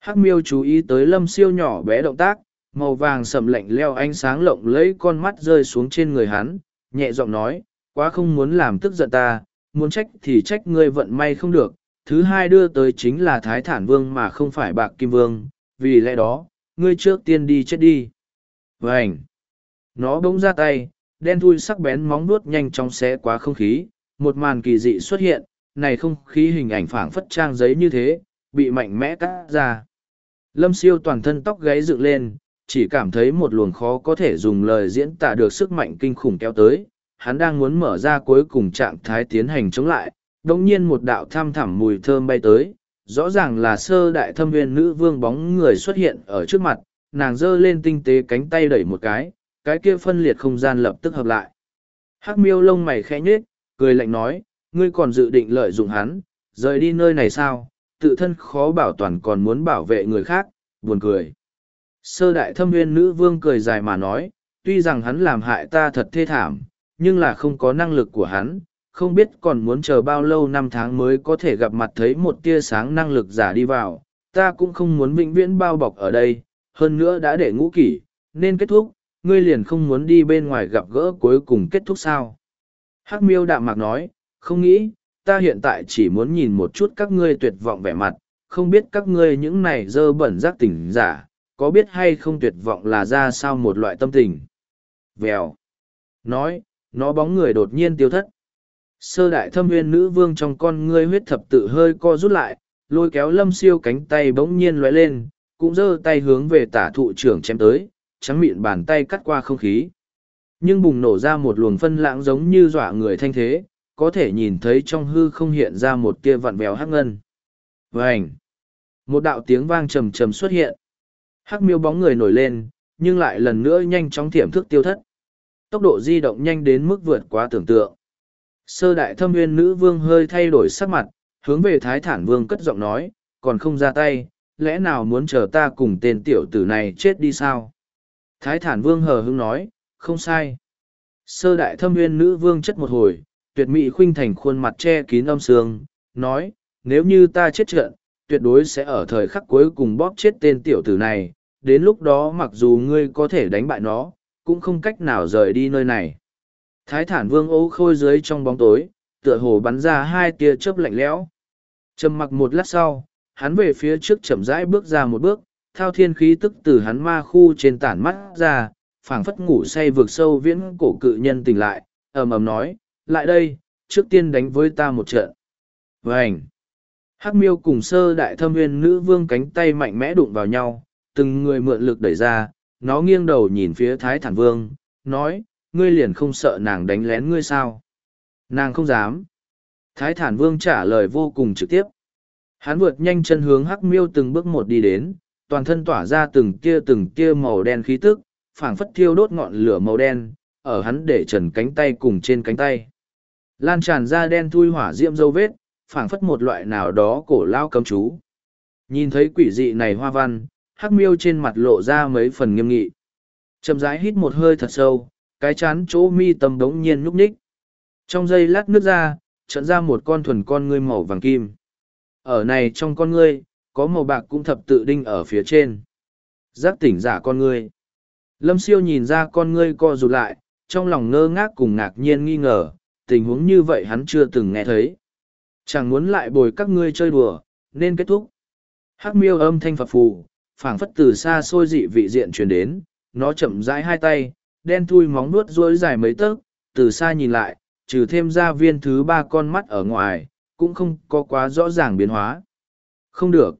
Hắc miêu chú ý tới lâm siêu nhỏ bé động tác, màu vàng sầm lạnh leo ánh sáng lộng lấy con mắt rơi xuống trên người hắn, nhẹ giọng nói, quá không muốn làm tức giận ta, muốn trách thì trách ngươi vận may không được, thứ hai đưa tới chính là Thái Thản Vương mà không phải Bạc Kim Vương, vì lẽ đó, ngươi trước tiên đi chết đi. Vânh! Nó bỗng ra tay, đen thui sắc bén móng nuốt nhanh chóng xé qua không khí, một màn kỳ dị xuất hiện, này không khí hình ảnh phảng phất trang giấy như thế, bị mạnh mẽ cắt ra. Lâm siêu toàn thân tóc gáy dựng lên, chỉ cảm thấy một luồng khó có thể dùng lời diễn tả được sức mạnh kinh khủng kéo tới. Hắn đang muốn mở ra cuối cùng trạng thái tiến hành chống lại, đồng nhiên một đạo tham thẳm mùi thơm bay tới, rõ ràng là sơ đại thâm viên nữ vương bóng người xuất hiện ở trước mặt, nàng giơ lên tinh tế cánh tay đẩy một cái, cái kia phân liệt không gian lập tức hợp lại. Hắc miêu lông mày khẽ nhếch, cười lạnh nói, ngươi còn dự định lợi dụng hắn, rời đi nơi này sao, tự thân khó bảo toàn còn muốn bảo vệ người khác, buồn cười. Sơ đại thâm viên nữ vương cười dài mà nói, tuy rằng hắn làm hại ta thật thê thảm, nhưng là không có năng lực của hắn, không biết còn muốn chờ bao lâu năm tháng mới có thể gặp mặt thấy một tia sáng năng lực giả đi vào, ta cũng không muốn vĩnh viễn bao bọc ở đây, hơn nữa đã để ngũ kỷ, nên kết thúc, ngươi liền không muốn đi bên ngoài gặp gỡ cuối cùng kết thúc sao. Hắc miêu đạm mạc nói, không nghĩ, ta hiện tại chỉ muốn nhìn một chút các ngươi tuyệt vọng vẻ mặt, không biết các ngươi những này dơ bẩn giác tỉnh giả, có biết hay không tuyệt vọng là ra sao một loại tâm tình. Vèo. Nói, nó bóng người đột nhiên tiêu thất. Sơ đại thâm nguyên nữ vương trong con ngươi huyết thập tự hơi co rút lại, lôi kéo lâm siêu cánh tay bỗng nhiên lóe lên, cũng giơ tay hướng về tả thụ trưởng chém tới, trắng miệng bàn tay cắt qua không khí. Nhưng bùng nổ ra một luồng phân lãng giống như dọa người thanh thế, có thể nhìn thấy trong hư không hiện ra một tia vặn vẹo hắc ngân. Vành! Một đạo tiếng vang trầm trầm xuất hiện. Hắc miêu bóng người nổi lên, nhưng lại lần nữa nhanh chóng thiểm thức tiêu thất. Tốc độ di động nhanh đến mức vượt quá tưởng tượng. Sơ đại thâm nguyên nữ vương hơi thay đổi sắc mặt, hướng về thái thản vương cất giọng nói, còn không ra tay, lẽ nào muốn chờ ta cùng tên tiểu tử này chết đi sao? Thái thản vương hờ hững nói, không sai. Sơ đại thâm nguyên nữ vương chất một hồi, tuyệt mỹ khuynh thành khuôn mặt che kín âm sương, nói, nếu như ta chết trận, tuyệt đối sẽ ở thời khắc cuối cùng bóp chết tên tiểu tử này, đến lúc đó mặc dù ngươi có thể đánh bại nó, cũng không cách nào rời đi nơi này. Thái thản vương ô khôi dưới trong bóng tối, tựa hồ bắn ra hai tia chớp lạnh lẽo. Trầm mặc một lát sau, hắn về phía trước chậm rãi bước ra một bước, thao thiên khí tức từ hắn ma khu trên tản mắt ra, phảng phất ngủ say vượt sâu viễn cổ cự nhân tỉnh lại, ầm ầm nói, lại đây, trước tiên đánh với ta một trận. Vành! Hắc miêu cùng sơ đại thâm nguyên nữ vương cánh tay mạnh mẽ đụng vào nhau, từng người mượn lực đẩy ra, nó nghiêng đầu nhìn phía thái thản vương, nói, ngươi liền không sợ nàng đánh lén ngươi sao? Nàng không dám. Thái thản vương trả lời vô cùng trực tiếp. Hắn vượt nhanh chân hướng hắc miêu từng bước một đi đến, toàn thân tỏa ra từng tia từng tia màu đen khí tức, phảng phất thiêu đốt ngọn lửa màu đen, ở hắn để trần cánh tay cùng trên cánh tay. Lan tràn ra đen thui hỏa diễm dấu vết, phảng phất một loại nào đó cổ lao cấm chú. Nhìn thấy quỷ dị này hoa văn, hắc miêu trên mặt lộ ra mấy phần nghiêm nghị. Chậm rãi hít một hơi thật sâu, cái chán chỗ mi tâm đống nhiên nhúc nhích. Trong giây lát nước ra, trận ra một con thuần con ngươi màu vàng kim. Ở này trong con ngươi, có màu bạc cũng thập tự đinh ở phía trên. Giác tỉnh giả con ngươi. Lâm siêu nhìn ra con ngươi co rụt lại, trong lòng ngơ ngác cùng ngạc nhiên nghi ngờ, tình huống như vậy hắn chưa từng nghe thấy. Chẳng muốn lại bồi các ngươi chơi đùa, nên kết thúc. Hắc miêu âm thanh phập phù, phảng phất từ xa xôi dị vị diện truyền đến, nó chậm rãi hai tay, đen thui móng nuốt rối dài mấy tấc, từ xa nhìn lại, trừ thêm ra viên thứ ba con mắt ở ngoài, cũng không có quá rõ ràng biến hóa. Không được.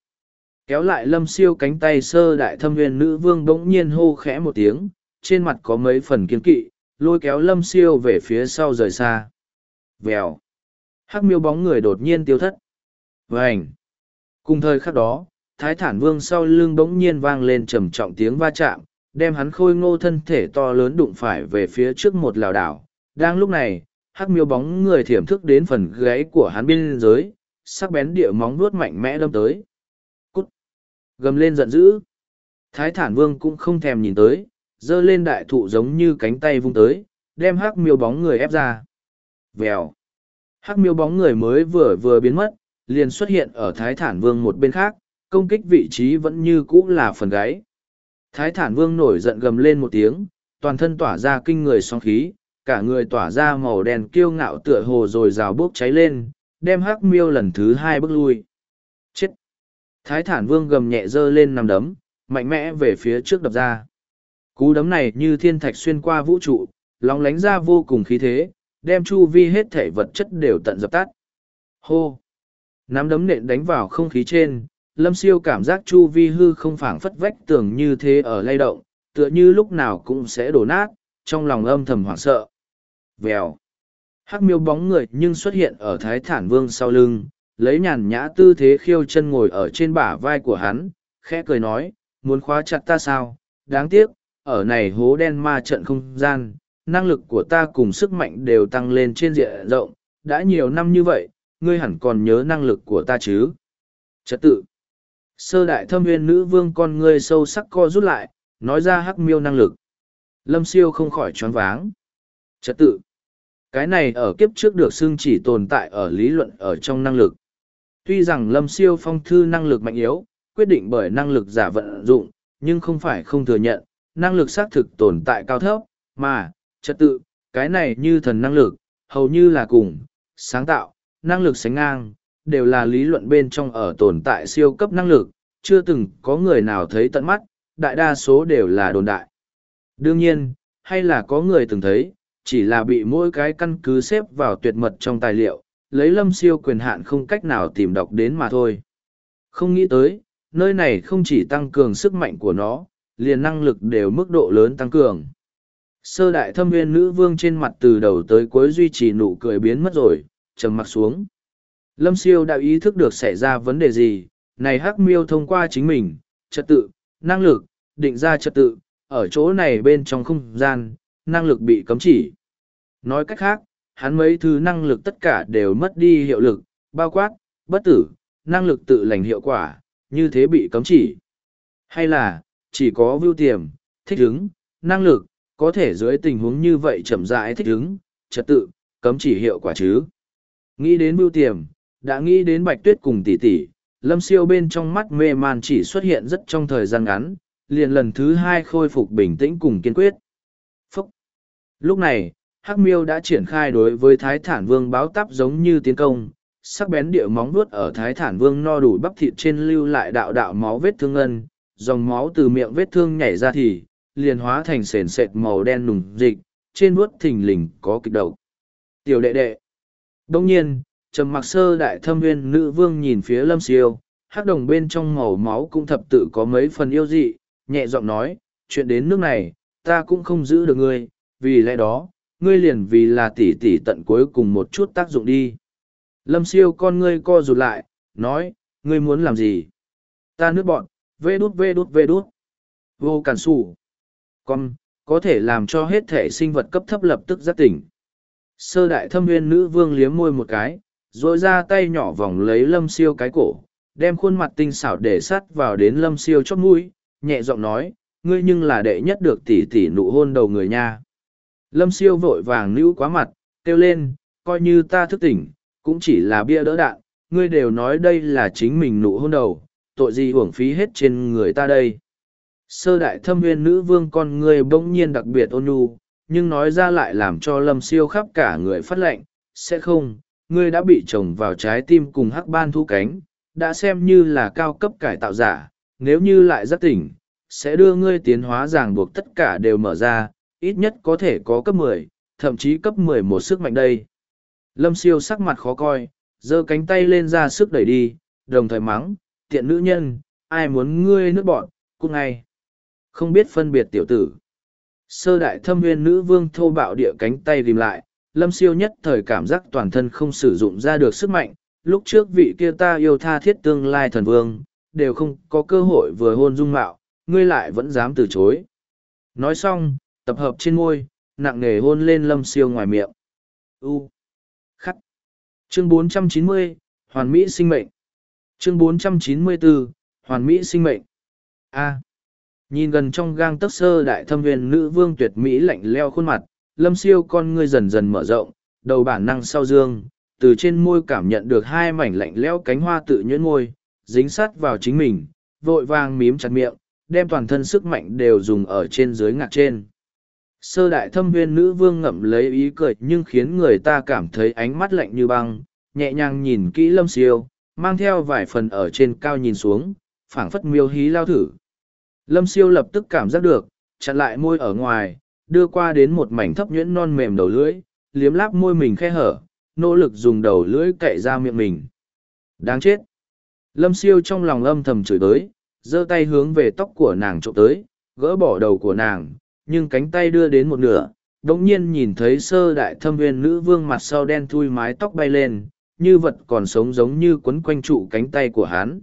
Kéo lại lâm siêu cánh tay sơ đại thâm huyền nữ vương bỗng nhiên hô khẽ một tiếng, trên mặt có mấy phần kiên kỵ, lôi kéo lâm siêu về phía sau rời xa. Vèo. Hắc miêu bóng người đột nhiên tiêu thất. Vành. Cùng thời khắc đó, thái thản vương sau lưng bỗng nhiên vang lên trầm trọng tiếng va chạm, đem hắn khôi ngô thân thể to lớn đụng phải về phía trước một lào đảo. Đang lúc này, hắc miêu bóng người thiểm thức đến phần gáy của hắn biên giới, sắc bén địa móng nuốt mạnh mẽ đâm tới. Cút! Gầm lên giận dữ. Thái thản vương cũng không thèm nhìn tới, giơ lên đại thụ giống như cánh tay vung tới, đem hắc miêu bóng người ép ra. Vèo! Hắc miêu bóng người mới vừa vừa biến mất, liền xuất hiện ở thái thản vương một bên khác, công kích vị trí vẫn như cũ là phần gáy. Thái thản vương nổi giận gầm lên một tiếng, toàn thân tỏa ra kinh người song khí, cả người tỏa ra màu đen kiêu ngạo tựa hồ rồi rào bốc cháy lên, đem hắc miêu lần thứ hai bước lui. Chết! Thái thản vương gầm nhẹ dơ lên nằm đấm, mạnh mẽ về phía trước đập ra. Cú đấm này như thiên thạch xuyên qua vũ trụ, lóng lánh ra vô cùng khí thế, đem chu vi hết thể vật chất đều tận dập tắt. Hô! Nắm đấm nện đánh vào không khí trên, lâm siêu cảm giác chu vi hư không phảng phất vách tường như thế ở lay động, tựa như lúc nào cũng sẽ đổ nát, trong lòng âm thầm hoảng sợ. Vèo! Hắc miêu bóng người nhưng xuất hiện ở thái thản vương sau lưng, lấy nhàn nhã tư thế khiêu chân ngồi ở trên bả vai của hắn, khẽ cười nói, muốn khóa chặt ta sao, đáng tiếc, ở này hố đen ma trận không gian, năng lực của ta cùng sức mạnh đều tăng lên trên diện rộng, đã nhiều năm như vậy, ngươi hẳn còn nhớ năng lực của ta chứ. Trật tự. Sơ đại thâm nguyên nữ vương con ngươi sâu sắc co rút lại, nói ra hắc miêu năng lực. Lâm siêu không khỏi choáng váng. Trật tự. Cái này ở kiếp trước được xưng chỉ tồn tại ở lý luận ở trong năng lực. Tuy rằng lâm siêu phong thư năng lực mạnh yếu, quyết định bởi năng lực giả vận dụng, nhưng không phải không thừa nhận, năng lực xác thực tồn tại cao thấp, mà, trật tự, cái này như thần năng lực, hầu như là cùng, sáng tạo, năng lực sánh ngang, đều là lý luận bên trong ở tồn tại siêu cấp năng lực, chưa từng có người nào thấy tận mắt, đại đa số đều là đồn đại. Đương nhiên, hay là có người từng thấy, chỉ là bị mỗi cái căn cứ xếp vào tuyệt mật trong tài liệu, lấy lâm siêu quyền hạn không cách nào tìm đọc đến mà thôi. Không nghĩ tới, nơi này không chỉ tăng cường sức mạnh của nó, liền năng lực đều mức độ lớn tăng cường. Sơ đại thâm viên nữ vương trên mặt từ đầu tới cuối duy trì nụ cười biến mất rồi, trầm mặt xuống. Lâm siêu đã ý thức được xảy ra vấn đề gì, này hắc miêu thông qua chính mình, trật tự, năng lực, định ra trật tự, ở chỗ này bên trong không gian, năng lực bị cấm chỉ. Nói cách khác, hắn mấy thứ năng lực tất cả đều mất đi hiệu lực, bao quát, bất tử, năng lực tự lành hiệu quả, như thế bị cấm chỉ. Hay là, chỉ có vưu tiềm, thích ứng, năng lực, có thể dưới tình huống như vậy chậm rãi thích ứng, trật tự, cấm chỉ hiệu quả chứ. Nghĩ đến vưu tiềm, đã nghĩ đến bạch tuyết cùng tỷ tỷ, lâm siêu bên trong mắt mê man chỉ xuất hiện rất trong thời gian ngắn, liền lần thứ hai khôi phục bình tĩnh cùng kiên quyết. Phúc! Lúc này, Hắc miêu đã triển khai đối với Thái Thản Vương báo tắp giống như tiến công, sắc bén địa móng vuốt ở Thái Thản Vương no đủ bắp thịt trên lưu lại đạo đạo máu vết thương ân, dòng máu từ miệng vết thương nhảy ra thì, liền hóa thành sền sệt màu đen nùng dịch, trên vuốt thình lình có kịch độc. Tiểu đệ đệ. Đông nhiên, trầm mặc sơ đại thâm viên nữ vương nhìn phía lâm siêu, hắc đồng bên trong màu máu cũng thập tự có mấy phần yêu dị, nhẹ giọng nói, chuyện đến nước này, ta cũng không giữ được ngươi, vì lẽ đó, ngươi liền vì là tỷ tỷ tận cuối cùng một chút tác dụng đi. Lâm siêu con ngươi co rụt lại, nói, ngươi muốn làm gì? Ta nước bọn, vê đút vê đút vê đút. Vô cản sủ. Con, có thể làm cho hết thể sinh vật cấp thấp lập tức giác tỉnh. Sơ đại thâm nguyên nữ vương liếm môi một cái, rồi ra tay nhỏ vòng lấy lâm siêu cái cổ, đem khuôn mặt tinh xảo để sắt vào đến lâm siêu chót mũi, nhẹ giọng nói, ngươi nhưng là đệ nhất được tỷ tỷ nụ hôn đầu người nha. Lâm siêu vội vàng nữ quá mặt, kêu lên, coi như ta thức tỉnh, cũng chỉ là bia đỡ đạn, ngươi đều nói đây là chính mình nụ hôn đầu, tội gì uổng phí hết trên người ta đây. Sơ đại thâm viên nữ vương con ngươi bỗng nhiên đặc biệt ôn nhu, nhưng nói ra lại làm cho lâm siêu khắp cả người phát lệnh, sẽ không, ngươi đã bị trồng vào trái tim cùng hắc ban thu cánh, đã xem như là cao cấp cải tạo giả, nếu như lại giác tỉnh, sẽ đưa ngươi tiến hóa ràng buộc tất cả đều mở ra, ít nhất có thể có cấp 10, thậm chí cấp 11 sức mạnh đây. Lâm siêu sắc mặt khó coi, giơ cánh tay lên ra sức đẩy đi, đồng thời mắng, tiện nữ nhân, ai muốn ngươi nước bọn, cũng ngay. Không biết phân biệt tiểu tử. Sơ đại thâm viên nữ vương thô bạo địa cánh tay tìm lại, lâm siêu nhất thời cảm giác toàn thân không sử dụng ra được sức mạnh, lúc trước vị kia ta yêu tha thiết tương lai thần vương, đều không có cơ hội vừa hôn dung mạo, ngươi lại vẫn dám từ chối. Nói xong, tập hợp trên môi, nặng nề hôn lên lâm siêu ngoài miệng. U. Khắc. Chương 490, Hoàn Mỹ sinh mệnh. Chương 494, Hoàn Mỹ sinh mệnh. A. Nhìn gần trong gang tấc sơ đại thâm viên nữ vương tuyệt mỹ lạnh leo khuôn mặt, lâm siêu con ngươi dần dần mở rộng, đầu bản năng sau dương, từ trên môi cảm nhận được hai mảnh lạnh leo cánh hoa tự nhuyễn môi, dính sát vào chính mình, vội vàng mím chặt miệng, đem toàn thân sức mạnh đều dùng ở trên dưới ngạc trên. Sơ đại thâm viên nữ vương ngậm lấy ý cười nhưng khiến người ta cảm thấy ánh mắt lạnh như băng, nhẹ nhàng nhìn kỹ lâm siêu, mang theo vài phần ở trên cao nhìn xuống, phảng phất miêu hí lao thử. Lâm siêu lập tức cảm giác được, chặn lại môi ở ngoài, đưa qua đến một mảnh thấp nhuyễn non mềm đầu lưỡi, liếm láp môi mình khe hở, nỗ lực dùng đầu lưỡi cậy ra miệng mình. Đáng chết! Lâm siêu trong lòng âm thầm chửi tới, giơ tay hướng về tóc của nàng trộm tới, gỡ bỏ đầu của nàng, nhưng cánh tay đưa đến một nửa, đống nhiên nhìn thấy sơ đại thâm viên nữ vương mặt sau đen thui mái tóc bay lên, như vật còn sống giống như quấn quanh trụ cánh tay của hắn.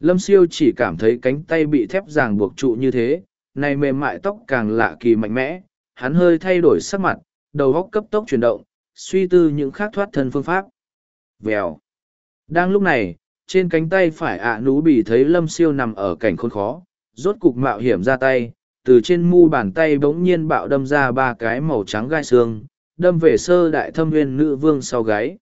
Lâm siêu chỉ cảm thấy cánh tay bị thép ràng buộc trụ như thế, này mềm mại tóc càng lạ kỳ mạnh mẽ, hắn hơi thay đổi sắc mặt, đầu góc cấp tốc chuyển động, suy tư những khác thoát thân phương pháp. Vèo. Đang lúc này, trên cánh tay phải ạ nú bị thấy lâm siêu nằm ở cảnh khốn khó, rốt cục mạo hiểm ra tay, từ trên mu bàn tay bỗng nhiên bạo đâm ra ba cái màu trắng gai xương, đâm về sơ đại thâm viên nữ vương sau gáy.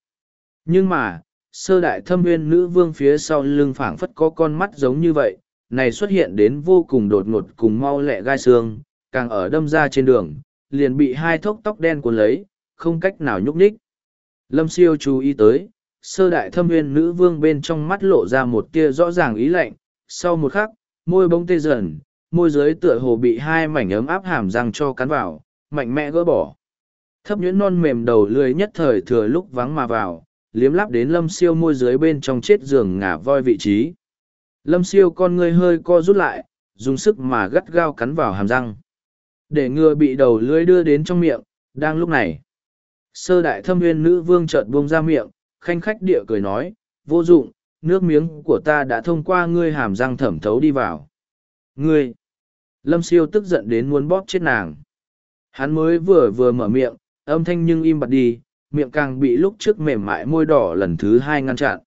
Nhưng mà, sơ đại thâm viên nữ vương phía sau lưng phảng phất có con mắt giống như vậy, này xuất hiện đến vô cùng đột ngột cùng mau lẹ gai xương, càng ở đâm ra trên đường, liền bị hai thốc tóc đen cuốn lấy, không cách nào nhúc nhích. Lâm siêu chú ý tới, sơ đại thâm viên nữ vương bên trong mắt lộ ra một tia rõ ràng ý lạnh, sau một khắc, môi bông tê dần, môi dưới tựa hồ bị hai mảnh ấm áp hàm răng cho cắn vào, mạnh mẽ gỡ bỏ. Thấp nhuyễn non mềm đầu lưới nhất thời thừa lúc vắng mà vào, liếm lắp đến lâm siêu môi dưới bên trong chết giường ngả voi vị trí. Lâm siêu con ngươi hơi co rút lại, dùng sức mà gắt gao cắn vào hàm răng. Để ngừa bị đầu lưới đưa đến trong miệng, đang lúc này. Sơ đại thâm viên nữ vương chợt buông ra miệng, khanh khách địa cười nói, vô dụng, nước miếng của ta đã thông qua ngươi hàm răng thẩm thấu đi vào. Ngươi! Lâm siêu tức giận đến muốn bóp chết nàng. Hắn mới vừa vừa mở miệng, âm thanh nhưng im bặt đi, miệng càng bị lúc trước mềm mại môi đỏ lần thứ hai ngăn chặn.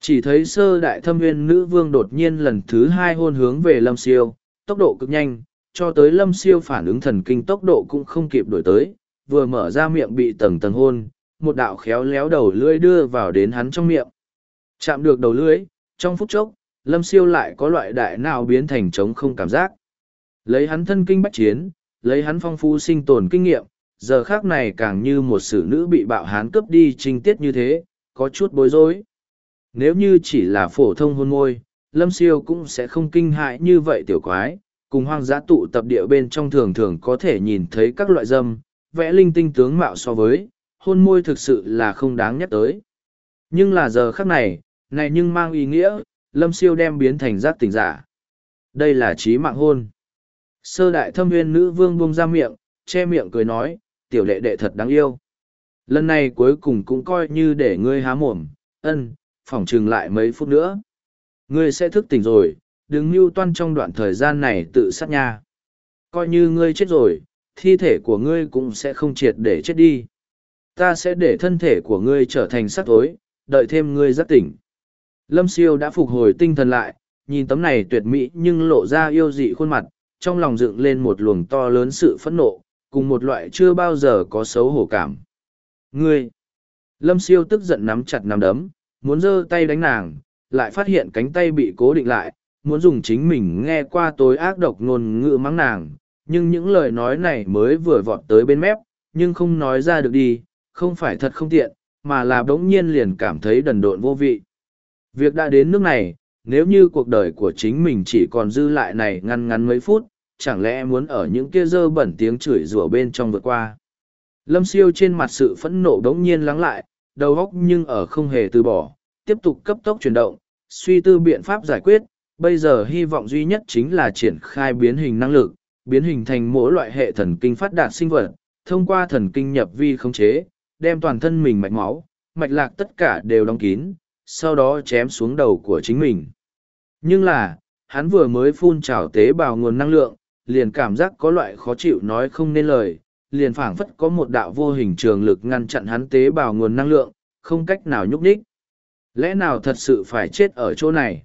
Chỉ thấy sơ đại thâm viên nữ vương đột nhiên lần thứ hai hôn hướng về lâm siêu, tốc độ cực nhanh, cho tới lâm siêu phản ứng thần kinh tốc độ cũng không kịp đổi tới, vừa mở ra miệng bị tầng tầng hôn, một đạo khéo léo đầu lưỡi đưa vào đến hắn trong miệng. Chạm được đầu lưỡi, trong phút chốc, lâm siêu lại có loại đại nào biến thành trống không cảm giác. Lấy hắn thân kinh bách chiến, lấy hắn phong phú sinh tồn kinh nghiệm, giờ khác này càng như một sự nữ bị bạo hán cướp đi trinh tiết như thế, có chút bối rối. Nếu như chỉ là phổ thông hôn môi, lâm siêu cũng sẽ không kinh hại như vậy tiểu quái, cùng hoang dã tụ tập địa bên trong thường thường có thể nhìn thấy các loại dâm, vẽ linh tinh tướng mạo so với, hôn môi thực sự là không đáng nhắc tới. Nhưng là giờ khắc này, này nhưng mang ý nghĩa, lâm siêu đem biến thành giác tình giả. Đây là trí mạng hôn. Sơ đại thâm nguyên nữ vương buông ra miệng, che miệng cười nói, tiểu đệ đệ thật đáng yêu. Lần này cuối cùng cũng coi như để ngươi há mồm, ân, phỏng trừng lại mấy phút nữa. Ngươi sẽ thức tỉnh rồi, đừng mưu toan trong đoạn thời gian này tự sát nha. Coi như ngươi chết rồi, thi thể của ngươi cũng sẽ không triệt để chết đi. Ta sẽ để thân thể của ngươi trở thành sắc tối, đợi thêm ngươi giác tỉnh. Lâm siêu đã phục hồi tinh thần lại, nhìn tấm này tuyệt mỹ nhưng lộ ra yêu dị khuôn mặt, trong lòng dựng lên một luồng to lớn sự phẫn nộ, cùng một loại chưa bao giờ có xấu hổ cảm. Ngươi! Lâm siêu tức giận nắm chặt nắm đấm, muốn giơ tay đánh nàng, lại phát hiện cánh tay bị cố định lại, muốn dùng chính mình nghe qua tối ác độc ngôn ngữ mắng nàng, nhưng những lời nói này mới vừa vọt tới bên mép, nhưng không nói ra được đi, không phải thật không tiện, mà là đống nhiên liền cảm thấy đần độn vô vị. Việc đã đến nước này, nếu như cuộc đời của chính mình chỉ còn dư lại này ngăn ngắn mấy phút, chẳng lẽ muốn ở những kia dơ bẩn tiếng chửi rủa bên trong vượt qua. Lâm siêu trên mặt sự phẫn nộ đống nhiên lắng lại, đầu óc nhưng ở không hề từ bỏ, tiếp tục cấp tốc chuyển động, suy tư biện pháp giải quyết, bây giờ hy vọng duy nhất chính là triển khai biến hình năng lực, biến hình thành mỗi loại hệ thần kinh phát đạt sinh vật, thông qua thần kinh nhập vi khống chế, đem toàn thân mình mạch máu, mạch lạc tất cả đều đóng kín, sau đó chém xuống đầu của chính mình. Nhưng là, hắn vừa mới phun trào tế bào nguồn năng lượng, liền cảm giác có loại khó chịu nói không nên lời, liền phảng phất có một đạo vô hình trường lực ngăn chặn hắn tế bào nguồn năng lượng, không cách nào nhúc nhích. Lẽ nào thật sự phải chết ở chỗ này?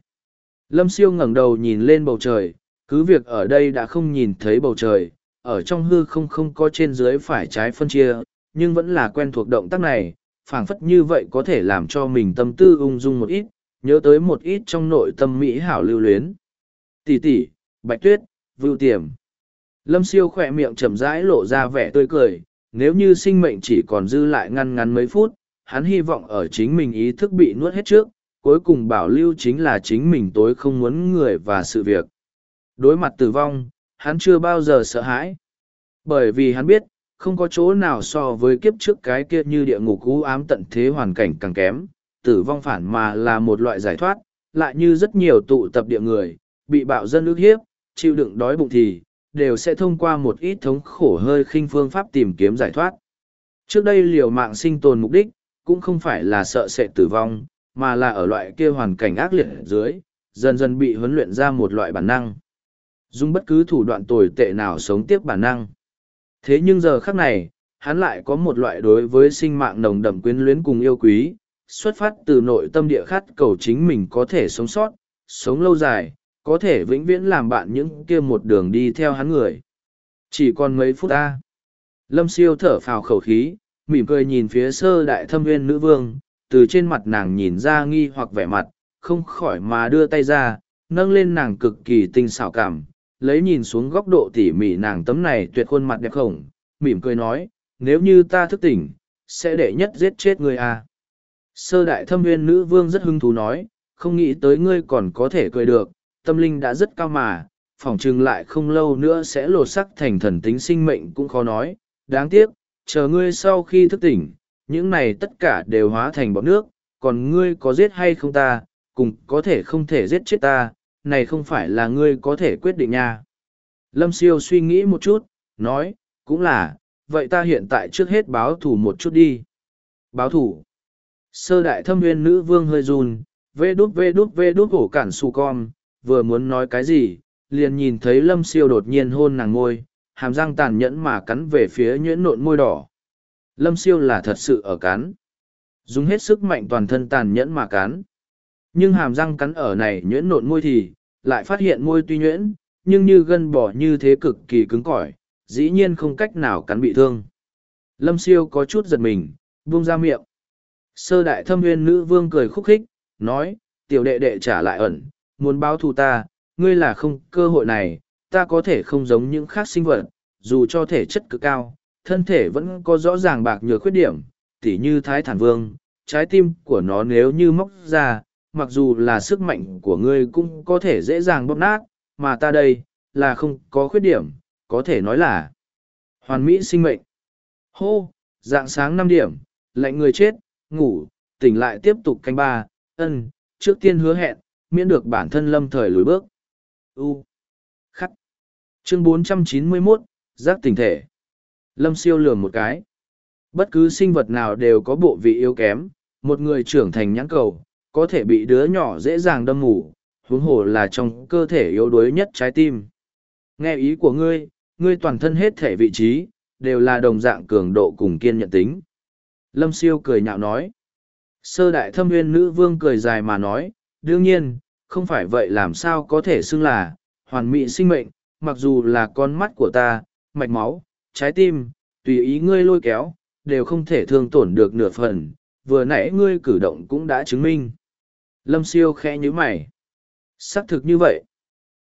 Lâm siêu ngẩng đầu nhìn lên bầu trời, cứ việc ở đây đã không nhìn thấy bầu trời, ở trong hư không không có trên dưới phải trái phân chia, nhưng vẫn là quen thuộc động tác này, phảng phất như vậy có thể làm cho mình tâm tư ung dung một ít, nhớ tới một ít trong nội tâm mỹ hảo lưu luyến. Tỷ tỷ, bạch tuyết, vưu tiềm. Lâm siêu khỏe miệng chậm rãi lộ ra vẻ tươi cười, nếu như sinh mệnh chỉ còn dư lại ngăn ngắn mấy phút, hắn hy vọng ở chính mình ý thức bị nuốt hết trước, cuối cùng bảo lưu chính là chính mình tối không muốn người và sự việc. Đối mặt tử vong, hắn chưa bao giờ sợ hãi. Bởi vì hắn biết, không có chỗ nào so với kiếp trước cái kia như địa ngục cú ám tận thế hoàn cảnh càng kém, tử vong phản mà là một loại giải thoát, lại như rất nhiều tụ tập địa người, bị bạo dân ước hiếp, chịu đựng đói bụng thì, đều sẽ thông qua một ít thống khổ hơi khinh phương pháp tìm kiếm giải thoát. Trước đây liều mạng sinh tồn mục đích, cũng không phải là sợ sẽ tử vong, mà là ở loại kia hoàn cảnh ác liệt dưới, dần dần bị huấn luyện ra một loại bản năng. Dùng bất cứ thủ đoạn tồi tệ nào sống tiếp bản năng. Thế nhưng giờ khắc này, hắn lại có một loại đối với sinh mạng nồng đậm quyến luyến cùng yêu quý, xuất phát từ nội tâm địa khát cầu chính mình có thể sống sót, sống lâu dài, có thể vĩnh viễn làm bạn những kia một đường đi theo hắn người. Chỉ còn mấy phút ta. Lâm siêu thở phào khẩu khí, mỉm cười nhìn phía sơ đại thâm viên nữ vương, từ trên mặt nàng nhìn ra nghi hoặc vẻ mặt, không khỏi mà đưa tay ra, nâng lên nàng cực kỳ tinh xảo cảm, lấy nhìn xuống góc độ tỉ mỉ nàng tấm này tuyệt khuôn mặt đẹp khổng, mỉm cười nói, nếu như ta thức tỉnh, sẽ đệ nhất giết chết ngươi à. Sơ đại thâm nguyên nữ vương rất hứng thú nói, không nghĩ tới ngươi còn có thể cười được, tâm linh đã rất cao mà, phỏng chừng lại không lâu nữa sẽ lột sắc thành thần tính sinh mệnh cũng khó nói, đáng tiếc, chờ ngươi sau khi thức tỉnh, những này tất cả đều hóa thành bọt nước, còn ngươi có giết hay không ta, cùng có thể không thể giết chết ta, này không phải là ngươi có thể quyết định nha. Lâm siêu suy nghĩ một chút, nói, cũng là, vậy ta hiện tại trước hết báo thủ một chút đi. Báo thủ. Sơ đại thâm nguyên nữ vương hơi run, vê đút vê đút vê đút hổ cản su con, vừa muốn nói cái gì, liền nhìn thấy lâm siêu đột nhiên hôn nàng ngôi, hàm răng tàn nhẫn mà cắn về phía nhuyễn nộn môi đỏ. Lâm siêu là thật sự ở cắn. Dùng hết sức mạnh toàn thân tàn nhẫn mà cắn. Nhưng hàm răng cắn ở này nhuyễn nộn môi thì, lại phát hiện môi tuy nhuyễn, nhưng như gân bỏ như thế cực kỳ cứng cỏi, dĩ nhiên không cách nào cắn bị thương. Lâm siêu có chút giật mình, buông ra miệng. Sơ đại thâm nguyên nữ vương cười khúc khích, nói, tiểu đệ đệ trả lại ẩn, muốn báo thù ta, ngươi là không cơ hội này, ta có thể không giống những khác sinh vật, dù cho thể chất cực cao, thân thể vẫn có rõ ràng bạc nhược khuyết điểm, tỉ như thái thản vương, trái tim của nó nếu như móc ra, mặc dù là sức mạnh của ngươi cũng có thể dễ dàng bóp nát, mà ta đây, là không có khuyết điểm, có thể nói là hoàn mỹ sinh mệnh. Hô, dạng sáng năm điểm, lạnh người chết, ngủ, tỉnh lại tiếp tục canh ba, ân, trước tiên hứa hẹn, miễn được bản thân lâm thời lùi bước. U. Khắc. Chương 491, giác tỉnh thể. Lâm siêu lường một cái. Bất cứ sinh vật nào đều có bộ vị yếu kém, một người trưởng thành nhãn cầu, có thể bị đứa nhỏ dễ dàng đâm mù, huống hồ là trong cơ thể yếu đuối nhất trái tim. Nghe ý của ngươi, ngươi toàn thân hết thể vị trí, đều là đồng dạng cường độ cùng kiên nhận tính. Lâm siêu cười nhạo nói. Sơ đại thâm nguyên nữ vương cười dài mà nói, đương nhiên, không phải vậy làm sao có thể xưng là, hoàn mỹ sinh mệnh, mặc dù là con mắt của ta, mạch máu, trái tim, tùy ý ngươi lôi kéo, đều không thể thương tổn được nửa phần, vừa nãy ngươi cử động cũng đã chứng minh. Lâm siêu khẽ như mày. Xác thực như vậy.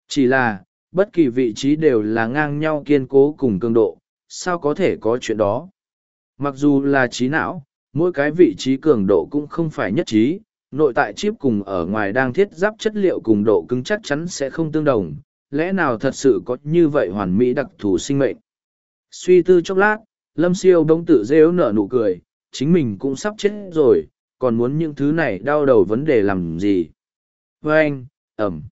Chỉ là, bất kỳ vị trí đều là ngang nhau kiên cố cùng cường độ, sao có thể có chuyện đó. Mặc dù là trí não, mỗi cái vị trí cường độ cũng không phải nhất trí, nội tại chip cùng ở ngoài đang thiết giáp chất liệu cùng độ cứng chắc chắn sẽ không tương đồng, lẽ nào thật sự có như vậy hoàn mỹ đặc thù sinh mệnh. Suy tư chốc lát, Lâm Siêu bỗng tự rêu nở nụ cười, chính mình cũng sắp chết rồi, còn muốn những thứ này đau đầu vấn đề làm gì. Vâng, ẩm.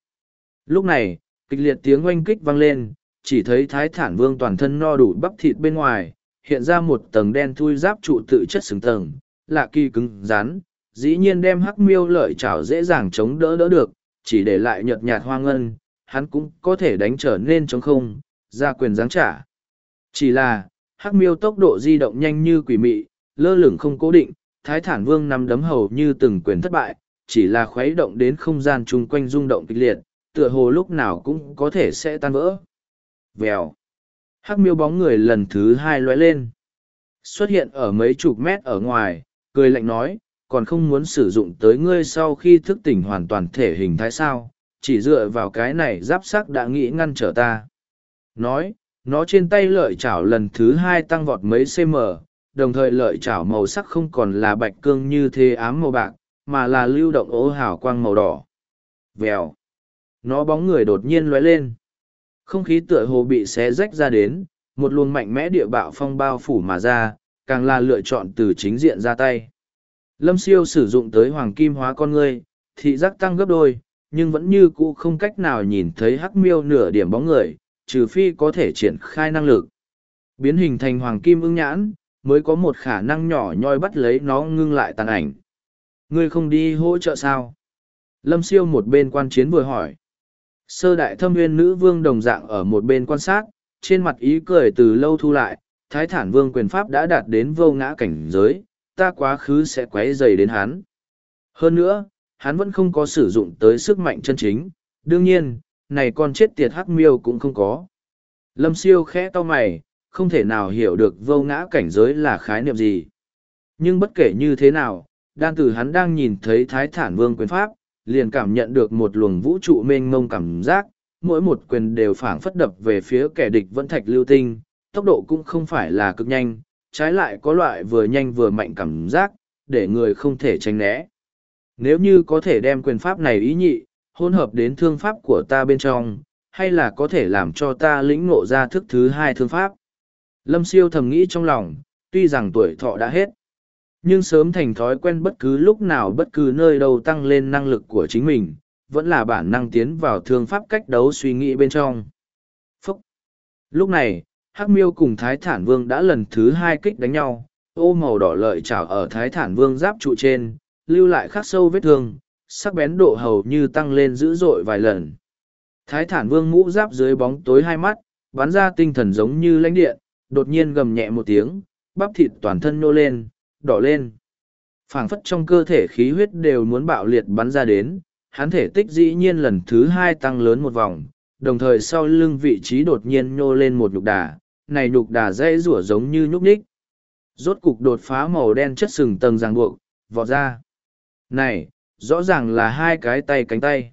Lúc này, kịch liệt tiếng oanh kích vang lên, chỉ thấy thái thản vương toàn thân no đủ bắp thịt bên ngoài, hiện ra một tầng đen thui giáp trụ tự chất xứng tầng, lạ kỳ cứng rắn, dĩ nhiên đem hắc miêu lợi chảo dễ dàng chống đỡ đỡ được, chỉ để lại nhợt nhạt hoa ngân, hắn cũng có thể đánh trở nên chống không, ra quyền giáng trả. Chỉ là, hắc miêu tốc độ di động nhanh như quỷ mị, lơ lửng không cố định, thái thản vương nắm đấm hầu như từng quyền thất bại, chỉ là khuấy động đến không gian chung quanh rung động kịch liệt, tựa hồ lúc nào cũng có thể sẽ tan vỡ. Vèo. Hắc miêu bóng người lần thứ hai lóe lên. Xuất hiện ở mấy chục mét ở ngoài, cười lạnh nói, còn không muốn sử dụng tới ngươi sau khi thức tỉnh hoàn toàn thể hình thái sao, chỉ dựa vào cái này giáp sắc đã nghĩ ngăn trở ta. Nói, nó trên tay lợi chảo lần thứ hai tăng vọt mấy cm, đồng thời lợi chảo màu sắc không còn là bạch cương như thế ám màu bạc, mà là lưu động ố hào quang màu đỏ. Vèo. Nó bóng người đột nhiên lóe lên. Không khí tựa hồ bị xé rách ra đến, một luồng mạnh mẽ địa bạo phong bao phủ mà ra, càng là lựa chọn từ chính diện ra tay. Lâm siêu sử dụng tới hoàng kim hóa con người, thị giác tăng gấp đôi, nhưng vẫn như cũ không cách nào nhìn thấy hắc miêu nửa điểm bóng người, trừ phi có thể triển khai năng lực. Biến hình thành hoàng kim ưng nhãn, mới có một khả năng nhỏ nhoi bắt lấy nó ngưng lại tàn ảnh. Ngươi không đi hỗ trợ sao? Lâm siêu một bên quan chiến vừa hỏi. Sơ đại thâm nguyên nữ vương đồng dạng ở một bên quan sát, trên mặt ý cười từ lâu thu lại, thái thản vương quyền pháp đã đạt đến vô ngã cảnh giới, ta quá khứ sẽ quấy dày đến hắn. Hơn nữa, hắn vẫn không có sử dụng tới sức mạnh chân chính, đương nhiên, này con chết tiệt hắc miêu cũng không có. Lâm siêu khẽ to mày, không thể nào hiểu được vô ngã cảnh giới là khái niệm gì. Nhưng bất kể như thế nào, đan tử hắn đang nhìn thấy thái thản vương quyền pháp, liền cảm nhận được một luồng vũ trụ mênh mông cảm giác, mỗi một quyền đều phảng phất đập về phía kẻ địch vẫn thạch lưu tinh, tốc độ cũng không phải là cực nhanh, trái lại có loại vừa nhanh vừa mạnh cảm giác, để người không thể tránh né. Nếu như có thể đem quyền pháp này ý nhị, hỗn hợp đến thương pháp của ta bên trong, hay là có thể làm cho ta lĩnh ngộ ra thức thứ hai thương pháp. Lâm siêu thầm nghĩ trong lòng, tuy rằng tuổi thọ đã hết, nhưng sớm thành thói quen bất cứ lúc nào bất cứ nơi đâu tăng lên năng lực của chính mình, vẫn là bản năng tiến vào thương pháp cách đấu suy nghĩ bên trong. Phúc! Lúc này, Hắc Miêu cùng Thái Thản Vương đã lần thứ hai kích đánh nhau, ô màu đỏ lợi chảo ở Thái Thản Vương giáp trụ trên, lưu lại khắc sâu vết thương, sắc bén độ hầu như tăng lên dữ dội vài lần. Thái Thản Vương mũ giáp dưới bóng tối hai mắt, bắn ra tinh thần giống như lãnh điện, đột nhiên gầm nhẹ một tiếng, bắp thịt toàn thân nô lên, đỏ lên. phảng phất trong cơ thể khí huyết đều muốn bạo liệt bắn ra đến, hắn thể tích dĩ nhiên lần thứ hai tăng lớn một vòng, đồng thời sau lưng vị trí đột nhiên nhô lên một nhục đà, này nhục đà dễ rủa giống như nhúc nhích. Rốt cục đột phá màu đen chất sừng tầng ràng buộc, vọt ra. Này, rõ ràng là hai cái tay cánh tay.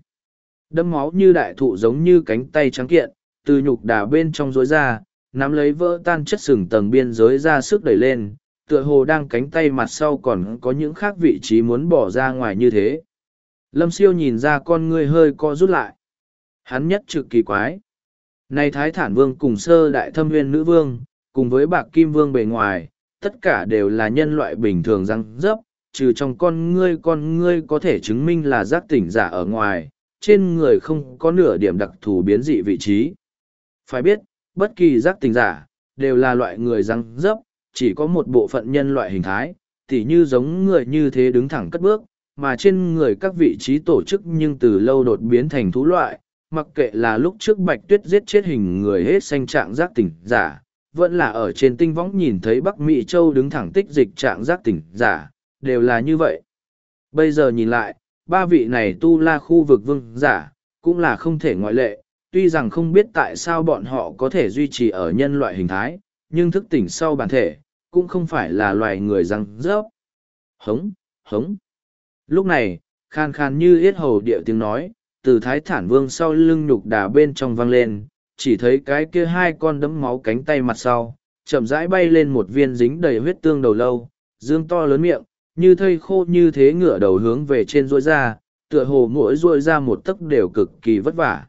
Đâm máu như đại thụ giống như cánh tay trắng kiện, từ nhục đà bên trong rối ra, nắm lấy vỡ tan chất sừng tầng biên giới ra sức đẩy lên, tựa hồ đang cánh tay mặt sau còn có những khác vị trí muốn bỏ ra ngoài như thế. Lâm siêu nhìn ra con ngươi hơi co rút lại. Hắn nhất trực kỳ quái. Này Thái Thản Vương cùng sơ đại thâm viên nữ vương, cùng với bạc kim vương bề ngoài, tất cả đều là nhân loại bình thường răng rớp, trừ trong con ngươi con ngươi có thể chứng minh là giác tỉnh giả ở ngoài, trên người không có nửa điểm đặc thù biến dị vị trí. Phải biết, bất kỳ giác tình giả, đều là loại người răng rớp, chỉ có một bộ phận nhân loại hình thái, tỉ như giống người như thế đứng thẳng cất bước, mà trên người các vị trí tổ chức nhưng từ lâu đột biến thành thú loại, mặc kệ là lúc trước bạch tuyết giết chết hình người hết xanh trạng giác tỉnh giả, vẫn là ở trên tinh võng nhìn thấy Bắc Mỹ Châu đứng thẳng tích dịch trạng giác tỉnh giả, đều là như vậy. Bây giờ nhìn lại, ba vị này tu la khu vực vương giả, cũng là không thể ngoại lệ, tuy rằng không biết tại sao bọn họ có thể duy trì ở nhân loại hình thái, nhưng thức tỉnh sau bản thể, cũng không phải là loài người răng rớp. Hống, hống. Lúc này, khan khan như yết hầu điệu tiếng nói, từ thái thản vương sau lưng nhục đà bên trong vang lên, chỉ thấy cái kia hai con đấm máu cánh tay mặt sau, chậm rãi bay lên một viên dính đầy huyết tương đầu lâu, dương to lớn miệng, như thây khô như thế ngửa đầu hướng về trên rôi ra, tựa hồ mỗi rôi ra một tấc đều cực kỳ vất vả.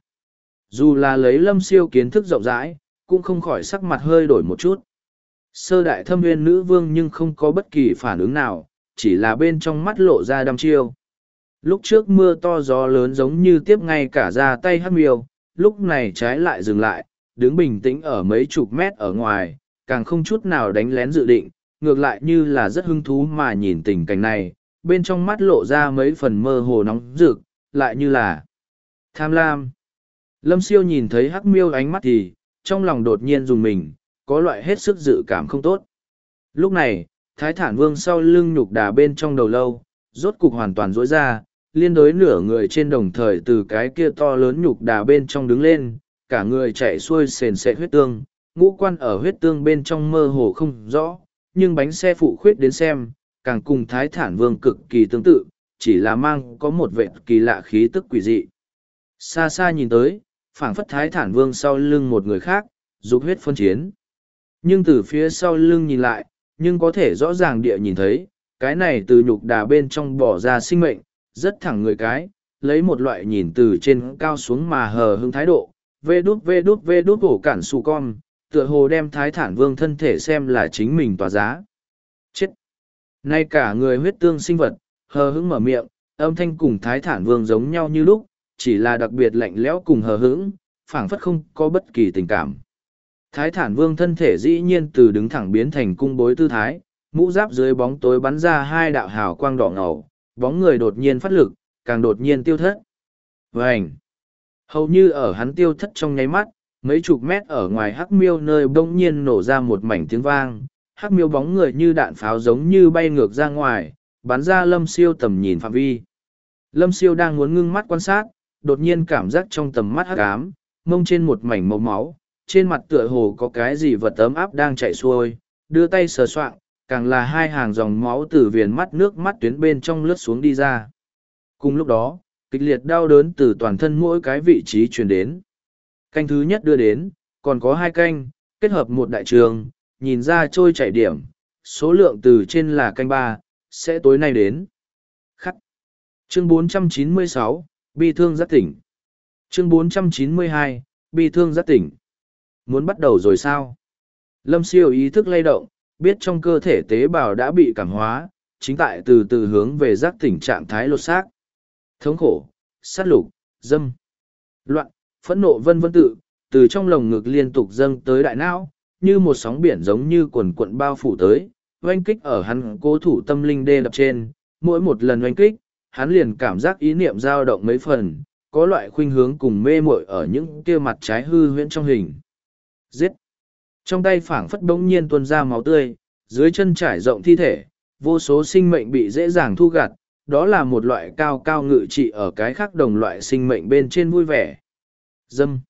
Dù là lấy lâm siêu kiến thức rộng rãi, cũng không khỏi sắc mặt hơi đổi một chút. Sơ đại thâm nguyên nữ vương nhưng không có bất kỳ phản ứng nào, chỉ là bên trong mắt lộ ra đăm chiêu. Lúc trước mưa to gió lớn giống như tiếp ngay cả ra tay hắc miêu, lúc này trái lại dừng lại, đứng bình tĩnh ở mấy chục mét ở ngoài, càng không chút nào đánh lén dự định, ngược lại như là rất hứng thú mà nhìn tình cảnh này, bên trong mắt lộ ra mấy phần mơ hồ nóng rực, lại như là tham lam. Lâm siêu nhìn thấy hắc miêu ánh mắt thì, trong lòng đột nhiên dùng mình, có loại hết sức dự cảm không tốt. Lúc này, thái thản vương sau lưng nhục đà bên trong đầu lâu, rốt cục hoàn toàn rối ra, liên đối nửa người trên đồng thời từ cái kia to lớn nhục đà bên trong đứng lên, cả người chạy xuôi sền sệt huyết tương, ngũ quan ở huyết tương bên trong mơ hồ không rõ, nhưng bánh xe phụ khuyết đến xem, càng cùng thái thản vương cực kỳ tương tự, chỉ là mang có một vệ kỳ lạ khí tức quỷ dị. Xa xa nhìn tới, phảng phất thái thản vương sau lưng một người khác, dục huyết phân chiến. Nhưng từ phía sau lưng nhìn lại, nhưng có thể rõ ràng địa nhìn thấy, cái này từ nhục đà bên trong bỏ ra sinh mệnh, rất thẳng người cái, lấy một loại nhìn từ trên cao xuống mà hờ hững thái độ, vê đút vê đút vê đút cổ cản xù con, tựa hồ đem thái thản vương thân thể xem là chính mình tỏa giá. Chết! Nay cả người huyết tương sinh vật, hờ hững mở miệng, âm thanh cùng thái thản vương giống nhau như lúc, chỉ là đặc biệt lạnh lẽo cùng hờ hững, phảng phất không có bất kỳ tình cảm. Thái thản vương thân thể dĩ nhiên từ đứng thẳng biến thành cung bối tư thái, mũ giáp dưới bóng tối bắn ra hai đạo hào quang đỏ ngầu, bóng người đột nhiên phát lực, càng đột nhiên tiêu thất. Vành Hầu như ở hắn tiêu thất trong nháy mắt, mấy chục mét ở ngoài hắc miêu nơi bỗng nhiên nổ ra một mảnh tiếng vang, hắc miêu bóng người như đạn pháo giống như bay ngược ra ngoài, bắn ra lâm siêu tầm nhìn phạm vi. Lâm siêu đang muốn ngưng mắt quan sát, đột nhiên cảm giác trong tầm mắt hắc ám, mông trên một mảnh màu máu, trên mặt tựa hồ có cái gì vật ấm áp đang chạy xuôi, đưa tay sờ soạng, càng là hai hàng dòng máu từ viền mắt nước mắt tuyến bên trong lướt xuống đi ra. Cùng lúc đó, kịch liệt đau đớn từ toàn thân mỗi cái vị trí truyền đến. Canh thứ nhất đưa đến, còn có hai canh, kết hợp một đại trường, nhìn ra trôi chảy điểm, số lượng từ trên là canh ba, sẽ tối nay đến. Khắc. Chương 496, Bi thương giác tỉnh. Chương 492, Bi thương giác tỉnh. Muốn bắt đầu rồi sao? Lâm siêu ý thức lay động, biết trong cơ thể tế bào đã bị cảm hóa, chính tại từ từ hướng về giác tỉnh trạng thái lột xác. Thống khổ, sát lục, dâm, loạn, phẫn nộ vân vân tự, từ trong lồng ngực liên tục dâng tới đại não, như một sóng biển giống như quần quận bao phủ tới, oanh kích ở hắn cố thủ tâm linh đê đập trên, mỗi một lần oanh kích, hắn liền cảm giác ý niệm dao động mấy phần, có loại khuynh hướng cùng mê muội ở những kia mặt trái hư huyễn trong hình. Giết! Trong tay phảng phất bỗng nhiên tuôn ra máu tươi, dưới chân trải rộng thi thể, vô số sinh mệnh bị dễ dàng thu gặt, đó là một loại cao cao ngự trị ở cái khác đồng loại sinh mệnh bên trên vui vẻ. Dâm.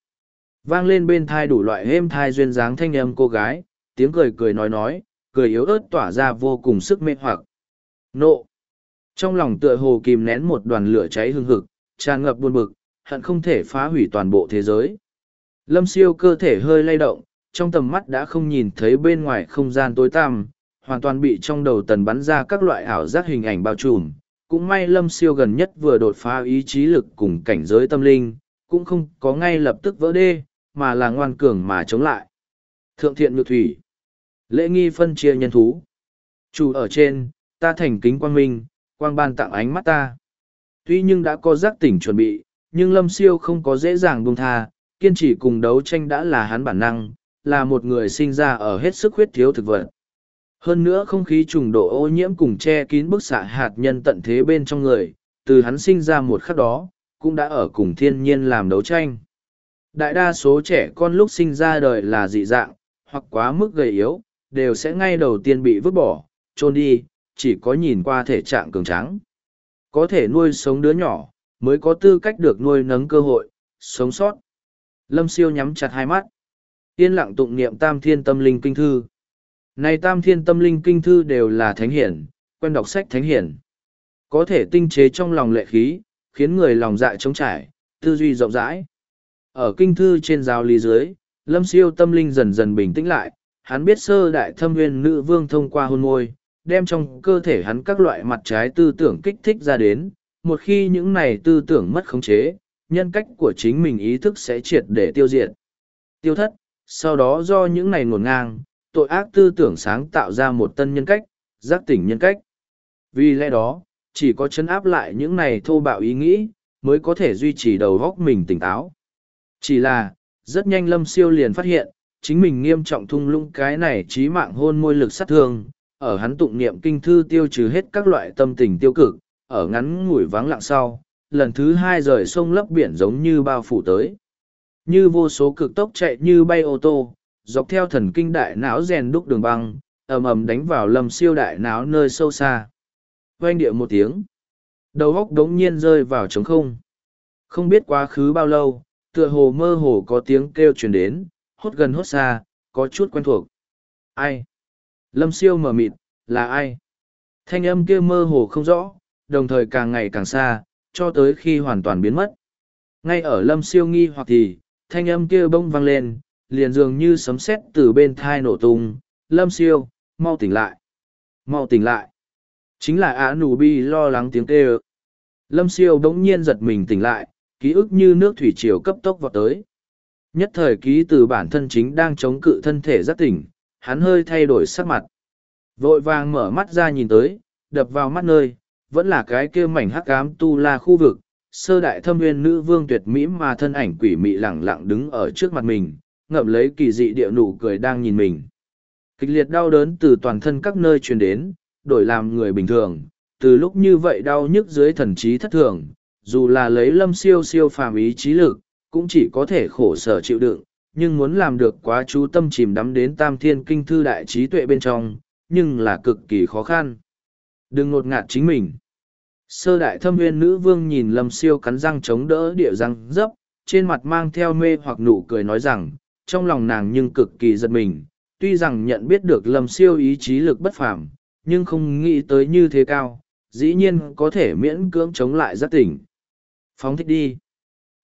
Vang lên bên thai đủ loại êm thai duyên dáng thanh âm cô gái, tiếng cười cười nói nói, cười yếu ớt tỏa ra vô cùng sức mê hoặc. Nộ. Trong lòng tựa hồ kìm nén một đoàn lửa cháy hương hực, tràn ngập buồn bực, hận không thể phá hủy toàn bộ thế giới. Lâm siêu cơ thể hơi lay động, trong tầm mắt đã không nhìn thấy bên ngoài không gian tối tăm, hoàn toàn bị trong đầu tần bắn ra các loại ảo giác hình ảnh bao trùm. Cũng may lâm siêu gần nhất vừa đột phá ý chí lực cùng cảnh giới tâm linh, cũng không có ngay lập tức vỡ đê, mà là ngoan cường mà chống lại. Thượng thiện nhược thủy. Lễ nghi phân chia nhân thú. Chủ ở trên, ta thành kính quan minh, quang ban tặng ánh mắt ta. Tuy nhưng đã có giác tỉnh chuẩn bị, nhưng lâm siêu không có dễ dàng buông tha, kiên trì cùng đấu tranh đã là hắn bản năng, là một người sinh ra ở hết sức huyết thiếu thực vật. Hơn nữa không khí trùng độ ô nhiễm cùng che kín bức xạ hạt nhân tận thế bên trong người, từ hắn sinh ra một khắc đó, cũng đã ở cùng thiên nhiên làm đấu tranh. Đại đa số trẻ con lúc sinh ra đời là dị dạng, hoặc quá mức gầy yếu, đều sẽ ngay đầu tiên bị vứt bỏ, trôn đi, chỉ có nhìn qua thể trạng cường tráng. Có thể nuôi sống đứa nhỏ, mới có tư cách được nuôi nấng cơ hội, sống sót. Lâm siêu nhắm chặt hai mắt. Yên lặng tụng niệm tam thiên tâm linh kinh thư. Này tam thiên tâm linh kinh thư đều là thánh hiển, quen đọc sách thánh hiển. Có thể tinh chế trong lòng lệ khí, khiến người lòng dạ trống trải, tư duy rộng rãi. Ở kinh thư trên giáo lý dưới, lâm siêu tâm linh dần dần bình tĩnh lại, hắn biết sơ đại thâm nguyên nữ vương thông qua hôn môi, đem trong cơ thể hắn các loại mặt trái tư tưởng kích thích ra đến, một khi những này tư tưởng mất khống chế, nhân cách của chính mình ý thức sẽ triệt để tiêu diệt. Tiêu thất, sau đó do những này ngổn ngang, tội ác tư tưởng sáng tạo ra một tân nhân cách, giác tỉnh nhân cách. Vì lẽ đó, chỉ có chấn áp lại những này thô bạo ý nghĩ, mới có thể duy trì đầu góc mình tỉnh táo. Chỉ là, Rất nhanh lâm siêu liền phát hiện, chính mình nghiêm trọng thung lũng cái này trí mạng hôn môi lực sát thương, ở hắn tụng niệm kinh thư tiêu trừ hết các loại tâm tình tiêu cực, ở ngắn ngủi vắng lặng sau, lần thứ hai rời sông lấp biển giống như bao phủ tới. Như vô số cực tốc chạy như bay ô tô, dọc theo thần kinh đại não rèn đúc đường băng, ầm ầm đánh vào lầm siêu đại não nơi sâu xa. Oanh địa một tiếng. Đầu góc đống nhiên rơi vào trống không. Không biết quá khứ bao lâu, tựa hồ mơ hồ có tiếng kêu truyền đến, hốt gần hốt xa, có chút quen thuộc. Ai? Lâm siêu mờ mịt, là ai? Thanh âm kia mơ hồ không rõ, đồng thời càng ngày càng xa, cho tới khi hoàn toàn biến mất. Ngay ở lâm siêu nghi hoặc thì, thanh âm kia bông vang lên, liền dường như sấm sét từ bên thai nổ tung. Lâm siêu, mau tỉnh lại. Mau tỉnh lại. Chính là Á Nù Bi lo lắng tiếng kêu. Lâm siêu bỗng nhiên giật mình tỉnh lại, ký ức như nước thủy triều cấp tốc vào tới. Nhất thời ký từ bản thân chính đang chống cự thân thể giác tỉnh, hắn hơi thay đổi sắc mặt. Vội vàng mở mắt ra nhìn tới, đập vào mắt nơi, vẫn là cái kia mảnh hắc ám tu la khu vực, sơ đại thâm nguyên nữ vương tuyệt mỹ mà thân ảnh quỷ mị lẳng lặng đứng ở trước mặt mình, ngậm lấy kỳ dị địa nụ cười đang nhìn mình. Kịch liệt đau đớn từ toàn thân các nơi truyền đến, đổi làm người bình thường, từ lúc như vậy đau nhức dưới thần trí thất thường, dù là lấy lâm siêu siêu phàm ý trí lực, cũng chỉ có thể khổ sở chịu đựng, nhưng muốn làm được quá chú tâm chìm đắm đến tam thiên kinh thư đại trí tuệ bên trong, nhưng là cực kỳ khó khăn. Đừng ngột ngạt chính mình. Sơ đại thâm nguyên nữ vương nhìn lâm siêu cắn răng chống đỡ địa răng dấp, trên mặt mang theo mê hoặc nụ cười nói rằng, trong lòng nàng nhưng cực kỳ giật mình, tuy rằng nhận biết được lâm siêu ý chí lực bất phàm, nhưng không nghĩ tới như thế cao, dĩ nhiên có thể miễn cưỡng chống lại giác tỉnh. Phóng thích đi.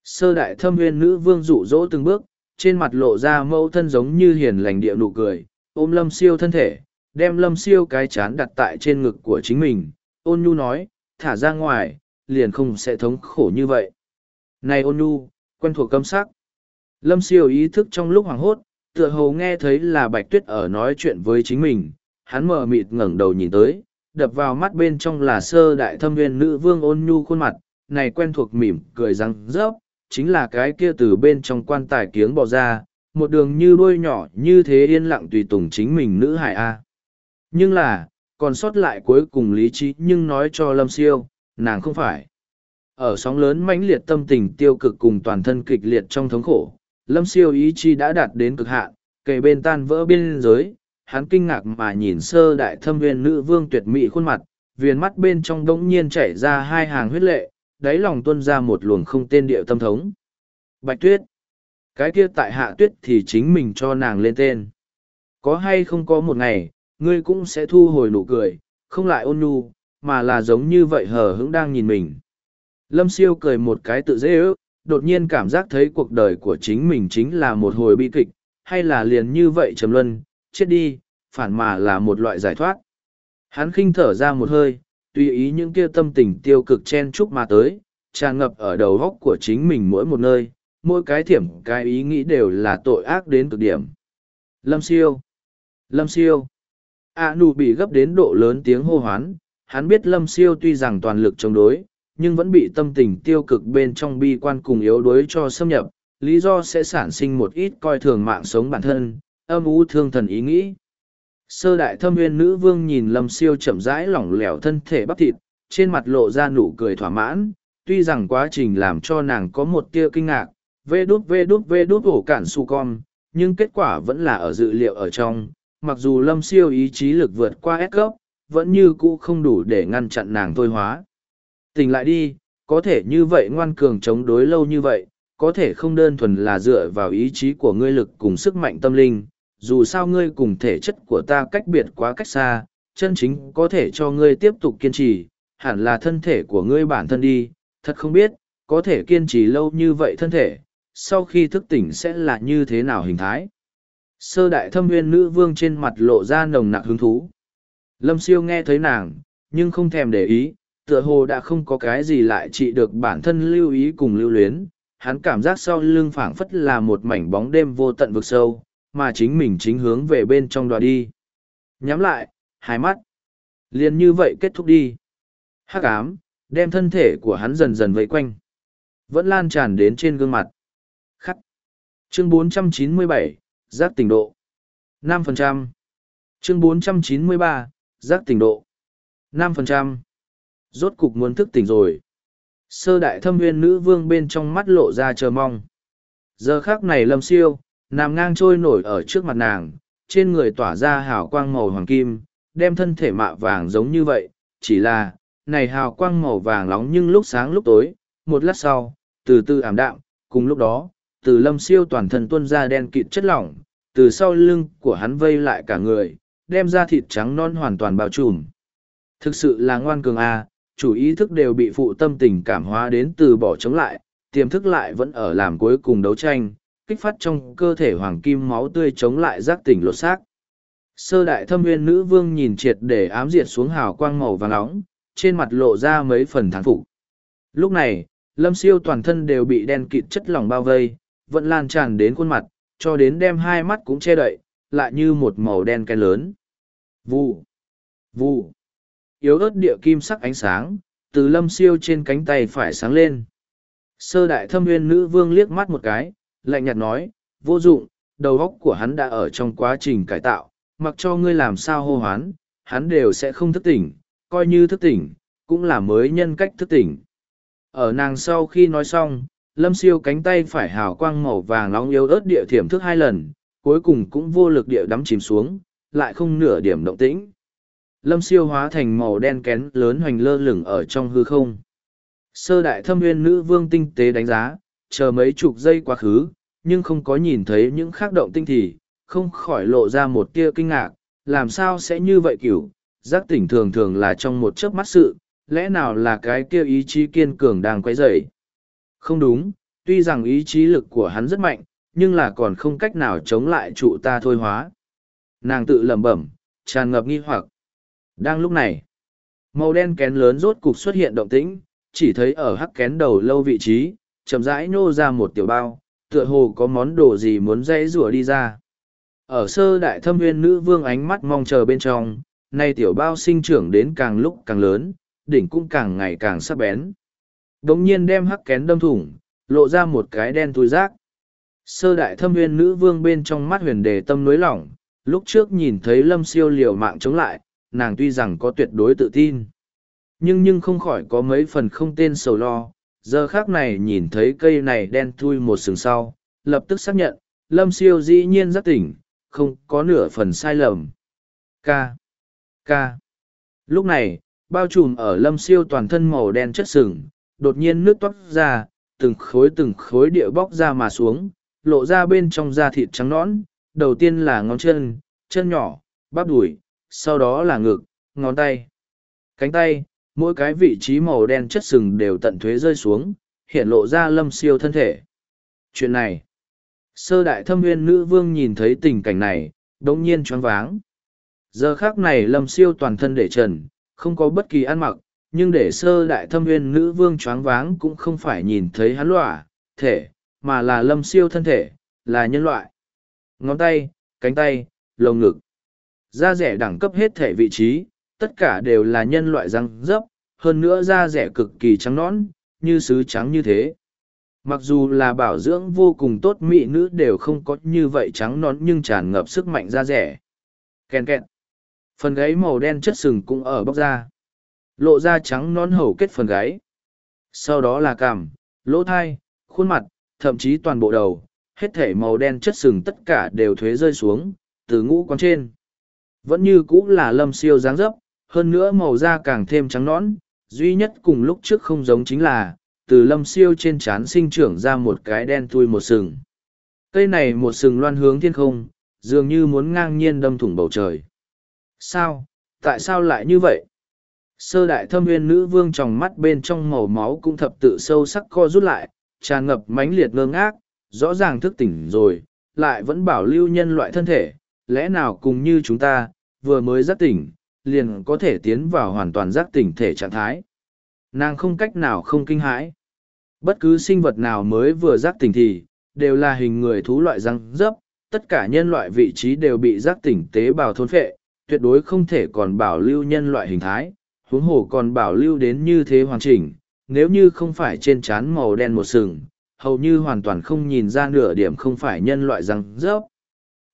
Sơ đại thâm nguyên nữ vương dụ dỗ từng bước, trên mặt lộ ra mẫu thân giống như hiền lành địa nụ cười, ôm lâm siêu thân thể, đem lâm siêu cái chán đặt tại trên ngực của chính mình, ôn nhu nói, thả ra ngoài, liền không sẽ thống khổ như vậy. Này ôn nhu, quen thuộc cấm sắc. Lâm siêu ý thức trong lúc hoảng hốt, tựa hồ nghe thấy là bạch tuyết ở nói chuyện với chính mình, hắn mờ mịt ngẩng đầu nhìn tới, đập vào mắt bên trong là sơ đại thâm viên nữ vương ôn nhu khuôn mặt, này quen thuộc mỉm, cười răng rớp, chính là cái kia từ bên trong quan tài kiếng bò ra, một đường như đôi nhỏ như thế yên lặng tùy tùng chính mình nữ hải A. Nhưng là, còn sót lại cuối cùng lý trí nhưng nói cho lâm siêu nàng không phải ở sóng lớn mãnh liệt tâm tình tiêu cực cùng toàn thân kịch liệt trong thống khổ lâm siêu ý chi đã đạt đến cực hạn kề bên tan vỡ biên giới hắn kinh ngạc mà nhìn sơ đại thâm viên nữ vương tuyệt mỹ khuôn mặt viền mắt bên trong đống nhiên chảy ra hai hàng huyết lệ đáy lòng tuân ra một luồng không tên điệu tâm thống bạch tuyết cái kia tại hạ tuyết thì chính mình cho nàng lên tên có hay không có một ngày ngươi cũng sẽ thu hồi nụ cười, không lại ôn nhu, mà là giống như vậy hờ hững đang nhìn mình. Lâm siêu cười một cái tự dễ ước, đột nhiên cảm giác thấy cuộc đời của chính mình chính là một hồi bi kịch, hay là liền như vậy trầm luân, chết đi, phản mà là một loại giải thoát. Hắn khinh thở ra một hơi, tùy ý những kia tâm tình tiêu cực chen chúc mà tới, tràn ngập ở đầu góc của chính mình mỗi một nơi, mỗi cái thiểm cái ý nghĩ đều là tội ác đến cực điểm. Lâm siêu! Lâm siêu! a nụ bị gấp đến độ lớn tiếng hô hoán hắn biết lâm siêu tuy rằng toàn lực chống đối nhưng vẫn bị tâm tình tiêu cực bên trong bi quan cùng yếu đuối cho xâm nhập lý do sẽ sản sinh một ít coi thường mạng sống bản thân âm u thương thần ý nghĩ sơ đại thâm nguyên nữ vương nhìn lâm siêu chậm rãi lỏng lẻo thân thể bắp thịt trên mặt lộ ra nụ cười thỏa mãn tuy rằng quá trình làm cho nàng có một tia kinh ngạc vê đút vê đút vê đút ổ cản su con nhưng kết quả vẫn là ở dự liệu ở trong mặc dù lâm siêu ý chí lực vượt qua ép gốc, vẫn như cũ không đủ để ngăn chặn nàng thôi hóa. Tỉnh lại đi, có thể như vậy ngoan cường chống đối lâu như vậy, có thể không đơn thuần là dựa vào ý chí của ngươi lực cùng sức mạnh tâm linh, dù sao ngươi cùng thể chất của ta cách biệt quá cách xa, chân chính có thể cho ngươi tiếp tục kiên trì, hẳn là thân thể của ngươi bản thân đi, thật không biết, có thể kiên trì lâu như vậy thân thể, sau khi thức tỉnh sẽ là như thế nào hình thái. Sơ đại thâm nguyên nữ vương trên mặt lộ ra nồng nặc hứng thú. Lâm siêu nghe thấy nàng, nhưng không thèm để ý, tựa hồ đã không có cái gì lại trị được bản thân lưu ý cùng lưu luyến. Hắn cảm giác sau lưng phảng phất là một mảnh bóng đêm vô tận vực sâu, mà chính mình chính hướng về bên trong đoạt đi. Nhắm lại, hai mắt. liền như vậy kết thúc đi. Hắc ám, đem thân thể của hắn dần dần vây quanh. Vẫn lan tràn đến trên gương mặt. Khắc. Chương 497, giác tỉnh độ. 5%. Chương 493, giác tỉnh độ. 5%. Rốt cục muốn thức tỉnh rồi. Sơ đại thâm nguyên nữ vương bên trong mắt lộ ra chờ mong. Giờ khác này lâm siêu, nằm ngang trôi nổi ở trước mặt nàng, trên người tỏa ra hào quang màu hoàng kim, đem thân thể mạ vàng giống như vậy, chỉ là, này hào quang màu vàng nóng nhưng lúc sáng lúc tối, một lát sau, từ từ ảm đạm, cùng lúc đó, từ lâm siêu toàn thân tuôn ra đen kịt chất lỏng, từ sau lưng của hắn vây lại cả người, đem ra thịt trắng non hoàn toàn bao trùm. Thực sự là ngoan cường a, chủ ý thức đều bị phụ tâm tình cảm hóa đến từ bỏ chống lại, tiềm thức lại vẫn ở làm cuối cùng đấu tranh, kích phát trong cơ thể hoàng kim máu tươi chống lại giác tỉnh lột xác. Sơ đại thâm nguyên nữ vương nhìn triệt để ám diệt xuống hào quang màu vàng nóng, trên mặt lộ ra mấy phần thắng phục. Lúc này, lâm siêu toàn thân đều bị đen kịt chất lỏng bao vây, vẫn lan tràn đến khuôn mặt, cho đến đem hai mắt cũng che đậy, lại như một màu đen cái lớn. Vụ, vụ, yếu ớt địa kim sắc ánh sáng, từ lâm siêu trên cánh tay phải sáng lên. Sơ đại thâm nguyên nữ vương liếc mắt một cái, lạnh nhạt nói, vô dụng, đầu óc của hắn đã ở trong quá trình cải tạo, mặc cho ngươi làm sao hô hoán, hắn đều sẽ không thức tỉnh, coi như thức tỉnh, cũng là mới nhân cách thức tỉnh. Ở nàng sau khi nói xong, lâm siêu cánh tay phải hào quang màu vàng nóng yếu ớt địa thiểm thức hai lần, cuối cùng cũng vô lực địa đắm chìm xuống, lại không nửa điểm động tĩnh. Lâm siêu hóa thành màu đen kén lớn hoành lơ lửng ở trong hư không. Sơ đại thâm nguyên nữ vương tinh tế đánh giá, chờ mấy chục giây quá khứ, nhưng không có nhìn thấy những khác động tinh thì, không khỏi lộ ra một tia kinh ngạc, làm sao sẽ như vậy kiểu, giác tỉnh thường thường là trong một chớp mắt sự, lẽ nào là cái kia ý chí kiên cường đang quay dậy. Không đúng, tuy rằng ý chí lực của hắn rất mạnh, nhưng là còn không cách nào chống lại trụ ta thôi hóa. Nàng tự lẩm bẩm, tràn ngập nghi hoặc. Đang lúc này, màu đen kén lớn rốt cục xuất hiện động tĩnh, chỉ thấy ở hắc kén đầu lâu vị trí, chậm rãi nhô ra một tiểu bao, tựa hồ có món đồ gì muốn dãy rủa đi ra. Ở sơ đại thâm nguyên nữ vương ánh mắt mong chờ bên trong, nay tiểu bao sinh trưởng đến càng lúc càng lớn, đỉnh cũng càng ngày càng sắc bén. Đống nhiên đem hắc kén đâm thủng, lộ ra một cái đen túi rác. Sơ đại thâm nguyên nữ vương bên trong mắt huyền đề tâm nối lỏng, lúc trước nhìn thấy lâm siêu liều mạng chống lại, nàng tuy rằng có tuyệt đối tự tin. Nhưng nhưng không khỏi có mấy phần không tên sầu lo, giờ khác này nhìn thấy cây này đen thui một sừng sau, lập tức xác nhận, lâm siêu dĩ nhiên rất tỉnh, không có nửa phần sai lầm. K. K. Lúc này, bao trùm ở lâm siêu toàn thân màu đen chất sừng, đột nhiên nước toát ra, từng khối từng khối địa bóc ra mà xuống, lộ ra bên trong da thịt trắng nõn, đầu tiên là ngón chân, chân nhỏ, bắp đùi, sau đó là ngực, ngón tay, cánh tay, mỗi cái vị trí màu đen chất sừng đều tận thuế rơi xuống, hiện lộ ra lâm siêu thân thể. Chuyện này, sơ đại thâm nguyên nữ vương nhìn thấy tình cảnh này, đống nhiên choáng váng. Giờ khác này lâm siêu toàn thân để trần, không có bất kỳ ăn mặc, nhưng để sơ đại thâm nguyên nữ vương choáng váng cũng không phải nhìn thấy hắn lọa thể, mà là lâm siêu thân thể, là nhân loại. Ngón tay, cánh tay, lồng ngực. Da rẻ đẳng cấp hết thể vị trí, tất cả đều là nhân loại răng dấp, hơn nữa da rẻ cực kỳ trắng nõn, như sứ trắng như thế. Mặc dù là bảo dưỡng vô cùng tốt mỹ nữ đều không có như vậy trắng nón nhưng tràn ngập sức mạnh da rẻ. Ken kẹn. Phần gáy màu đen chất sừng cũng ở bóc ra. Lộ ra trắng nón hầu kết phần gáy. Sau đó là cằm, lỗ thai, khuôn mặt, thậm chí toàn bộ đầu, hết thể màu đen chất sừng tất cả đều thuế rơi xuống, từ ngũ con trên. Vẫn như cũ là lâm siêu dáng dấp, hơn nữa màu da càng thêm trắng nõn, duy nhất cùng lúc trước không giống chính là, từ lâm siêu trên trán sinh trưởng ra một cái đen thui một sừng. Cây này một sừng loan hướng thiên không, dường như muốn ngang nhiên đâm thủng bầu trời. Sao? Tại sao lại như vậy? Sơ đại thâm nguyên nữ vương tròng mắt bên trong màu máu cũng thập tự sâu sắc co rút lại, tràn ngập mãnh liệt ngơ ngác, rõ ràng thức tỉnh rồi, lại vẫn bảo lưu nhân loại thân thể, lẽ nào cùng như chúng ta, vừa mới giác tỉnh, liền có thể tiến vào hoàn toàn giác tỉnh thể trạng thái. Nàng không cách nào không kinh hãi. Bất cứ sinh vật nào mới vừa giác tỉnh thì, đều là hình người thú loại răng dấp, tất cả nhân loại vị trí đều bị giác tỉnh tế bào thôn phệ, tuyệt đối không thể còn bảo lưu nhân loại hình thái, huống hồ còn bảo lưu đến như thế hoàn chỉnh, nếu như không phải trên trán màu đen một sừng, hầu như hoàn toàn không nhìn ra nửa điểm không phải nhân loại răng rớp.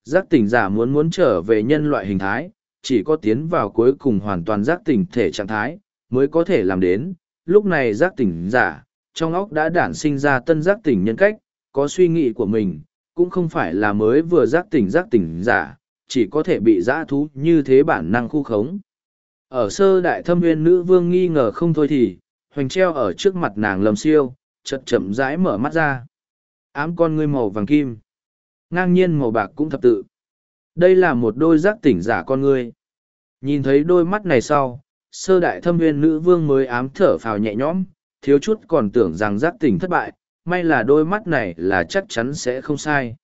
Giác tỉnh giả muốn muốn trở về nhân loại hình thái, chỉ có tiến vào cuối cùng hoàn toàn giác tỉnh thể trạng thái, mới có thể làm đến. Lúc này giác tỉnh giả, trong óc đã đản sinh ra tân giác tỉnh nhân cách, có suy nghĩ của mình, cũng không phải là mới vừa giác tỉnh giác tỉnh giả, chỉ có thể bị giã thú như thế bản năng khu khống. Ở sơ đại thâm nguyên nữ vương nghi ngờ không thôi thì, hoành treo ở trước mặt nàng lầm siêu, chậm chậm rãi mở mắt ra. Ám con ngươi màu vàng kim. Ngang nhiên màu bạc cũng thập tự. Đây là một đôi giác tỉnh giả con ngươi. Nhìn thấy đôi mắt này sau, sơ đại thâm nguyên nữ vương mới ám thở phào nhẹ nhõm, thiếu chút còn tưởng rằng giác tỉnh thất bại, may là đôi mắt này là chắc chắn sẽ không sai.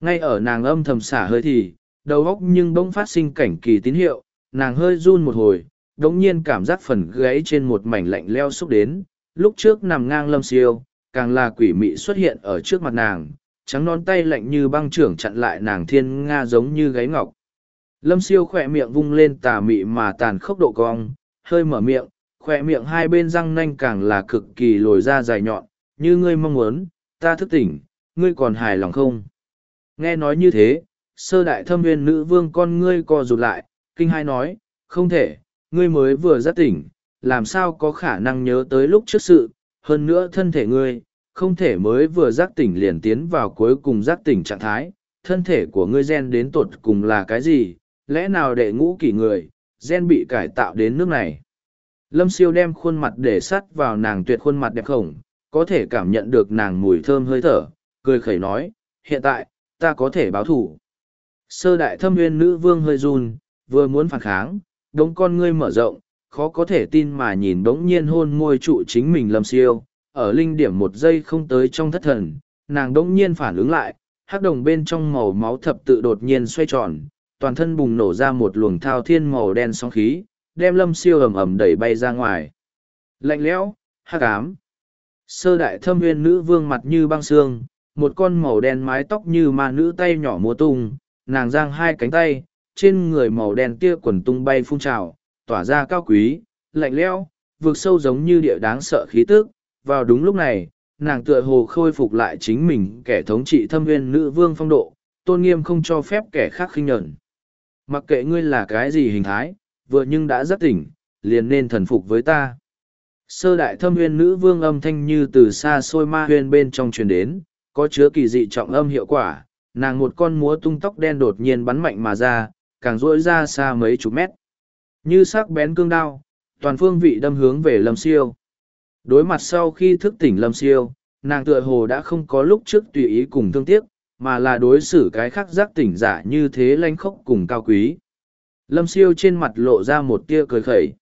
Ngay ở nàng âm thầm xả hơi thì, đầu óc nhưng bỗng phát sinh cảnh kỳ tín hiệu, nàng hơi run một hồi, đống nhiên cảm giác phần gáy trên một mảnh lạnh leo xúc đến, lúc trước nằm ngang lâm siêu, càng là quỷ mị xuất hiện ở trước mặt nàng, trắng non tay lạnh như băng trưởng chặn lại nàng thiên nga giống như gáy ngọc. Lâm siêu khỏe miệng vung lên tà mị mà tàn khốc độ cong, hơi mở miệng, khỏe miệng hai bên răng nanh càng là cực kỳ lồi ra dài nhọn, như ngươi mong muốn, ta thức tỉnh, ngươi còn hài lòng không? Nghe nói như thế, sơ đại thâm viên nữ vương con ngươi co rụt lại, kinh hai nói, không thể, ngươi mới vừa giác tỉnh, làm sao có khả năng nhớ tới lúc trước sự, hơn nữa thân thể ngươi, không thể mới vừa giác tỉnh liền tiến vào cuối cùng giác tỉnh trạng thái, thân thể của ngươi gen đến tột cùng là cái gì, lẽ nào đệ ngũ kỷ người, gen bị cải tạo đến nước này. Lâm siêu đem khuôn mặt để sắt vào nàng tuyệt khuôn mặt đẹp khổng, có thể cảm nhận được nàng mùi thơm hơi thở, cười khẩy nói, hiện tại, ta có thể báo thủ. Sơ đại thâm nguyên nữ vương hơi run, vừa muốn phản kháng, đống con ngươi mở rộng, khó có thể tin mà nhìn đống nhiên hôn môi trụ chính mình lâm siêu, ở linh điểm một giây không tới trong thất thần, nàng đống nhiên phản ứng lại, hắc đồng bên trong màu máu thập tự đột nhiên xoay tròn, toàn thân bùng nổ ra một luồng thao thiên màu đen sóng khí, đem lâm siêu ầm ầm đẩy bay ra ngoài. Lạnh lẽo, hắc ám. Sơ đại thâm nguyên nữ vương mặt như băng xương, một con màu đen mái tóc như ma nữ tay nhỏ múa tung, nàng giang hai cánh tay, trên người màu đen tia quần tung bay phun trào, tỏa ra cao quý, lạnh lẽo, vượt sâu giống như địa đáng sợ khí tức. Vào đúng lúc này, nàng tựa hồ khôi phục lại chính mình kẻ thống trị thâm viên nữ vương phong độ, tôn nghiêm không cho phép kẻ khác khinh nhẫn. Mặc kệ ngươi là cái gì hình thái, vừa nhưng đã rất tỉnh, liền nên thần phục với ta. Sơ đại thâm huyên nữ vương âm thanh như từ xa xôi ma huyên bên trong truyền đến, có chứa kỳ dị trọng âm hiệu quả, nàng một con múa tung tóc đen đột nhiên bắn mạnh mà ra, càng rỗi ra xa mấy chục mét. Như sắc bén cương đao, toàn phương vị đâm hướng về lâm siêu. Đối mặt sau khi thức tỉnh lâm siêu, nàng tựa hồ đã không có lúc trước tùy ý cùng thương tiếc, mà là đối xử cái khác giác tỉnh giả như thế lanh khốc cùng cao quý. Lâm siêu trên mặt lộ ra một tia cười khẩy.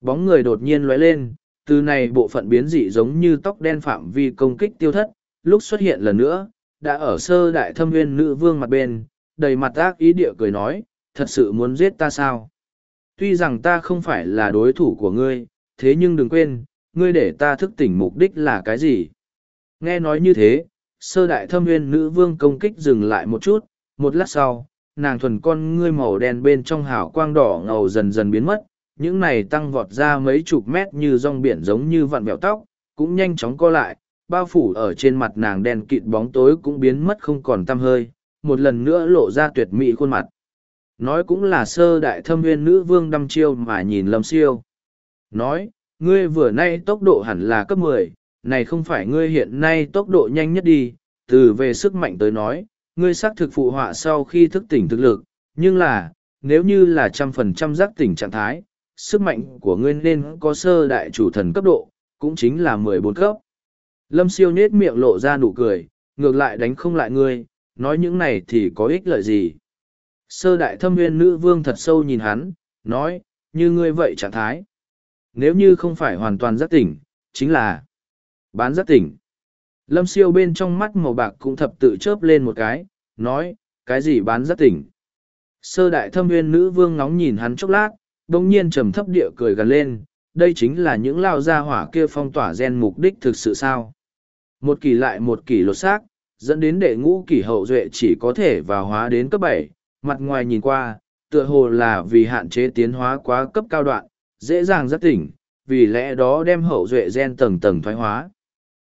Bóng người đột nhiên lóe lên, từ này bộ phận biến dị giống như tóc đen phạm vi công kích tiêu thất, lúc xuất hiện lần nữa, đã ở sơ đại thâm nguyên nữ vương mặt bên, đầy mặt ác ý địa cười nói, thật sự muốn giết ta sao? Tuy rằng ta không phải là đối thủ của ngươi, thế nhưng đừng quên, ngươi để ta thức tỉnh mục đích là cái gì? Nghe nói như thế, sơ đại thâm nguyên nữ vương công kích dừng lại một chút, một lát sau, nàng thuần con ngươi màu đen bên trong hào quang đỏ ngầu dần dần biến mất, những này tăng vọt ra mấy chục mét như rong biển giống như vặn bèo tóc, cũng nhanh chóng co lại, bao phủ ở trên mặt nàng đen kịt bóng tối cũng biến mất không còn tăm hơi, một lần nữa lộ ra tuyệt mỹ khuôn mặt. Nói cũng là sơ đại thâm nguyên nữ vương đăm chiêu mà nhìn lâm siêu. Nói, ngươi vừa nay tốc độ hẳn là cấp mười, này không phải ngươi hiện nay tốc độ nhanh nhất đi, từ về sức mạnh tới nói, ngươi xác thực phụ họa sau khi thức tỉnh thực lực, nhưng là, nếu như là trăm phần trăm giác tỉnh trạng thái, sức mạnh của ngươi nên có sơ đại chủ thần cấp độ, cũng chính là mười bốn cấp. Lâm siêu nết miệng lộ ra nụ cười, ngược lại đánh không lại ngươi, nói những này thì có ích lợi gì. Sơ đại thâm nguyên nữ vương thật sâu nhìn hắn, nói, như ngươi vậy trạng thái. Nếu như không phải hoàn toàn giác tỉnh, chính là bán giác tỉnh. Lâm siêu bên trong mắt màu bạc cũng thập tự chớp lên một cái, nói, cái gì bán giác tỉnh. Sơ đại thâm nguyên nữ vương ngóng nhìn hắn chốc lát, đồng nhiên trầm thấp địa cười gần lên, đây chính là những lao gia hỏa kia phong tỏa gen mục đích thực sự sao. Một kỳ lại một kỳ lột xác, dẫn đến đệ ngũ kỳ hậu duệ chỉ có thể vào hóa đến cấp bảy mặt ngoài nhìn qua, tựa hồ là vì hạn chế tiến hóa quá cấp cao đoạn, dễ dàng rất tỉnh, vì lẽ đó đem hậu duệ gen tầng tầng thoái hóa.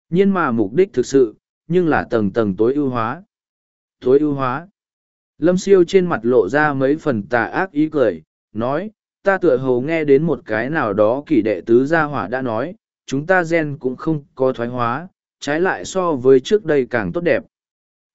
Nhưng mà mục đích thực sự, nhưng là tầng tầng tối ưu hóa. Tối ưu hóa. Lâm siêu trên mặt lộ ra mấy phần tà ác ý cười, nói, ta tựa hồ nghe đến một cái nào đó kỷ đệ tứ gia hỏa đã nói, chúng ta gen cũng không có thoái hóa, trái lại so với trước đây càng tốt đẹp.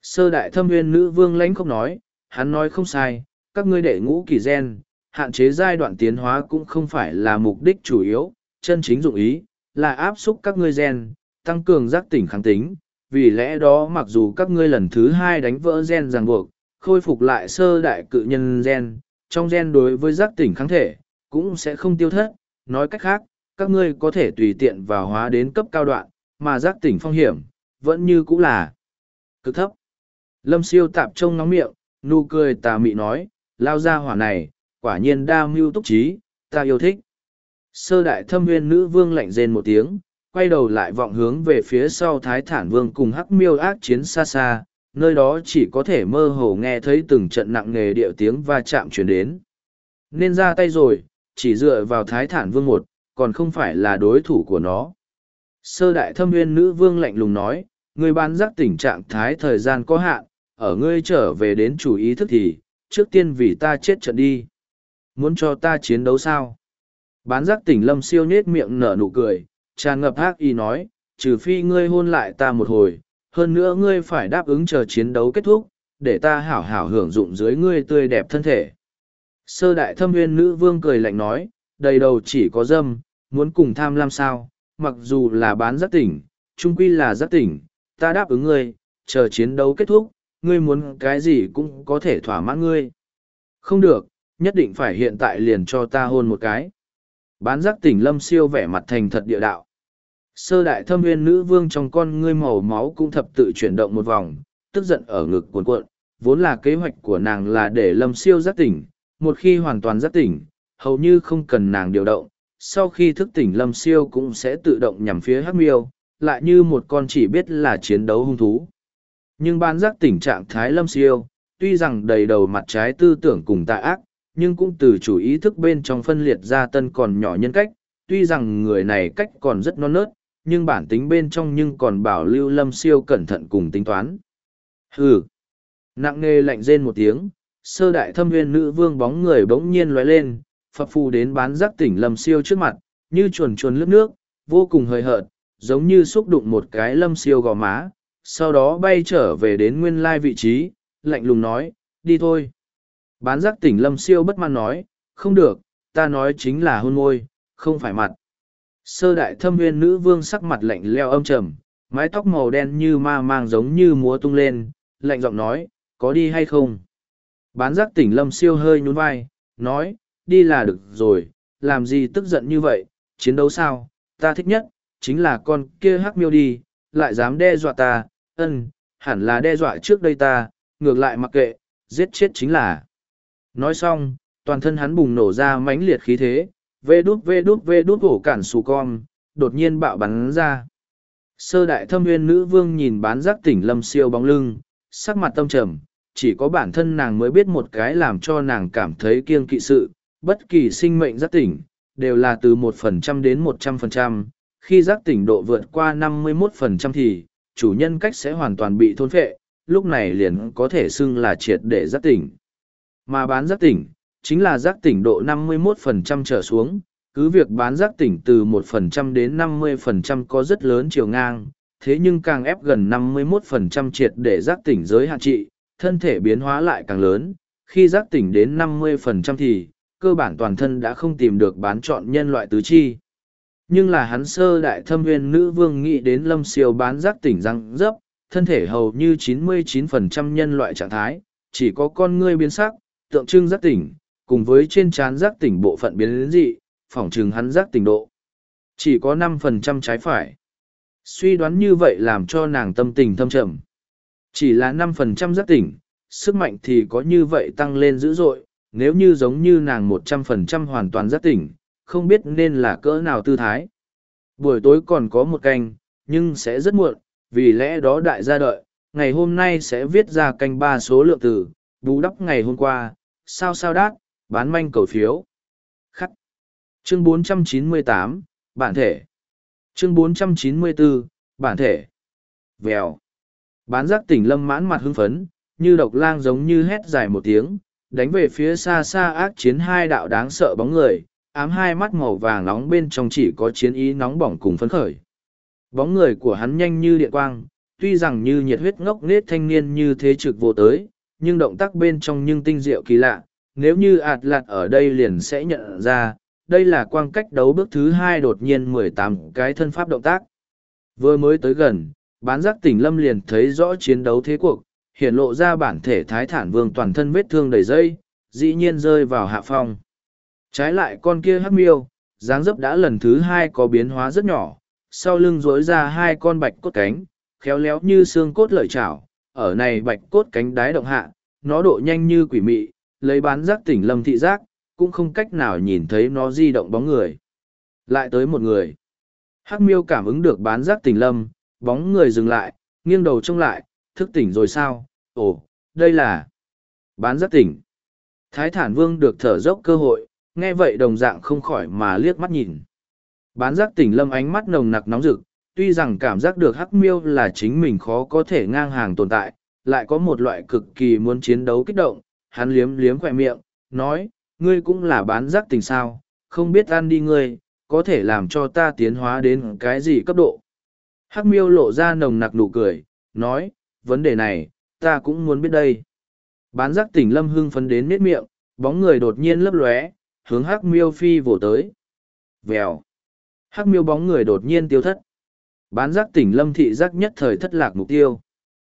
Sơ đại thâm nguyên nữ vương lãnh không nói, hắn nói không sai, các ngươi đệ ngũ kỳ gen, hạn chế giai đoạn tiến hóa cũng không phải là mục đích chủ yếu, chân chính dụng ý, là áp xúc các ngươi gen, tăng cường giác tỉnh kháng tính, vì lẽ đó mặc dù các ngươi lần thứ hai đánh vỡ gen ràng buộc, khôi phục lại sơ đại cự nhân gen, trong gen đối với giác tỉnh kháng thể, cũng sẽ không tiêu thất, nói cách khác, các ngươi có thể tùy tiện vào hóa đến cấp cao đoạn, mà giác tỉnh phong hiểm, vẫn như cũ là cực thấp. Lâm siêu tạp trông nóng miệng, nụ cười tà mị nói, lao ra hỏa này, quả nhiên đa mưu túc trí, ta yêu thích. Sơ đại thâm nguyên nữ vương lạnh rên một tiếng, quay đầu lại vọng hướng về phía sau thái thản vương cùng hắc miêu ác chiến xa xa, nơi đó chỉ có thể mơ hồ nghe thấy từng trận nặng nề điệu tiếng va chạm chuyển đến. Nên ra tay rồi, chỉ dựa vào thái thản vương một, còn không phải là đối thủ của nó. Sơ đại thâm nguyên nữ vương lạnh lùng nói, người bán giác tình trạng thái thời gian có hạn, ở ngươi trở về đến chủ ý thức thì, trước tiên vì ta chết trận đi. Muốn cho ta chiến đấu sao? Bán giác tỉnh lâm siêu nhết miệng nở nụ cười, tràn ngập ác y nói, trừ phi ngươi hôn lại ta một hồi, hơn nữa ngươi phải đáp ứng chờ chiến đấu kết thúc, để ta hảo hảo hưởng dụng dưới ngươi tươi đẹp thân thể. Sơ đại thâm nguyên nữ vương cười lạnh nói, đầy đầu chỉ có dâm, muốn cùng tham lam sao, mặc dù là bán giác tỉnh, trung quy là giác tỉnh, ta đáp ứng ngươi, chờ chiến đấu kết thúc, ngươi muốn cái gì cũng có thể thỏa mãn ngươi. Không được, nhất định phải hiện tại liền cho ta hôn một cái. Bán giác tỉnh lâm siêu vẻ mặt thành thật địa đạo. Sơ đại thâm nguyên nữ vương trong con ngươi màu máu cũng thập tự chuyển động một vòng, tức giận ở ngực cuồn cuộn, vốn là kế hoạch của nàng là để lâm siêu giác tỉnh, một khi hoàn toàn giác tỉnh, hầu như không cần nàng điều động, sau khi thức tỉnh lâm siêu cũng sẽ tự động nhằm phía hắc miêu, lại như một con chỉ biết là chiến đấu hung thú. Nhưng ban giác tỉnh trạng thái lâm siêu, tuy rằng đầy đầu mặt trái tư tưởng cùng tà ác, nhưng cũng từ chủ ý thức bên trong phân liệt ra tân còn nhỏ nhân cách, tuy rằng người này cách còn rất non nớt, nhưng bản tính bên trong nhưng còn bảo lưu lâm siêu cẩn thận cùng tính toán. Hừ! Nặng nề lạnh rên một tiếng, sơ đại thâm viên nữ vương bóng người bỗng nhiên lóe lên, phập phù đến bán giác tỉnh lâm siêu trước mặt, như chuồn chuồn lướt nước, vô cùng hơi hợt, giống như xúc đụng một cái lâm siêu gò má, sau đó bay trở về đến nguyên lai vị trí, lạnh lùng nói, đi thôi. Bán giác tỉnh lâm siêu bất mãn nói, không được, ta nói chính là hôn môi, không phải mặt. Sơ đại thâm nguyên nữ vương sắc mặt lạnh leo âm trầm, mái tóc màu đen như ma mang giống như múa tung lên, lạnh giọng nói, có đi hay không? Bán giác tỉnh lâm siêu hơi nhún vai, nói, đi là được rồi, làm gì tức giận như vậy, chiến đấu sao, ta thích nhất, chính là con kia hắc miêu đi, lại dám đe dọa ta, ân, hẳn là đe dọa trước đây ta, ngược lại mặc kệ, giết chết chính là. Nói xong, toàn thân hắn bùng nổ ra mãnh liệt khí thế, vê đút vê đút vê đút hổ cản xù con, đột nhiên bạo bắn ra. Sơ đại thâm nguyên nữ vương nhìn bán giác tỉnh lâm siêu bóng lưng, sắc mặt tâm trầm, chỉ có bản thân nàng mới biết một cái làm cho nàng cảm thấy kiêng kỵ sự, bất kỳ sinh mệnh giác tỉnh, đều là từ một phần trăm đến một trăm phần trăm. khi giác tỉnh độ vượt qua năm mươi 51% thì, chủ nhân cách sẽ hoàn toàn bị thôn phệ, lúc này liền có thể xưng là triệt để giác tỉnh. Mà bán giác tỉnh, chính là giác tỉnh độ 51% trở xuống, cứ việc bán giác tỉnh từ 1% đến 50% có rất lớn chiều ngang, thế nhưng càng ép gần 51% triệt để giác tỉnh giới hạn trị, thân thể biến hóa lại càng lớn, khi giác tỉnh đến 50% thì, cơ bản toàn thân đã không tìm được bán chọn nhân loại tứ chi. Nhưng là hắn sơ đại thâm viên nữ vương nghĩ đến lâm siêu bán giác tỉnh răng dấp, thân thể hầu như 99% nhân loại trạng thái, chỉ có con ngươi biến sắc, tượng trưng giác tỉnh, cùng với trên trán giác tỉnh bộ phận biến lĩnh dị, phỏng trừng hắn giác tỉnh độ. Chỉ có 5% trái phải. Suy đoán như vậy làm cho nàng tâm tình thâm trầm. Chỉ là 5% giác tỉnh, sức mạnh thì có như vậy tăng lên dữ dội, nếu như giống như nàng 100% hoàn toàn giác tỉnh, không biết nên là cỡ nào tư thái. Buổi tối còn có một canh, nhưng sẽ rất muộn, vì lẽ đó đại gia đợi, ngày hôm nay sẽ viết ra canh ba số lượng từ, bù đắp ngày hôm qua, sao sao đát, bán manh cầu phiếu. Khắc. Chương 498, bản thể. Chương 494, bản thể. Vèo. Bán giác tỉnh lâm mãn mặt hưng phấn, như độc lang giống như hét dài một tiếng, đánh về phía xa xa ác chiến hai đạo đáng sợ bóng người, ám hai mắt màu vàng nóng bên trong chỉ có chiến ý nóng bỏng cùng phấn khởi. Bóng người của hắn nhanh như điện quang, tuy rằng như nhiệt huyết ngốc nết thanh niên như thế trực vô tới, nhưng động tác bên trong nhưng tinh diệu kỳ lạ, nếu như ạt lạt ở đây liền sẽ nhận ra, đây là quang cách đấu bước thứ hai đột nhiên mười tám cái thân pháp động tác. Vừa mới tới gần, bán giác tỉnh lâm liền thấy rõ chiến đấu thế cuộc, hiện lộ ra bản thể thái thản vương toàn thân vết thương đầy dây, dĩ nhiên rơi vào hạ phong. Trái lại con kia hắc miêu, dáng dấp đã lần thứ hai có biến hóa rất nhỏ, sau lưng rối ra hai con bạch cốt cánh, khéo léo như xương cốt lợi chảo, ở này bạch cốt cánh đái động hạ, nó độ nhanh như quỷ mị, lấy bán giác tỉnh lâm thị giác, cũng không cách nào nhìn thấy nó di động bóng người. Lại tới một người. Hắc miêu cảm ứng được bán giác tỉnh lâm, bóng người dừng lại, nghiêng đầu trông lại, thức tỉnh rồi sao? Ồ, đây là bán giác tỉnh. Thái thản vương được thở dốc cơ hội, nghe vậy đồng dạng không khỏi mà liếc mắt nhìn. Bán giác tỉnh lâm ánh mắt nồng nặc nóng rực, tuy rằng cảm giác được hắc miêu là chính mình khó có thể ngang hàng tồn tại, lại có một loại cực kỳ muốn chiến đấu kích động, hắn liếm liếm khỏe miệng, nói, ngươi cũng là bán giác tình sao, không biết ăn đi ngươi, có thể làm cho ta tiến hóa đến cái gì cấp độ. Hắc miêu lộ ra nồng nặc nụ cười, nói, vấn đề này, ta cũng muốn biết đây. Bán giác tỉnh lâm hưng phấn đến nết miệng, bóng người đột nhiên lấp lóe, hướng hắc miêu phi vỗ tới. Vèo. Hắc miêu bóng người đột nhiên tiêu thất. Bán giác tỉnh lâm thị giác nhất thời thất lạc mục tiêu.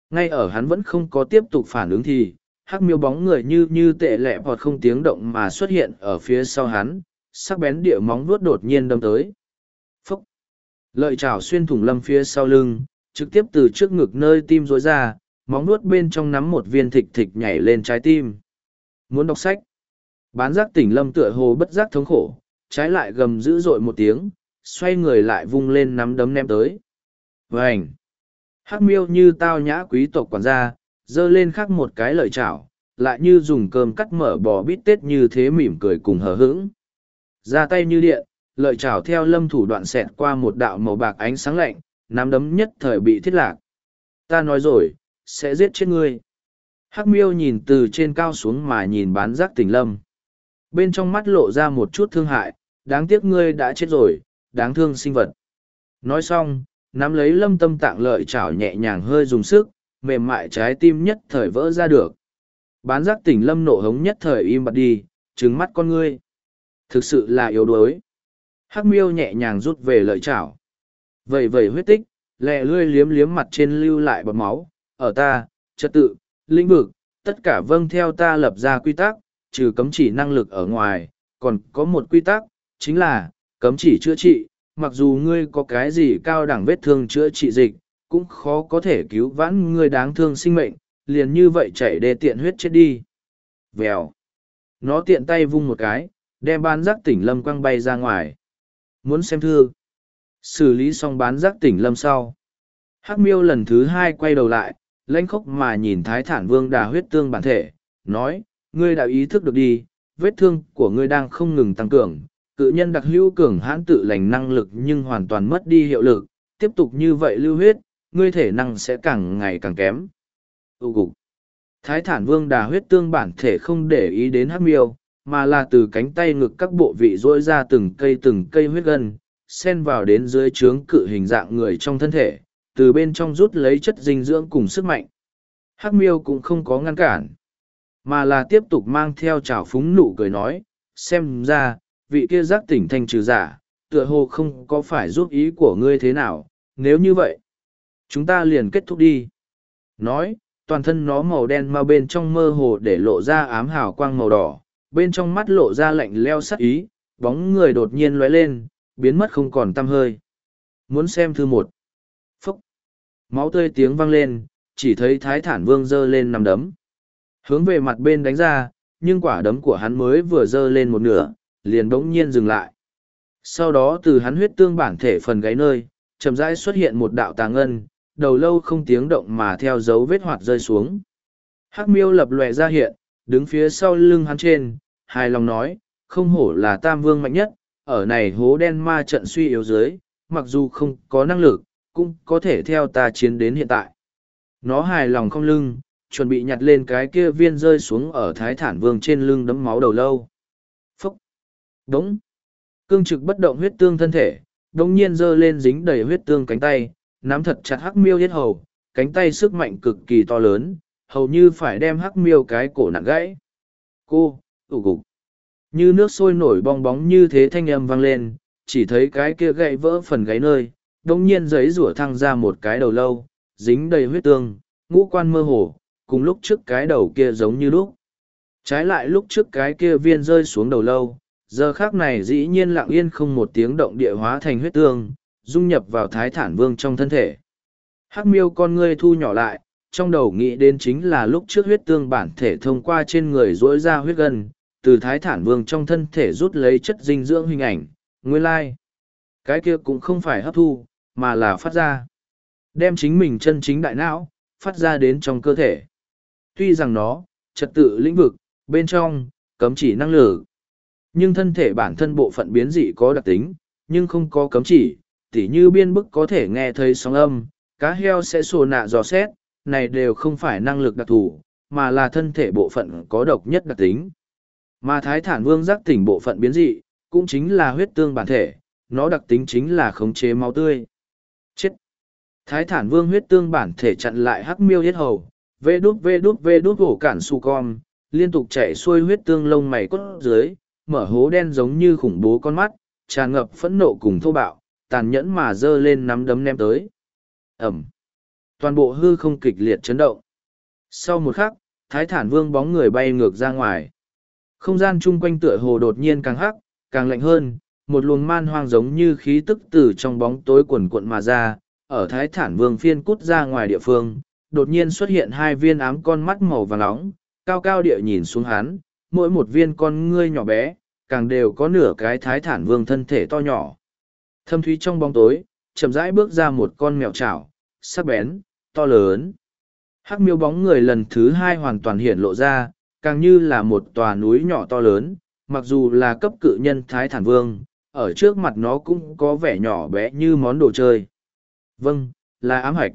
Ngay ở hắn vẫn không có tiếp tục phản ứng thì, hắc miêu bóng người như như tệ lẹ vọt không tiếng động mà xuất hiện ở phía sau hắn, sắc bén địa móng vuốt đột nhiên đâm tới. Phúc! Lợi chảo xuyên thủng lâm phía sau lưng, trực tiếp từ trước ngực nơi tim rối ra, móng vuốt bên trong nắm một viên thịt thịt nhảy lên trái tim. Muốn đọc sách? Bán giác tỉnh lâm tựa hồ bất giác thống khổ, trái lại gầm dữ dội một tiếng, xoay người lại vung lên nắm đấm ném tới. vành, Hắc miêu như tao nhã quý tộc quản gia, dơ lên khắc một cái lợi chảo, lại như dùng cơm cắt mở bò bít tết như thế mỉm cười cùng hờ hững. Ra tay như điện, lợi chảo theo lâm thủ đoạn xẹt qua một đạo màu bạc ánh sáng lạnh, nắm đấm nhất thời bị thiết lạc. Ta nói rồi, sẽ giết chết ngươi. Hắc miêu nhìn từ trên cao xuống mà nhìn bán giác tỉnh lâm. Bên trong mắt lộ ra một chút thương hại, đáng tiếc ngươi đã chết rồi, đáng thương sinh vật. Nói xong, nắm lấy lâm tâm tạng lợi chảo nhẹ nhàng hơi dùng sức, mềm mại trái tim nhất thời vỡ ra được. Bán giác tỉnh lâm nộ hống nhất thời im bặt đi, trứng mắt con ngươi. Thực sự là yếu đuối. Hắc miêu nhẹ nhàng rút về lợi chảo. Vậy vậy huyết tích, lẹ lươi liếm liếm mặt trên lưu lại bọt máu. Ở ta, trật tự, lĩnh vực, tất cả vâng theo ta lập ra quy tắc, trừ cấm chỉ năng lực ở ngoài, còn có một quy tắc, chính là, cấm chỉ chữa trị, mặc dù ngươi có cái gì cao đẳng vết thương chữa trị dịch, cũng khó có thể cứu vãn ngươi đáng thương sinh mệnh, liền như vậy chảy đê tiện huyết chết đi. Vèo. Nó tiện tay vung một cái, đem bán giác tỉnh lâm quăng bay ra ngoài. Muốn xem thư. Xử lý xong bán giác tỉnh lâm sau. Hắc miêu lần thứ hai quay đầu lại, lanh khốc mà nhìn thái thản vương đà huyết tương bản thể, nói, ngươi đã ý thức được đi, vết thương của ngươi đang không ngừng tăng cường, cự nhân đặc hữu cường hãn tự lành năng lực nhưng hoàn toàn mất đi hiệu lực, tiếp tục như vậy lưu huyết, ngươi thể năng sẽ càng ngày càng kém. Ú cục. Thái thản vương đà huyết tương bản thể không để ý đến hắc miêu, mà là từ cánh tay ngực các bộ vị rỗi ra từng cây từng cây huyết gân, xen vào đến dưới trướng cự hình dạng người trong thân thể, từ bên trong rút lấy chất dinh dưỡng cùng sức mạnh. Hắc miêu cũng không có ngăn cản, mà là tiếp tục mang theo trào phúng nụ cười nói, xem ra, vị kia giác tỉnh thanh trừ giả, tựa hồ không có phải giúp ý của ngươi thế nào, nếu như vậy, chúng ta liền kết thúc đi. Nói, toàn thân nó màu đen mà bên trong mơ hồ để lộ ra ám hào quang màu đỏ, bên trong mắt lộ ra lạnh leo sắc ý, bóng người đột nhiên lóe lên, biến mất không còn tăm hơi. Muốn xem thư một. Phúc. Máu tươi tiếng vang lên, chỉ thấy thái thản vương giơ lên nằm đấm. Hướng về mặt bên đánh ra, nhưng quả đấm của hắn mới vừa giơ lên một nửa, liền bỗng nhiên dừng lại. Sau đó từ hắn huyết tương bản thể phần gáy nơi, chậm rãi xuất hiện một đạo tà ngân, đầu lâu không tiếng động mà theo dấu vết hoạt rơi xuống. Hắc miêu lập lòe ra hiện, đứng phía sau lưng hắn trên, hài lòng nói, không hổ là tam vương mạnh nhất, ở này hố đen ma trận suy yếu dưới, mặc dù không có năng lực, cũng có thể theo ta chiến đến hiện tại. Nó hài lòng không lưng, chuẩn bị nhặt lên cái kia viên rơi xuống ở thái thản vương trên lưng đấm máu đầu lâu đúng. Cương trực bất động huyết tương thân thể, đồng nhiên giơ lên dính đầy huyết tương cánh tay, nắm thật chặt hắc miêu hết hầu, cánh tay sức mạnh cực kỳ to lớn, hầu như phải đem hắc miêu cái cổ nặng gãy. Cô! Ủ gục, Như nước sôi nổi bong bóng như thế thanh âm vang lên, chỉ thấy cái kia gãy vỡ phần gáy nơi, đồng nhiên giấy rủa thăng ra một cái đầu lâu, dính đầy huyết tương, ngũ quan mơ hồ, cùng lúc trước cái đầu kia giống như lúc. Trái lại lúc trước cái kia viên rơi xuống đầu lâu, giờ khác này dĩ nhiên lặng yên không một tiếng động địa hóa thành huyết tương, dung nhập vào thái thản vương trong thân thể. Hắc miêu con ngươi thu nhỏ lại, trong đầu nghĩ đến chính là lúc trước huyết tương bản thể thông qua trên người rỗi ra huyết gân, từ thái thản vương trong thân thể rút lấy chất dinh dưỡng hình ảnh, nguyên lai. Cái kia cũng không phải hấp thu, mà là phát ra. Đem chính mình chân chính đại não, phát ra đến trong cơ thể. Tuy rằng nó, trật tự lĩnh vực, bên trong, cấm chỉ năng lực. Nhưng thân thể bản thân bộ phận biến dị có đặc tính, nhưng không có cấm chỉ, tỉ như biên bức có thể nghe thấy sóng âm, cá heo sẽ sổ nạ dò xét, này đều không phải năng lực đặc thù, mà là thân thể bộ phận có độc nhất đặc tính. Mà thái thản vương giác tỉnh bộ phận biến dị, cũng chính là huyết tương bản thể, nó đặc tính chính là khống chế máu tươi. Chết! Thái thản vương huyết tương bản thể chặn lại hắc miêu hết hầu, vê đút vê đút vê đút hổ cản su con, liên tục chạy xuôi huyết tương lông mày cốt dưới, mở hố đen giống như khủng bố con mắt, tràn ngập phẫn nộ cùng thô bạo, tàn nhẫn mà dơ lên nắm đấm ném tới. Ẩm! Toàn bộ hư không kịch liệt chấn động. Sau một khắc, thái thản vương bóng người bay ngược ra ngoài. Không gian chung quanh tựa hồ đột nhiên càng hắc, càng lạnh hơn, một luồng man hoang giống như khí tức từ trong bóng tối quần cuộn mà ra, ở thái thản vương phiên cút ra ngoài địa phương, đột nhiên xuất hiện hai viên ám con mắt màu vàng nóng, cao cao địa nhìn xuống hắn, mỗi một viên con ngươi nhỏ bé, càng đều có nửa cái thái thản vương thân thể to nhỏ. Thâm thúy trong bóng tối, chậm rãi bước ra một con mèo chảo, sắc bén, to lớn. Hắc miêu bóng người lần thứ hai hoàn toàn hiện lộ ra, càng như là một tòa núi nhỏ to lớn, mặc dù là cấp cự nhân thái thản vương, ở trước mặt nó cũng có vẻ nhỏ bé như món đồ chơi. Vâng, là ám hạch.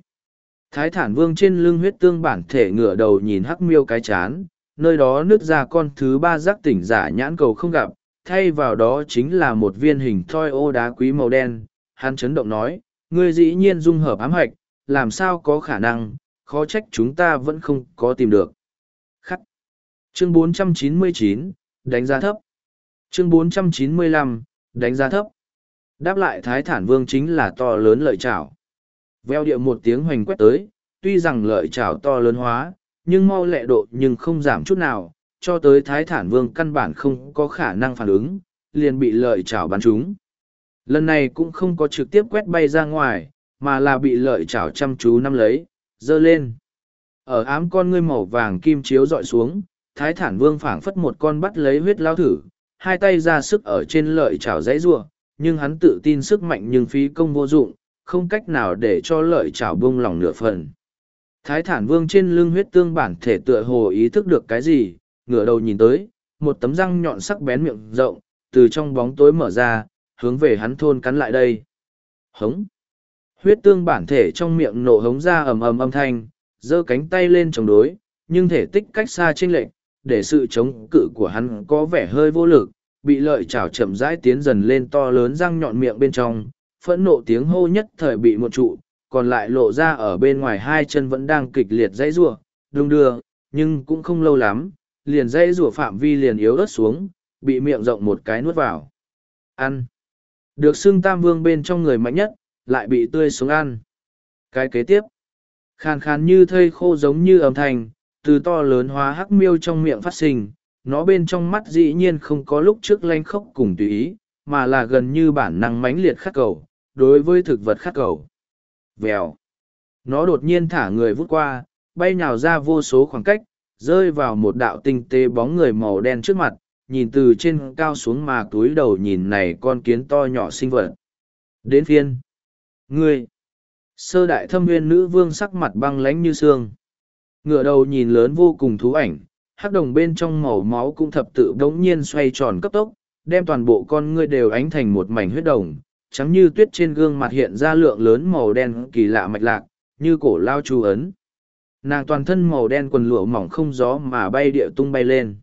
Thái thản vương trên lưng huyết tương bản thể ngửa đầu nhìn hắc miêu cái chán, nơi đó nứt ra con thứ ba giác tỉnh giả nhãn cầu không gặp, thay vào đó chính là một viên hình thoi ô đá quý màu đen. Hắn chấn động nói, ngươi dĩ nhiên dung hợp ám hạch, làm sao có khả năng, khó trách chúng ta vẫn không có tìm được. Khắc. Chương 499, đánh giá thấp. Chương 495, đánh giá thấp. Đáp lại Thái Thản Vương chính là to lớn lợi trảo. Veo địa một tiếng hoành quét tới, tuy rằng lợi trảo to lớn hóa, nhưng mau lẹ độ nhưng không giảm chút nào, cho tới Thái Thản Vương căn bản không có khả năng phản ứng, liền bị lợi chảo bắn trúng. Lần này cũng không có trực tiếp quét bay ra ngoài, mà là bị lợi chảo chăm chú nắm lấy, dơ lên. Ở ám con ngươi màu vàng kim chiếu dọi xuống, thái thản vương phảng phất một con bắt lấy huyết lao thử, hai tay ra sức ở trên lợi chảo dãy rua, nhưng hắn tự tin sức mạnh nhưng phí công vô dụng, không cách nào để cho lợi chảo bông lòng nửa phần. Thái thản vương trên lưng huyết tương bản thể tựa hồ ý thức được cái gì, ngửa đầu nhìn tới, một tấm răng nhọn sắc bén miệng rộng, từ trong bóng tối mở ra, hướng về hắn thôn cắn lại đây. Hống! huyết tương bản thể trong miệng nổ hống ra ầm ầm âm thanh giơ cánh tay lên chống đối nhưng thể tích cách xa trên lệnh, để sự chống cự của hắn có vẻ hơi vô lực bị lợi chảo chậm rãi tiến dần lên to lớn răng nhọn miệng bên trong phẫn nộ tiếng hô nhất thời bị một trụ còn lại lộ ra ở bên ngoài hai chân vẫn đang kịch liệt dãy rủa đung đưa nhưng cũng không lâu lắm liền dãy rủa phạm vi liền yếu ớt xuống bị miệng rộng một cái nuốt vào ăn được xưng tam vương bên trong người mạnh nhất lại bị tươi xuống ăn. Cái kế tiếp, khàn khàn như thây khô giống như âm thanh, từ to lớn hóa hắc miêu trong miệng phát sinh, nó bên trong mắt dĩ nhiên không có lúc trước lanh khốc cùng tùy ý, mà là gần như bản năng mãnh liệt khắc cầu, đối với thực vật khắc cầu. Vèo. Nó đột nhiên thả người vút qua, bay nhào ra vô số khoảng cách, rơi vào một đạo tinh tế bóng người màu đen trước mặt, nhìn từ trên cao xuống mà túi đầu nhìn này con kiến to nhỏ sinh vật. Đến phiên. Ngươi! Sơ đại thâm nguyên nữ vương sắc mặt băng lánh như xương. Ngựa đầu nhìn lớn vô cùng thú ảnh, hắc đồng bên trong màu máu cũng thập tự đống nhiên xoay tròn cấp tốc, đem toàn bộ con ngươi đều ánh thành một mảnh huyết đồng, trắng như tuyết trên gương mặt hiện ra lượng lớn màu đen kỳ lạ mạch lạc, như cổ lao chu ấn. nàng toàn thân màu đen quần lụa mỏng không gió mà bay địa tung bay lên.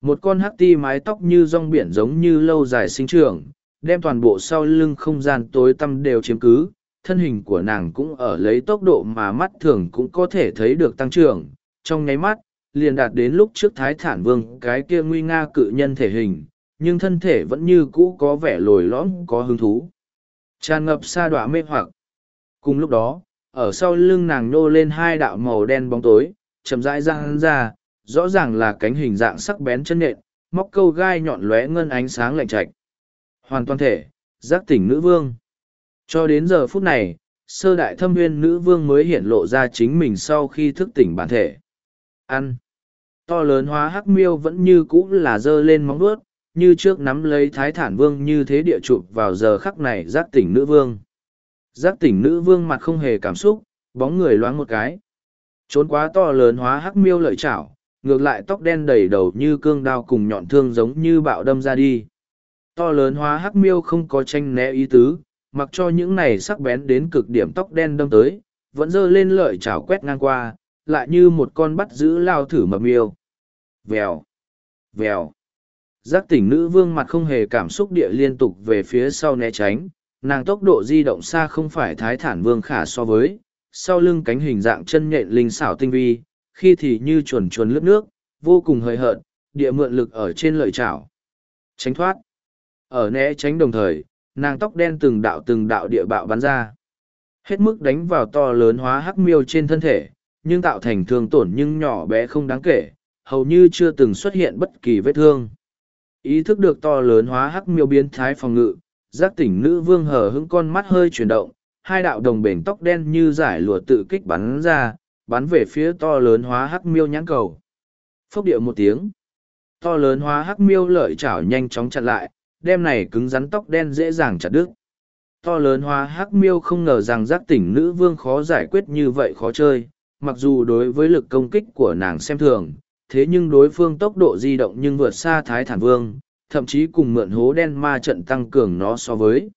Một con hắc ti mái tóc như rong biển giống như lâu dài sinh trưởng đem toàn bộ sau lưng không gian tối tăm đều chiếm cứ. Thân hình của nàng cũng ở lấy tốc độ mà mắt thường cũng có thể thấy được tăng trưởng. Trong nháy mắt liền đạt đến lúc trước thái thản vương cái kia nguy nga cự nhân thể hình nhưng thân thể vẫn như cũ có vẻ lồi lõm, có hứng thú. Tràn ngập sa đọa mê hoặc. Cùng lúc đó, ở sau lưng nàng nhô lên hai đạo màu đen bóng tối, chậm rãi răng ra, rõ ràng là cánh hình dạng sắc bén chân nện, móc câu gai nhọn lóe ngân ánh sáng lạnh trạch. Hoàn toàn thể, giác tỉnh nữ vương. Cho đến giờ phút này, sơ đại thâm nguyên nữ vương mới hiện lộ ra chính mình sau khi thức tỉnh bản thể. Ăn. To lớn hóa hắc miêu vẫn như cũ là giơ lên móng đuốt như trước nắm lấy thái thản vương như thế địa chụp vào giờ khắc này giác tỉnh nữ vương. Giác tỉnh nữ vương mặt không hề cảm xúc, bóng người loáng một cái. Trốn quá to lớn hóa hắc miêu lợi chảo, ngược lại tóc đen đầy đầu như cương đao cùng nhọn thương giống như bạo đâm ra đi. To lớn hóa hắc miêu không có tranh né ý tứ, mặc cho những này sắc bén đến cực điểm tóc đen đâm tới, vẫn dơ lên lợi chảo quét ngang qua, lại như một con bắt giữ lao thử mập miêu. Vèo. Vèo giác tỉnh nữ vương mặt không hề cảm xúc địa liên tục về phía sau né tránh. Nàng tốc độ di động xa không phải thái thản vương khả so với, sau lưng cánh hình dạng chân nhện linh xảo tinh vi, khi thì như chuồn chuồn lướt nước, vô cùng hời hợt, địa mượn lực ở trên lợi chảo. Tránh thoát. Ở né tránh đồng thời, nàng tóc đen từng đạo từng đạo địa bạo bắn ra. Hết mức đánh vào to lớn hóa hắc miêu trên thân thể, nhưng tạo thành thương tổn nhưng nhỏ bé không đáng kể, hầu như chưa từng xuất hiện bất kỳ vết thương ý thức được to lớn hóa hắc miêu biến thái phòng ngự, giác tỉnh nữ vương hờ hững con mắt hơi chuyển động, hai đạo đồng bể tóc đen như giải lụa tự kích bắn ra, bắn về phía to lớn hóa hắc miêu nhãn cầu. Phốc điệu một tiếng, to lớn hóa hắc miêu lợi chảo nhanh chóng chặn lại, đem này cứng rắn tóc đen dễ dàng chặt đứt. To lớn hóa hắc miêu không ngờ rằng giác tỉnh nữ vương khó giải quyết như vậy khó chơi, mặc dù đối với lực công kích của nàng xem thường thế nhưng đối phương tốc độ di động nhưng vượt xa thái thản vương, thậm chí cùng mượn hố đen ma trận tăng cường nó so với.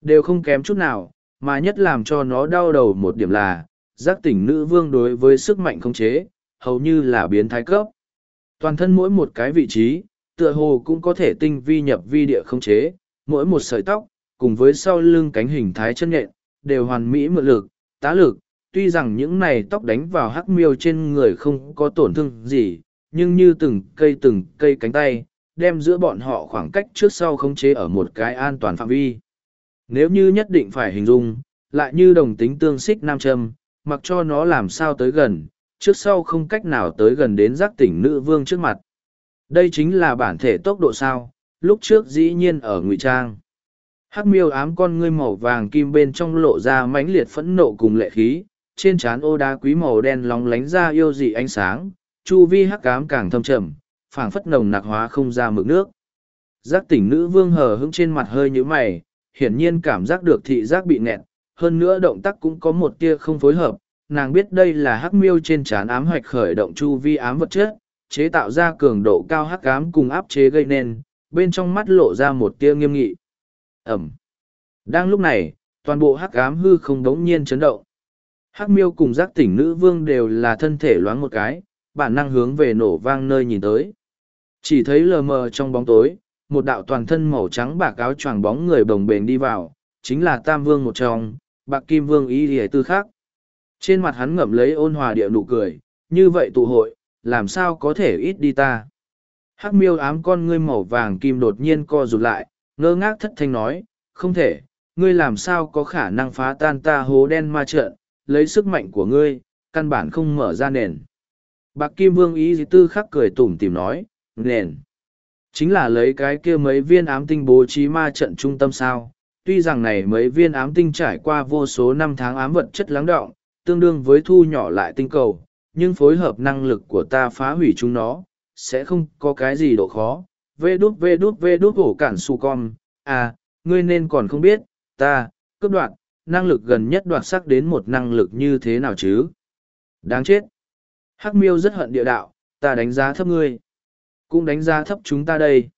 Đều không kém chút nào, mà nhất làm cho nó đau đầu một điểm là, giác tỉnh nữ vương đối với sức mạnh không chế, hầu như là biến thái cấp. Toàn thân mỗi một cái vị trí, tựa hồ cũng có thể tinh vi nhập vi địa không chế, mỗi một sợi tóc, cùng với sau lưng cánh hình thái chân nhện, đều hoàn mỹ mượn lực, tá lực tuy rằng những này tóc đánh vào hắc miêu trên người không có tổn thương gì, nhưng như từng cây từng cây cánh tay, đem giữa bọn họ khoảng cách trước sau khống chế ở một cái an toàn phạm vi. Nếu như nhất định phải hình dung, lại như đồng tính tương xích nam châm, mặc cho nó làm sao tới gần, trước sau không cách nào tới gần đến giác tỉnh nữ vương trước mặt. Đây chính là bản thể tốc độ sao, lúc trước dĩ nhiên ở ngụy trang. Hắc miêu ám con ngươi màu vàng kim bên trong lộ ra mãnh liệt phẫn nộ cùng lệ khí trên trán ô đá quý màu đen lóng lánh ra yêu dị ánh sáng, chu vi hắc cám càng thâm trầm, phảng phất nồng nặc hóa không ra mực nước. Giác tỉnh nữ vương hờ hững trên mặt hơi nhũ mày, hiển nhiên cảm giác được thị giác bị nẹt hơn nữa động tác cũng có một tia không phối hợp, nàng biết đây là hắc miêu trên trán ám hoạch khởi động chu vi ám vật chất, chế tạo ra cường độ cao hắc ám cùng áp chế gây nên, bên trong mắt lộ ra một tia nghiêm nghị. Ẩm. Đang lúc này, toàn bộ hắc ám hư không đống nhiên chấn động hắc miêu cùng giác tỉnh nữ vương đều là thân thể loáng một cái, bản năng hướng về nổ vang nơi nhìn tới. Chỉ thấy lờ mờ trong bóng tối, một đạo toàn thân màu trắng bạc áo choàng bóng người bồng bềnh đi vào, chính là tam vương một trong, bạc kim vương ý hề tư khác. Trên mặt hắn ngậm lấy ôn hòa địa nụ cười, như vậy tụ hội, làm sao có thể ít đi ta? Hắc miêu ám con ngươi màu vàng kim đột nhiên co rụt lại, ngơ ngác thất thanh nói, không thể, ngươi làm sao có khả năng phá tan ta hố đen ma trợn lấy sức mạnh của ngươi, căn bản không mở ra nền. Bạc kim vương ý tư khắc cười tủm tìm nói, nền. Chính là lấy cái kia mấy viên ám tinh bố trí ma trận trung tâm sao? Tuy rằng này mấy viên ám tinh trải qua vô số năm tháng ám vật chất lắng đọng tương đương với thu nhỏ lại tinh cầu, nhưng phối hợp năng lực của ta phá hủy chúng nó, sẽ không có cái gì độ khó. Vê đút vê đút vê đút hổ cản su con à ngươi nên còn không biết, ta, cướp đoạn năng lực gần nhất đoạt sắc đến một năng lực như thế nào chứ? Đáng chết. Hắc miêu rất hận địa đạo ta đánh giá thấp ngươi. Cũng đánh giá thấp chúng ta đây.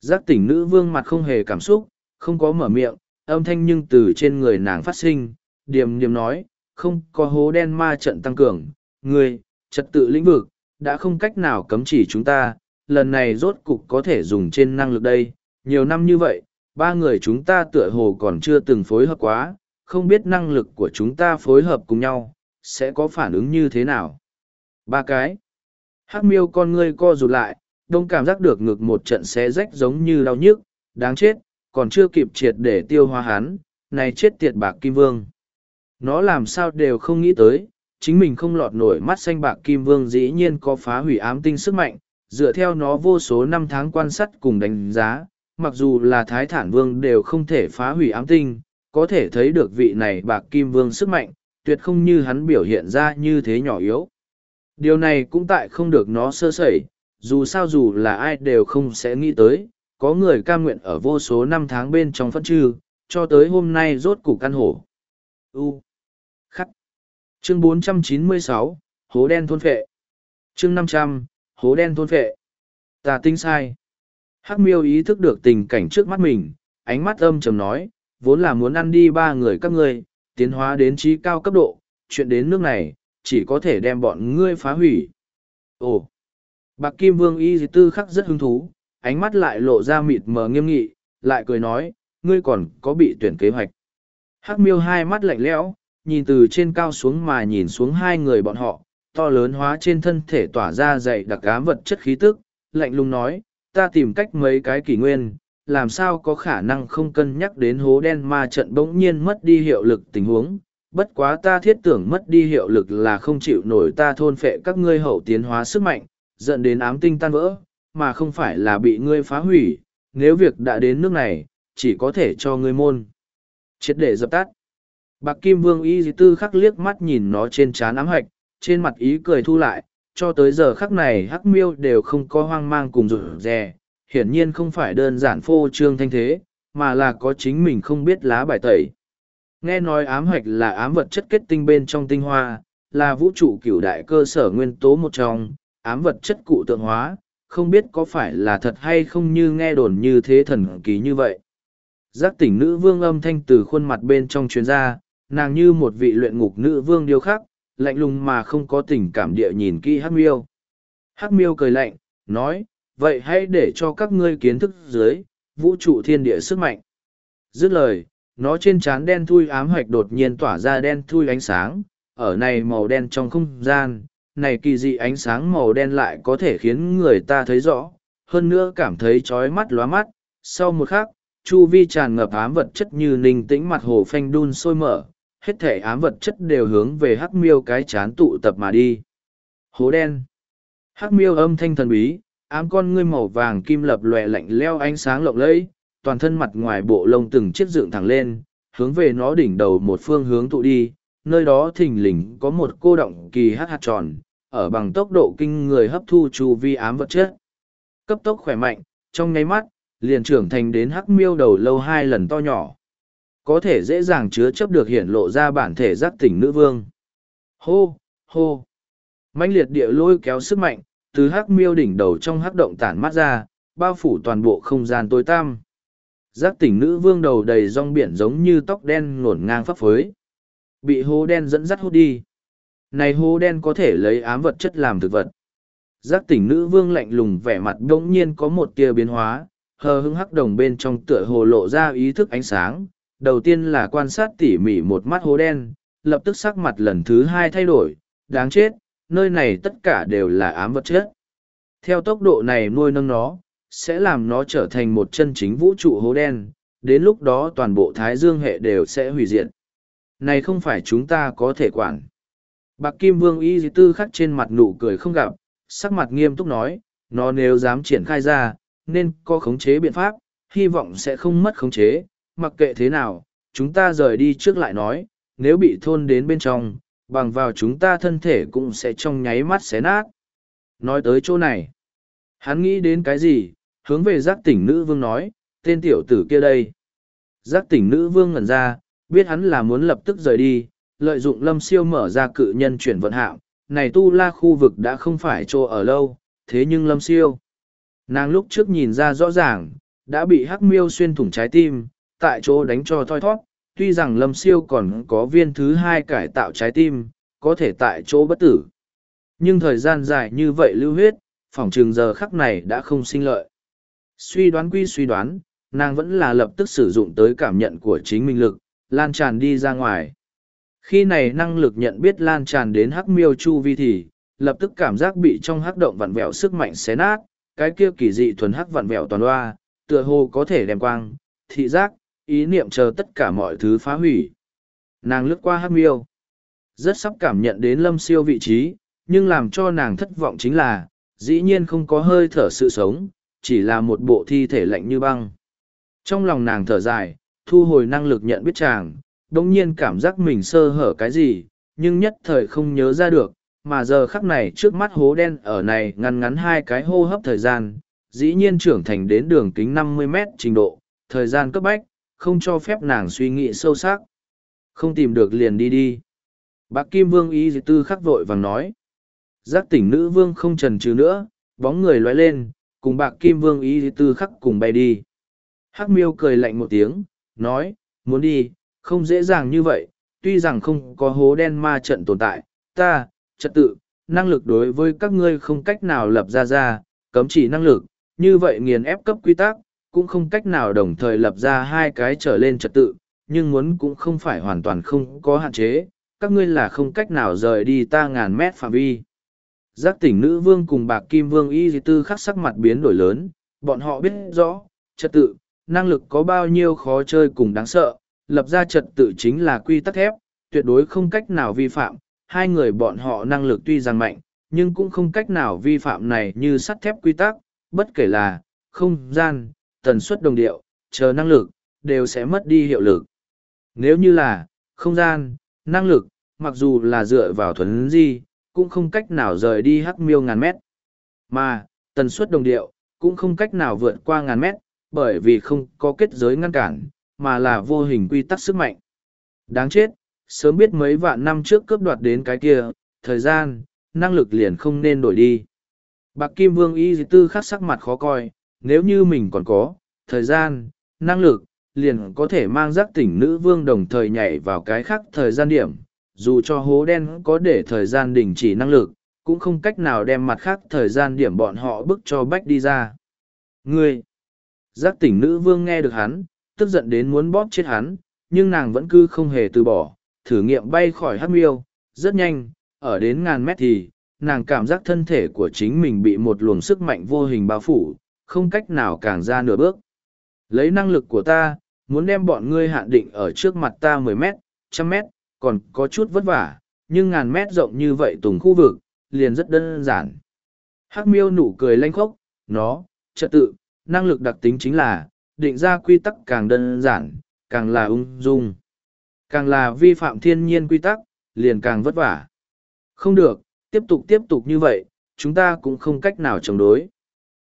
Giác tỉnh nữ vương mặt không hề cảm xúc không có mở miệng âm thanh nhưng từ trên người nàng phát sinh. Điềm điềm nói không có hố đen ma trận tăng cường. Ngươi, trật tự lĩnh vực, đã không cách nào cấm chỉ chúng ta, lần này rốt cục có thể dùng trên năng lực đây. Nhiều năm như vậy, ba người chúng ta tựa hồ còn chưa từng phối hợp quá, không biết năng lực của chúng ta phối hợp cùng nhau, sẽ có phản ứng như thế nào. Ba cái. Hắc miêu con ngươi co rụt lại, đông cảm giác được ngực một trận xé rách giống như đau nhức, đáng chết, còn chưa kịp triệt để tiêu hóa hắn, này chết tiệt bạc kim vương. Nó làm sao đều không nghĩ tới, chính mình không lọt nổi mắt xanh bạc kim vương dĩ nhiên có phá hủy ám tinh sức mạnh, dựa theo nó vô số năm tháng quan sát cùng đánh giá, mặc dù là thái thản vương đều không thể phá hủy ám tinh, có thể thấy được vị này bạc kim vương sức mạnh, tuyệt không như hắn biểu hiện ra như thế nhỏ yếu. Điều này cũng tại không được nó sơ sẩy, dù sao dù là ai đều không sẽ nghĩ tới, có người cam nguyện ở vô số năm tháng bên trong phân trư, cho tới hôm nay rốt cục căn hổ. U. Khắc. Chương 496, Hố đen thôn phệ. Chương 500, Hố đen thôn phệ. Ta tinh sai. Hắc miêu ý thức được tình cảnh trước mắt mình, ánh mắt âm trầm nói, vốn là muốn ăn đi ba người các ngươi, tiến hóa đến trí cao cấp độ, chuyện đến nước này, chỉ có thể đem bọn ngươi phá hủy. Ồ! Bạc Kim Vương Y Tư khắc rất hứng thú, ánh mắt lại lộ ra mịt mờ nghiêm nghị, lại cười nói, ngươi còn có bị tuyển kế hoạch. Hắc miêu hai mắt lạnh lẽo, nhìn từ trên cao xuống mà nhìn xuống hai người bọn họ, to lớn hóa trên thân thể tỏa ra dày đặc ám vật chất khí tức, lạnh lùng nói, ta tìm cách mấy cái kỷ nguyên, làm sao có khả năng không cân nhắc đến hố đen ma trận bỗng nhiên mất đi hiệu lực tình huống. Bất quá ta thiết tưởng mất đi hiệu lực là không chịu nổi ta thôn phệ các ngươi hậu tiến hóa sức mạnh, dẫn đến ám tinh tan vỡ, mà không phải là bị ngươi phá hủy. Nếu việc đã đến nước này, chỉ có thể cho ngươi môn. Triệt để dập tắt. Bạc Kim Vương Y Tư khắc liếc mắt nhìn nó trên trán ám hạch, trên mặt ý cười thu lại, cho tới giờ khắc này hắc miêu đều không có hoang mang cùng rủ rè, hiển nhiên không phải đơn giản phô trương thanh thế, mà là có chính mình không biết lá bài tẩy. Nghe nói ám hoạch là ám vật chất kết tinh bên trong tinh hoa, là vũ trụ cửu đại cơ sở nguyên tố một trong, ám vật chất cụ tượng hóa, không biết có phải là thật hay không như nghe đồn như thế thần kỳ như vậy. Giác tỉnh nữ vương âm thanh từ khuôn mặt bên trong chuyên gia, nàng như một vị luyện ngục nữ vương điêu khắc, lạnh lùng mà không có tình cảm địa nhìn kỹ Hắc Miêu. Hắc Miêu cười lạnh, nói, vậy hãy để cho các ngươi kiến thức dưới, vũ trụ thiên địa sức mạnh. Dứt lời, nó trên trán đen thui ám hoạch đột nhiên tỏa ra đen thui ánh sáng, ở này màu đen trong không gian, này kỳ dị ánh sáng màu đen lại có thể khiến người ta thấy rõ, hơn nữa cảm thấy chói mắt lóa mắt. Sau một khắc, chu vi tràn ngập ám vật chất như ninh tĩnh mặt hồ phanh đun sôi mở, hết thể ám vật chất đều hướng về hắc miêu cái chán tụ tập mà đi. Hố đen. Hắc miêu âm thanh thần bí, ám con ngươi màu vàng kim lập lòe lạnh leo ánh sáng lộng lẫy, toàn thân mặt ngoài bộ lông từng chiếc dựng thẳng lên, hướng về nó đỉnh đầu một phương hướng tụ đi, nơi đó thình lình có một cô động kỳ hát hạt tròn, ở bằng tốc độ kinh người hấp thu chu vi ám vật chất. Cấp tốc khỏe mạnh, trong nháy mắt, liền trưởng thành đến hắc miêu đầu lâu hai lần to nhỏ. Có thể dễ dàng chứa chấp được hiển lộ ra bản thể giác tỉnh nữ vương. Hô, hô. mãnh liệt địa lôi kéo sức mạnh, từ hắc miêu đỉnh đầu trong hắc động tản mắt ra, bao phủ toàn bộ không gian tối tăm. Giác tỉnh nữ vương đầu đầy rong biển giống như tóc đen ngổn ngang phấp phới. Bị hố đen dẫn dắt hút đi. Này hố đen có thể lấy ám vật chất làm thực vật. Giác tỉnh nữ vương lạnh lùng vẻ mặt đông nhiên có một tia biến hóa, hờ hững hắc đồng bên trong tựa hồ lộ ra ý thức ánh sáng. Đầu tiên là quan sát tỉ mỉ một mắt hố đen, lập tức sắc mặt lần thứ hai thay đổi, đáng chết, nơi này tất cả đều là ám vật chất. Theo tốc độ này nuôi nâng nó, sẽ làm nó trở thành một chân chính vũ trụ hố đen, đến lúc đó toàn bộ thái dương hệ đều sẽ hủy diệt. Này không phải chúng ta có thể quản. Bạc Kim Vương Y Dì Tư khắc trên mặt nụ cười không gặp, sắc mặt nghiêm túc nói, nó nếu dám triển khai ra, nên có khống chế biện pháp, hy vọng sẽ không mất khống chế, mặc kệ thế nào, chúng ta rời đi trước lại nói, nếu bị thôn đến bên trong, bằng vào chúng ta thân thể cũng sẽ trong nháy mắt xé nát. Nói tới chỗ này, hắn nghĩ đến cái gì, hướng về giác tỉnh nữ vương nói, tên tiểu tử kia đây. Giác tỉnh nữ vương ngẩn ra, biết hắn là muốn lập tức rời đi, lợi dụng lâm siêu mở ra cự nhân chuyển vận hạm, này tu la khu vực đã không phải chỗ ở lâu, thế nhưng lâm siêu. Nàng lúc trước nhìn ra rõ ràng, đã bị hắc miêu xuyên thủng trái tim, tại chỗ đánh cho thoi thoát, tuy rằng lâm siêu còn có viên thứ hai cải tạo trái tim, có thể tại chỗ bất tử. Nhưng thời gian dài như vậy lưu huyết, phỏng chừng giờ khắc này đã không sinh lợi. Suy đoán quy suy đoán, nàng vẫn là lập tức sử dụng tới cảm nhận của chính mình lực, lan tràn đi ra ngoài. Khi này năng lực nhận biết lan tràn đến hắc miêu chu vi thì, lập tức cảm giác bị trong hắc động vặn vẹo sức mạnh xé nát, cái kia kỳ dị thuần hắc vặn vẹo toàn loa, tựa hồ có thể đem quang, thị giác, ý niệm chờ tất cả mọi thứ phá hủy. Nàng lướt qua hắc miêu, rất sắp cảm nhận đến lâm siêu vị trí, nhưng làm cho nàng thất vọng chính là, dĩ nhiên không có hơi thở sự sống, chỉ là một bộ thi thể lạnh như băng. Trong lòng nàng thở dài, thu hồi năng lực nhận biết chàng, đồng nhiên cảm giác mình sơ hở cái gì, nhưng nhất thời không nhớ ra được, mà giờ khắc này trước mắt hố đen ở này ngăn ngắn hai cái hô hấp thời gian, dĩ nhiên trưởng thành đến đường kính 50 mét trình độ, thời gian cấp bách, không cho phép nàng suy nghĩ sâu sắc. Không tìm được liền đi đi. Bác Kim Vương Y Tư khắc vội vàng nói. Giác tỉnh nữ vương không trần trừ nữa, bóng người loay lên, cùng bạc Kim Vương Y Tư khắc cùng bay đi. Hắc miêu cười lạnh một tiếng, nói, muốn đi, không dễ dàng như vậy, tuy rằng không có hố đen ma trận tồn tại, ta, trật tự, năng lực đối với các ngươi không cách nào lập ra ra, cấm chỉ năng lực, như vậy nghiền ép cấp quy tắc, cũng không cách nào đồng thời lập ra hai cái trở lên trật tự, nhưng muốn cũng không phải hoàn toàn không có hạn chế, các ngươi là không cách nào rời đi ta ngàn mét phạm vi. Giác tỉnh nữ vương cùng bạc kim vương y tư khắc sắc mặt biến đổi lớn, bọn họ biết rõ, trật tự, năng lực có bao nhiêu khó chơi cùng đáng sợ, lập ra trật tự chính là quy tắc thép, tuyệt đối không cách nào vi phạm, hai người bọn họ năng lực tuy rằng mạnh, nhưng cũng không cách nào vi phạm này như sắt thép quy tắc, bất kể là không gian, tần suất đồng điệu, chờ năng lực, đều sẽ mất đi hiệu lực. Nếu như là không gian, năng lực, mặc dù là dựa vào thuần di, cũng không cách nào rời đi hắc miêu ngàn mét. Mà, tần suất đồng điệu, cũng không cách nào vượt qua ngàn mét, bởi vì không có kết giới ngăn cản, mà là vô hình quy tắc sức mạnh. Đáng chết, sớm biết mấy vạn năm trước cướp đoạt đến cái kia, thời gian, năng lực liền không nên đổi đi. Bạc Kim Vương Y Tư khắc sắc mặt khó coi, nếu như mình còn có, thời gian, năng lực, liền có thể mang giác tỉnh nữ vương đồng thời nhảy vào cái khác thời gian điểm. Dù cho hố đen có để thời gian đình chỉ năng lực, cũng không cách nào đem mặt khác thời gian điểm bọn họ bức cho bách đi ra. Ngươi! Giác tỉnh nữ vương nghe được hắn, tức giận đến muốn bóp chết hắn, nhưng nàng vẫn cứ không hề từ bỏ, thử nghiệm bay khỏi hát miêu, rất nhanh, ở đến ngàn mét thì, nàng cảm giác thân thể của chính mình bị một luồng sức mạnh vô hình bao phủ, không cách nào càng ra nửa bước. Lấy năng lực của ta, muốn đem bọn ngươi hạn định ở trước mặt ta mười mét, trăm mét, còn có chút vất vả, nhưng ngàn mét rộng như vậy tùng khu vực, liền rất đơn giản. Hắc miêu nụ cười lanh khốc, nó, trật tự, năng lực đặc tính chính là, định ra quy tắc càng đơn giản, càng là ung dung. Càng là vi phạm thiên nhiên quy tắc, liền càng vất vả. Không được, tiếp tục tiếp tục như vậy, chúng ta cũng không cách nào chống đối.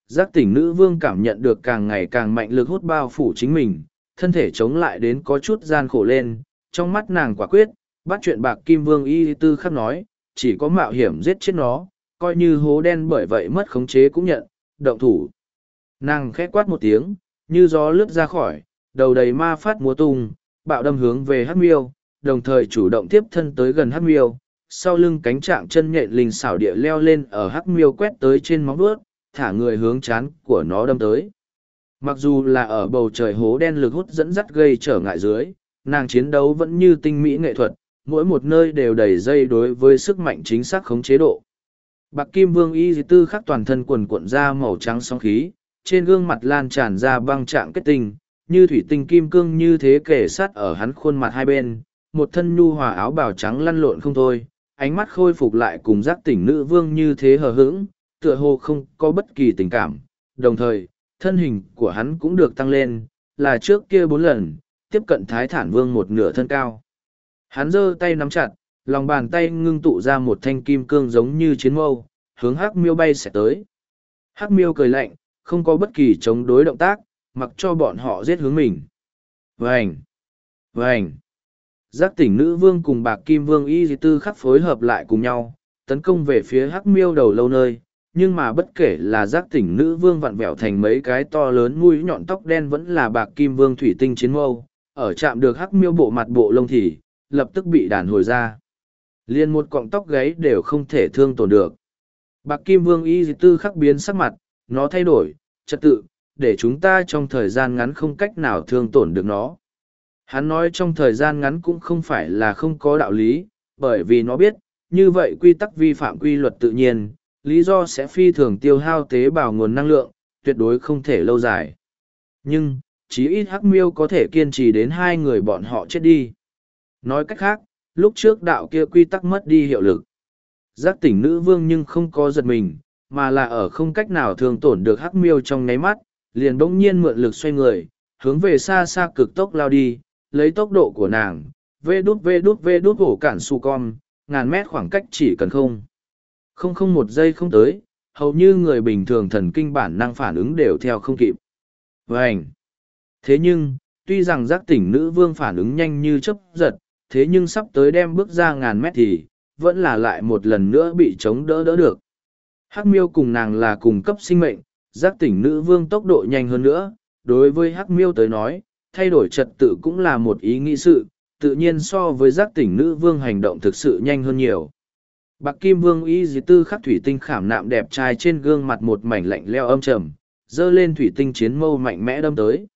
Giác tỉnh nữ vương cảm nhận được càng ngày càng mạnh lực hút bao phủ chính mình, thân thể chống lại đến có chút gian khổ lên, trong mắt nàng quả quyết, bắt chuyện bạc kim vương y tư khắc nói, chỉ có mạo hiểm giết chết nó, coi như hố đen bởi vậy mất khống chế cũng nhận, động thủ. Nàng khẽ quát một tiếng, như gió lướt ra khỏi, đầu đầy ma phát múa tung, bạo đâm hướng về hát miêu, đồng thời chủ động tiếp thân tới gần hát miêu, sau lưng cánh trạng chân nhện linh xảo địa leo lên ở hắc miêu quét tới trên móng đuốt, thả người hướng chán của nó đâm tới. Mặc dù là ở bầu trời hố đen lực hút dẫn dắt gây trở ngại dưới, nàng chiến đấu vẫn như tinh mỹ nghệ thuật, mỗi một nơi đều đầy dây đối với sức mạnh chính xác khống chế độ. Bạc Kim Vương Y Tư khắc toàn thân quần cuộn ra màu trắng sóng khí, trên gương mặt lan tràn ra băng trạng kết tinh, như thủy tinh kim cương như thế kể sát ở hắn khuôn mặt hai bên, một thân nhu hòa áo bào trắng lăn lộn không thôi, ánh mắt khôi phục lại cùng giác tỉnh nữ vương như thế hờ hững, tựa hồ không có bất kỳ tình cảm. Đồng thời, thân hình của hắn cũng được tăng lên, là trước kia bốn lần, tiếp cận thái thản vương một nửa thân cao. Hắn giơ tay nắm chặt, lòng bàn tay ngưng tụ ra một thanh kim cương giống như chiến mâu, hướng hắc miêu bay sẽ tới. Hắc miêu cười lạnh, không có bất kỳ chống đối động tác, mặc cho bọn họ giết hướng mình. Vành! Vành! Giác tỉnh nữ vương cùng bạc kim vương y tư khắc phối hợp lại cùng nhau, tấn công về phía hắc miêu đầu lâu nơi, nhưng mà bất kể là giác tỉnh nữ vương vặn vẹo thành mấy cái to lớn mũi nhọn tóc đen vẫn là bạc kim vương thủy tinh chiến mâu, ở chạm được hắc miêu bộ mặt bộ lông thì, lập tức bị đàn hồi ra. liền một cọng tóc gáy đều không thể thương tổn được bạc kim vương y tư khắc biến sắc mặt nó thay đổi trật tự để chúng ta trong thời gian ngắn không cách nào thương tổn được nó hắn nói trong thời gian ngắn cũng không phải là không có đạo lý bởi vì nó biết như vậy quy tắc vi phạm quy luật tự nhiên lý do sẽ phi thường tiêu hao tế bào nguồn năng lượng, tuyệt đối không thể lâu dài. Nhưng, chí ít hắc miêu có thể kiên trì đến hai người bọn họ chết đi. Nói cách khác, lúc trước đạo kia quy tắc mất đi hiệu lực. Giác tỉnh nữ vương nhưng không có giật mình, mà là ở không cách nào thường tổn được hắc miêu trong nháy mắt, liền bỗng nhiên mượn lực xoay người, hướng về xa xa cực tốc lao đi, lấy tốc độ của nàng, vê đút vê đút vê đút hổ cản su con ngàn mét khoảng cách chỉ cần không không không một giây không tới, hầu như người bình thường thần kinh bản năng phản ứng đều theo không kịp. Vảnh thế nhưng, tuy rằng giác tỉnh nữ vương phản ứng nhanh như chấp giật, thế nhưng sắp tới đem bước ra ngàn mét thì, vẫn là lại một lần nữa bị chống đỡ đỡ được. Hắc miêu cùng nàng là cùng cấp sinh mệnh, giác tỉnh nữ vương tốc độ nhanh hơn nữa, đối với hắc miêu tới nói, thay đổi trật tự cũng là một ý nghĩ sự, tự nhiên so với giác tỉnh nữ vương hành động thực sự nhanh hơn nhiều bạc kim vương y dì tư khắc thủy tinh khảm nạm đẹp trai trên gương mặt một mảnh lạnh leo âm trầm dơ lên thủy tinh chiến mâu mạnh mẽ đâm tới.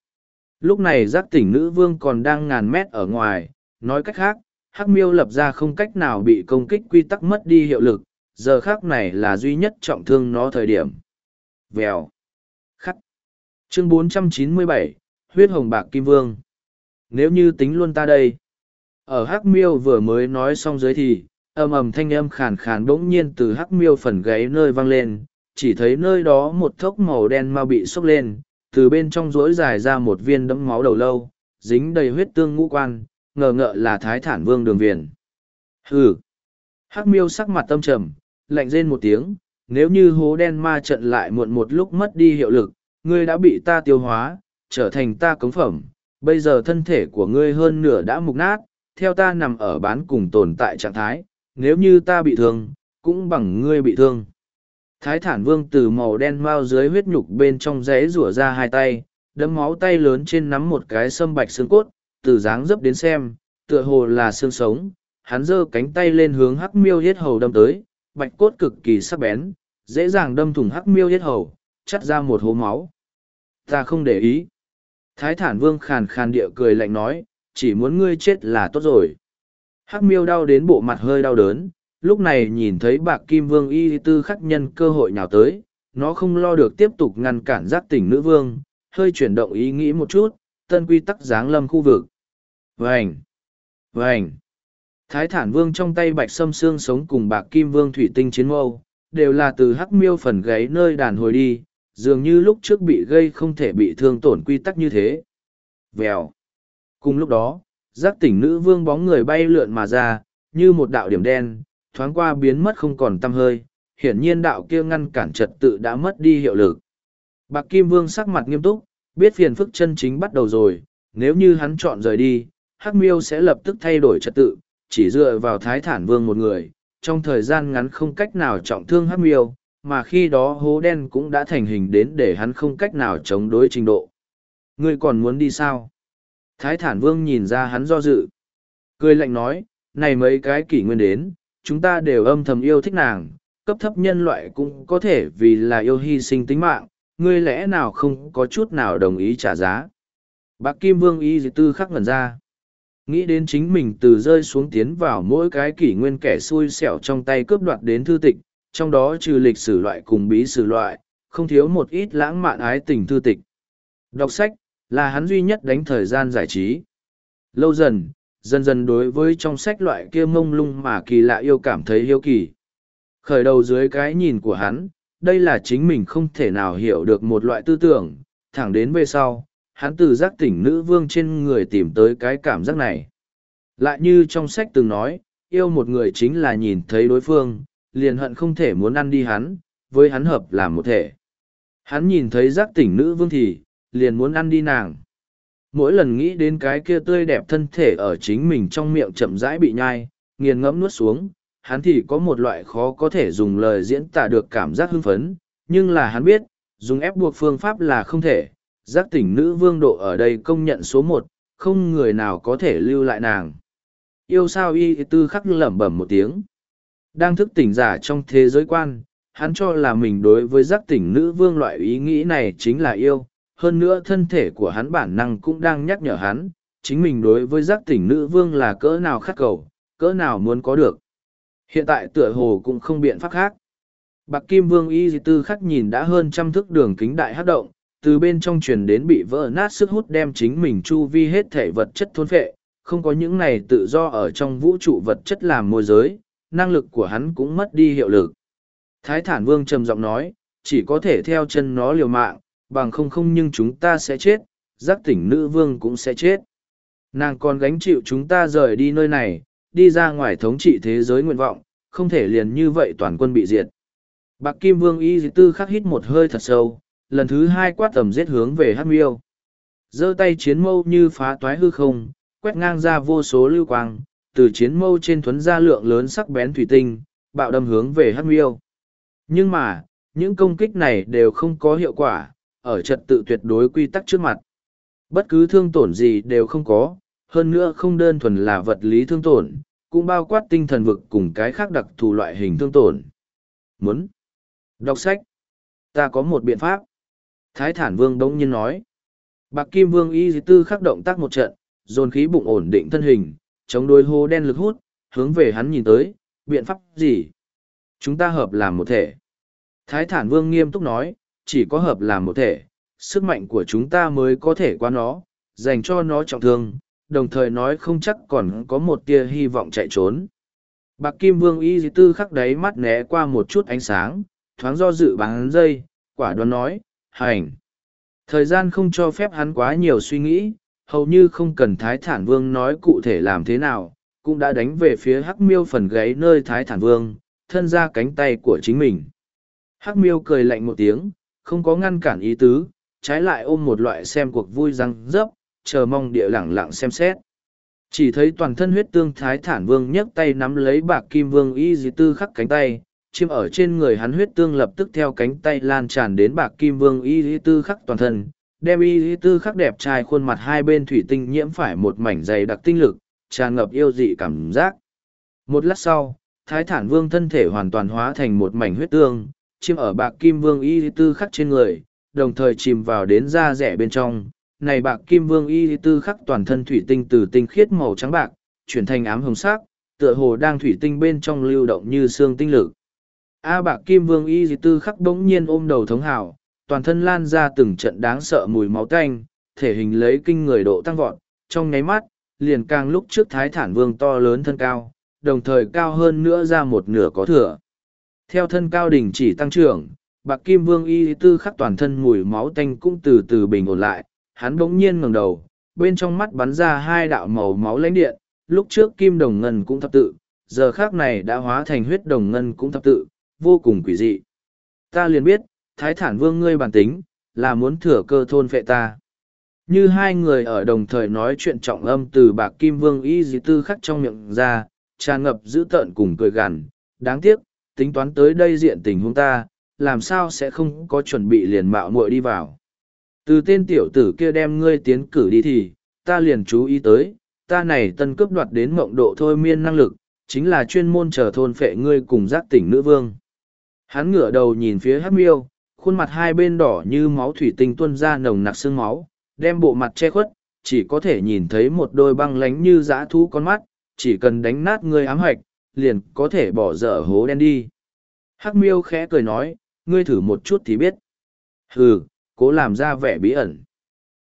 Lúc này giác tỉnh nữ vương còn đang ngàn mét ở ngoài nói cách khác hắc miêu lập ra không cách nào bị công kích quy tắc mất đi hiệu lực giờ khác này là duy nhất trọng thương nó thời điểm. Vèo. Khắc. Chương 497, huyết hồng bạc kim vương. Nếu như tính luôn ta đây. Ở hắc miêu vừa mới nói xong dưới thì ầm ầm thanh âm khàn khàn bỗng nhiên từ hắc miêu phần gáy nơi vang lên, chỉ thấy nơi đó một thốc màu đen mau bị xốc lên, từ bên trong rỗi dài ra một viên đẫm máu đầu lâu, dính đầy huyết tương ngũ quan, ngờ ngợ là thái thản vương đường viền. Hừ. Hắc miêu sắc mặt tâm trầm, lạnh rên một tiếng, nếu như hố đen ma trận lại muộn một lúc mất đi hiệu lực, ngươi đã bị ta tiêu hóa, trở thành ta cống phẩm, bây giờ thân thể của ngươi hơn nửa đã mục nát, theo ta nằm ở bán cùng tồn tại trạng thái nếu như ta bị thương, cũng bằng ngươi bị thương. Thái thản vương từ màu đen mau dưới huyết nhục bên trong rẽ rủa ra hai tay, đấm máu tay lớn trên nắm một cái sâm bạch xương cốt, từ dáng dấp đến xem, tựa hồ là xương sống. Hắn giơ cánh tay lên hướng hắc miêu hết hầu đâm tới, bạch cốt cực kỳ sắc bén, dễ dàng đâm thủng hắc miêu hết hầu, chắt ra một hố máu. Ta không để ý. Thái thản vương khàn khàn địa cười lạnh nói, chỉ muốn ngươi chết là tốt rồi hắc miêu đau đến bộ mặt hơi đau đớn, lúc này nhìn thấy bạc kim vương y tư khắc nhân cơ hội nhào tới, nó không lo được tiếp tục ngăn cản giác tỉnh nữ vương, hơi chuyển động ý nghĩ một chút, tân quy tắc giáng lâm khu vực. Vành! Vành! Thái thản vương trong tay bạch sâm xương sống cùng bạc kim vương thủy tinh chiến mâu, đều là từ hắc miêu phần gáy nơi đàn hồi đi, dường như lúc trước bị gây không thể bị thương tổn quy tắc như thế. Vèo! Cùng lúc đó giác tỉnh nữ vương bóng người bay lượn mà ra, như một đạo điểm đen, thoáng qua biến mất không còn tăm hơi, hiển nhiên đạo kia ngăn cản trật tự đã mất đi hiệu lực. Bạc kim vương sắc mặt nghiêm túc, biết phiền phức chân chính bắt đầu rồi, nếu như hắn chọn rời đi, hắc miêu sẽ lập tức thay đổi trật tự, chỉ dựa vào thái thản vương một người, trong thời gian ngắn không cách nào trọng thương hắc miêu, mà khi đó hố đen cũng đã thành hình đến để hắn không cách nào chống đối trình độ. Ngươi còn muốn đi sao? Thái thản vương nhìn ra hắn do dự. Cười lạnh nói, này mấy cái kỷ nguyên đến, chúng ta đều âm thầm yêu thích nàng, cấp thấp nhân loại cũng có thể vì là yêu hy sinh tính mạng, ngươi lẽ nào không có chút nào đồng ý trả giá? Bác kim vương y dị tư khắc ngẩn ra. Nghĩ đến chính mình từ rơi xuống tiến vào mỗi cái kỷ nguyên kẻ xui xẻo trong tay cướp đoạt đến thư tịch, trong đó trừ lịch sử loại cùng bí sử loại, không thiếu một ít lãng mạn ái tình thư tịch. Đọc sách là hắn duy nhất đánh thời gian giải trí lâu dần dần dần đối với trong sách loại kia mông lung mà kỳ lạ yêu cảm thấy yêu kỳ khởi đầu dưới cái nhìn của hắn đây là chính mình không thể nào hiểu được một loại tư tưởng thẳng đến về sau hắn từ giác tỉnh nữ vương trên người tìm tới cái cảm giác này. Lại như trong sách từng nói, yêu một người chính là nhìn thấy đối phương, liền hận không thể muốn ăn đi hắn, với hắn hợp làm một thể. Hắn nhìn thấy giác tỉnh nữ vương thì, liền muốn ăn đi nàng. Mỗi lần nghĩ đến cái kia tươi đẹp thân thể ở chính mình trong miệng chậm rãi bị nhai, nghiền ngẫm nuốt xuống, hắn thì có một loại khó có thể dùng lời diễn tả được cảm giác hưng phấn, nhưng là hắn biết, dùng ép buộc phương pháp là không thể, giác tỉnh nữ vương độ ở đây công nhận số một không người nào có thể lưu lại nàng yêu sao y tư khắc lẩm bẩm một tiếng. Đang thức tỉnh giả trong thế giới quan, hắn cho là mình đối với giác tỉnh nữ vương loại ý nghĩ này chính là yêu. Hơn nữa thân thể của hắn bản năng cũng đang nhắc nhở hắn, chính mình đối với giác tỉnh nữ vương là cỡ nào khắc cầu, cỡ nào muốn có được. Hiện tại tựa hồ cũng không biện pháp khác. Bạc Kim Vương Y Tư khắc nhìn đã hơn trăm thước đường kính đại hát động, từ bên trong truyền đến bị vỡ nát sức hút đem chính mình chu vi hết thể vật chất thôn phệ, không có những này tự do ở trong vũ trụ vật chất làm môi giới, năng lực của hắn cũng mất đi hiệu lực. Thái thản vương trầm giọng nói, chỉ có thể theo chân nó liều mạng, bằng không không nhưng chúng ta sẽ chết, giác tỉnh nữ vương cũng sẽ chết. Nàng còn gánh chịu chúng ta rời đi nơi này, đi ra ngoài thống trị thế giới nguyện vọng, không thể liền như vậy toàn quân bị diệt. Bạc Kim Vương Y Tư khắc hít một hơi thật sâu, lần thứ hai quát tầm giết hướng về Hát Miêu. giơ tay chiến mâu như phá toái hư không, quét ngang ra vô số lưu quang, từ chiến mâu trên thuấn ra lượng lớn sắc bén thủy tinh, bạo đâm hướng về Hát Miêu. Nhưng mà, những công kích này đều không có hiệu quả, ở trật tự tuyệt đối quy tắc trước mặt. Bất cứ thương tổn gì đều không có, hơn nữa không đơn thuần là vật lý thương tổn, cũng bao quát tinh thần vực cùng cái khác đặc thù loại hình thương tổn. Muốn đọc sách, ta có một biện pháp. Thái thản vương đông nhiên nói. Bạc Kim Vương y tư khắc động tác một trận, dồn khí bụng ổn định thân hình, chống đôi hô đen lực hút, hướng về hắn nhìn tới, biện pháp gì? Chúng ta hợp làm một thể. Thái thản vương nghiêm túc nói, chỉ có hợp làm một thể, sức mạnh của chúng ta mới có thể qua nó, dành cho nó trọng thương, đồng thời nói không chắc còn có một tia hy vọng chạy trốn. Bạc Kim Vương y tư khắc đáy mắt né qua một chút ánh sáng, thoáng do dự bán dây, quả đoán nói, hành. Thời gian không cho phép hắn quá nhiều suy nghĩ, hầu như không cần Thái Thản Vương nói cụ thể làm thế nào, cũng đã đánh về phía Hắc Miêu phần gáy nơi Thái Thản Vương, thân ra cánh tay của chính mình. Hắc Miêu cười lạnh một tiếng, không có ngăn cản ý tứ, trái lại ôm một loại xem cuộc vui răng dấp, chờ mong địa lẳng lặng xem xét. Chỉ thấy toàn thân huyết tương Thái Thản Vương nhấc tay nắm lấy bạc kim vương y dì tư khắc cánh tay, chim ở trên người hắn huyết tương lập tức theo cánh tay lan tràn đến bạc kim vương y dì tư khắc toàn thân đem y dì tư khắc đẹp trai khuôn mặt hai bên thủy tinh nhiễm phải một mảnh dày đặc tinh lực tràn ngập yêu dị cảm giác một lát sau thái thản vương thân thể hoàn toàn hóa thành một mảnh huyết tương chiêm ở bạc kim vương y tư khắc trên người đồng thời chìm vào đến da rẻ bên trong. Này bạc kim vương y tư khắc toàn thân thủy tinh từ tinh khiết màu trắng bạc chuyển thành ám hồng sắc tựa hồ đang thủy tinh bên trong lưu động như xương tinh lực. A bạc kim vương y tư khắc bỗng nhiên ôm đầu thống hào, toàn thân lan ra từng trận đáng sợ mùi máu tanh, thể hình lấy kinh người độ tăng vọt, trong nháy mắt, liền càng lúc trước thái thản vương to lớn thân cao, đồng thời cao hơn nữa ra một nửa có thừa. Theo thân cao đỉnh chỉ tăng trưởng, bạc kim vương y tư khắc toàn thân mùi máu tanh cũng từ từ bình ổn lại, hắn bỗng nhiên ngẩng đầu, bên trong mắt bắn ra hai đạo màu máu lãnh điện, lúc trước kim đồng ngân cũng thập tự, giờ khác này đã hóa thành huyết đồng ngân cũng thập tự, vô cùng quỷ dị. Ta liền biết, thái thản vương ngươi bản tính, là muốn thừa cơ thôn phệ ta. Như hai người ở đồng thời nói chuyện trọng âm từ bạc kim vương y dì tư khắc trong miệng ra, tràn ngập dữ tợn cùng cười gằn. Đáng tiếc, tính toán tới đây diện tình huống ta, làm sao sẽ không có chuẩn bị liền mạo muội đi vào. Từ tên tiểu tử kia đem ngươi tiến cử đi thì, ta liền chú ý tới, ta này tân cướp đoạt đến mộng độ thôi miên năng lực, chính là chuyên môn chờ thôn phệ ngươi cùng giác tỉnh nữ vương. Hắn ngửa đầu nhìn phía hát miêu, khuôn mặt hai bên đỏ như máu thủy tinh tuôn ra nồng nặc sương máu, đem bộ mặt che khuất, chỉ có thể nhìn thấy một đôi băng lánh như dã thú con mắt, chỉ cần đánh nát ngươi ám hoạch, liền có thể bỏ dở hố đen đi. Hắc miêu khẽ cười nói, ngươi thử một chút thì biết. Hừ, cố làm ra vẻ bí ẩn.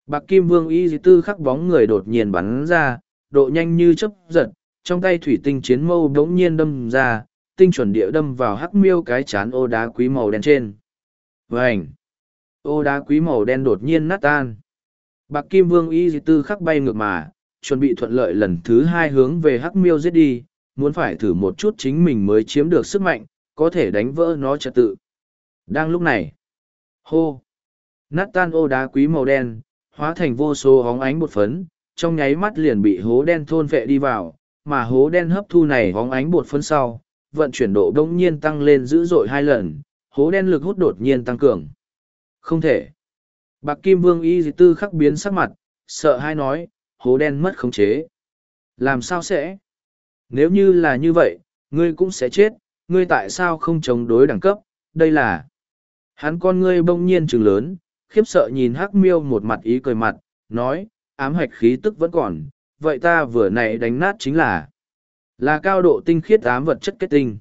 Bạc Kim Vương y tư khắc bóng người đột nhiên bắn ra, độ nhanh như chớp giật, trong tay thủy tinh chiến mâu đống nhiên đâm ra, tinh chuẩn địa đâm vào hắc miêu cái chán ô đá quý màu đen trên. Vânh! Ô đá quý màu đen đột nhiên nát tan. Bạc Kim Vương y tư khắc bay ngược mà, chuẩn bị thuận lợi lần thứ hai hướng về hắc miêu giết đi, muốn phải thử một chút chính mình mới chiếm được sức mạnh, có thể đánh vỡ nó trật tự. Đang lúc này, hô! Nát tan ô đá quý màu đen, hóa thành vô số hóng ánh bột phấn, trong nháy mắt liền bị hố đen thôn vệ đi vào, mà hố đen hấp thu này hóng ánh bột phấn sau, vận chuyển độ đông nhiên tăng lên dữ dội hai lần, hố đen lực hút đột nhiên tăng cường. Không thể. Bạc Kim Vương y tư khắc biến sắc mặt, sợ hai nói, hố đen mất khống chế. Làm sao sẽ? Nếu như là như vậy, ngươi cũng sẽ chết, ngươi tại sao không chống đối đẳng cấp, đây là... Hắn con ngươi bỗng nhiên trừng lớn, khiếp sợ nhìn hắc miêu một mặt ý cười mặt, nói, ám hạch khí tức vẫn còn, vậy ta vừa nãy đánh nát chính là... Là cao độ tinh khiết ám vật chất kết tinh.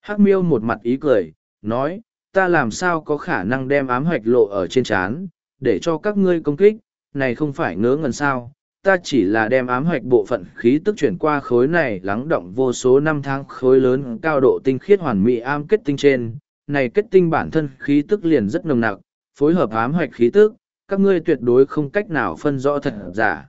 Hắc miêu một mặt ý cười, nói, ta làm sao có khả năng đem ám hạch lộ ở trên trán để cho các ngươi công kích, này không phải ngớ ngẩn sao, ta chỉ là đem ám hoạch bộ phận khí tức chuyển qua khối này lắng động vô số năm tháng khối lớn cao độ tinh khiết hoàn mỹ am kết tinh trên, này kết tinh bản thân khí tức liền rất nồng nặc, phối hợp ám hoạch khí tức, các ngươi tuyệt đối không cách nào phân rõ thật giả.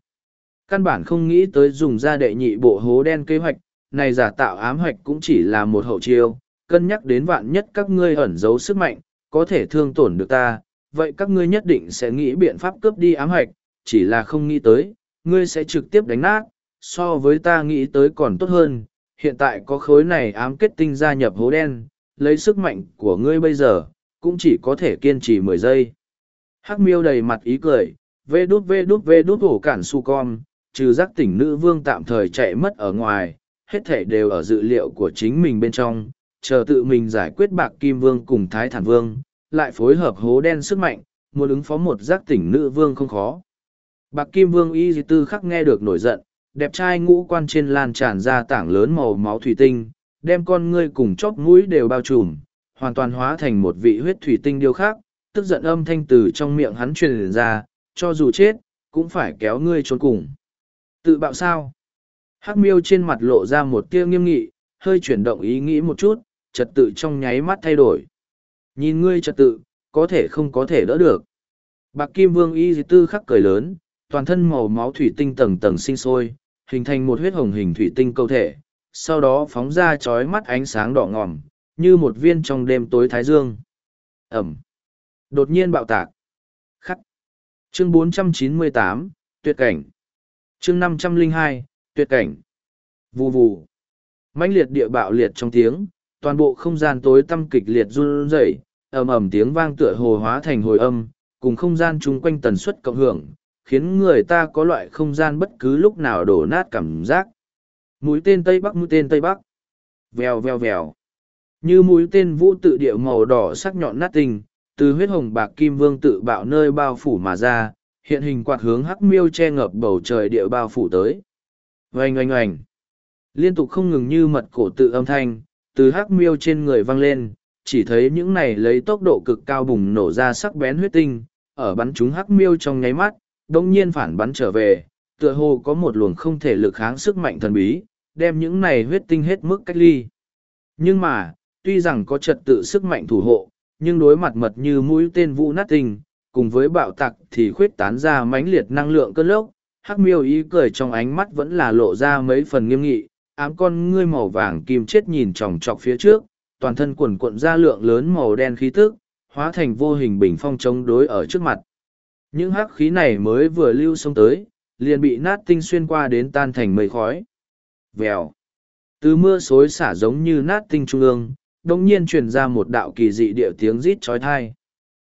Căn bản không nghĩ tới dùng ra đệ nhị bộ hố đen kế hoạch, này giả tạo ám hoạch cũng chỉ là một hậu chiêu, cân nhắc đến vạn nhất các ngươi ẩn giấu sức mạnh, có thể thương tổn được ta, vậy các ngươi nhất định sẽ nghĩ biện pháp cướp đi ám hoạch, chỉ là không nghĩ tới, ngươi sẽ trực tiếp đánh nát, so với ta nghĩ tới còn tốt hơn, hiện tại có khối này ám kết tinh gia nhập hố đen, lấy sức mạnh của ngươi bây giờ, cũng chỉ có thể kiên trì mười giây. Hắc miêu đầy mặt ý cười, vê đút vê đút vê đút hổ cản su con, trừ giác tỉnh nữ vương tạm thời chạy mất ở ngoài, hết thể đều ở dự liệu của chính mình bên trong, chờ tự mình giải quyết bạc kim vương cùng thái thản vương, lại phối hợp hố đen sức mạnh, muốn ứng phó một giác tỉnh nữ vương không khó. Bạc Kim Vương Y Di Tư khắc nghe được nổi giận, đẹp trai ngũ quan trên lan tràn ra tảng lớn màu máu thủy tinh, đem con ngươi cùng chóp mũi đều bao trùm, hoàn toàn hóa thành một vị huyết thủy tinh điêu khác, tức giận âm thanh từ trong miệng hắn truyền ra, cho dù chết, cũng phải kéo ngươi trốn cùng. Tự bạo sao? Hắc miêu trên mặt lộ ra một tia nghiêm nghị, hơi chuyển động ý nghĩ một chút, trật tự trong nháy mắt thay đổi. Nhìn ngươi trật tự, có thể không có thể đỡ được. Bạc Kim Vương Y Di Tư khắc cười lớn, toàn thân màu máu thủy tinh tầng tầng sinh sôi, hình thành một huyết hồng hình thủy tinh câu thể, sau đó phóng ra chói mắt ánh sáng đỏ ngòm, như một viên trong đêm tối thái dương. Ẩm. Đột nhiên bạo tạc. Khắc. Chương 498, tuyệt cảnh. Chương 502, tuyệt cảnh. Vù vù. mãnh liệt địa bạo liệt trong tiếng, toàn bộ không gian tối tăm kịch liệt run rẩy, ầm ầm tiếng vang tựa hồ hóa thành hồi âm, cùng không gian chung quanh tần suất cộng hưởng, khiến người ta có loại không gian bất cứ lúc nào đổ nát cảm giác. Mũi tên Tây Bắc mũi tên Tây Bắc. Vèo vèo vèo. Như mũi tên vũ tự địa màu đỏ sắc nhọn nát tình, từ huyết hồng bạc kim vương tự bạo nơi bao phủ mà ra, hiện hình quạt hướng hắc miêu che ngập bầu trời địa bao phủ tới. Oanh oanh oanh. Liên tục không ngừng như mật cổ tự âm thanh, từ hắc miêu trên người vang lên, chỉ thấy những này lấy tốc độ cực cao bùng nổ ra sắc bén huyết tinh, ở bắn chúng hắc miêu trong nháy mắt, đông nhiên phản bắn trở về, tựa hồ có một luồng không thể lực kháng sức mạnh thần bí, đem những này huyết tinh hết mức cách ly. Nhưng mà, tuy rằng có trật tự sức mạnh thủ hộ, nhưng đối mặt mật như mũi tên vũ nát tinh, cùng với bạo tặc thì khuyết tán ra mãnh liệt năng lượng cơn lốc, hắc miêu ý cười trong ánh mắt vẫn là lộ ra mấy phần nghiêm nghị, ám con ngươi màu vàng kim chết nhìn tròng trọc phía trước, toàn thân quần cuộn ra lượng lớn màu đen khí tức, hóa thành vô hình bình phong chống đối ở trước mặt. Những hắc khí này mới vừa lưu xông tới, liền bị nát tinh xuyên qua đến tan thành mây khói. Vèo. Từ mưa xối xả giống như nát tinh trung ương, đồng nhiên truyền ra một đạo kỳ dị điệu tiếng rít trói thai.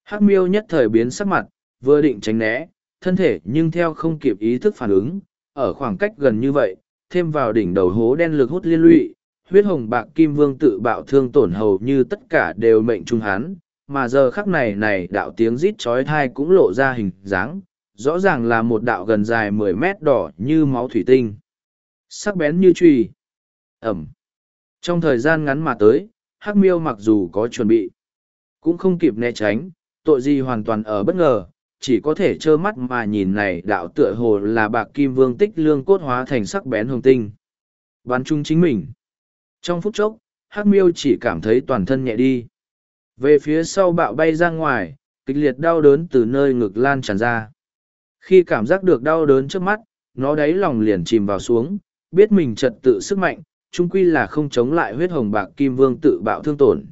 Hắc miêu nhất thời biến sắc mặt, vừa định tránh né, thân thể nhưng theo không kịp ý thức phản ứng, ở khoảng cách gần như vậy, thêm vào đỉnh đầu hố đen lực hút liên lụy, huyết hồng bạc kim vương tự bạo thương tổn hầu như tất cả đều mệnh trung hán, mà giờ khắc này này đạo tiếng rít chói thai cũng lộ ra hình dáng, rõ ràng là một đạo gần dài mười mét đỏ như máu thủy tinh. Sắc bén như truy. Ẩm. Trong thời gian ngắn mà tới, Hắc Miêu mặc dù có chuẩn bị, cũng không kịp né tránh, tội gì hoàn toàn ở bất ngờ, chỉ có thể trơ mắt mà nhìn này đạo tựa hồ là bạc kim vương tích lương cốt hóa thành sắc bén hồng tinh. Bắn chung chính mình. Trong phút chốc, Hắc Miêu chỉ cảm thấy toàn thân nhẹ đi. Về phía sau bạo bay ra ngoài, kịch liệt đau đớn từ nơi ngực lan tràn ra. Khi cảm giác được đau đớn trước mắt, nó đáy lòng liền chìm vào xuống, biết mình trật tự sức mạnh, trung quy là không chống lại huyết hồng bạc kim vương tự bạo thương tổn.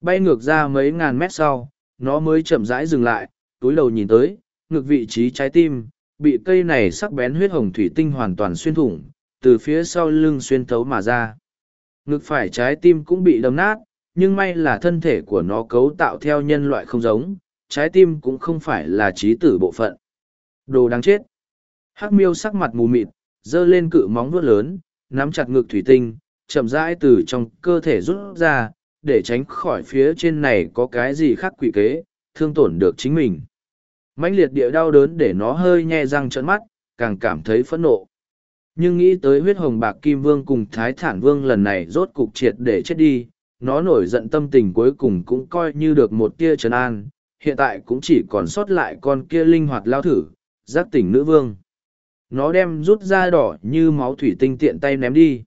Bay ngược ra mấy ngàn mét sau, nó mới chậm rãi dừng lại, túi đầu nhìn tới, ngực vị trí trái tim, bị cây này sắc bén huyết hồng thủy tinh hoàn toàn xuyên thủng, từ phía sau lưng xuyên thấu mà ra. Ngực phải trái tim cũng bị đâm nát, nhưng may là thân thể của nó cấu tạo theo nhân loại không giống, trái tim cũng không phải là trí tử bộ phận. Đồ đáng chết. Hắc miêu sắc mặt mù mịt, dơ lên cự móng vuốt lớn, nắm chặt ngực thủy tinh, chậm rãi từ trong cơ thể rút ra, để tránh khỏi phía trên này có cái gì khác quỷ kế, thương tổn được chính mình. mãnh liệt địa đau đớn để nó hơi nhe răng trợn mắt, càng cảm thấy phẫn nộ. Nhưng nghĩ tới huyết hồng bạc kim vương cùng thái thản vương lần này rốt cục triệt để chết đi, nó nổi giận tâm tình cuối cùng cũng coi như được một tia trấn an, hiện tại cũng chỉ còn sót lại con kia linh hoạt lao thử, giác tỉnh nữ vương. Nó đem rút ra đỏ như máu thủy tinh tiện tay ném đi.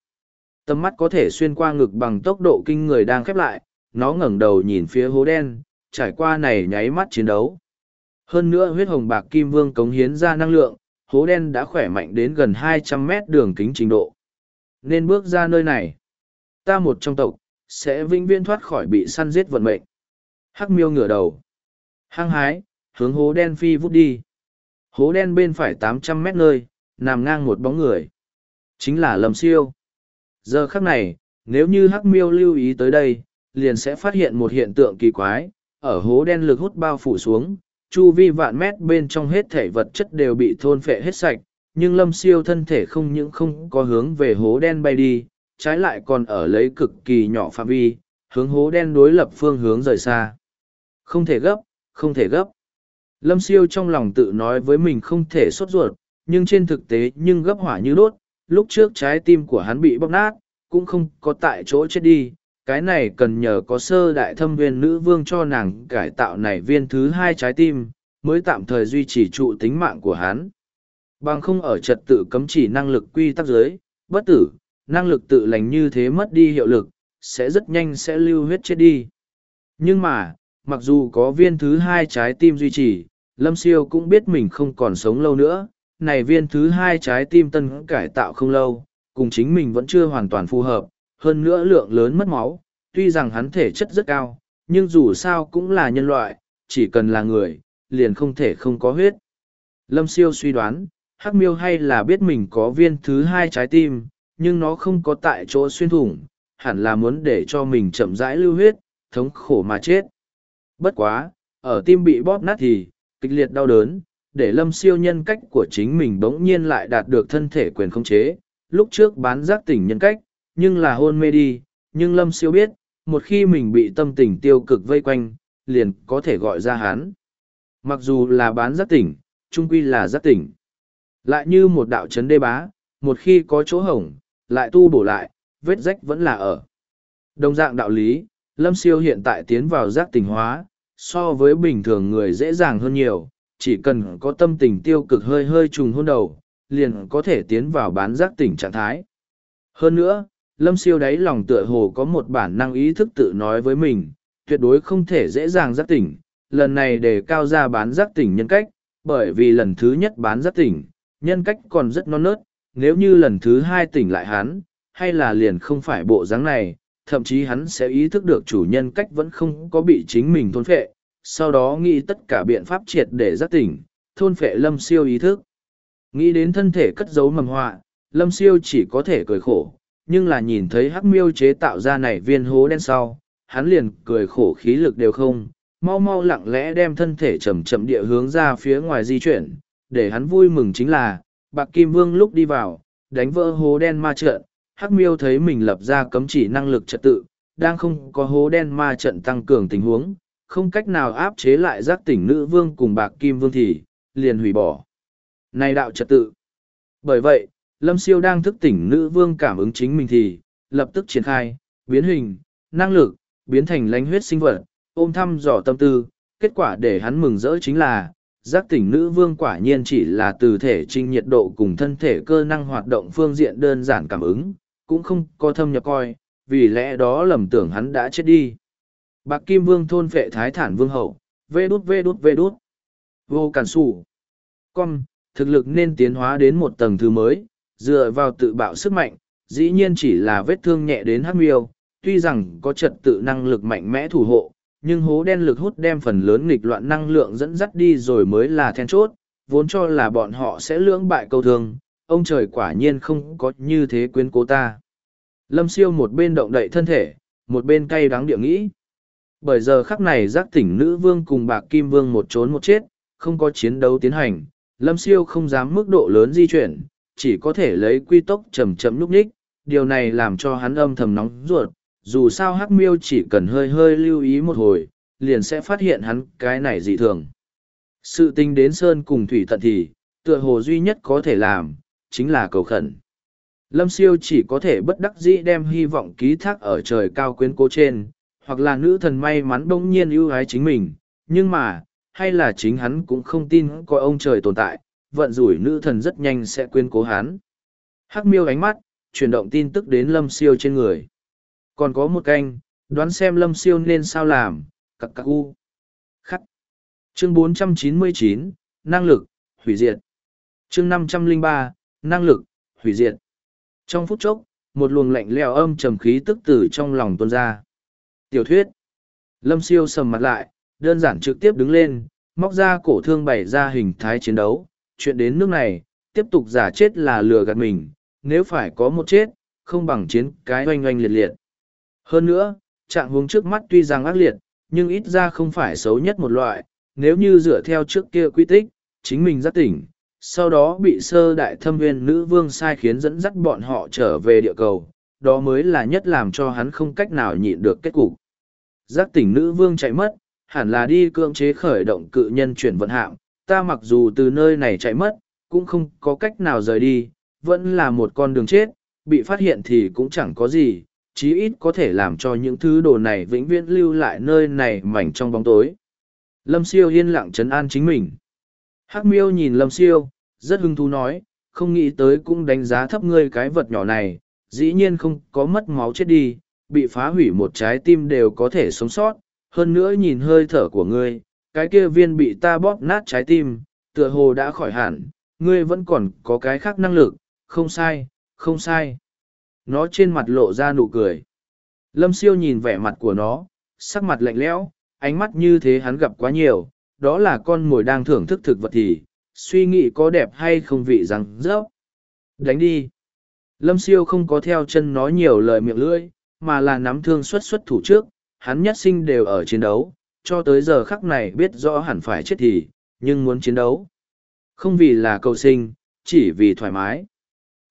Tầm mắt có thể xuyên qua ngực bằng tốc độ kinh người đang khép lại, nó ngẩng đầu nhìn phía hố đen, trải qua này nháy mắt chiến đấu. Hơn nữa huyết hồng bạc kim vương cống hiến ra năng lượng, hố đen đã khỏe mạnh đến gần 200 mét đường kính trình độ. Nên bước ra nơi này. Ta một trong tộc, sẽ vĩnh viễn thoát khỏi bị săn giết vận mệnh. Hắc miêu ngửa đầu. Hăng hái, hướng hố đen phi vút đi. Hố đen bên phải 800 mét nơi, nằm ngang một bóng người. Chính là Lâm Siêu. Giờ khắc này, nếu như Hắc miêu lưu ý tới đây, liền sẽ phát hiện một hiện tượng kỳ quái. Ở hố đen lực hút bao phủ xuống, chu vi vạn mét bên trong hết thể vật chất đều bị thôn phệ hết sạch, nhưng lâm siêu thân thể không những không có hướng về hố đen bay đi, trái lại còn ở lấy cực kỳ nhỏ phạm vi, hướng hố đen đối lập phương hướng rời xa. Không thể gấp, không thể gấp. Lâm siêu trong lòng tự nói với mình không thể sốt ruột, nhưng trên thực tế nhưng gấp hỏa như đốt, lúc trước trái tim của hắn bị bóc nát, cũng không có tại chỗ chết đi. Cái này cần nhờ có sơ đại thâm viên nữ vương cho nàng cải tạo này viên thứ hai trái tim, mới tạm thời duy trì trụ tính mạng của hắn. Bằng không ở trật tự cấm chỉ năng lực quy tắc giới, bất tử, năng lực tự lành như thế mất đi hiệu lực, sẽ rất nhanh sẽ lưu huyết chết đi. Nhưng mà, mặc dù có viên thứ hai trái tim duy trì, Lâm Siêu cũng biết mình không còn sống lâu nữa. Này viên thứ hai trái tim tân cải tạo không lâu, cùng chính mình vẫn chưa hoàn toàn phù hợp, hơn nữa lượng lớn mất máu. Tuy rằng hắn thể chất rất cao, nhưng dù sao cũng là nhân loại, chỉ cần là người, liền không thể không có huyết. Lâm Siêu suy đoán, Hắc Miêu hay là biết mình có viên thứ hai trái tim, nhưng nó không có tại chỗ xuyên thủng, hẳn là muốn để cho mình chậm rãi lưu huyết, thống khổ mà chết. Bất quá, ở tim bị bóp nát thì, kịch liệt đau đớn, để lâm siêu nhân cách của chính mình bỗng nhiên lại đạt được thân thể quyền khống chế, lúc trước bán giác tỉnh nhân cách, nhưng là hôn mê đi, nhưng lâm siêu biết, một khi mình bị tâm tình tiêu cực vây quanh, liền có thể gọi ra hắn. Mặc dù là bán giác tỉnh, trung quy là giác tỉnh. Lại như một đạo chấn đê bá, một khi có chỗ hổng, lại tu bổ lại, vết rách vẫn là ở. Đồng dạng đạo lý, Lâm Siêu hiện tại tiến vào giác tỉnh hóa, so với bình thường người dễ dàng hơn nhiều, chỉ cần có tâm tình tiêu cực hơi hơi trùng hôn đầu, liền có thể tiến vào bán giác tỉnh trạng thái. Hơn nữa, Lâm Siêu đáy lòng tựa hồ có một bản năng ý thức tự nói với mình, tuyệt đối không thể dễ dàng giác tỉnh, lần này để cao ra bán giác tỉnh nhân cách, bởi vì lần thứ nhất bán giác tỉnh, nhân cách còn rất non nớt, nếu như lần thứ hai tỉnh lại hắn, hay là liền không phải bộ dáng này, thậm chí hắn sẽ ý thức được chủ nhân cách vẫn không có bị chính mình thôn phệ, sau đó nghĩ tất cả biện pháp triệt để giác tỉnh, thôn phệ lâm siêu ý thức. Nghĩ đến thân thể cất giấu mầm họa, lâm siêu chỉ có thể cười khổ, nhưng là nhìn thấy hắc miêu chế tạo ra này viên hố đen sau, hắn liền cười khổ khí lực đều không, mau mau lặng lẽ đem thân thể chậm chậm địa hướng ra phía ngoài di chuyển, để hắn vui mừng chính là, bạc kim vương lúc đi vào, đánh vỡ hố đen ma trận, hắc miêu thấy mình lập ra cấm chỉ năng lực trật tự, đang không có hố đen ma trận tăng cường tình huống, không cách nào áp chế lại giác tỉnh nữ vương cùng bạc kim vương thì, liền hủy bỏ. Này đạo trật tự. Bởi vậy, Lâm Siêu đang thức tỉnh nữ vương cảm ứng chính mình thì, lập tức triển khai, biến hình, năng lực, biến thành lánh huyết sinh vật, ôm thăm dò tâm tư, kết quả để hắn mừng rỡ chính là, giác tỉnh nữ vương quả nhiên chỉ là từ thể trinh nhiệt độ cùng thân thể cơ năng hoạt động phương diện đơn giản cảm ứng, cũng không có thâm nhập coi, vì lẽ đó lầm tưởng hắn đã chết đi. Bạc Kim Vương thôn vệ thái thản vương hậu, vê đút vê đút vê đút. Vô cản sủ. Con, thực lực nên tiến hóa đến một tầng thứ mới, dựa vào tự bạo sức mạnh, dĩ nhiên chỉ là vết thương nhẹ đến hắc miêu, tuy rằng có trật tự năng lực mạnh mẽ thủ hộ, nhưng hố đen lực hút đem phần lớn nghịch loạn năng lượng dẫn dắt đi rồi mới là then chốt, vốn cho là bọn họ sẽ lưỡng bại câu thương, ông trời quả nhiên không có như thế quyến cố ta. Lâm siêu một bên động đậy thân thể, một bên cay đắng địa nghĩ. Bởi giờ khắc này giác tỉnh nữ vương cùng bạc kim vương một trốn một chết, không có chiến đấu tiến hành, lâm siêu không dám mức độ lớn di chuyển, chỉ có thể lấy quy tốc chậm chậm núp ních, điều này làm cho hắn âm thầm nóng ruột, dù sao hắc miêu chỉ cần hơi hơi lưu ý một hồi, liền sẽ phát hiện hắn cái này dị thường. Sự tình đến Sơn cùng Thủy Tận thì, tựa hồ duy nhất có thể làm, chính là cầu khẩn. Lâm siêu chỉ có thể bất đắc dĩ đem hy vọng ký thác ở trời cao quyến cố trên, hoặc là nữ thần may mắn đông nhiên ưu ái chính mình, nhưng mà, hay là chính hắn cũng không tin có ông trời tồn tại, vận rủi nữ thần rất nhanh sẽ quyên cố hắn. Hắc miêu ánh mắt, chuyển động tin tức đến lâm siêu trên người. Còn có một canh, đoán xem lâm siêu nên sao làm, cặc cặc u. Khắc. Chương 499, năng lực, hủy diệt. Chương 503, năng lực, hủy diệt. Trong phút chốc, một luồng lạnh leo âm trầm khí tức từ trong lòng tuôn ra. Tiểu thuyết. Lâm siêu sầm mặt lại, đơn giản trực tiếp đứng lên, móc ra cổ thương bày ra hình thái chiến đấu. Chuyện đến nước này, tiếp tục giả chết là lừa gạt mình, nếu phải có một chết, không bằng chiến cái oanh oanh liệt liệt. Hơn nữa, trạng huống trước mắt tuy rằng ác liệt, nhưng ít ra không phải xấu nhất một loại, nếu như dựa theo trước kia quy tích, chính mình giác tỉnh, sau đó bị sơ đại thâm viên nữ vương sai khiến dẫn dắt bọn họ trở về địa cầu, đó mới là nhất làm cho hắn không cách nào nhịn được kết cục. Giác tỉnh nữ vương chạy mất, hẳn là đi cưỡng chế khởi động cự nhân chuyển vận hạng, ta mặc dù từ nơi này chạy mất, cũng không có cách nào rời đi, vẫn là một con đường chết, bị phát hiện thì cũng chẳng có gì, chí ít có thể làm cho những thứ đồ này vĩnh viễn lưu lại nơi này mảnh trong bóng tối. Lâm siêu yên lặng trấn an chính mình. Hắc miêu nhìn lâm siêu, rất hứng thú nói, không nghĩ tới cũng đánh giá thấp ngươi cái vật nhỏ này, dĩ nhiên không có mất máu chết đi, bị phá hủy một trái tim đều có thể sống sót, hơn nữa nhìn hơi thở của ngươi, cái kia viên bị ta bóp nát trái tim, tựa hồ đã khỏi hẳn, ngươi vẫn còn có cái khác năng lực, không sai, không sai. Nó trên mặt lộ ra nụ cười. Lâm siêu nhìn vẻ mặt của nó, sắc mặt lạnh lẽo, ánh mắt như thế hắn gặp quá nhiều, đó là con mồi đang thưởng thức thực vật thì, suy nghĩ có đẹp hay không vị rằng rớp. Đánh đi. Lâm siêu không có theo chân nó nhiều lời miệng lưỡi, mà là nắm thương xuất xuất thủ trước, hắn nhất sinh đều ở chiến đấu, cho tới giờ khắc này biết rõ hẳn phải chết thì, nhưng muốn chiến đấu. Không vì là cầu sinh, chỉ vì thoải mái.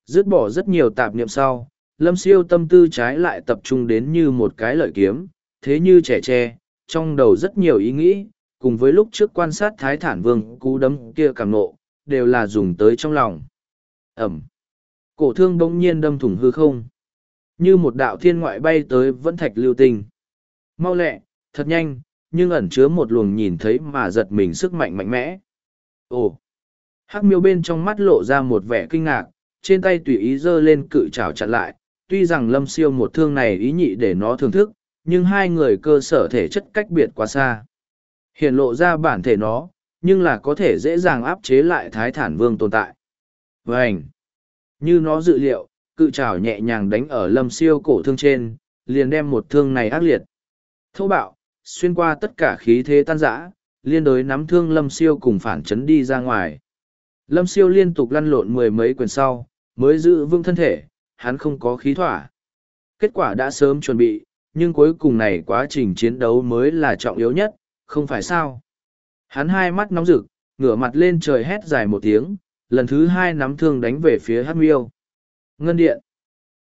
Dứt bỏ rất nhiều tạp niệm sau, lâm siêu tâm tư trái lại tập trung đến như một cái lợi kiếm, thế như trẻ tre, trong đầu rất nhiều ý nghĩ, cùng với lúc trước quan sát thái thản vương cú đấm kia càng nộ, đều là dùng tới trong lòng. Ẩm. Cổ thương bỗng nhiên đâm thủng hư không. Như một đạo thiên ngoại bay tới vẫn thạch lưu tình. Mau lẹ, thật nhanh, nhưng ẩn chứa một luồng nhìn thấy mà giật mình sức mạnh mạnh mẽ. Ồ! Hắc miêu bên trong mắt lộ ra một vẻ kinh ngạc, trên tay tùy ý giơ lên cự trào chặn lại, tuy rằng lâm siêu một thương này ý nhị để nó thưởng thức, nhưng hai người cơ sở thể chất cách biệt quá xa. Hiện lộ ra bản thể nó, nhưng là có thể dễ dàng áp chế lại thái thản vương tồn tại. Vânh! Như nó dự liệu, cự trào nhẹ nhàng đánh ở lâm siêu cổ thương trên, liền đem một thương này ác liệt. Thâu bạo, xuyên qua tất cả khí thế tan rã, liên đối nắm thương lâm siêu cùng phản chấn đi ra ngoài. Lâm siêu liên tục lăn lộn mười mấy quyền sau, mới giữ vững thân thể, hắn không có khí thỏa. Kết quả đã sớm chuẩn bị, nhưng cuối cùng này quá trình chiến đấu mới là trọng yếu nhất, không phải sao. Hắn hai mắt nóng rực, ngửa mặt lên trời hét dài một tiếng, lần thứ hai nắm thương đánh về phía hát miêu. Ngân điện.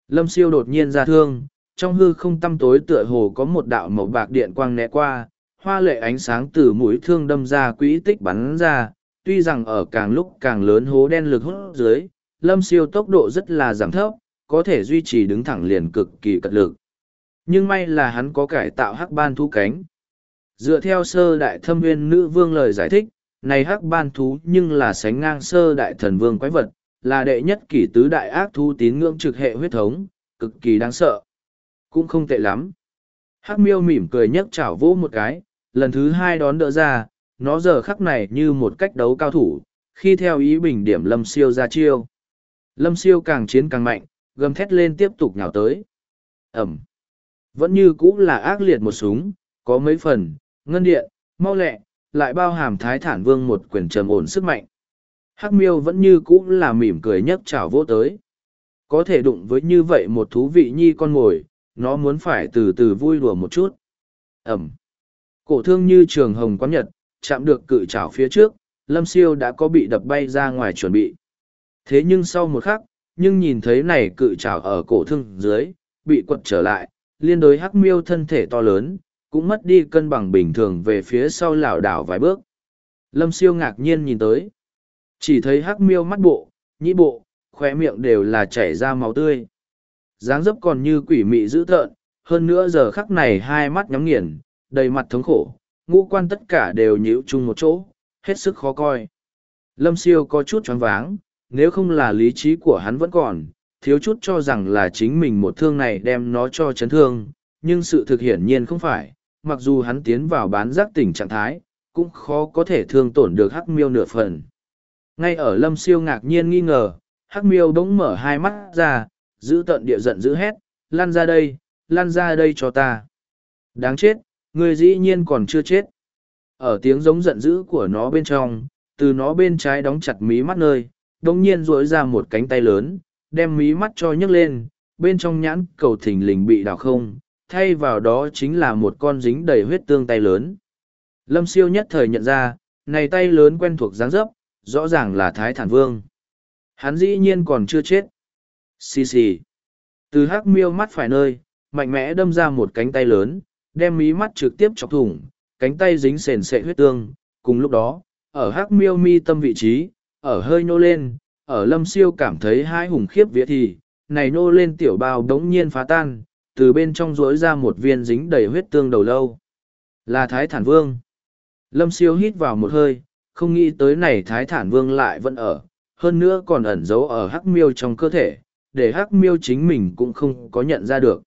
Lâm siêu đột nhiên ra thương, trong hư không tăm tối tựa hồ có một đạo màu bạc điện quang né qua, hoa lệ ánh sáng từ mũi thương đâm ra quỹ tích bắn ra, tuy rằng ở càng lúc càng lớn hố đen lực hút dưới, lâm siêu tốc độ rất là giảm thấp, có thể duy trì đứng thẳng liền cực kỳ cật lực. Nhưng may là hắn có cải tạo hắc ban thú cánh. Dựa theo sơ đại thâm viên nữ vương lời giải thích, này hắc ban thú nhưng là sánh ngang sơ đại thần vương quái vật, là đệ nhất kỷ tứ đại ác thú tín ngưỡng trực hệ huyết thống, cực kỳ đáng sợ. Cũng không tệ lắm. Hắc miêu mỉm cười nhấc chảo vỗ một cái, lần thứ hai đón đỡ ra, nó giờ khắc này như một cách đấu cao thủ, khi theo ý bình điểm lâm siêu ra chiêu. Lâm siêu càng chiến càng mạnh, gầm thét lên tiếp tục nhào tới. Ẩm. Vẫn như cũ là ác liệt một súng, có mấy phần, ngân điện, mau lẹ, lại bao hàm thái thản vương một quyền trầm ổn sức mạnh. Hắc miêu vẫn như cũ là mỉm cười nhấc chảo vô tới. Có thể đụng với như vậy một thú vị nhi con ngồi, nó muốn phải từ từ vui đùa một chút. Ẩm. Cổ thương như trường hồng quán nhật, chạm được cự chảo phía trước, lâm siêu đã có bị đập bay ra ngoài chuẩn bị. Thế nhưng sau một khắc, nhưng nhìn thấy này cự trảo ở cổ thương dưới, bị quật trở lại, liên đối hắc miêu thân thể to lớn, cũng mất đi cân bằng bình thường về phía sau lảo đảo vài bước. Lâm siêu ngạc nhiên nhìn tới. Chỉ thấy hắc miêu mắt bộ, nhĩ bộ, khóe miệng đều là chảy ra máu tươi. dáng dấp còn như quỷ mị dữ tợn, hơn nữa giờ khắc này hai mắt nhắm nghiền, đầy mặt thống khổ, ngũ quan tất cả đều nhíu chung một chỗ, hết sức khó coi. Lâm siêu có chút choáng váng, nếu không là lý trí của hắn vẫn còn, thiếu chút cho rằng là chính mình một thương này đem nó cho chấn thương, nhưng sự thực hiển nhiên không phải, mặc dù hắn tiến vào bán giác tỉnh trạng thái, cũng khó có thể thương tổn được hắc miêu nửa phần. Ngay ở lâm siêu ngạc nhiên nghi ngờ, hắc miêu bỗng mở hai mắt ra, giữ tận địa giận dữ hét, lan ra đây, lan ra đây cho ta. Đáng chết, người dĩ nhiên còn chưa chết. Ở tiếng giống giận dữ của nó bên trong, từ nó bên trái đóng chặt mí mắt nơi, đồng nhiên rỗi ra một cánh tay lớn, đem mí mắt cho nhấc lên, bên trong nhãn cầu thình lình bị đào không, thay vào đó chính là một con dính đầy huyết tương tay lớn. Lâm siêu nhất thời nhận ra, này tay lớn quen thuộc dáng dấp, rõ ràng là Thái Thản Vương. Hắn dĩ nhiên còn chưa chết. Xì xì. Từ hắc miêu mắt phải nơi, mạnh mẽ đâm ra một cánh tay lớn, đem mí mắt trực tiếp chọc thủng, cánh tay dính sền sệ huyết tương. Cùng lúc đó, ở hắc miêu mi tâm vị trí, ở hơi nô lên, ở lâm siêu cảm thấy hai hùng khiếp vía thì, này nô lên tiểu bao đống nhiên phá tan, từ bên trong rỗi ra một viên dính đầy huyết tương đầu lâu. Là Thái Thản Vương. Lâm siêu hít vào một hơi, không nghĩ tới này Thái Thản Vương lại vẫn ở, hơn nữa còn ẩn giấu ở hắc miêu trong cơ thể, để hắc miêu chính mình cũng không có nhận ra được.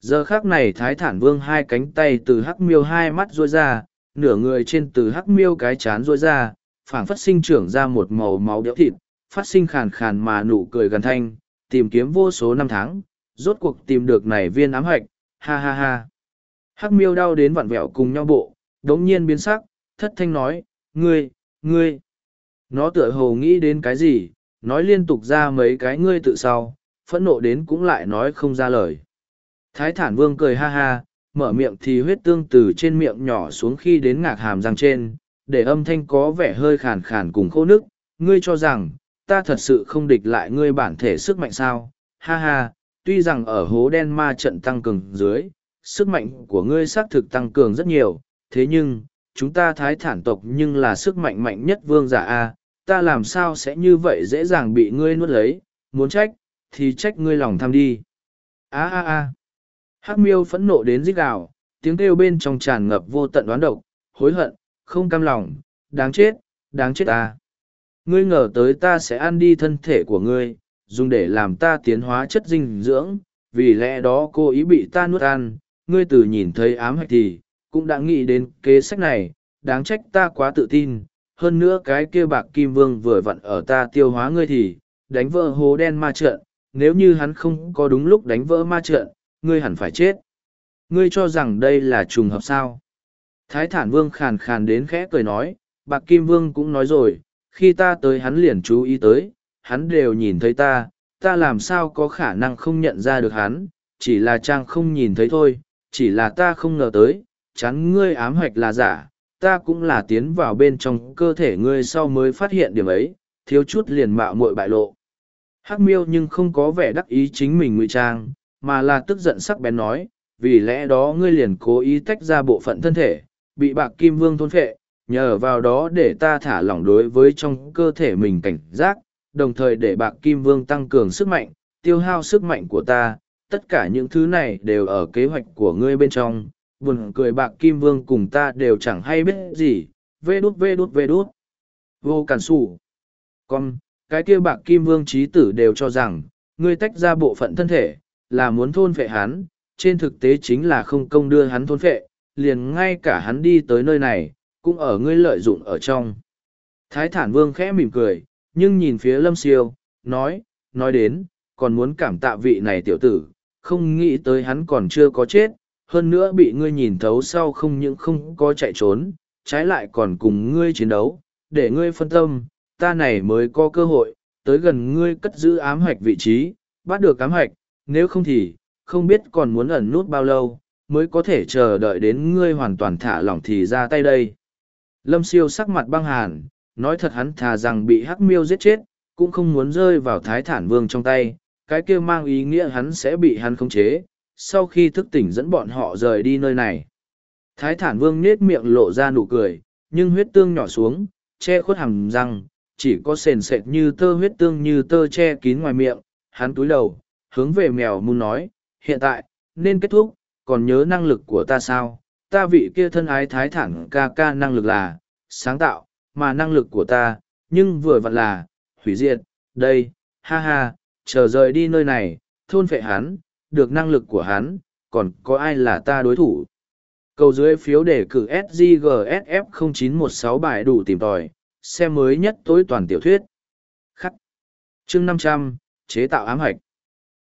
Giờ khác này Thái Thản Vương hai cánh tay từ hắc miêu hai mắt rôi ra, nửa người trên từ hắc miêu cái chán rôi ra, phảng phất sinh trưởng ra một màu máu đẽo thịt, phát sinh khàn khàn mà nụ cười gần thanh, tìm kiếm vô số năm tháng, rốt cuộc tìm được này viên ám hạch, ha ha ha. Hắc miêu đau đến vặn vẹo cùng nhau bộ, đống nhiên biến sắc, thất thanh nói, ngươi, ngươi. Nó tựa hồ nghĩ đến cái gì, nói liên tục ra mấy cái ngươi tự sau, phẫn nộ đến cũng lại nói không ra lời. Thái thản vương cười ha ha, mở miệng thì huyết tương từ trên miệng nhỏ xuống khi đến ngạc hàm răng trên, để âm thanh có vẻ hơi khàn khàn cùng khô nước, ngươi cho rằng, ta thật sự không địch lại ngươi bản thể sức mạnh sao, ha ha, tuy rằng ở hố đen ma trận tăng cường dưới, sức mạnh của ngươi xác thực tăng cường rất nhiều, thế nhưng, chúng ta thái thản tộc nhưng là sức mạnh mạnh nhất vương giả A, ta làm sao sẽ như vậy dễ dàng bị ngươi nuốt lấy, muốn trách, thì trách ngươi lòng tham đi. a a a. Hắc miêu phẫn nộ đến rít gào, tiếng kêu bên trong tràn ngập vô tận đoán độc, hối hận, không cam lòng, đáng chết, đáng chết ta. Ngươi ngờ tới ta sẽ ăn đi thân thể của ngươi, dùng để làm ta tiến hóa chất dinh dưỡng, vì lẽ đó cô ý bị ta nuốt ăn, ngươi từ nhìn thấy ám hạch thì, cũng đã nghĩ đến kế sách này, đáng trách ta quá tự tin, hơn nữa cái kia bạc kim vương vừa vặn ở ta tiêu hóa ngươi thì, đánh vỡ hố đen ma trận, nếu như hắn không có đúng lúc đánh vỡ ma trận, ngươi hẳn phải chết. Ngươi cho rằng đây là trùng hợp sao? Thái thản vương khàn khàn đến khẽ cười nói, bạc kim vương cũng nói rồi, khi ta tới hắn liền chú ý tới, hắn đều nhìn thấy ta, ta làm sao có khả năng không nhận ra được hắn, chỉ là trang không nhìn thấy thôi, chỉ là ta không ngờ tới, chắn ngươi ám hoạch là giả, ta cũng là tiến vào bên trong cơ thể ngươi sau mới phát hiện điểm ấy, thiếu chút liền mạo muội bại lộ. Hắc miêu nhưng không có vẻ đắc ý chính mình ngụy trang, mà là tức giận sắc bén nói, vì lẽ đó ngươi liền cố ý tách ra bộ phận thân thể, bị bạc kim vương thôn phệ, nhờ vào đó để ta thả lỏng đối với trong cơ thể mình cảnh giác, đồng thời để bạc kim vương tăng cường sức mạnh, tiêu hao sức mạnh của ta, tất cả những thứ này đều ở kế hoạch của ngươi bên trong, buồn cười bạc kim vương cùng ta đều chẳng hay biết gì, vê đút vê đút vê đút. Vô cản sủ. Con, cái kia bạc kim vương trí tử đều cho rằng, ngươi tách ra bộ phận thân thể, là muốn thôn phệ hắn, trên thực tế chính là không công đưa hắn thôn phệ, liền ngay cả hắn đi tới nơi này, cũng ở ngươi lợi dụng ở trong. Thái thản vương khẽ mỉm cười, nhưng nhìn phía lâm siêu, nói, nói đến, còn muốn cảm tạ vị này tiểu tử, không nghĩ tới hắn còn chưa có chết, hơn nữa bị ngươi nhìn thấu sau không những không có chạy trốn, trái lại còn cùng ngươi chiến đấu, để ngươi phân tâm, ta này mới có cơ hội, tới gần ngươi cất giữ ám hoạch vị trí, bắt được ám hoạch, nếu không thì, không biết còn muốn ẩn nút bao lâu, mới có thể chờ đợi đến ngươi hoàn toàn thả lỏng thì ra tay đây. Lâm siêu sắc mặt băng hàn, nói thật hắn thà rằng bị hắc miêu giết chết, cũng không muốn rơi vào thái thản vương trong tay, cái kia mang ý nghĩa hắn sẽ bị hắn khống chế, sau khi thức tỉnh dẫn bọn họ rời đi nơi này. Thái thản vương nết miệng lộ ra nụ cười, nhưng huyết tương nhỏ xuống, che khuất hàm răng, chỉ có sền sệt như tơ huyết tương như tơ che kín ngoài miệng, hắn túi đầu, hướng về mèo muốn nói, hiện tại, nên kết thúc, còn nhớ năng lực của ta sao, ta vị kia thân ái thái thẳng ca ca năng lực là, sáng tạo, mà năng lực của ta, nhưng vừa vặn là, hủy diệt, đây, ha ha, chờ rời đi nơi này, thôn phệ hắn, được năng lực của hắn, còn có ai là ta đối thủ. Cầu dưới phiếu đề cử SGGSF 0916 bài đủ tìm tòi, xem mới nhất tối toàn tiểu thuyết. Khắc. Chương 500, chế tạo ám hạch.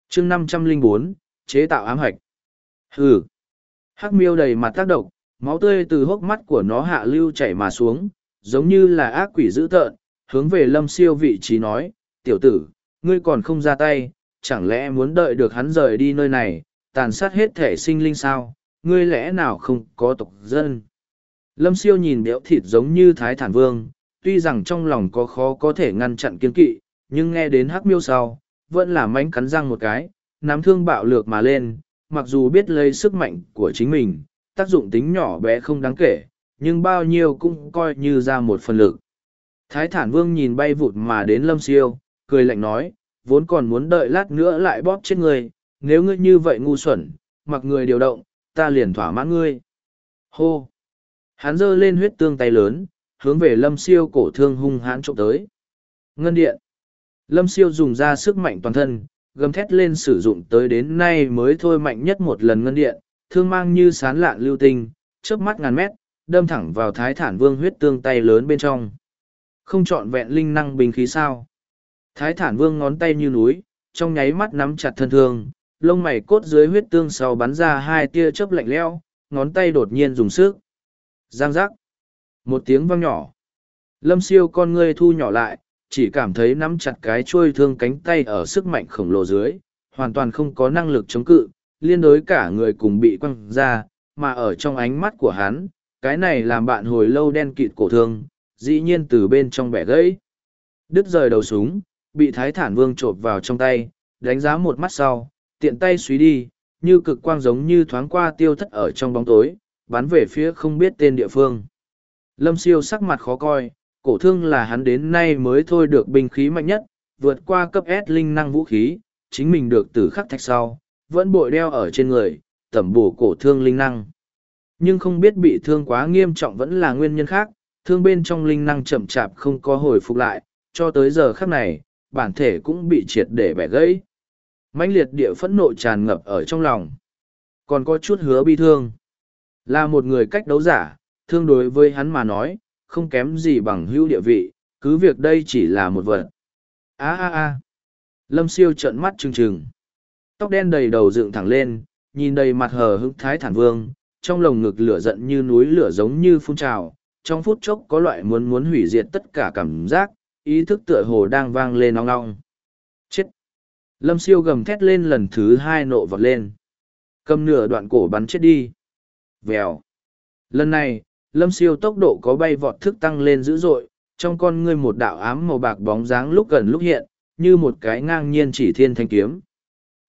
Chương 504, chế tạo ám hạch. Hừ. Hắc miêu đầy mặt tác động, máu tươi từ hốc mắt của nó hạ lưu chảy mà xuống, giống như là ác quỷ dữ tợn, hướng về lâm siêu vị trí nói, tiểu tử, ngươi còn không ra tay, chẳng lẽ muốn đợi được hắn rời đi nơi này, tàn sát hết thể sinh linh sao, ngươi lẽ nào không có tộc dân. Lâm siêu nhìn béo thịt giống như thái thản vương, tuy rằng trong lòng có khó có thể ngăn chặn kiên kỵ, nhưng nghe đến hắc miêu sau, vẫn là mánh cắn răng một cái, nắm thương bạo lược mà lên, mặc dù biết lấy sức mạnh của chính mình, tác dụng tính nhỏ bé không đáng kể, nhưng bao nhiêu cũng coi như ra một phần lực. Thái thản vương nhìn bay vụt mà đến lâm siêu, cười lạnh nói, vốn còn muốn đợi lát nữa lại bóp chết người, nếu ngươi như vậy ngu xuẩn, mặc người điều động, ta liền thỏa mãn ngươi. Hô! Hắn giơ lên huyết tương tay lớn, hướng về lâm siêu cổ thương hung hãn trộm tới. Ngân điện! Lâm siêu dùng ra sức mạnh toàn thân, gầm thét lên sử dụng tới đến nay mới thôi mạnh nhất một lần ngân điện, thương mang như sán lạn lưu tinh, chớp mắt ngàn mét, đâm thẳng vào thái thản vương huyết tương tay lớn bên trong. Không chọn vẹn linh năng bình khí sao. Thái thản vương ngón tay như núi, trong nháy mắt nắm chặt thân thương, lông mày cốt dưới huyết tương sau bắn ra hai tia chớp lạnh leo, ngón tay đột nhiên dùng sức. Giang giác. Một tiếng vang nhỏ. Lâm siêu con ngươi thu nhỏ lại, chỉ cảm thấy nắm chặt cái chuôi thương cánh tay ở sức mạnh khổng lồ dưới, hoàn toàn không có năng lực chống cự, liên đối cả người cùng bị quăng ra, mà ở trong ánh mắt của hắn, cái này làm bạn hồi lâu đen kịt cổ thương, dĩ nhiên từ bên trong bẻ gãy. Đứt rời đầu súng, bị thái thản vương chộp vào trong tay, đánh giá một mắt sau, tiện tay suy đi, như cực quang giống như thoáng qua tiêu thất ở trong bóng tối, bắn về phía không biết tên địa phương. Lâm siêu sắc mặt khó coi, cổ thương là hắn đến nay mới thôi được binh khí mạnh nhất, vượt qua cấp S linh năng vũ khí, chính mình được tử khắc thạch sau, vẫn bội đeo ở trên người, tẩm bổ cổ thương linh năng. Nhưng không biết bị thương quá nghiêm trọng vẫn là nguyên nhân khác, thương bên trong linh năng chậm chạp không có hồi phục lại, cho tới giờ khắc này, bản thể cũng bị triệt để bẻ gãy. mãnh liệt địa phẫn nộ tràn ngập ở trong lòng. Còn có chút hứa bi thương. Là một người cách đấu giả, thương đối với hắn mà nói, không kém gì bằng hữu địa vị, cứ việc đây chỉ là một vật. a a a Lâm siêu trợn mắt trừng trừng. Tóc đen đầy đầu dựng thẳng lên, nhìn đầy mặt hờ hững thái thản vương, trong lồng ngực lửa giận như núi lửa giống như phun trào, trong phút chốc có loại muốn muốn hủy diệt tất cả cảm giác, ý thức tựa hồ đang vang lên nong nong. Chết! Lâm siêu gầm thét lên lần thứ hai nộ vọt lên. Cầm nửa đoạn cổ bắn chết đi. Vèo! Lần này, lâm siêu tốc độ có bay vọt thức tăng lên dữ dội, trong con ngươi một đạo ám màu bạc bóng dáng lúc gần lúc hiện, như một cái ngang nhiên chỉ thiên thanh kiếm.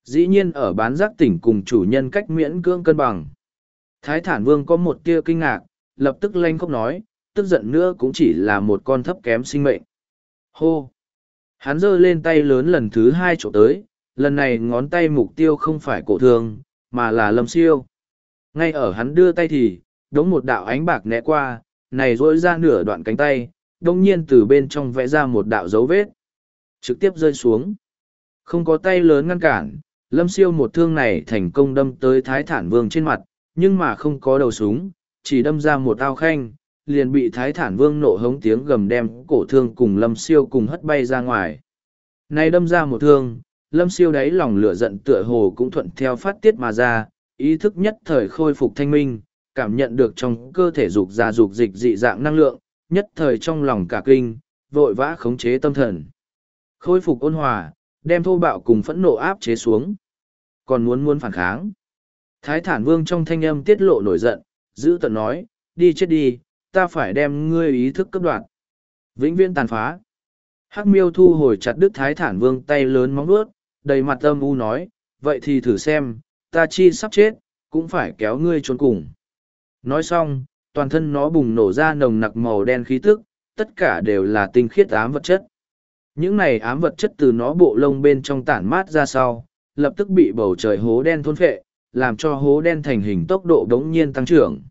Dĩ nhiên ở bán giác tỉnh cùng chủ nhân cách miễn cưỡng cân bằng. Thái thản vương có một tia kinh ngạc, lập tức lanh khóc nói, tức giận nữa cũng chỉ là một con thấp kém sinh mệnh. Hô! Hắn giơ lên tay lớn lần thứ hai chỗ tới, lần này ngón tay mục tiêu không phải cổ thương, mà là lâm siêu. Ngay ở hắn đưa tay thì, đống một đạo ánh bạc né qua, này rỗi ra nửa đoạn cánh tay, đông nhiên từ bên trong vẽ ra một đạo dấu vết. Trực tiếp rơi xuống. Không có tay lớn ngăn cản, lâm siêu một thương này thành công đâm tới thái thản vương trên mặt, nhưng mà không có đầu súng, chỉ đâm ra một ao khanh, liền bị thái thản vương nộ hống tiếng gầm đem cổ thương cùng lâm siêu cùng hất bay ra ngoài. Này đâm ra một thương, lâm siêu đáy lòng lửa giận tựa hồ cũng thuận theo phát tiết mà ra, ý thức nhất thời khôi phục thanh minh, cảm nhận được trong cơ thể dục già dục dịch dị dạng năng lượng, nhất thời trong lòng cả kinh, vội vã khống chế tâm thần. Khôi phục ôn hòa, đem thô bạo cùng phẫn nộ áp chế xuống. Còn muốn muốn phản kháng. Thái thản vương trong thanh âm tiết lộ nổi giận, giữ tận nói, đi chết đi, ta phải đem ngươi ý thức cấp đoạn. Vĩnh viễn tàn phá. Hắc miêu thu hồi chặt Đức Thái Thản Vương tay lớn móng vuốt, đầy mặt âm u nói, vậy thì thử xem, ta chi sắp chết, cũng phải kéo ngươi trốn cùng. Nói xong, toàn thân nó bùng nổ ra nồng nặc màu đen khí tức, tất cả đều là tinh khiết ám vật chất. Những này ám vật chất từ nó bộ lông bên trong tản mát ra sau, lập tức bị bầu trời hố đen thôn phệ, làm cho hố đen thành hình tốc độ đống nhiên tăng trưởng.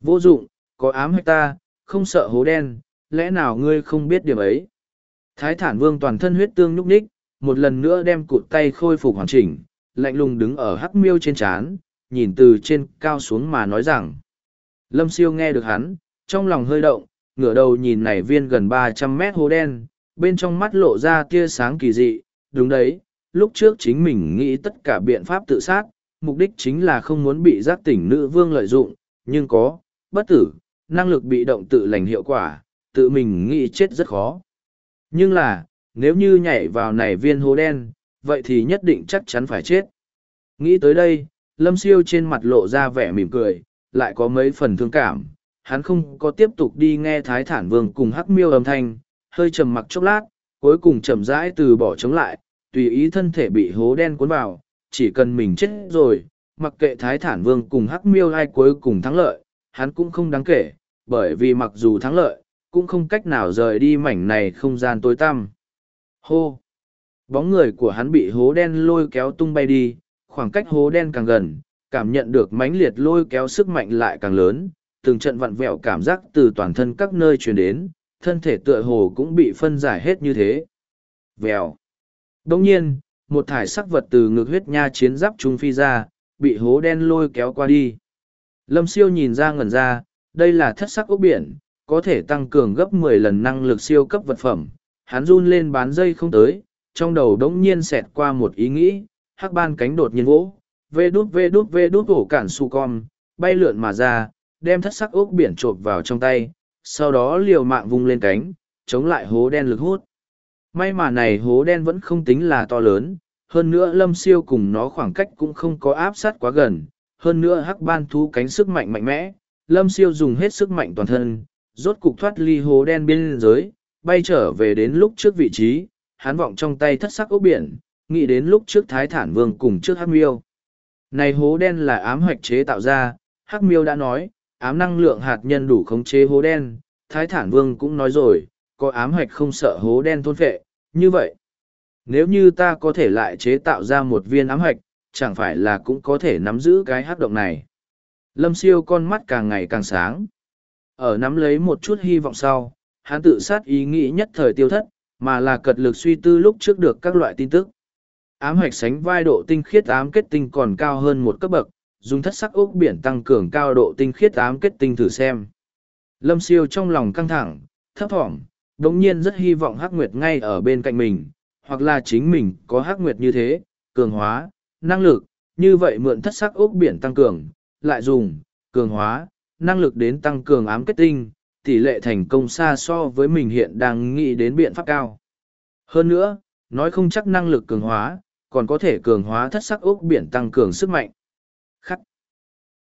Vô dụng, có ám hay ta, không sợ hố đen, lẽ nào ngươi không biết điểm ấy? Thái thản vương toàn thân huyết tương nhúc ních, một lần nữa đem cụt tay khôi phục hoàn chỉnh, lạnh lùng đứng ở hắc miêu trên trán, nhìn từ trên cao xuống mà nói rằng. Lâm siêu nghe được hắn, trong lòng hơi động, ngửa đầu nhìn này viên gần ba trăm mét hố đen, bên trong mắt lộ ra tia sáng kỳ dị, đúng đấy, lúc trước chính mình nghĩ tất cả biện pháp tự sát, mục đích chính là không muốn bị giác tỉnh nữ vương lợi dụng, nhưng có, bất tử, năng lực bị động tự lành hiệu quả, tự mình nghĩ chết rất khó. Nhưng là, nếu như nhảy vào này viên hố đen, vậy thì nhất định chắc chắn phải chết. Nghĩ tới đây, lâm siêu trên mặt lộ ra vẻ mỉm cười, lại có mấy phần thương cảm. Hắn không có tiếp tục đi nghe Thái Thản Vương cùng hắc miêu âm thanh, hơi trầm mặc chốc lát, cuối cùng chậm rãi từ bỏ chống lại, tùy ý thân thể bị hố đen cuốn vào, chỉ cần mình chết rồi, mặc kệ Thái Thản Vương cùng hắc miêu ai cuối cùng thắng lợi, hắn cũng không đáng kể, bởi vì mặc dù thắng lợi, cũng không cách nào rời đi mảnh này không gian tối tăm. Hô! Bóng người của hắn bị hố đen lôi kéo tung bay đi, khoảng cách hố đen càng gần, cảm nhận được mãnh liệt lôi kéo sức mạnh lại càng lớn, từng trận vặn vẹo cảm giác từ toàn thân các nơi truyền đến, thân thể tựa hồ cũng bị phân giải hết như thế. Vèo. Đồng nhiên, một thải sắc vật từ ngực huyết nha chiến giáp trung phi ra, bị hố đen lôi kéo qua đi. Lâm siêu nhìn ra ngẩn ra, đây là thất sắc ốc biển, có thể tăng cường gấp mười lần năng lực siêu cấp vật phẩm. Hắn run lên bán dây không tới, trong đầu đống nhiên xẹt qua một ý nghĩ, hắc ban cánh đột nhiên vỗ, vê đút vê đút vê đút ổ cản su con, bay lượn mà ra, đem thất sắc ốc biển trộp vào trong tay, sau đó liều mạng vung lên cánh, chống lại hố đen lực hút. May mà này hố đen vẫn không tính là to lớn, hơn nữa lâm siêu cùng nó khoảng cách cũng không có áp sát quá gần, hơn nữa hắc ban thú cánh sức mạnh mạnh mẽ, lâm siêu dùng hết sức mạnh toàn thân, rốt cục thoát ly hố đen biên giới, bay trở về đến lúc trước vị trí, Hán vọng trong tay thất sắc ốc biển, nghĩ đến lúc trước Thái Thản Vương cùng trước Hắc Miêu. Này hố đen là ám hoạch chế tạo ra, Hắc Miêu đã nói, ám năng lượng hạt nhân đủ khống chế hố đen, Thái Thản Vương cũng nói rồi, có ám hoạch không sợ hố đen thôn phệ, như vậy. Nếu như ta có thể lại chế tạo ra một viên ám hoạch, chẳng phải là cũng có thể nắm giữ cái hát động này. Lâm siêu con mắt càng ngày càng sáng. Ở nắm lấy một chút hy vọng sau, hắn tự sát ý nghĩ nhất thời tiêu thất, mà là cật lực suy tư lúc trước được các loại tin tức. Ám hoạch sánh vai độ tinh khiết ám kết tinh còn cao hơn một cấp bậc, dùng thất sắc ốc biển tăng cường cao độ tinh khiết ám kết tinh thử xem. Lâm siêu trong lòng căng thẳng, thấp thỏm, đồng nhiên rất hy vọng hắc nguyệt ngay ở bên cạnh mình, hoặc là chính mình có hắc nguyệt như thế, cường hóa, năng lực, như vậy mượn thất sắc ốc biển tăng cường, lại dùng, cường hóa, năng lực đến tăng cường ám kết tinh, tỷ lệ thành công xa so với mình hiện đang nghĩ đến biện pháp cao. Hơn nữa, nói không chắc năng lực cường hóa, còn có thể cường hóa thất sắc ốc biển tăng cường sức mạnh. Khắc.